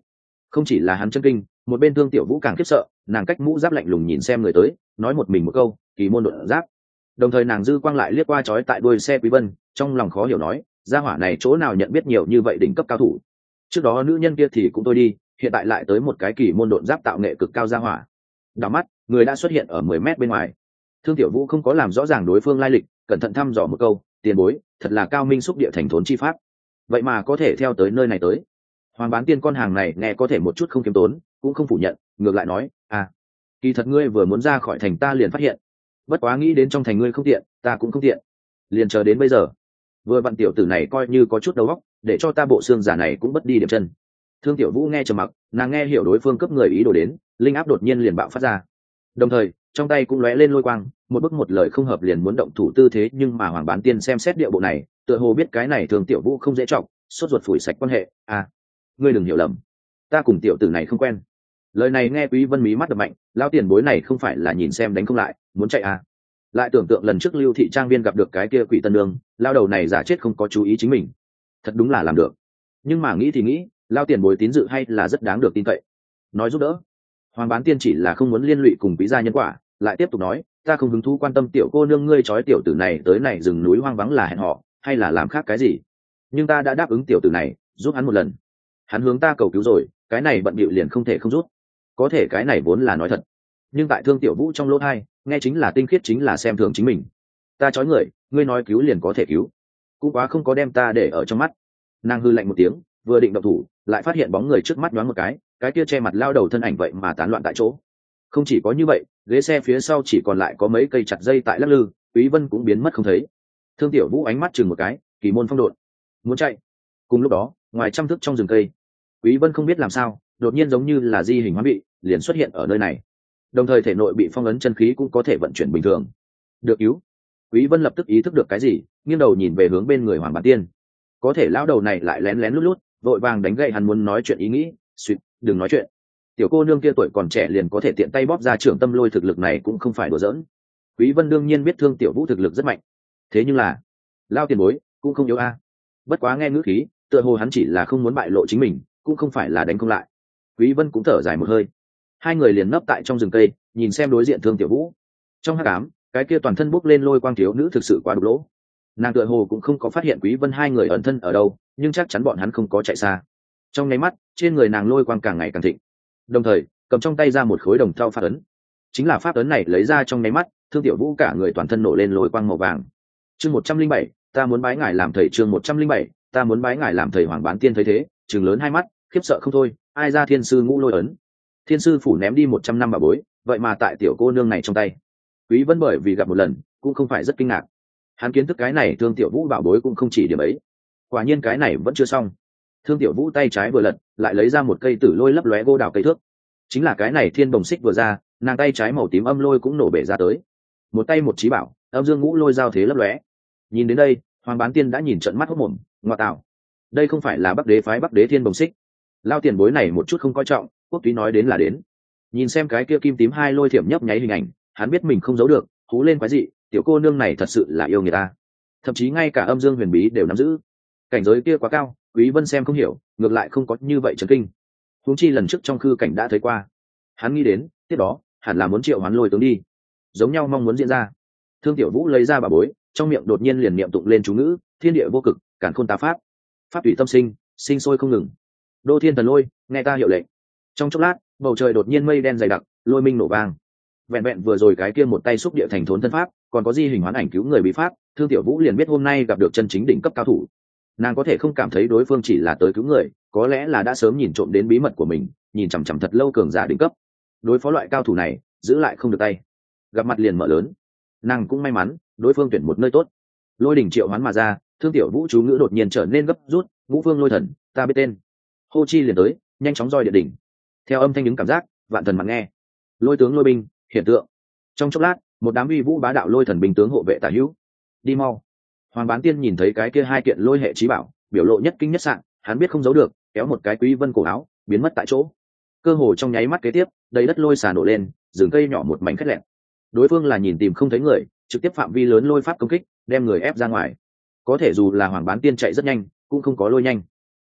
Không chỉ là hắn chân kinh, một bên thương tiểu vũ càng khiếp sợ, nàng cách mũ giáp lạnh lùng nhìn xem người tới nói một mình một câu, kỳ môn đột giáp. Đồng thời nàng dư quang lại liếc qua trói tại đuôi xe quý vân, trong lòng khó hiểu nói, gia hỏa này chỗ nào nhận biết nhiều như vậy đỉnh cấp cao thủ? Trước đó nữ nhân kia thì cũng tôi đi, hiện tại lại tới một cái kỳ môn đột giáp tạo nghệ cực cao gia hỏa. Đảo mắt, người đã xuất hiện ở mười mét bên ngoài. Thương tiểu vũ không có làm rõ ràng đối phương lai lịch, cẩn thận thăm dò một câu, tiền bối, thật là cao minh xúc địa thành thốn chi pháp. Vậy mà có thể theo tới nơi này tới. Hoàng bán tiên con hàng này nghe có thể một chút không kiếm tốn, cũng không phủ nhận, ngược lại nói kỳ thật ngươi vừa muốn ra khỏi thành ta liền phát hiện. Bất quá nghĩ đến trong thành ngươi không tiện, ta cũng không tiện. Liền chờ đến bây giờ. Vừa vặn tiểu tử này coi như có chút đầu óc, để cho ta bộ xương giả này cũng bất đi điểm chân. Thương tiểu vũ nghe trầm mặc, nàng nghe hiểu đối phương cấp người ý đồ đến, linh áp đột nhiên liền bạo phát ra. Đồng thời, trong tay cũng lóe lên lôi quang, một bức một lời không hợp liền muốn động thủ tư thế, nhưng mà hoàng bán tiên xem xét địa bộ này, tựa hồ biết cái này thường tiểu vũ không dễ trọng, sốt ruột phủi sạch quan hệ. À ngươi đừng hiểu lầm. Ta cùng tiểu tử này không quen lời này nghe quý vân mí mắt đập mạnh, lao tiền bối này không phải là nhìn xem đánh không lại, muốn chạy à? Lại tưởng tượng lần trước lưu thị trang viên gặp được cái kia quỷ tân đường lao đầu này giả chết không có chú ý chính mình. Thật đúng là làm được. Nhưng mà nghĩ thì nghĩ, lao tiền bối tín dự hay là rất đáng được tin cậy. Nói giúp đỡ. Hoàng bán tiên chỉ là không muốn liên lụy cùng quý gia nhân quả, lại tiếp tục nói, ta không hứng thú quan tâm tiểu cô nương ngươi trói tiểu tử này tới này rừng núi hoang vắng là hẹn họ, hay là làm khác cái gì? Nhưng ta đã đáp ứng tiểu tử này, giúp hắn một lần. Hắn hướng ta cầu cứu rồi, cái này bận bịu liền không thể không rút có thể cái này vốn là nói thật. Nhưng tại thương tiểu vũ trong lỗ thai, nghe chính là tinh khiết chính là xem thường chính mình. Ta trói người, ngươi nói cứu liền có thể cứu. Cũng quá không có đem ta để ở trong mắt. Nàng hư lạnh một tiếng, vừa định động thủ, lại phát hiện bóng người trước mắt đoán một cái cái kia che mặt lao đầu thân ảnh vậy mà tán loạn tại chỗ. Không chỉ có như vậy, ghế xe phía sau chỉ còn lại có mấy cây chặt dây tại lắc lư, quý vân cũng biến mất không thấy. Thương tiểu vũ ánh mắt chừng một cái, kỳ môn phong độn muốn chạy. Cùng lúc đó, ngoài trăm thước trong rừng cây, quý vân không biết làm sao đột nhiên giống như là di hình hóa bị, liền xuất hiện ở nơi này. Đồng thời thể nội bị phong ấn chân khí cũng có thể vận chuyển bình thường. Được cứu. Quý vân lập tức ý thức được cái gì, nghiêng đầu nhìn về hướng bên người hoàng bản tiên. Có thể lão đầu này lại lén lén lút lút, vội vàng đánh gậy hắn muốn nói chuyện ý nghĩ suýt đừng nói chuyện. Tiểu cô nương kia tuổi còn trẻ liền có thể tiện tay bóp ra trưởng tâm lôi thực lực này cũng không phải đùa giỡn. Quý vân đương nhiên biết thương tiểu vũ thực lực rất mạnh. Thế nhưng là, lao tiền bối, cũng không yếu a. Bất quá nghe ngữ khí, tựa hồ hắn chỉ là không muốn bại lộ chính mình, cũng không phải là đánh không lại quý vân cũng thở dài một hơi. Hai người liền nấp tại trong rừng cây, nhìn xem đối diện thương tiểu vũ. Trong hắc ám, cái kia toàn thân bốc lên lôi quang thiếu nữ thực sự quá đục lỗ. Nàng tựa hồ cũng không có phát hiện quý vân hai người ẩn thân ở đâu, nhưng chắc chắn bọn hắn không có chạy xa. Trong nháy mắt, trên người nàng lôi quang càng ngày càng thịnh. Đồng thời, cầm trong tay ra một khối đồng thau phát ấn. Chính là pháp ấn này lấy ra trong nháy mắt, thương tiểu vũ cả người toàn thân nổ lên lôi quang màu vàng. Chương một trăm linh bảy, ta muốn bái ngài làm thầy, chương một trăm linh bảy, ta muốn bái ngài làm thầy hoàng bán tiên thấy thế chừng lớn hai mắt, khiếp sợ không thôi ai ra thiên sư ngũ lôi ấn? Thiên sư phủ ném đi một trăm năm bà bối, vậy mà tại tiểu cô nương này trong tay. Quý vân bởi vì gặp một lần, cũng không phải rất kinh ngạc. Hắn kiến thức cái này thương tiểu vũ bảo bối cũng không chỉ điểm ấy. Quả nhiên cái này vẫn chưa xong. Thương tiểu vũ tay trái vừa lật, lại lấy ra một cây tử lôi lấp lóe gô đào cây thước. Chính là cái này thiên bồng xích vừa ra, nàng tay trái màu tím âm lôi cũng nổ bể ra tới. Một tay một trí bảo, âm dương ngũ lôi giao thế lấp lóe. Nhìn đến đây, hoàng bán tiên đã nhìn trận mắt hốc mồm, ngoa tạo. Đây không phải là bắc đế phái bắc đế thiên bồng xích lao tiền bối này một chút không coi trọng, quốc túy nói đến là đến. Nhìn xem cái kia kim tím hai lôi thiểm nhấp nháy hình ảnh, hắn biết mình không giấu được, hú lên quái dị, tiểu cô nương này thật sự là yêu người ta. Thậm chí ngay cả âm dương huyền bí đều nắm giữ. Cảnh giới kia quá cao, quý vân xem không hiểu, ngược lại không có như vậy chấn kinh. Huống chi lần trước trong khư cảnh đã thấy qua. Hắn nghĩ đến, tiếp đó, hẳn là muốn triệu hoán lôi tướng đi. Giống nhau mong muốn diễn ra. Thương tiểu vũ lấy ra bà bối, trong miệng đột nhiên liền niệm tụng lên chú ngữ, thiên địa vô cực cản khôn tá pháp. Pháp tùy tâm sinh sinh sôi không ngừng đô thiên thần lôi, nghe ta hiệu lệnh. Trong chốc lát, bầu trời đột nhiên mây đen dày đặc, lôi minh nổ vang. Vẹn vẹn vừa rồi cái kia một tay xúc địa thành thốn thân pháp, còn có di hình hoán ảnh cứu người bị pháp, thương tiểu vũ liền biết hôm nay gặp được chân chính đỉnh cấp cao thủ. Nàng có thể không cảm thấy đối phương chỉ là tới cứu người, có lẽ là đã sớm nhìn trộm đến bí mật của mình, nhìn chằm chằm thật lâu cường giả đỉnh cấp. Đối phó loại cao thủ này, giữ lại không được tay. Gặp mặt liền mở lớn. Nàng cũng may mắn, đối phương tuyển một nơi tốt. Lôi đỉnh triệu hoán mà ra, thương tiểu vũ chú ngữ đột nhiên trở nên gấp rút, ngũ phương lôi thần, ta biết tên hô chi liền tới, nhanh chóng roi địa đỉnh. Theo âm thanh những cảm giác, vạn thần mặt nghe. Lôi tướng, lôi binh, hiện tượng. Trong chốc lát, một đám uy vũ bá đạo lôi thần binh tướng hộ vệ tả hữu. Đi mau. Hoàng bán tiên nhìn thấy cái kia hai kiện lôi hệ trí bảo, biểu lộ nhất kinh nhất sạn hắn biết không giấu được, kéo một cái quý vân cổ áo, biến mất tại chỗ. Cơ hồ trong nháy mắt kế tiếp, đầy đất lôi xà nổ lên, rừng cây nhỏ một mảnh khét lẹn đối phương là nhìn tìm không thấy người, trực tiếp phạm vi lớn lôi pháp công kích, đem người ép ra ngoài. Có thể dù là hoàng bán tiên chạy rất nhanh, cũng không có lôi nhanh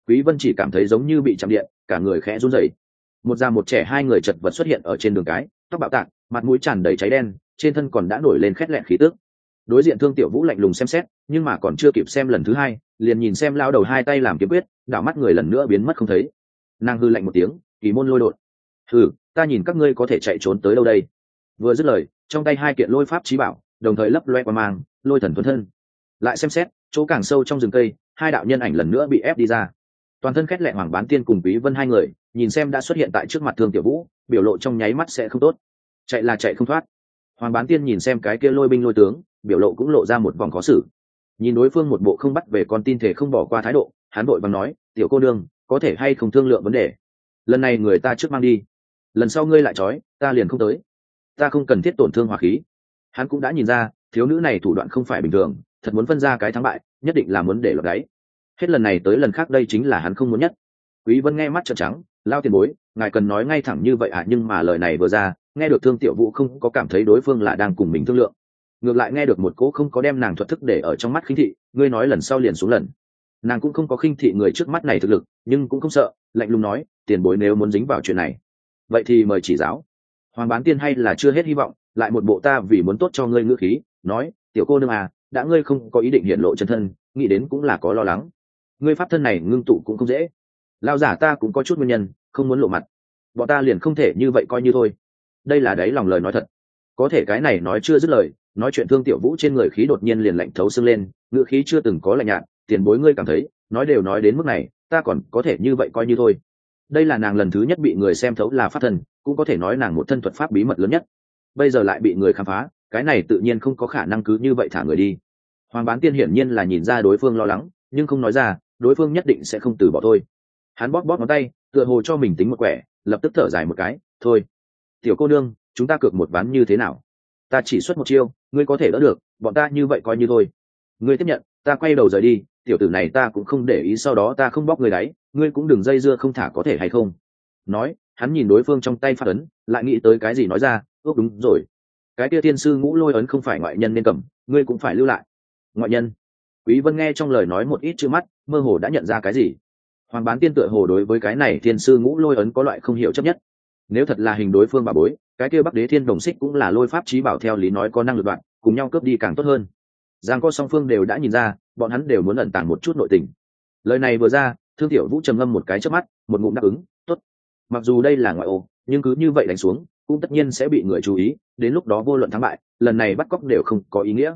quý vân chỉ cảm thấy giống như bị chạm điện, cả người khẽ run rẩy. Một già một trẻ hai người chật vật xuất hiện ở trên đường cái, tóc bạo tạc, mặt mũi tràn đầy cháy đen, trên thân còn đã nổi lên khét lẹn khí tức. Đối diện thương tiểu vũ lạnh lùng xem xét, nhưng mà còn chưa kịp xem lần thứ hai, liền nhìn xem lao đầu hai tay làm kiếm quyết, đảo mắt người lần nữa biến mất không thấy. Nàng hư lạnh một tiếng, kỳ môn lôi đột. Hừ, ta nhìn các ngươi có thể chạy trốn tới đâu đây? Vừa dứt lời, trong tay hai kiện lôi pháp trí bảo, đồng thời lấp loe qua mang, lôi thần thuần thân. Lại xem xét, chỗ càng sâu trong rừng cây, hai đạo nhân ảnh lần nữa bị ép đi ra toàn thân khét lẹ hoàng bán tiên cùng quý vân hai người, nhìn xem đã xuất hiện tại trước mặt thương tiểu vũ, biểu lộ trong nháy mắt sẽ không tốt. Chạy là chạy không thoát. Hoàng bán tiên nhìn xem cái kia lôi binh lôi tướng, biểu lộ cũng lộ ra một vòng khó xử. Nhìn đối phương một bộ không bắt về con tin thể không bỏ qua thái độ, hắn vội bằng nói, tiểu cô đương có thể hay không thương lượng vấn đề? Lần này người ta trước mang đi. Lần sau ngươi lại trói, ta liền không tới. Ta không cần thiết tổn thương hỏa khí. Hắn cũng đã nhìn ra, thiếu nữ này thủ đoạn không phải bình thường, thật muốn phân ra cái thắng bại, nhất định là muốn để lọt đáy hết lần này tới lần khác đây chính là hắn không muốn nhất. Quý vân nghe mắt trợn trắng, lao tiền bối, ngài cần nói ngay thẳng như vậy à nhưng mà lời này vừa ra, nghe được thương tiểu vũ không có cảm thấy đối phương là đang cùng mình thương lượng. Ngược lại nghe được một cố không có đem nàng thuật thức để ở trong mắt khinh thị, ngươi nói lần sau liền xuống lần. Nàng cũng không có khinh thị người trước mắt này thực lực, nhưng cũng không sợ, lạnh lùng nói, tiền bối nếu muốn dính vào chuyện này, vậy thì mời chỉ giáo. Hoàng bán tiên hay là chưa hết hy vọng, lại một bộ ta vì muốn tốt cho ngươi ngữ khí, nói, tiểu cô nương à đã ngươi không có ý định hiện lộ chân thân, nghĩ đến cũng là có lo lắng ngươi pháp thân này ngưng tụ cũng không dễ. Lao giả ta cũng có chút nguyên nhân, không muốn lộ mặt. Bọn ta liền không thể như vậy coi như thôi. Đây là đấy lòng lời nói thật. Có thể cái này nói chưa dứt lời, nói chuyện thương tiểu vũ trên người khí đột nhiên liền lạnh thấu sưng lên, ngựa khí chưa từng có lạnh nhạt, tiền bối ngươi cảm thấy, nói đều nói đến mức này, ta còn có thể như vậy coi như thôi. Đây là nàng lần thứ nhất bị người xem thấu là pháp thần cũng có thể nói nàng một thân thuật pháp bí mật lớn nhất. Bây giờ lại bị người khám phá, cái này tự nhiên không có khả năng cứ như vậy thả người đi. Hoàng bán tiên hiển nhiên là nhìn ra đối phương lo lắng, nhưng không nói ra đối phương nhất định sẽ không từ bỏ thôi. Hắn bóp bóp ngón tay, tựa hồ cho mình tính một quẻ, lập tức thở dài một cái, thôi, tiểu cô nương, chúng ta cược một ván như thế nào? Ta chỉ xuất một chiêu, ngươi có thể đỡ được, bọn ta như vậy coi như thôi. Ngươi tiếp nhận, ta quay đầu rời đi, tiểu tử này ta cũng không để ý sau đó ta không bóc người đáy ngươi cũng đừng dây dưa không thả có thể hay không. Nói, hắn nhìn đối phương trong tay phát ấn, lại nghĩ tới cái gì nói ra, ước đúng rồi. Cái kia tiên sư ngũ lôi ấn không phải ngoại nhân nên cầm, ngươi cũng phải lưu lại. Ngoại nhân? Quý vân nghe trong lời nói một ít chữ mắt, mơ hồ đã nhận ra cái gì. Hoàng bán tiên tựa hồ đối với cái này tiên sư ngũ lôi ấn có loại không hiểu chấp nhất. Nếu thật là hình đối phương bà bối, cái kia bắc đế thiên đồng xích cũng là lôi pháp trí bảo theo lý nói có năng lực đoạn, cùng nhau cướp đi càng tốt hơn. Giang co song phương đều đã nhìn ra, bọn hắn đều muốn ẩn tàng một chút nội tình. Lời này vừa ra, thương tiểu vũ trầm ngâm một cái trước mắt, một ngụm đáp ứng, tốt. Mặc dù đây là ngoại ô, nhưng cứ như vậy đánh xuống, cũng tất nhiên sẽ bị người chú ý, đến lúc đó vô luận thắng bại, lần này bắt cóc đều không có ý nghĩa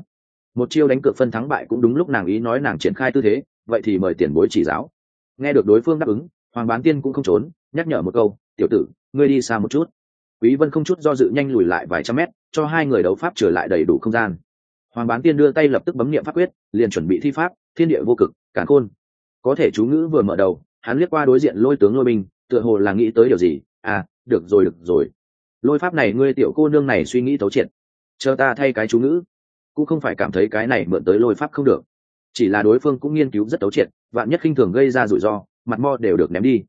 một chiêu đánh cược phân thắng bại cũng đúng lúc nàng ý nói nàng triển khai tư thế, vậy thì mời tiền bối chỉ giáo. Nghe được đối phương đáp ứng, hoàng bán tiên cũng không trốn, nhắc nhở một câu, tiểu tử, ngươi đi xa một chút. Quý vân không chút do dự nhanh lùi lại vài trăm mét, cho hai người đấu pháp trở lại đầy đủ không gian. Hoàng bán tiên đưa tay lập tức bấm niệm pháp quyết, liền chuẩn bị thi pháp, thiên địa vô cực cản khôn. Có thể chú ngữ vừa mở đầu, hắn liếc qua đối diện lôi tướng lôi binh, tựa hồ là nghĩ tới điều gì à được rồi được rồi. Lôi pháp này ngươi tiểu cô nương này suy nghĩ thấu triệt. Chờ ta thay cái chú ngữ cũng không phải cảm thấy cái này mượn tới lôi pháp không được. Chỉ là đối phương cũng nghiên cứu rất tấu triệt, vạn nhất khinh thường gây ra rủi ro, mặt mo đều được ném đi.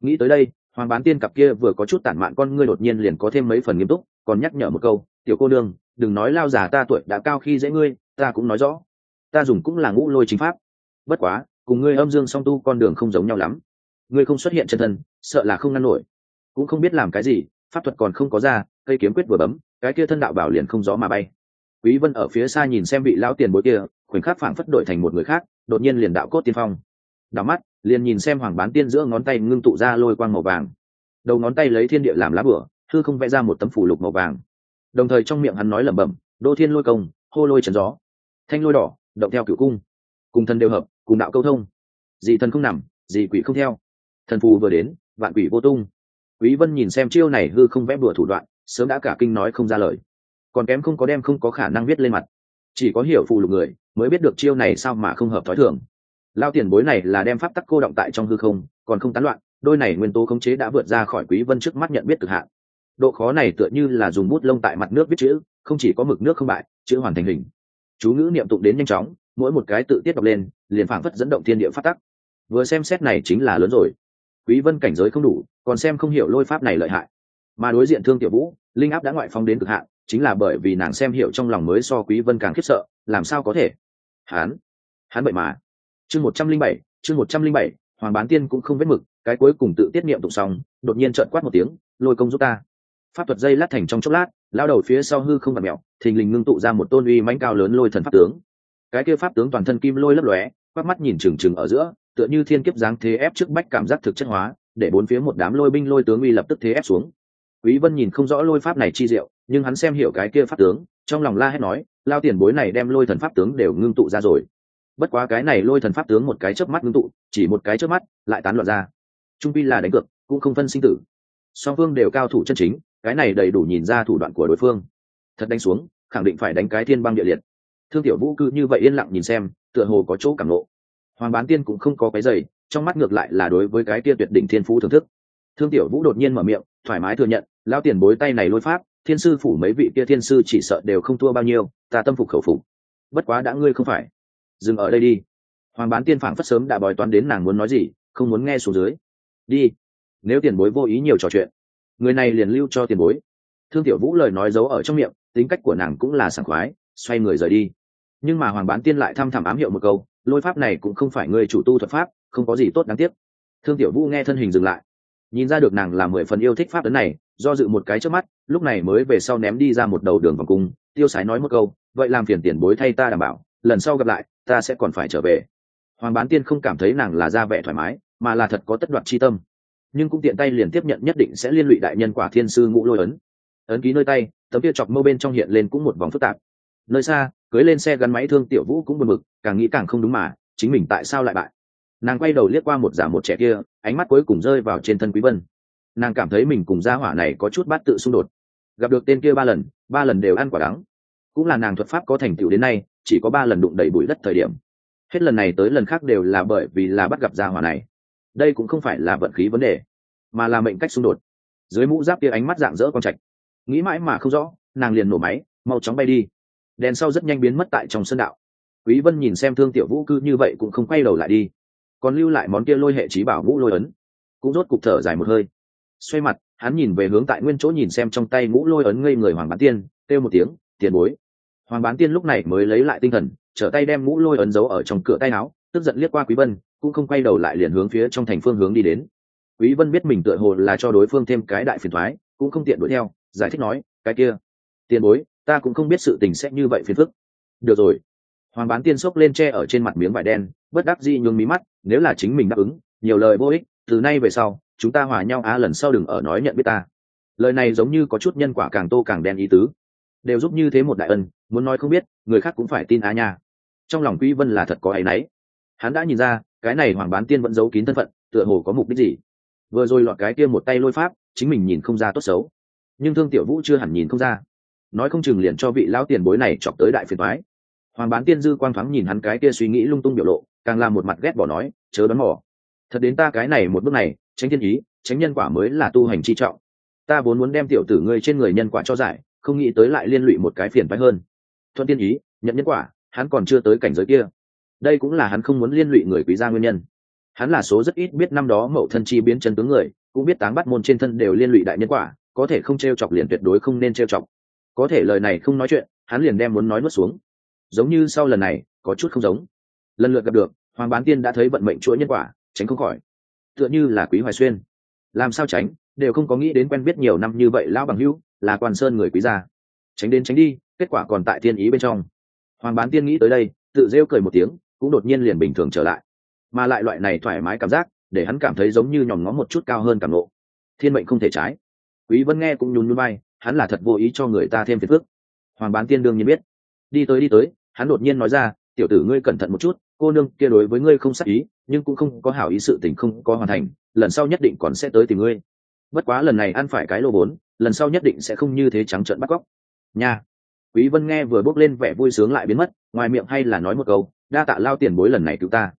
Nghĩ tới đây, hoàng bán tiên cặp kia vừa có chút tản mạn con ngươi đột nhiên liền có thêm mấy phần nghiêm túc, còn nhắc nhở một câu, tiểu cô nương, đừng nói lao già ta tuổi đã cao khi dễ ngươi, ta cũng nói rõ, ta dùng cũng là ngũ lôi chính pháp. Bất quá, cùng ngươi âm dương song tu con đường không giống nhau lắm. Ngươi không xuất hiện chân thân, sợ là không ngăn nổi. Cũng không biết làm cái gì, pháp thuật còn không có ra, cây kiếm quyết vừa bấm, cái kia thân đạo bảo liền không gió mà bay quý vân ở phía xa nhìn xem vị lão tiền bối kia, khoảnh khắc phảng phất đổi thành một người khác, đột nhiên liền đạo cốt tiên phong. Đảo mắt, liền nhìn xem hoàng bán tiên giữa ngón tay ngưng tụ ra lôi quang màu vàng. Đầu ngón tay lấy thiên địa làm lá bửa, thư không vẽ ra một tấm phủ lục màu vàng. Đồng thời trong miệng hắn nói lẩm bẩm, đô thiên lôi công, hô lôi trần gió. Thanh lôi đỏ, động theo cửu cung. Cùng thần đều hợp, cùng đạo câu thông. Dị thần không nằm, dị quỷ không theo. Thần phù vừa đến, vạn quỷ vô tung. Quý vân nhìn xem chiêu này hư không vẽ bừa thủ đoạn, sớm đã cả kinh nói không ra lời còn kém không có đem không có khả năng viết lên mặt. Chỉ có hiểu phụ lục người mới biết được chiêu này sao mà không hợp thói thường. Lao tiền bối này là đem pháp tắc cô động tại trong hư không, còn không tán loạn, đôi này nguyên tố khống chế đã vượt ra khỏi quý vân trước mắt nhận biết cực hạn. Độ khó này tựa như là dùng bút lông tại mặt nước viết chữ, không chỉ có mực nước không bại, chữ hoàn thành hình. Chú ngữ niệm tụng đến nhanh chóng, mỗi một cái tự tiết đọc lên, liền phảng phất dẫn động thiên địa phát tắc. Vừa xem xét này chính là lớn rồi. Quý vân cảnh giới không đủ, còn xem không hiểu lôi pháp này lợi hại mà đối diện thương tiểu vũ, linh áp đã ngoại phong đến cực hạn, chính là bởi vì nàng xem hiểu trong lòng mới so quý vân càng khiếp sợ, làm sao có thể? Hắn hắn vậy mà. Chương một trăm linh bảy, chương một trăm linh bảy, hoàng bán tiên cũng không vết mực, cái cuối cùng tự tiết niệm tụng xong, đột nhiên trợn quát một tiếng, lôi công giúp ta. Pháp thuật dây lát thành trong chốc lát, lao đầu phía sau hư không và mẹo, thình lình ngưng tụ ra một tôn uy mãnh cao lớn lôi thần pháp tướng. Cái kia pháp tướng toàn thân kim lôi lấp lóe quát mắt nhìn trừng trừng ở giữa, tựa như thiên kiếp giáng thế ép trước bách cảm giác thực chất hóa, để bốn phía một đám lôi binh lôi tướng uy lập tức thế ép xuống quý vân nhìn không rõ lôi pháp này chi diệu, nhưng hắn xem hiểu cái kia pháp tướng, trong lòng la hét nói, lao tiền bối này đem lôi thần pháp tướng đều ngưng tụ ra rồi. Bất quá cái này lôi thần pháp tướng một cái chớp mắt ngưng tụ, chỉ một cái chớp mắt, lại tán loạn ra. Trung pi là đánh cược, cũng không phân sinh tử. Song phương đều cao thủ chân chính, cái này đầy đủ nhìn ra thủ đoạn của đối phương. Thật đánh xuống, khẳng định phải đánh cái thiên băng địa liệt. Thương tiểu vũ cứ như vậy yên lặng nhìn xem, tựa hồ có chỗ cảm nộ hoàng bán tiên cũng không có cái giày, trong mắt ngược lại là đối với cái kia tuyệt đỉnh thiên phú thưởng thức. Thương tiểu vũ đột nhiên mở miệng, thoải mái thừa nhận lao tiền bối tay này lôi pháp, thiên sư phủ mấy vị kia thiên sư chỉ sợ đều không thua bao nhiêu, ta tâm phục khẩu phục. Bất quá đã ngươi không phải. Dừng ở đây đi. Hoàng bán tiên phảng phất sớm đã bòi toán đến nàng muốn nói gì, không muốn nghe xuống dưới. Đi. Nếu tiền bối vô ý nhiều trò chuyện, người này liền lưu cho tiền bối. Thương tiểu vũ lời nói giấu ở trong miệng, tính cách của nàng cũng là sảng khoái, xoay người rời đi. Nhưng mà hoàng bán tiên lại thăm thẳm ám hiệu một câu, lôi pháp này cũng không phải người chủ tu thuật pháp, không có gì tốt đáng tiếc. Thương tiểu vũ nghe thân hình dừng lại, nhìn ra được nàng là mười phần yêu thích pháp ấn này do dự một cái trước mắt, lúc này mới về sau ném đi ra một đầu đường vòng cung, tiêu sái nói một câu, vậy làm phiền tiền bối thay ta đảm bảo, lần sau gặp lại, ta sẽ còn phải trở về. Hoàng bán tiên không cảm thấy nàng là ra vẻ thoải mái, mà là thật có tất đoạt chi tâm. Nhưng cũng tiện tay liền tiếp nhận nhất định sẽ liên lụy đại nhân quả thiên sư ngũ lôi ấn. Ấn ký nơi tay, tấm kia chọc mâu bên trong hiện lên cũng một vòng phức tạp. Nơi xa, cưới lên xe gắn máy thương tiểu vũ cũng buồn bực, càng nghĩ càng không đúng mà, chính mình tại sao lại bại? Nàng quay đầu liếc qua một giả một trẻ kia, ánh mắt cuối cùng rơi vào trên thân quý vân nàng cảm thấy mình cùng gia hỏa này có chút bát tự xung đột. Gặp được tên kia ba lần ba lần đều ăn quả đắng. Cũng là nàng thuật pháp có thành tựu đến nay, chỉ có ba lần đụng đầy bụi đất thời điểm. Hết lần này tới lần khác đều là bởi vì là bắt gặp gia hỏa này. Đây cũng không phải là vận khí vấn đề, mà là mệnh cách xung đột. Dưới mũ giáp kia ánh mắt dạng dỡ con trạch. Nghĩ mãi mà không rõ, nàng liền nổ máy, mau chóng bay đi. Đèn sau rất nhanh biến mất tại trong sân đạo. Quý vân nhìn xem thương tiểu vũ cư như vậy cũng không quay đầu lại đi. Còn lưu lại món kia lôi hệ trí bảo vũ lôi ấn. Cũng rốt cục thở dài một hơi xoay mặt, hắn nhìn về hướng tại nguyên chỗ nhìn xem trong tay ngũ lôi ấn ngây người hoàng bán tiên, kêu một tiếng, tiền bối. Hoàng bán tiên lúc này mới lấy lại tinh thần, trở tay đem ngũ lôi ấn giấu ở trong cửa tay áo, tức giận liếc qua quý vân, cũng không quay đầu lại liền hướng phía trong thành phương hướng đi đến. Quý vân biết mình tựa hồ là cho đối phương thêm cái đại phiền thoái cũng không tiện đuổi theo, giải thích nói, cái kia, tiền bối, ta cũng không biết sự tình sẽ như vậy phiền phức. Được rồi. Hoàng bán tiên sốc lên che ở trên mặt miếng vải đen, bất đắc dĩ nhường mí mắt, nếu là chính mình đáp ứng, nhiều lời vô ích, từ nay về sau chúng ta hòa nhau á, lần sau đừng ở nói nhận biết ta. Lời này giống như có chút nhân quả càng tô càng đen ý tứ. Đều giúp như thế một đại ân, muốn nói không biết, người khác cũng phải tin á nha. Trong lòng quý vân là thật có ấy nấy hắn đã nhìn ra, cái này hoàng bán tiên vẫn giấu kín thân phận, tựa hồ có mục đích gì. Vừa rồi lọt cái kia một tay lôi pháp, chính mình nhìn không ra tốt xấu. Nhưng thương tiểu vũ chưa hẳn nhìn không ra. Nói không chừng liền cho vị lão tiền bối này chọc tới đại phiền toái. Hoàng bán tiên dư quang thoáng nhìn hắn cái kia suy nghĩ lung tung biểu lộ, càng làm một mặt ghét bỏ nói, chớ đoán mò. Thật đến ta cái này một bước này tránh thiên ý, tránh nhân quả mới là tu hành chi trọng. Ta vốn muốn đem tiểu tử ngươi trên người nhân quả cho giải, không nghĩ tới lại liên lụy một cái phiền phái hơn. Thuận tiên ý, nhận nhân quả, hắn còn chưa tới cảnh giới kia. Đây cũng là hắn không muốn liên lụy người quý gia nguyên nhân. Hắn là số rất ít biết năm đó mậu thân chi biến chân tướng người, cũng biết táng bắt môn trên thân đều liên lụy đại nhân quả, có thể không t r e o chọc liền tuyệt đối không nên t r e o chọc. Có thể lời này không nói chuyện, hắn liền đem muốn nói nuốt xuống. Giống như sau lần này, có chút không giống. Lần lượt gặp được, hoàng bán tiên đã thấy vận mệnh chuỗi nhân quả, tránh không khỏi tựa như là quý hoài xuyên. Làm sao tránh? Đều không có nghĩ đến quen biết nhiều năm như vậy lão bằng hữu, là quan sơn người quý gia. Tránh đến tránh đi, kết quả còn tại thiên ý bên trong. Hoàng bán tiên nghĩ tới đây, tự rêu cười một tiếng, cũng đột nhiên liền bình thường trở lại. Mà lại loại này thoải mái cảm giác, để hắn cảm thấy giống như nhòm ngó một chút cao hơn cảm lộ thiên mệnh không thể trái. Quý vân nghe cũng nhún nhún bay hắn là thật vô ý cho người ta thêm phiền phức. Hoàng bán tiên đương nhiên biết. Đi tới đi tới, hắn đột nhiên nói ra, tiểu tử ngươi cẩn thận một chút cô nương kia đối với ngươi không sắc ý, nhưng cũng không có hảo ý sự tình không có hoàn thành, lần sau nhất định còn sẽ tới tìm ngươi. Bất quá lần này ăn phải cái lô vốn lần sau nhất định sẽ không như thế trắng trợn bắt cóc. Nha. Quý vân nghe vừa bước lên vẻ vui sướng lại biến mất, ngoài miệng hay là nói một câu, đa tạ lao tiền bối lần này cứu ta.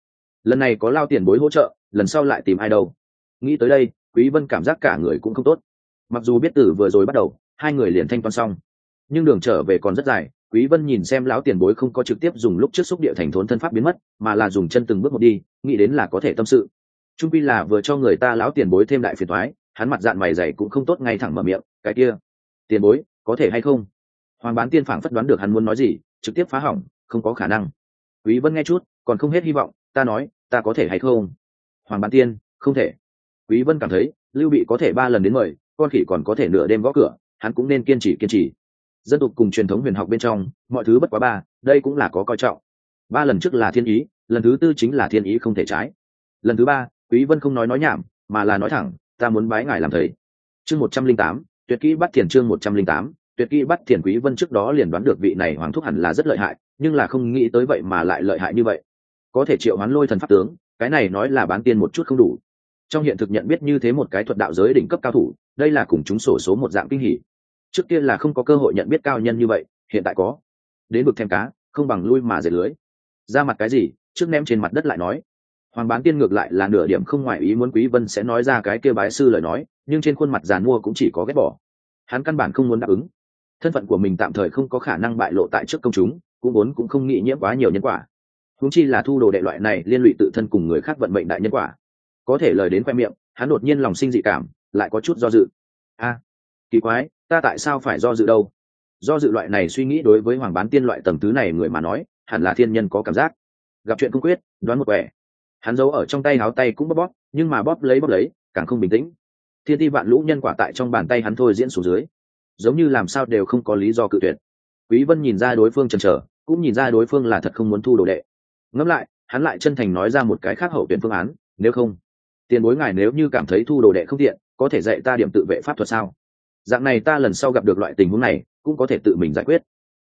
Lần này có lao tiền bối hỗ trợ, lần sau lại tìm ai đâu. Nghĩ tới đây, quý vân cảm giác cả người cũng không tốt. Mặc dù biết từ vừa rồi bắt đầu, hai người liền thanh toán xong. Nhưng đường trở về còn rất dài quý vân nhìn xem lão tiền bối không có trực tiếp dùng lúc trước xúc địa thành thốn thân pháp biến mất, mà là dùng chân từng bước một đi, nghĩ đến là có thể tâm sự. Trung quy là vừa cho người ta lão tiền bối thêm đại phiền toái, hắn mặt dạng mày dày cũng không tốt ngay thẳng mở miệng, cái kia, tiền bối, có thể hay không? Hoàng bán tiên phảng phất đoán được hắn muốn nói gì, trực tiếp phá hỏng, không có khả năng. Quý vân nghe chút, còn không hết hy vọng, ta nói, ta có thể hay không? Hoàng bán tiên, không thể. Quý vân cảm thấy, lưu bị có thể ba lần đến mời, con khỉ còn có thể nửa đêm gõ cửa, hắn cũng nên kiên trì kiên trì dân tục cùng truyền thống huyền học bên trong, mọi thứ bất quá ba, đây cũng là có coi trọng. Ba lần trước là thiên ý, lần thứ tư chính là thiên ý không thể trái. Lần thứ ba, quý vân không nói nói nhảm, mà là nói thẳng, ta muốn bái ngài làm thầy. Chương một trăm linh tám, tuyệt kỹ bắt thiền chương một trăm linh tám, tuyệt kỹ bắt thiền quý vân trước đó liền đoán được vị này hoàng thúc hẳn là rất lợi hại, nhưng là không nghĩ tới vậy mà lại lợi hại như vậy. Có thể triệu hoán lôi thần pháp tướng, cái này nói là bán tiên một chút không đủ. Trong hiện thực nhận biết như thế một cái thuật đạo giới đỉnh cấp cao thủ, đây là cùng chúng sổ số một dạng kinh hỉ trước kia là không có cơ hội nhận biết cao nhân như vậy, hiện tại có. Đến vực thêm cá, không bằng lui mà dệt lưới. Ra mặt cái gì, trước ném trên mặt đất lại nói. Hoàng bán tiên ngược lại là nửa điểm không ngoài ý muốn quý vân sẽ nói ra cái kia bái sư lời nói, nhưng trên khuôn mặt giàn mua cũng chỉ có ghét bỏ. Hắn căn bản không muốn đáp ứng. Thân phận của mình tạm thời không có khả năng bại lộ tại trước công chúng, cũng vốn cũng không nghĩ nhiễm quá nhiều nhân quả. Huống chi là thu đồ đệ loại này liên lụy tự thân cùng người khác vận mệnh đại nhân quả. Có thể lời đến khoe miệng, hắn đột nhiên lòng sinh dị cảm, lại có chút do dự. A kỳ quái, ta tại sao phải do dự đâu? Do dự loại này suy nghĩ đối với hoàng bán tiên loại tầm thứ này người mà nói, hẳn là thiên nhân có cảm giác. Gặp chuyện không quyết, đoán một quẻ. Hắn giấu ở trong tay áo tay cũng bóp bóp, nhưng mà bóp lấy bóp lấy, càng không bình tĩnh. Thiên ti vạn lũ nhân quả tại trong bàn tay hắn thôi diễn xuống dưới. Giống như làm sao đều không có lý do cự tuyệt. Quý vân nhìn ra đối phương chần chờ, cũng nhìn ra đối phương là thật không muốn thu đồ đệ. Ngẫm lại, hắn lại chân thành nói ra một cái khác hậu tuyển phương án, nếu không, tiền bối ngài nếu như cảm thấy thu đồ đệ không tiện, có thể dạy ta điểm tự vệ pháp thuật sao? Dạng này ta lần sau gặp được loại tình huống này, cũng có thể tự mình giải quyết.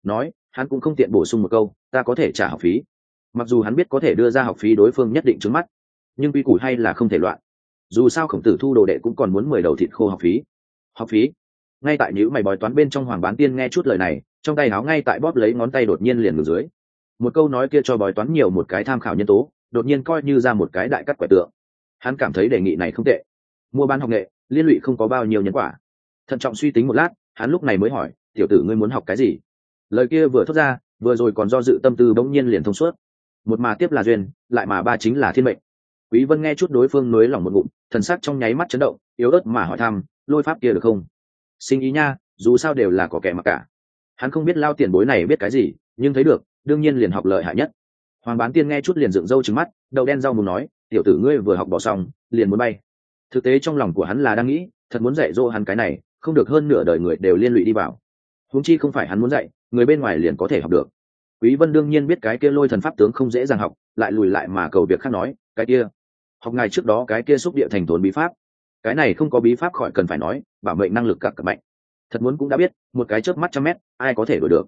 Nói, hắn cũng không tiện bổ sung một câu, ta có thể trả học phí. Mặc dù hắn biết có thể đưa ra học phí đối phương nhất định trước mắt, nhưng quy củ hay là không thể loạn. Dù sao khổng tử thu đồ đệ cũng còn muốn mười đầu thịt khô học phí. Học phí? Ngay tại những mày bói toán bên trong hoàng bán tiên nghe chút lời này, trong tay áo ngay tại bóp lấy ngón tay đột nhiên liền ngược dưới. Một câu nói kia cho bói toán nhiều một cái tham khảo nhân tố, đột nhiên coi như ra một cái đại cắt quẻ tượng. Hắn cảm thấy đề nghị này không tệ. Mua bán học nghệ, liên lụy không có bao nhiêu nhân quả thận trọng suy tính một lát, hắn lúc này mới hỏi, tiểu tử ngươi muốn học cái gì? Lời kia vừa thốt ra, vừa rồi còn do dự tâm tư bỗng nhiên liền thông suốt. Một mà tiếp là duyên, lại mà ba chính là thiên mệnh. Quý vân nghe chút đối phương nới lòng một ngụm, thần sắc trong nháy mắt chấn động, yếu ớt mà hỏi thăm, lôi pháp kia được không? Sinh ý nha, dù sao đều là có kẻ mặc cả. Hắn không biết lao tiền bối này biết cái gì, nhưng thấy được, đương nhiên liền học lợi hại nhất. Hoàng bán tiên nghe chút liền dựng râu trứng mắt, đầu đen rau muốn nói, tiểu tử ngươi vừa học bỏ xong, liền muốn bay. Thực tế trong lòng của hắn là đang nghĩ, thật muốn dạy dỗ hắn cái này không được hơn nửa đời người đều liên lụy đi vào. Huống chi không phải hắn muốn dạy người bên ngoài liền có thể học được. Quý vân đương nhiên biết cái kia lôi thần pháp tướng không dễ dàng học lại lùi lại mà cầu việc khác nói cái kia học ngày trước đó cái kia xúc địa thành thốn bí pháp. Cái này không có bí pháp khỏi cần phải nói bảo mệnh năng lực cặp cặp mạnh. Thật muốn cũng đã biết một cái chớp mắt trăm mét ai có thể đổi được?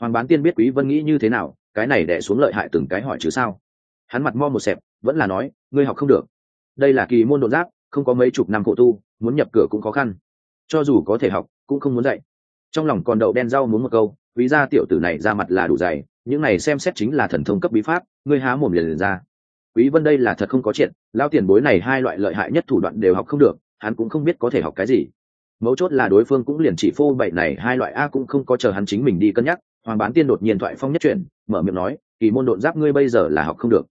Hoàng bán tiên biết quý vân nghĩ như thế nào cái này đẻ xuống lợi hại từng cái hỏi chứ sao. Hắn mặt mo một sẹp, vẫn là nói ngươi học không được. Đây là kỳ môn độ giáp không có mấy chục năm khổ tu muốn nhập cửa cũng khó khăn cho dù có thể học, cũng không muốn dạy. Trong lòng còn đậu đen rau muốn một câu vì ra tiểu tử này ra mặt là đủ dày, những này xem xét chính là thần thông cấp bí pháp, ngươi há mồm liền liền ra. Quý vân đây là thật không có chuyện lao tiền bối này hai loại lợi hại nhất thủ đoạn đều học không được, hắn cũng không biết có thể học cái gì. Mấu chốt là đối phương cũng liền chỉ phô bậy này hai loại a cũng không có chờ hắn chính mình đi cân nhắc, hoàng bán tiên đột nhiên thoại phong nhất chuyển, mở miệng nói, kỳ môn độn giáp ngươi bây giờ là học không được.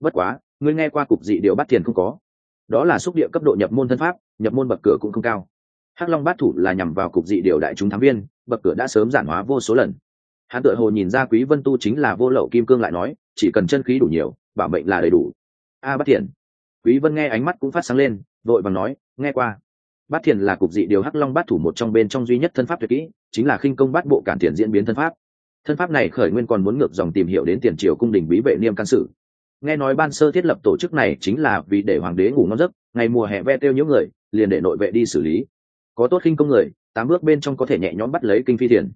Bất quá, ngươi nghe qua cục dị điều bắt tiền không có? Đó là xúc địa cấp độ nhập môn thân pháp, nhập môn bậc cửa cũng không cao hắc long bát thủ là nhằm vào cục dị điều đại chúng thám viên, bậc cửa đã sớm giản hóa vô số lần. Hắn tựa hồ nhìn ra quý vân tu chính là vô lậu kim cương lại nói, chỉ cần chân khí đủ nhiều, bảo mệnh là đầy đủ. A bát thiện. Quý vân nghe ánh mắt cũng phát sáng lên, vội vàng nói, nghe qua. Bát thiền là cục dị điều hắc long bát thủ một trong bên trong duy nhất thân pháp tuyệt kỹ, chính là khinh công bát bộ cản tiền diễn biến thân pháp. Thân pháp này khởi nguyên còn muốn ngược dòng tìm hiểu đến tiền triều cung đình bí vệ niêm can sự nghe nói ban sơ thiết lập tổ chức này chính là vì để hoàng đế ngủ ngon giấc, ngày mùa hè ve tiêu những người, liền để nội vệ đi xử lý có tốt khinh công người, tám bước bên trong có thể nhẹ nhõm bắt lấy kinh phi thiền.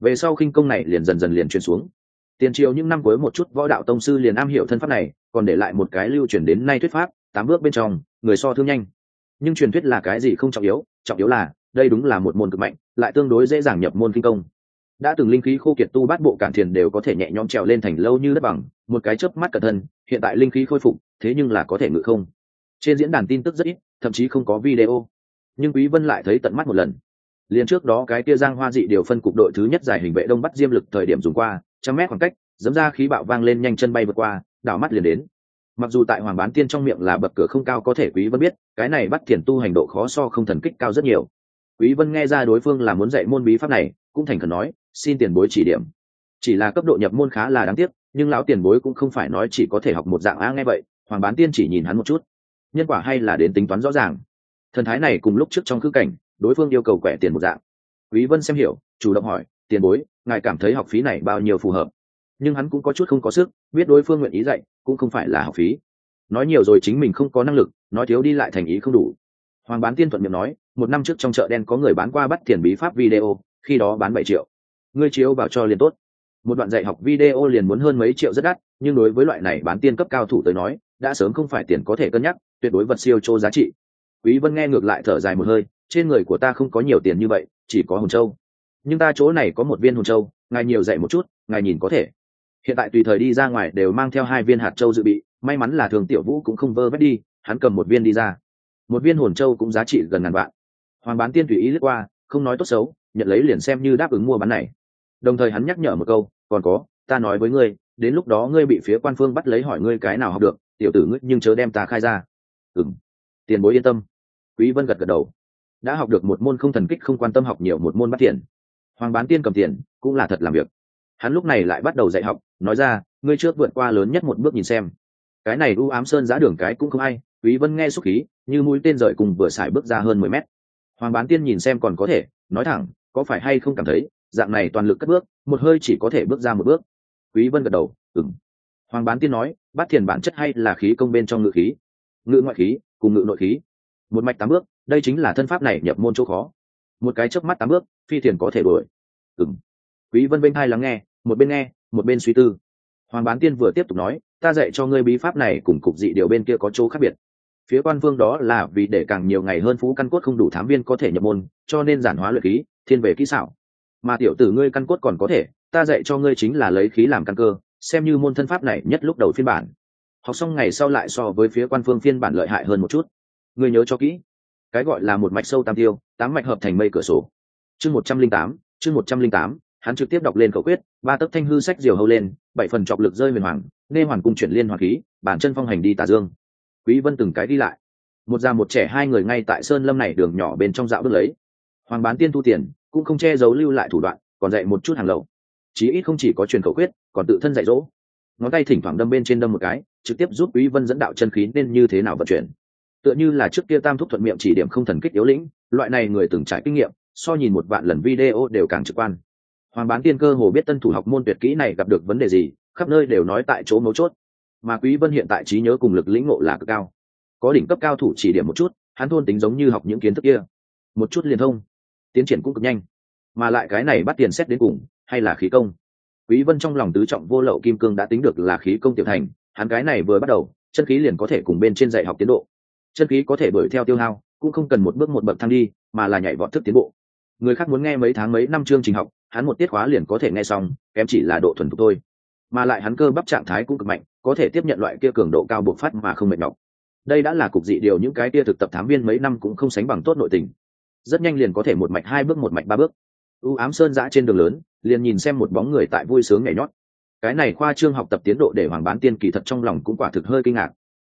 Về sau khinh công này liền dần dần liền truyền xuống. Tiền triều những năm cuối một chút võ đạo tông sư liền am hiểu thân pháp này, còn để lại một cái lưu truyền đến nay thuyết pháp, tám bước bên trong, người so thương nhanh. Nhưng truyền thuyết là cái gì không trọng yếu trọng yếu là, đây đúng là một môn cực mạnh, lại tương đối dễ dàng nhập môn kinh công. Đã từng linh khí khô kiệt tu bát bộ cản thiền đều có thể nhẹ nhõm trèo lên thành lâu như đất bằng, một cái chớp mắt cẩn thân, hiện tại linh khí khôi phục, thế nhưng là có thể ngự không. Trên diễn đàn tin tức rất ít, thậm chí không có video nhưng quý vân lại thấy tận mắt một lần. Liền trước đó cái kia giang hoa dị điều phân cục đội thứ nhất giải hình vệ đông bắt diêm lực thời điểm dùng qua, trăm mét khoảng cách dấm ra khí bạo vang lên nhanh chân bay vượt qua, đảo mắt liền đến. Mặc dù tại hoàng bán tiên trong miệng là bậc cửa không cao có thể quý vân biết, cái này bắt thiền tu hành độ khó so không thần kích cao rất nhiều. Quý vân nghe ra đối phương là muốn dạy môn bí pháp này, cũng thành khẩn nói, xin tiền bối chỉ điểm. Chỉ là cấp độ nhập môn khá là đáng tiếc, nhưng lão tiền bối cũng không phải nói chỉ có thể học một dạng a nghe vậy, hoàng bán tiên chỉ nhìn hắn một chút. Nhân quả hay là đến tính toán rõ ràng thần thái này cùng lúc trước trong khứ cảnh, đối phương yêu cầu quẻ tiền một dạng. Quý vân xem hiểu, chủ động hỏi, tiền bối, ngài cảm thấy học phí này bao nhiêu phù hợp? Nhưng hắn cũng có chút không có sức, biết đối phương nguyện ý dạy, cũng không phải là học phí. Nói nhiều rồi chính mình không có năng lực, nói thiếu đi lại thành ý không đủ. Hoàng bán tiên thuận miệng nói, một năm trước trong chợ đen có người bán qua bắt tiền bí pháp video, khi đó bán bảy triệu. Ngươi chiếu vào cho liền tốt. Một đoạn dạy học video liền muốn hơn mấy triệu rất đắt, nhưng đối với loại này bán tiên cấp cao thủ tới nói, đã sớm không phải tiền có thể cân nhắc, tuyệt đối vật siêu chô giá trị quý vân nghe ngược lại thở dài một hơi, trên người của ta không có nhiều tiền như vậy, chỉ có hồn châu. Nhưng ta chỗ này có một viên hồn châu, ngài nhiều dạy một chút, ngài nhìn có thể. Hiện tại tùy thời đi ra ngoài đều mang theo hai viên hạt châu dự bị, may mắn là thường tiểu vũ cũng không vơ vét đi, hắn cầm một viên đi ra. Một viên hồn châu cũng giá trị gần ngàn vạn. Hoàng bán tiên tùy ý lướt qua, không nói tốt xấu, nhận lấy liền xem như đáp ứng mua bán này. Đồng thời hắn nhắc nhở một câu, còn có, ta nói với ngươi, đến lúc đó ngươi bị phía quan phương bắt lấy hỏi ngươi cái nào học được, tiểu tử ngươi nhưng chớ đem ta khai ra. Ừng tiền bối yên tâm. Quý vân gật gật đầu. Đã học được một môn không thần kích không quan tâm học nhiều một môn bắt tiền. Hoàng bán tiên cầm tiền, cũng là thật làm việc. Hắn lúc này lại bắt đầu dạy học, nói ra, ngươi trước vượt qua lớn nhất một bước nhìn xem. Cái này u ám sơn giã đường cái cũng không ai. Quý vân nghe xúc khí, như mũi tên rời cùng vừa xài bước ra hơn 10 mét. Hoàng bán tiên nhìn xem còn có thể, nói thẳng, có phải hay không cảm thấy, dạng này toàn lực cất bước, một hơi chỉ có thể bước ra một bước? Quý vân gật đầu, ừm. Hoàng bán tiên nói bát thiền bản chất hay là khí công bên trong ngự khí? Ngự ngoại khí cùng ngự nội khí. Một mạch tám bước, đây chính là thân pháp này nhập môn chỗ khó. Một cái chớp mắt tám bước, phi thiền có thể đuổi. Ừng quý vân bên hai lắng nghe, một bên nghe, một bên suy tư. Hoàng bán tiên vừa tiếp tục nói, ta dạy cho ngươi bí pháp này cùng cục dị điều bên kia có chỗ khác biệt. Phía quan vương đó là vì để càng nhiều ngày hơn phú căn cốt không đủ thám viên có thể nhập môn, cho nên giản hóa luyện khí, thiên về kỹ xảo. Mà tiểu tử ngươi căn cốt còn có thể, ta dạy cho ngươi chính là lấy khí làm căn cơ, xem như môn thân pháp này nhất lúc đầu phiên bản học xong ngày sau lại so với phía quan phương phiên bản lợi hại hơn một chút. Người nhớ cho kỹ. Cái gọi là một mạch sâu tam tiêu, tám mạch hợp thành mây cửa sổ. Chương một trăm linh tám, chương một trăm linh tám, hắn trực tiếp đọc lên khẩu quyết, ba tấc thanh hư sách diều hâu lên, bảy phần chọc lực rơi huyền hoàng nghe hoàn cung chuyển liên hoàng khí, bản chân phong hành đi tà dương. Quý vân từng cái đi lại. Một già một trẻ hai người ngay tại sơn lâm này đường nhỏ bên trong dạo bước lấy. Hoàng bán tiên thu tiền, cũng không che giấu lưu lại thủ đoạn, còn dạy một chút hàng lậu. Chí ít không chỉ có truyền khẩu quyết, còn tự thân dạy dỗ ngón tay thỉnh thoảng đâm bên trên đâm một cái, trực tiếp giúp quý vân dẫn đạo chân khí nên như thế nào vận chuyển. Tựa như là trước kia tam thúc thuận miệng chỉ điểm không thần kích yếu lĩnh, loại này người từng trải kinh nghiệm, so nhìn một vạn lần video đều càng trực quan. Hoàng bán tiên cơ hồ biết tân thủ học môn tuyệt kỹ này gặp được vấn đề gì, khắp nơi đều nói tại chỗ mấu chốt. Mà quý vân hiện tại trí nhớ cùng lực lĩnh ngộ là cực cao. Có đỉnh cấp cao thủ chỉ điểm một chút, hắn thôn tính giống như học những kiến thức kia. Một chút liền thông, tiến triển cũng cực nhanh. Mà lại cái này bắt tiền xét đến cùng, hay là khí công? Quý vân trong lòng tứ trọng vô lậu kim cương đã tính được là khí công tiểu thành, hắn cái này vừa bắt đầu, chân khí liền có thể cùng bên trên dạy học tiến độ. Chân khí có thể đuổi theo tiêu hao, cũng không cần một bước một bậc thang đi, mà là nhảy vọt thức tiến bộ. Người khác muốn nghe mấy tháng mấy năm chương trình học, hắn một tiết khóa liền có thể nghe xong, kém chỉ là độ thuần thục thôi. Mà lại hắn cơ bắp trạng thái cũng cực mạnh, có thể tiếp nhận loại kia cường độ cao bộc phát mà không mệt nhọc. Đây đã là cục dị điều những cái kia thực tập thám viên mấy năm cũng không sánh bằng tốt nội tình. Rất nhanh liền có thể một mạch hai bước, một mạch ba bước u ám sơn giã trên đường lớn, liền nhìn xem một bóng người tại vui sướng nhảy nhót. Cái này khoa trương học tập tiến độ để hoàng bán tiên kỳ thật trong lòng cũng quả thực hơi kinh ngạc.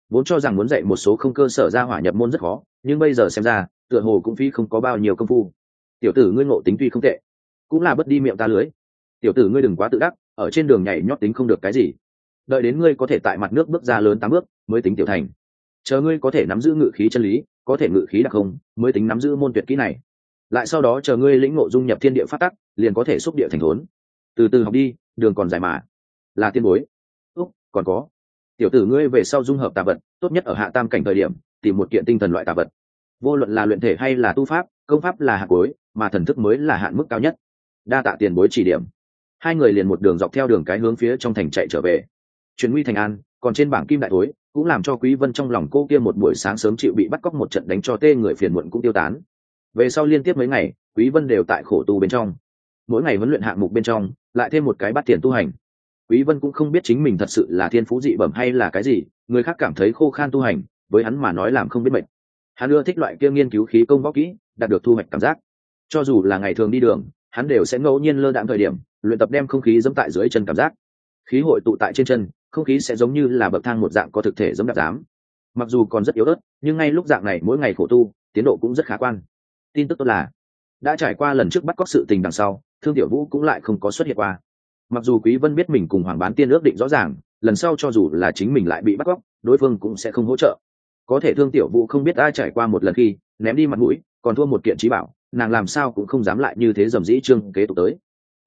Vốn cho rằng muốn dạy một số không cơ sở ra hỏa nhập môn rất khó, nhưng bây giờ xem ra, tựa hồ cũng phi không có bao nhiêu công phu. Tiểu tử ngươi ngộ tính tuy không tệ, cũng là bất đi miệng ta lưới. Tiểu tử ngươi đừng quá tự đắc, ở trên đường nhảy nhót tính không được cái gì. Đợi đến ngươi có thể tại mặt nước bước ra lớn tám bước, mới tính tiểu thành. Chờ ngươi có thể nắm giữ ngự khí chân lý, có thể ngự khí đặc không mới tính nắm giữ môn tuyệt kỹ này lại sau đó chờ ngươi lĩnh ngộ dung nhập thiên địa phát tắc, liền có thể xúc địa thành thốn. Từ từ học đi, đường còn dài mà. Là tiên bối. Úc, còn có. Tiểu tử ngươi về sau dung hợp tà vật, tốt nhất ở hạ tam cảnh thời điểm, tìm một kiện tinh thần loại tà vật. Vô luận là luyện thể hay là tu pháp, công pháp là hạt cuối, mà thần thức mới là hạn mức cao nhất. Đa tạ tiền bối chỉ điểm. Hai người liền một đường dọc theo đường cái hướng phía trong thành chạy trở về. Chuyển nguy thành an, còn trên bảng kim đại thối, cũng làm cho quý vân trong lòng cô kia một buổi sáng sớm chịu bị bắt cóc một trận đánh cho tê người phiền muộn cũng tiêu tán về sau liên tiếp mấy ngày, quý vân đều tại khổ tu bên trong. Mỗi ngày huấn luyện hạng mục bên trong, lại thêm một cái bắt tiền tu hành. Quý vân cũng không biết chính mình thật sự là thiên phú dị bẩm hay là cái gì, người khác cảm thấy khô khan tu hành, với hắn mà nói làm không biết mệt. Hắn ưa thích loại kia nghiên cứu khí công võ kỹ, đạt được thu hoạch cảm giác. Cho dù là ngày thường đi đường, hắn đều sẽ ngẫu nhiên lơ đạm thời điểm, luyện tập đem không khí dẫm tại dưới chân cảm giác. Khí hội tụ tại trên chân, không khí sẽ giống như là bậc thang một dạng có thực thể giống đạp dám mặc dù còn rất yếu ớt, nhưng ngay lúc dạng này mỗi ngày khổ tu, tiến độ cũng rất khả quan tin tức tốt là, đã trải qua lần trước bắt cóc sự tình đằng sau, thương tiểu vũ cũng lại không có xuất hiện qua. Mặc dù quý vân biết mình cùng hoàng bán tiên ước định rõ ràng, lần sau cho dù là chính mình lại bị bắt cóc, đối phương cũng sẽ không hỗ trợ. Có thể thương tiểu vũ không biết ai trải qua một lần khi ném đi mặt mũi, còn thua một kiện trí bảo, nàng làm sao cũng không dám lại như thế dầm dĩ trương kế tục tới.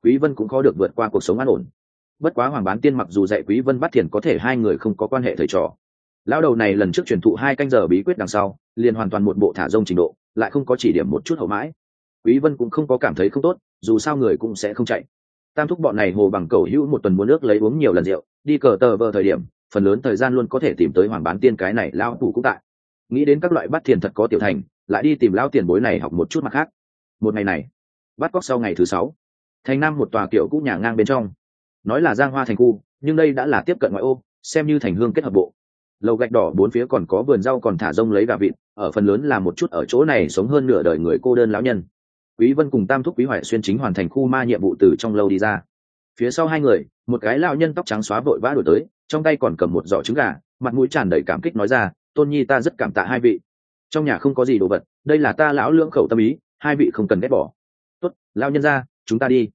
Quý vân cũng khó được vượt qua cuộc sống an ổn. Bất quá hoàng bán tiên mặc dù dạy quý vân bắt thiền có thể hai người không có quan hệ thầy trò. Lão đầu này lần trước truyền thụ hai canh giờ bí quyết đằng sau, liền hoàn toàn một bộ thả rông trình độ lại không có chỉ điểm một chút hậu mãi. Quý vân cũng không có cảm thấy không tốt, dù sao người cũng sẽ không chạy. Tam thúc bọn này hồ bằng cầu hữu một tuần muốn nước lấy uống nhiều lần rượu, đi cờ tờ vờ thời điểm, phần lớn thời gian luôn có thể tìm tới hoàng bán tiên cái này lao phủ cũng tại. Nghĩ đến các loại bắt thiền thật có tiểu thành, lại đi tìm lao tiền bối này học một chút mặt khác. Một ngày này, bắt cóc sau ngày thứ sáu, thành nam một tòa kiểu cũ nhà ngang bên trong. Nói là giang hoa thành khu, nhưng đây đã là tiếp cận ngoại ô, xem như thành hương kết hợp bộ lầu gạch đỏ bốn phía còn có vườn rau còn thả rông lấy gà vịt, ở phần lớn là một chút ở chỗ này sống hơn nửa đời người cô đơn lão nhân. Quý vân cùng tam thúc quý hoài xuyên chính hoàn thành khu ma nhiệm vụ từ trong lâu đi ra. Phía sau hai người, một cái lão nhân tóc trắng xóa vội vã đổi tới, trong tay còn cầm một giỏ trứng gà, mặt mũi tràn đầy cảm kích nói ra, tôn nhi ta rất cảm tạ hai vị. Trong nhà không có gì đồ vật, đây là ta lão lưỡng khẩu tâm ý, hai vị không cần ghét bỏ. Tốt, lão nhân ra, chúng ta đi.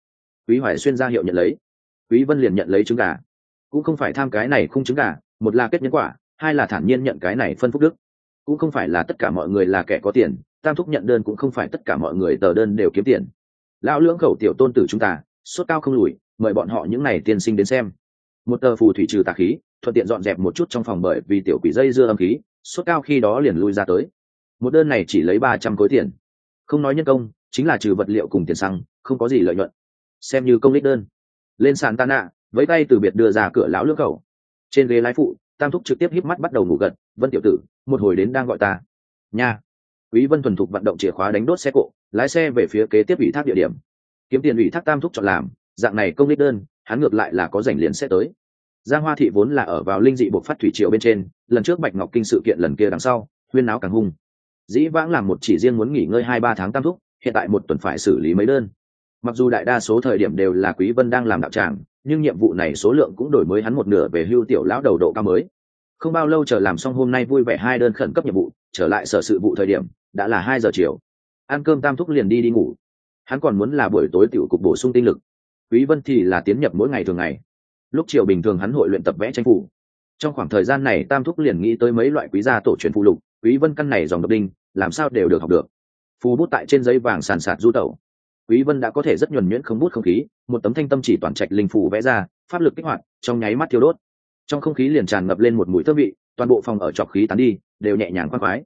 Quý hoài xuyên ra hiệu nhận lấy. Quý vân liền nhận lấy trứng gà. Cũng không phải tham cái này không trứng gà, một là kết nhân quả hai là thản nhiên nhận cái này phân phúc đức. Cũng không phải là tất cả mọi người là kẻ có tiền, tam thúc nhận đơn cũng không phải tất cả mọi người tờ đơn đều kiếm tiền. Lão lưỡng khẩu tiểu tôn tử chúng ta sốt cao không lùi, mời bọn họ những này tiên sinh đến xem. Một tờ phù thủy trừ tà khí, thuận tiện dọn dẹp một chút trong phòng bởi vì tiểu quỷ dây dưa âm khí sốt cao khi đó liền lui ra tới. Một đơn này chỉ lấy ba trăm khối tiền. Không nói nhân công, chính là trừ vật liệu cùng tiền xăng, không có gì lợi nhuận. Xem như công lích đơn. Lên sàn ta nạ với tay từ biệt đưa ra cửa lão lưỡng khẩu. Trên ghế lái phụ tam thúc trực tiếp híp mắt bắt đầu ngủ gật, vân tiểu tử, một hồi đến đang gọi ta. Nha. Quý vân thuần thục vận động chìa khóa đánh đốt xe cộ, lái xe về phía kế tiếp ủy thác địa điểm. Kiếm tiền ủy thác tam thúc chọn làm, dạng này công đích đơn, hắn ngược lại là có rảnh liền sẽ tới. Giang hoa thị vốn là ở vào linh dị buộc phát thủy triều bên trên, lần trước bạch ngọc kinh sự kiện lần kia đằng sau, huyên náo càng hung. Dĩ vãng làm một chỉ riêng muốn nghỉ ngơi hai ba tháng tam thúc, hiện tại một tuần phải xử lý mấy đơn. Mặc dù đại đa số thời điểm đều là quý vân đang làm đạo tràng nhưng nhiệm vụ này số lượng cũng đổi mới hắn một nửa về hưu tiểu lão đầu độ cao mới. Không bao lâu chờ làm xong hôm nay vui vẻ hai đơn khẩn cấp nhiệm vụ, trở lại sở sự vụ thời điểm, đã là hai giờ chiều. Ăn cơm tam thúc liền đi đi ngủ. Hắn còn muốn là buổi tối tiểu cục bổ sung tinh lực. Quý vân thì là tiến nhập mỗi ngày thường ngày. Lúc chiều bình thường hắn hội luyện tập vẽ tranh phủ trong khoảng thời gian này tam thúc liền nghĩ tới mấy loại quý gia tổ truyền phụ lục, quý vân căn này dòng độc đinh, làm sao đều được học được. Phù bút tại trên giấy vàng sàn sạt du tẩu quý vân đã có thể rất nhuần nhuyễn không bút không khí, một tấm thanh tâm chỉ toàn trạch linh phủ vẽ ra, pháp lực kích hoạt, trong nháy mắt thiêu đốt. Trong không khí liền tràn ngập lên một mùi thơm vị, toàn bộ phòng ở trọc khí tán đi, đều nhẹ nhàng khoan khoái.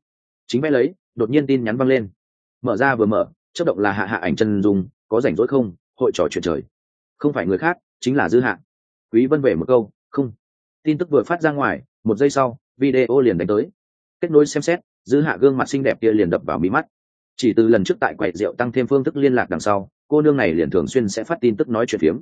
Chính vẽ lấy, đột nhiên tin nhắn văng lên. Mở ra vừa mở chất động là hạ hạ ảnh chân dung, có rảnh rỗi không, hội trò chuyện trời. Không phải người khác, chính là dư hạ. Quý vân về một câu, không. Tin tức vừa phát ra ngoài, một giây sau, video liền đánh tới. Kết nối xem xét, dư hạ gương mặt xinh đẹp kia liền đập vào mí mắt chỉ từ lần trước tại quầy rượu tăng thêm phương thức liên lạc đằng sau, cô nương này liền thường xuyên sẽ phát tin tức nói chuyện phiếm.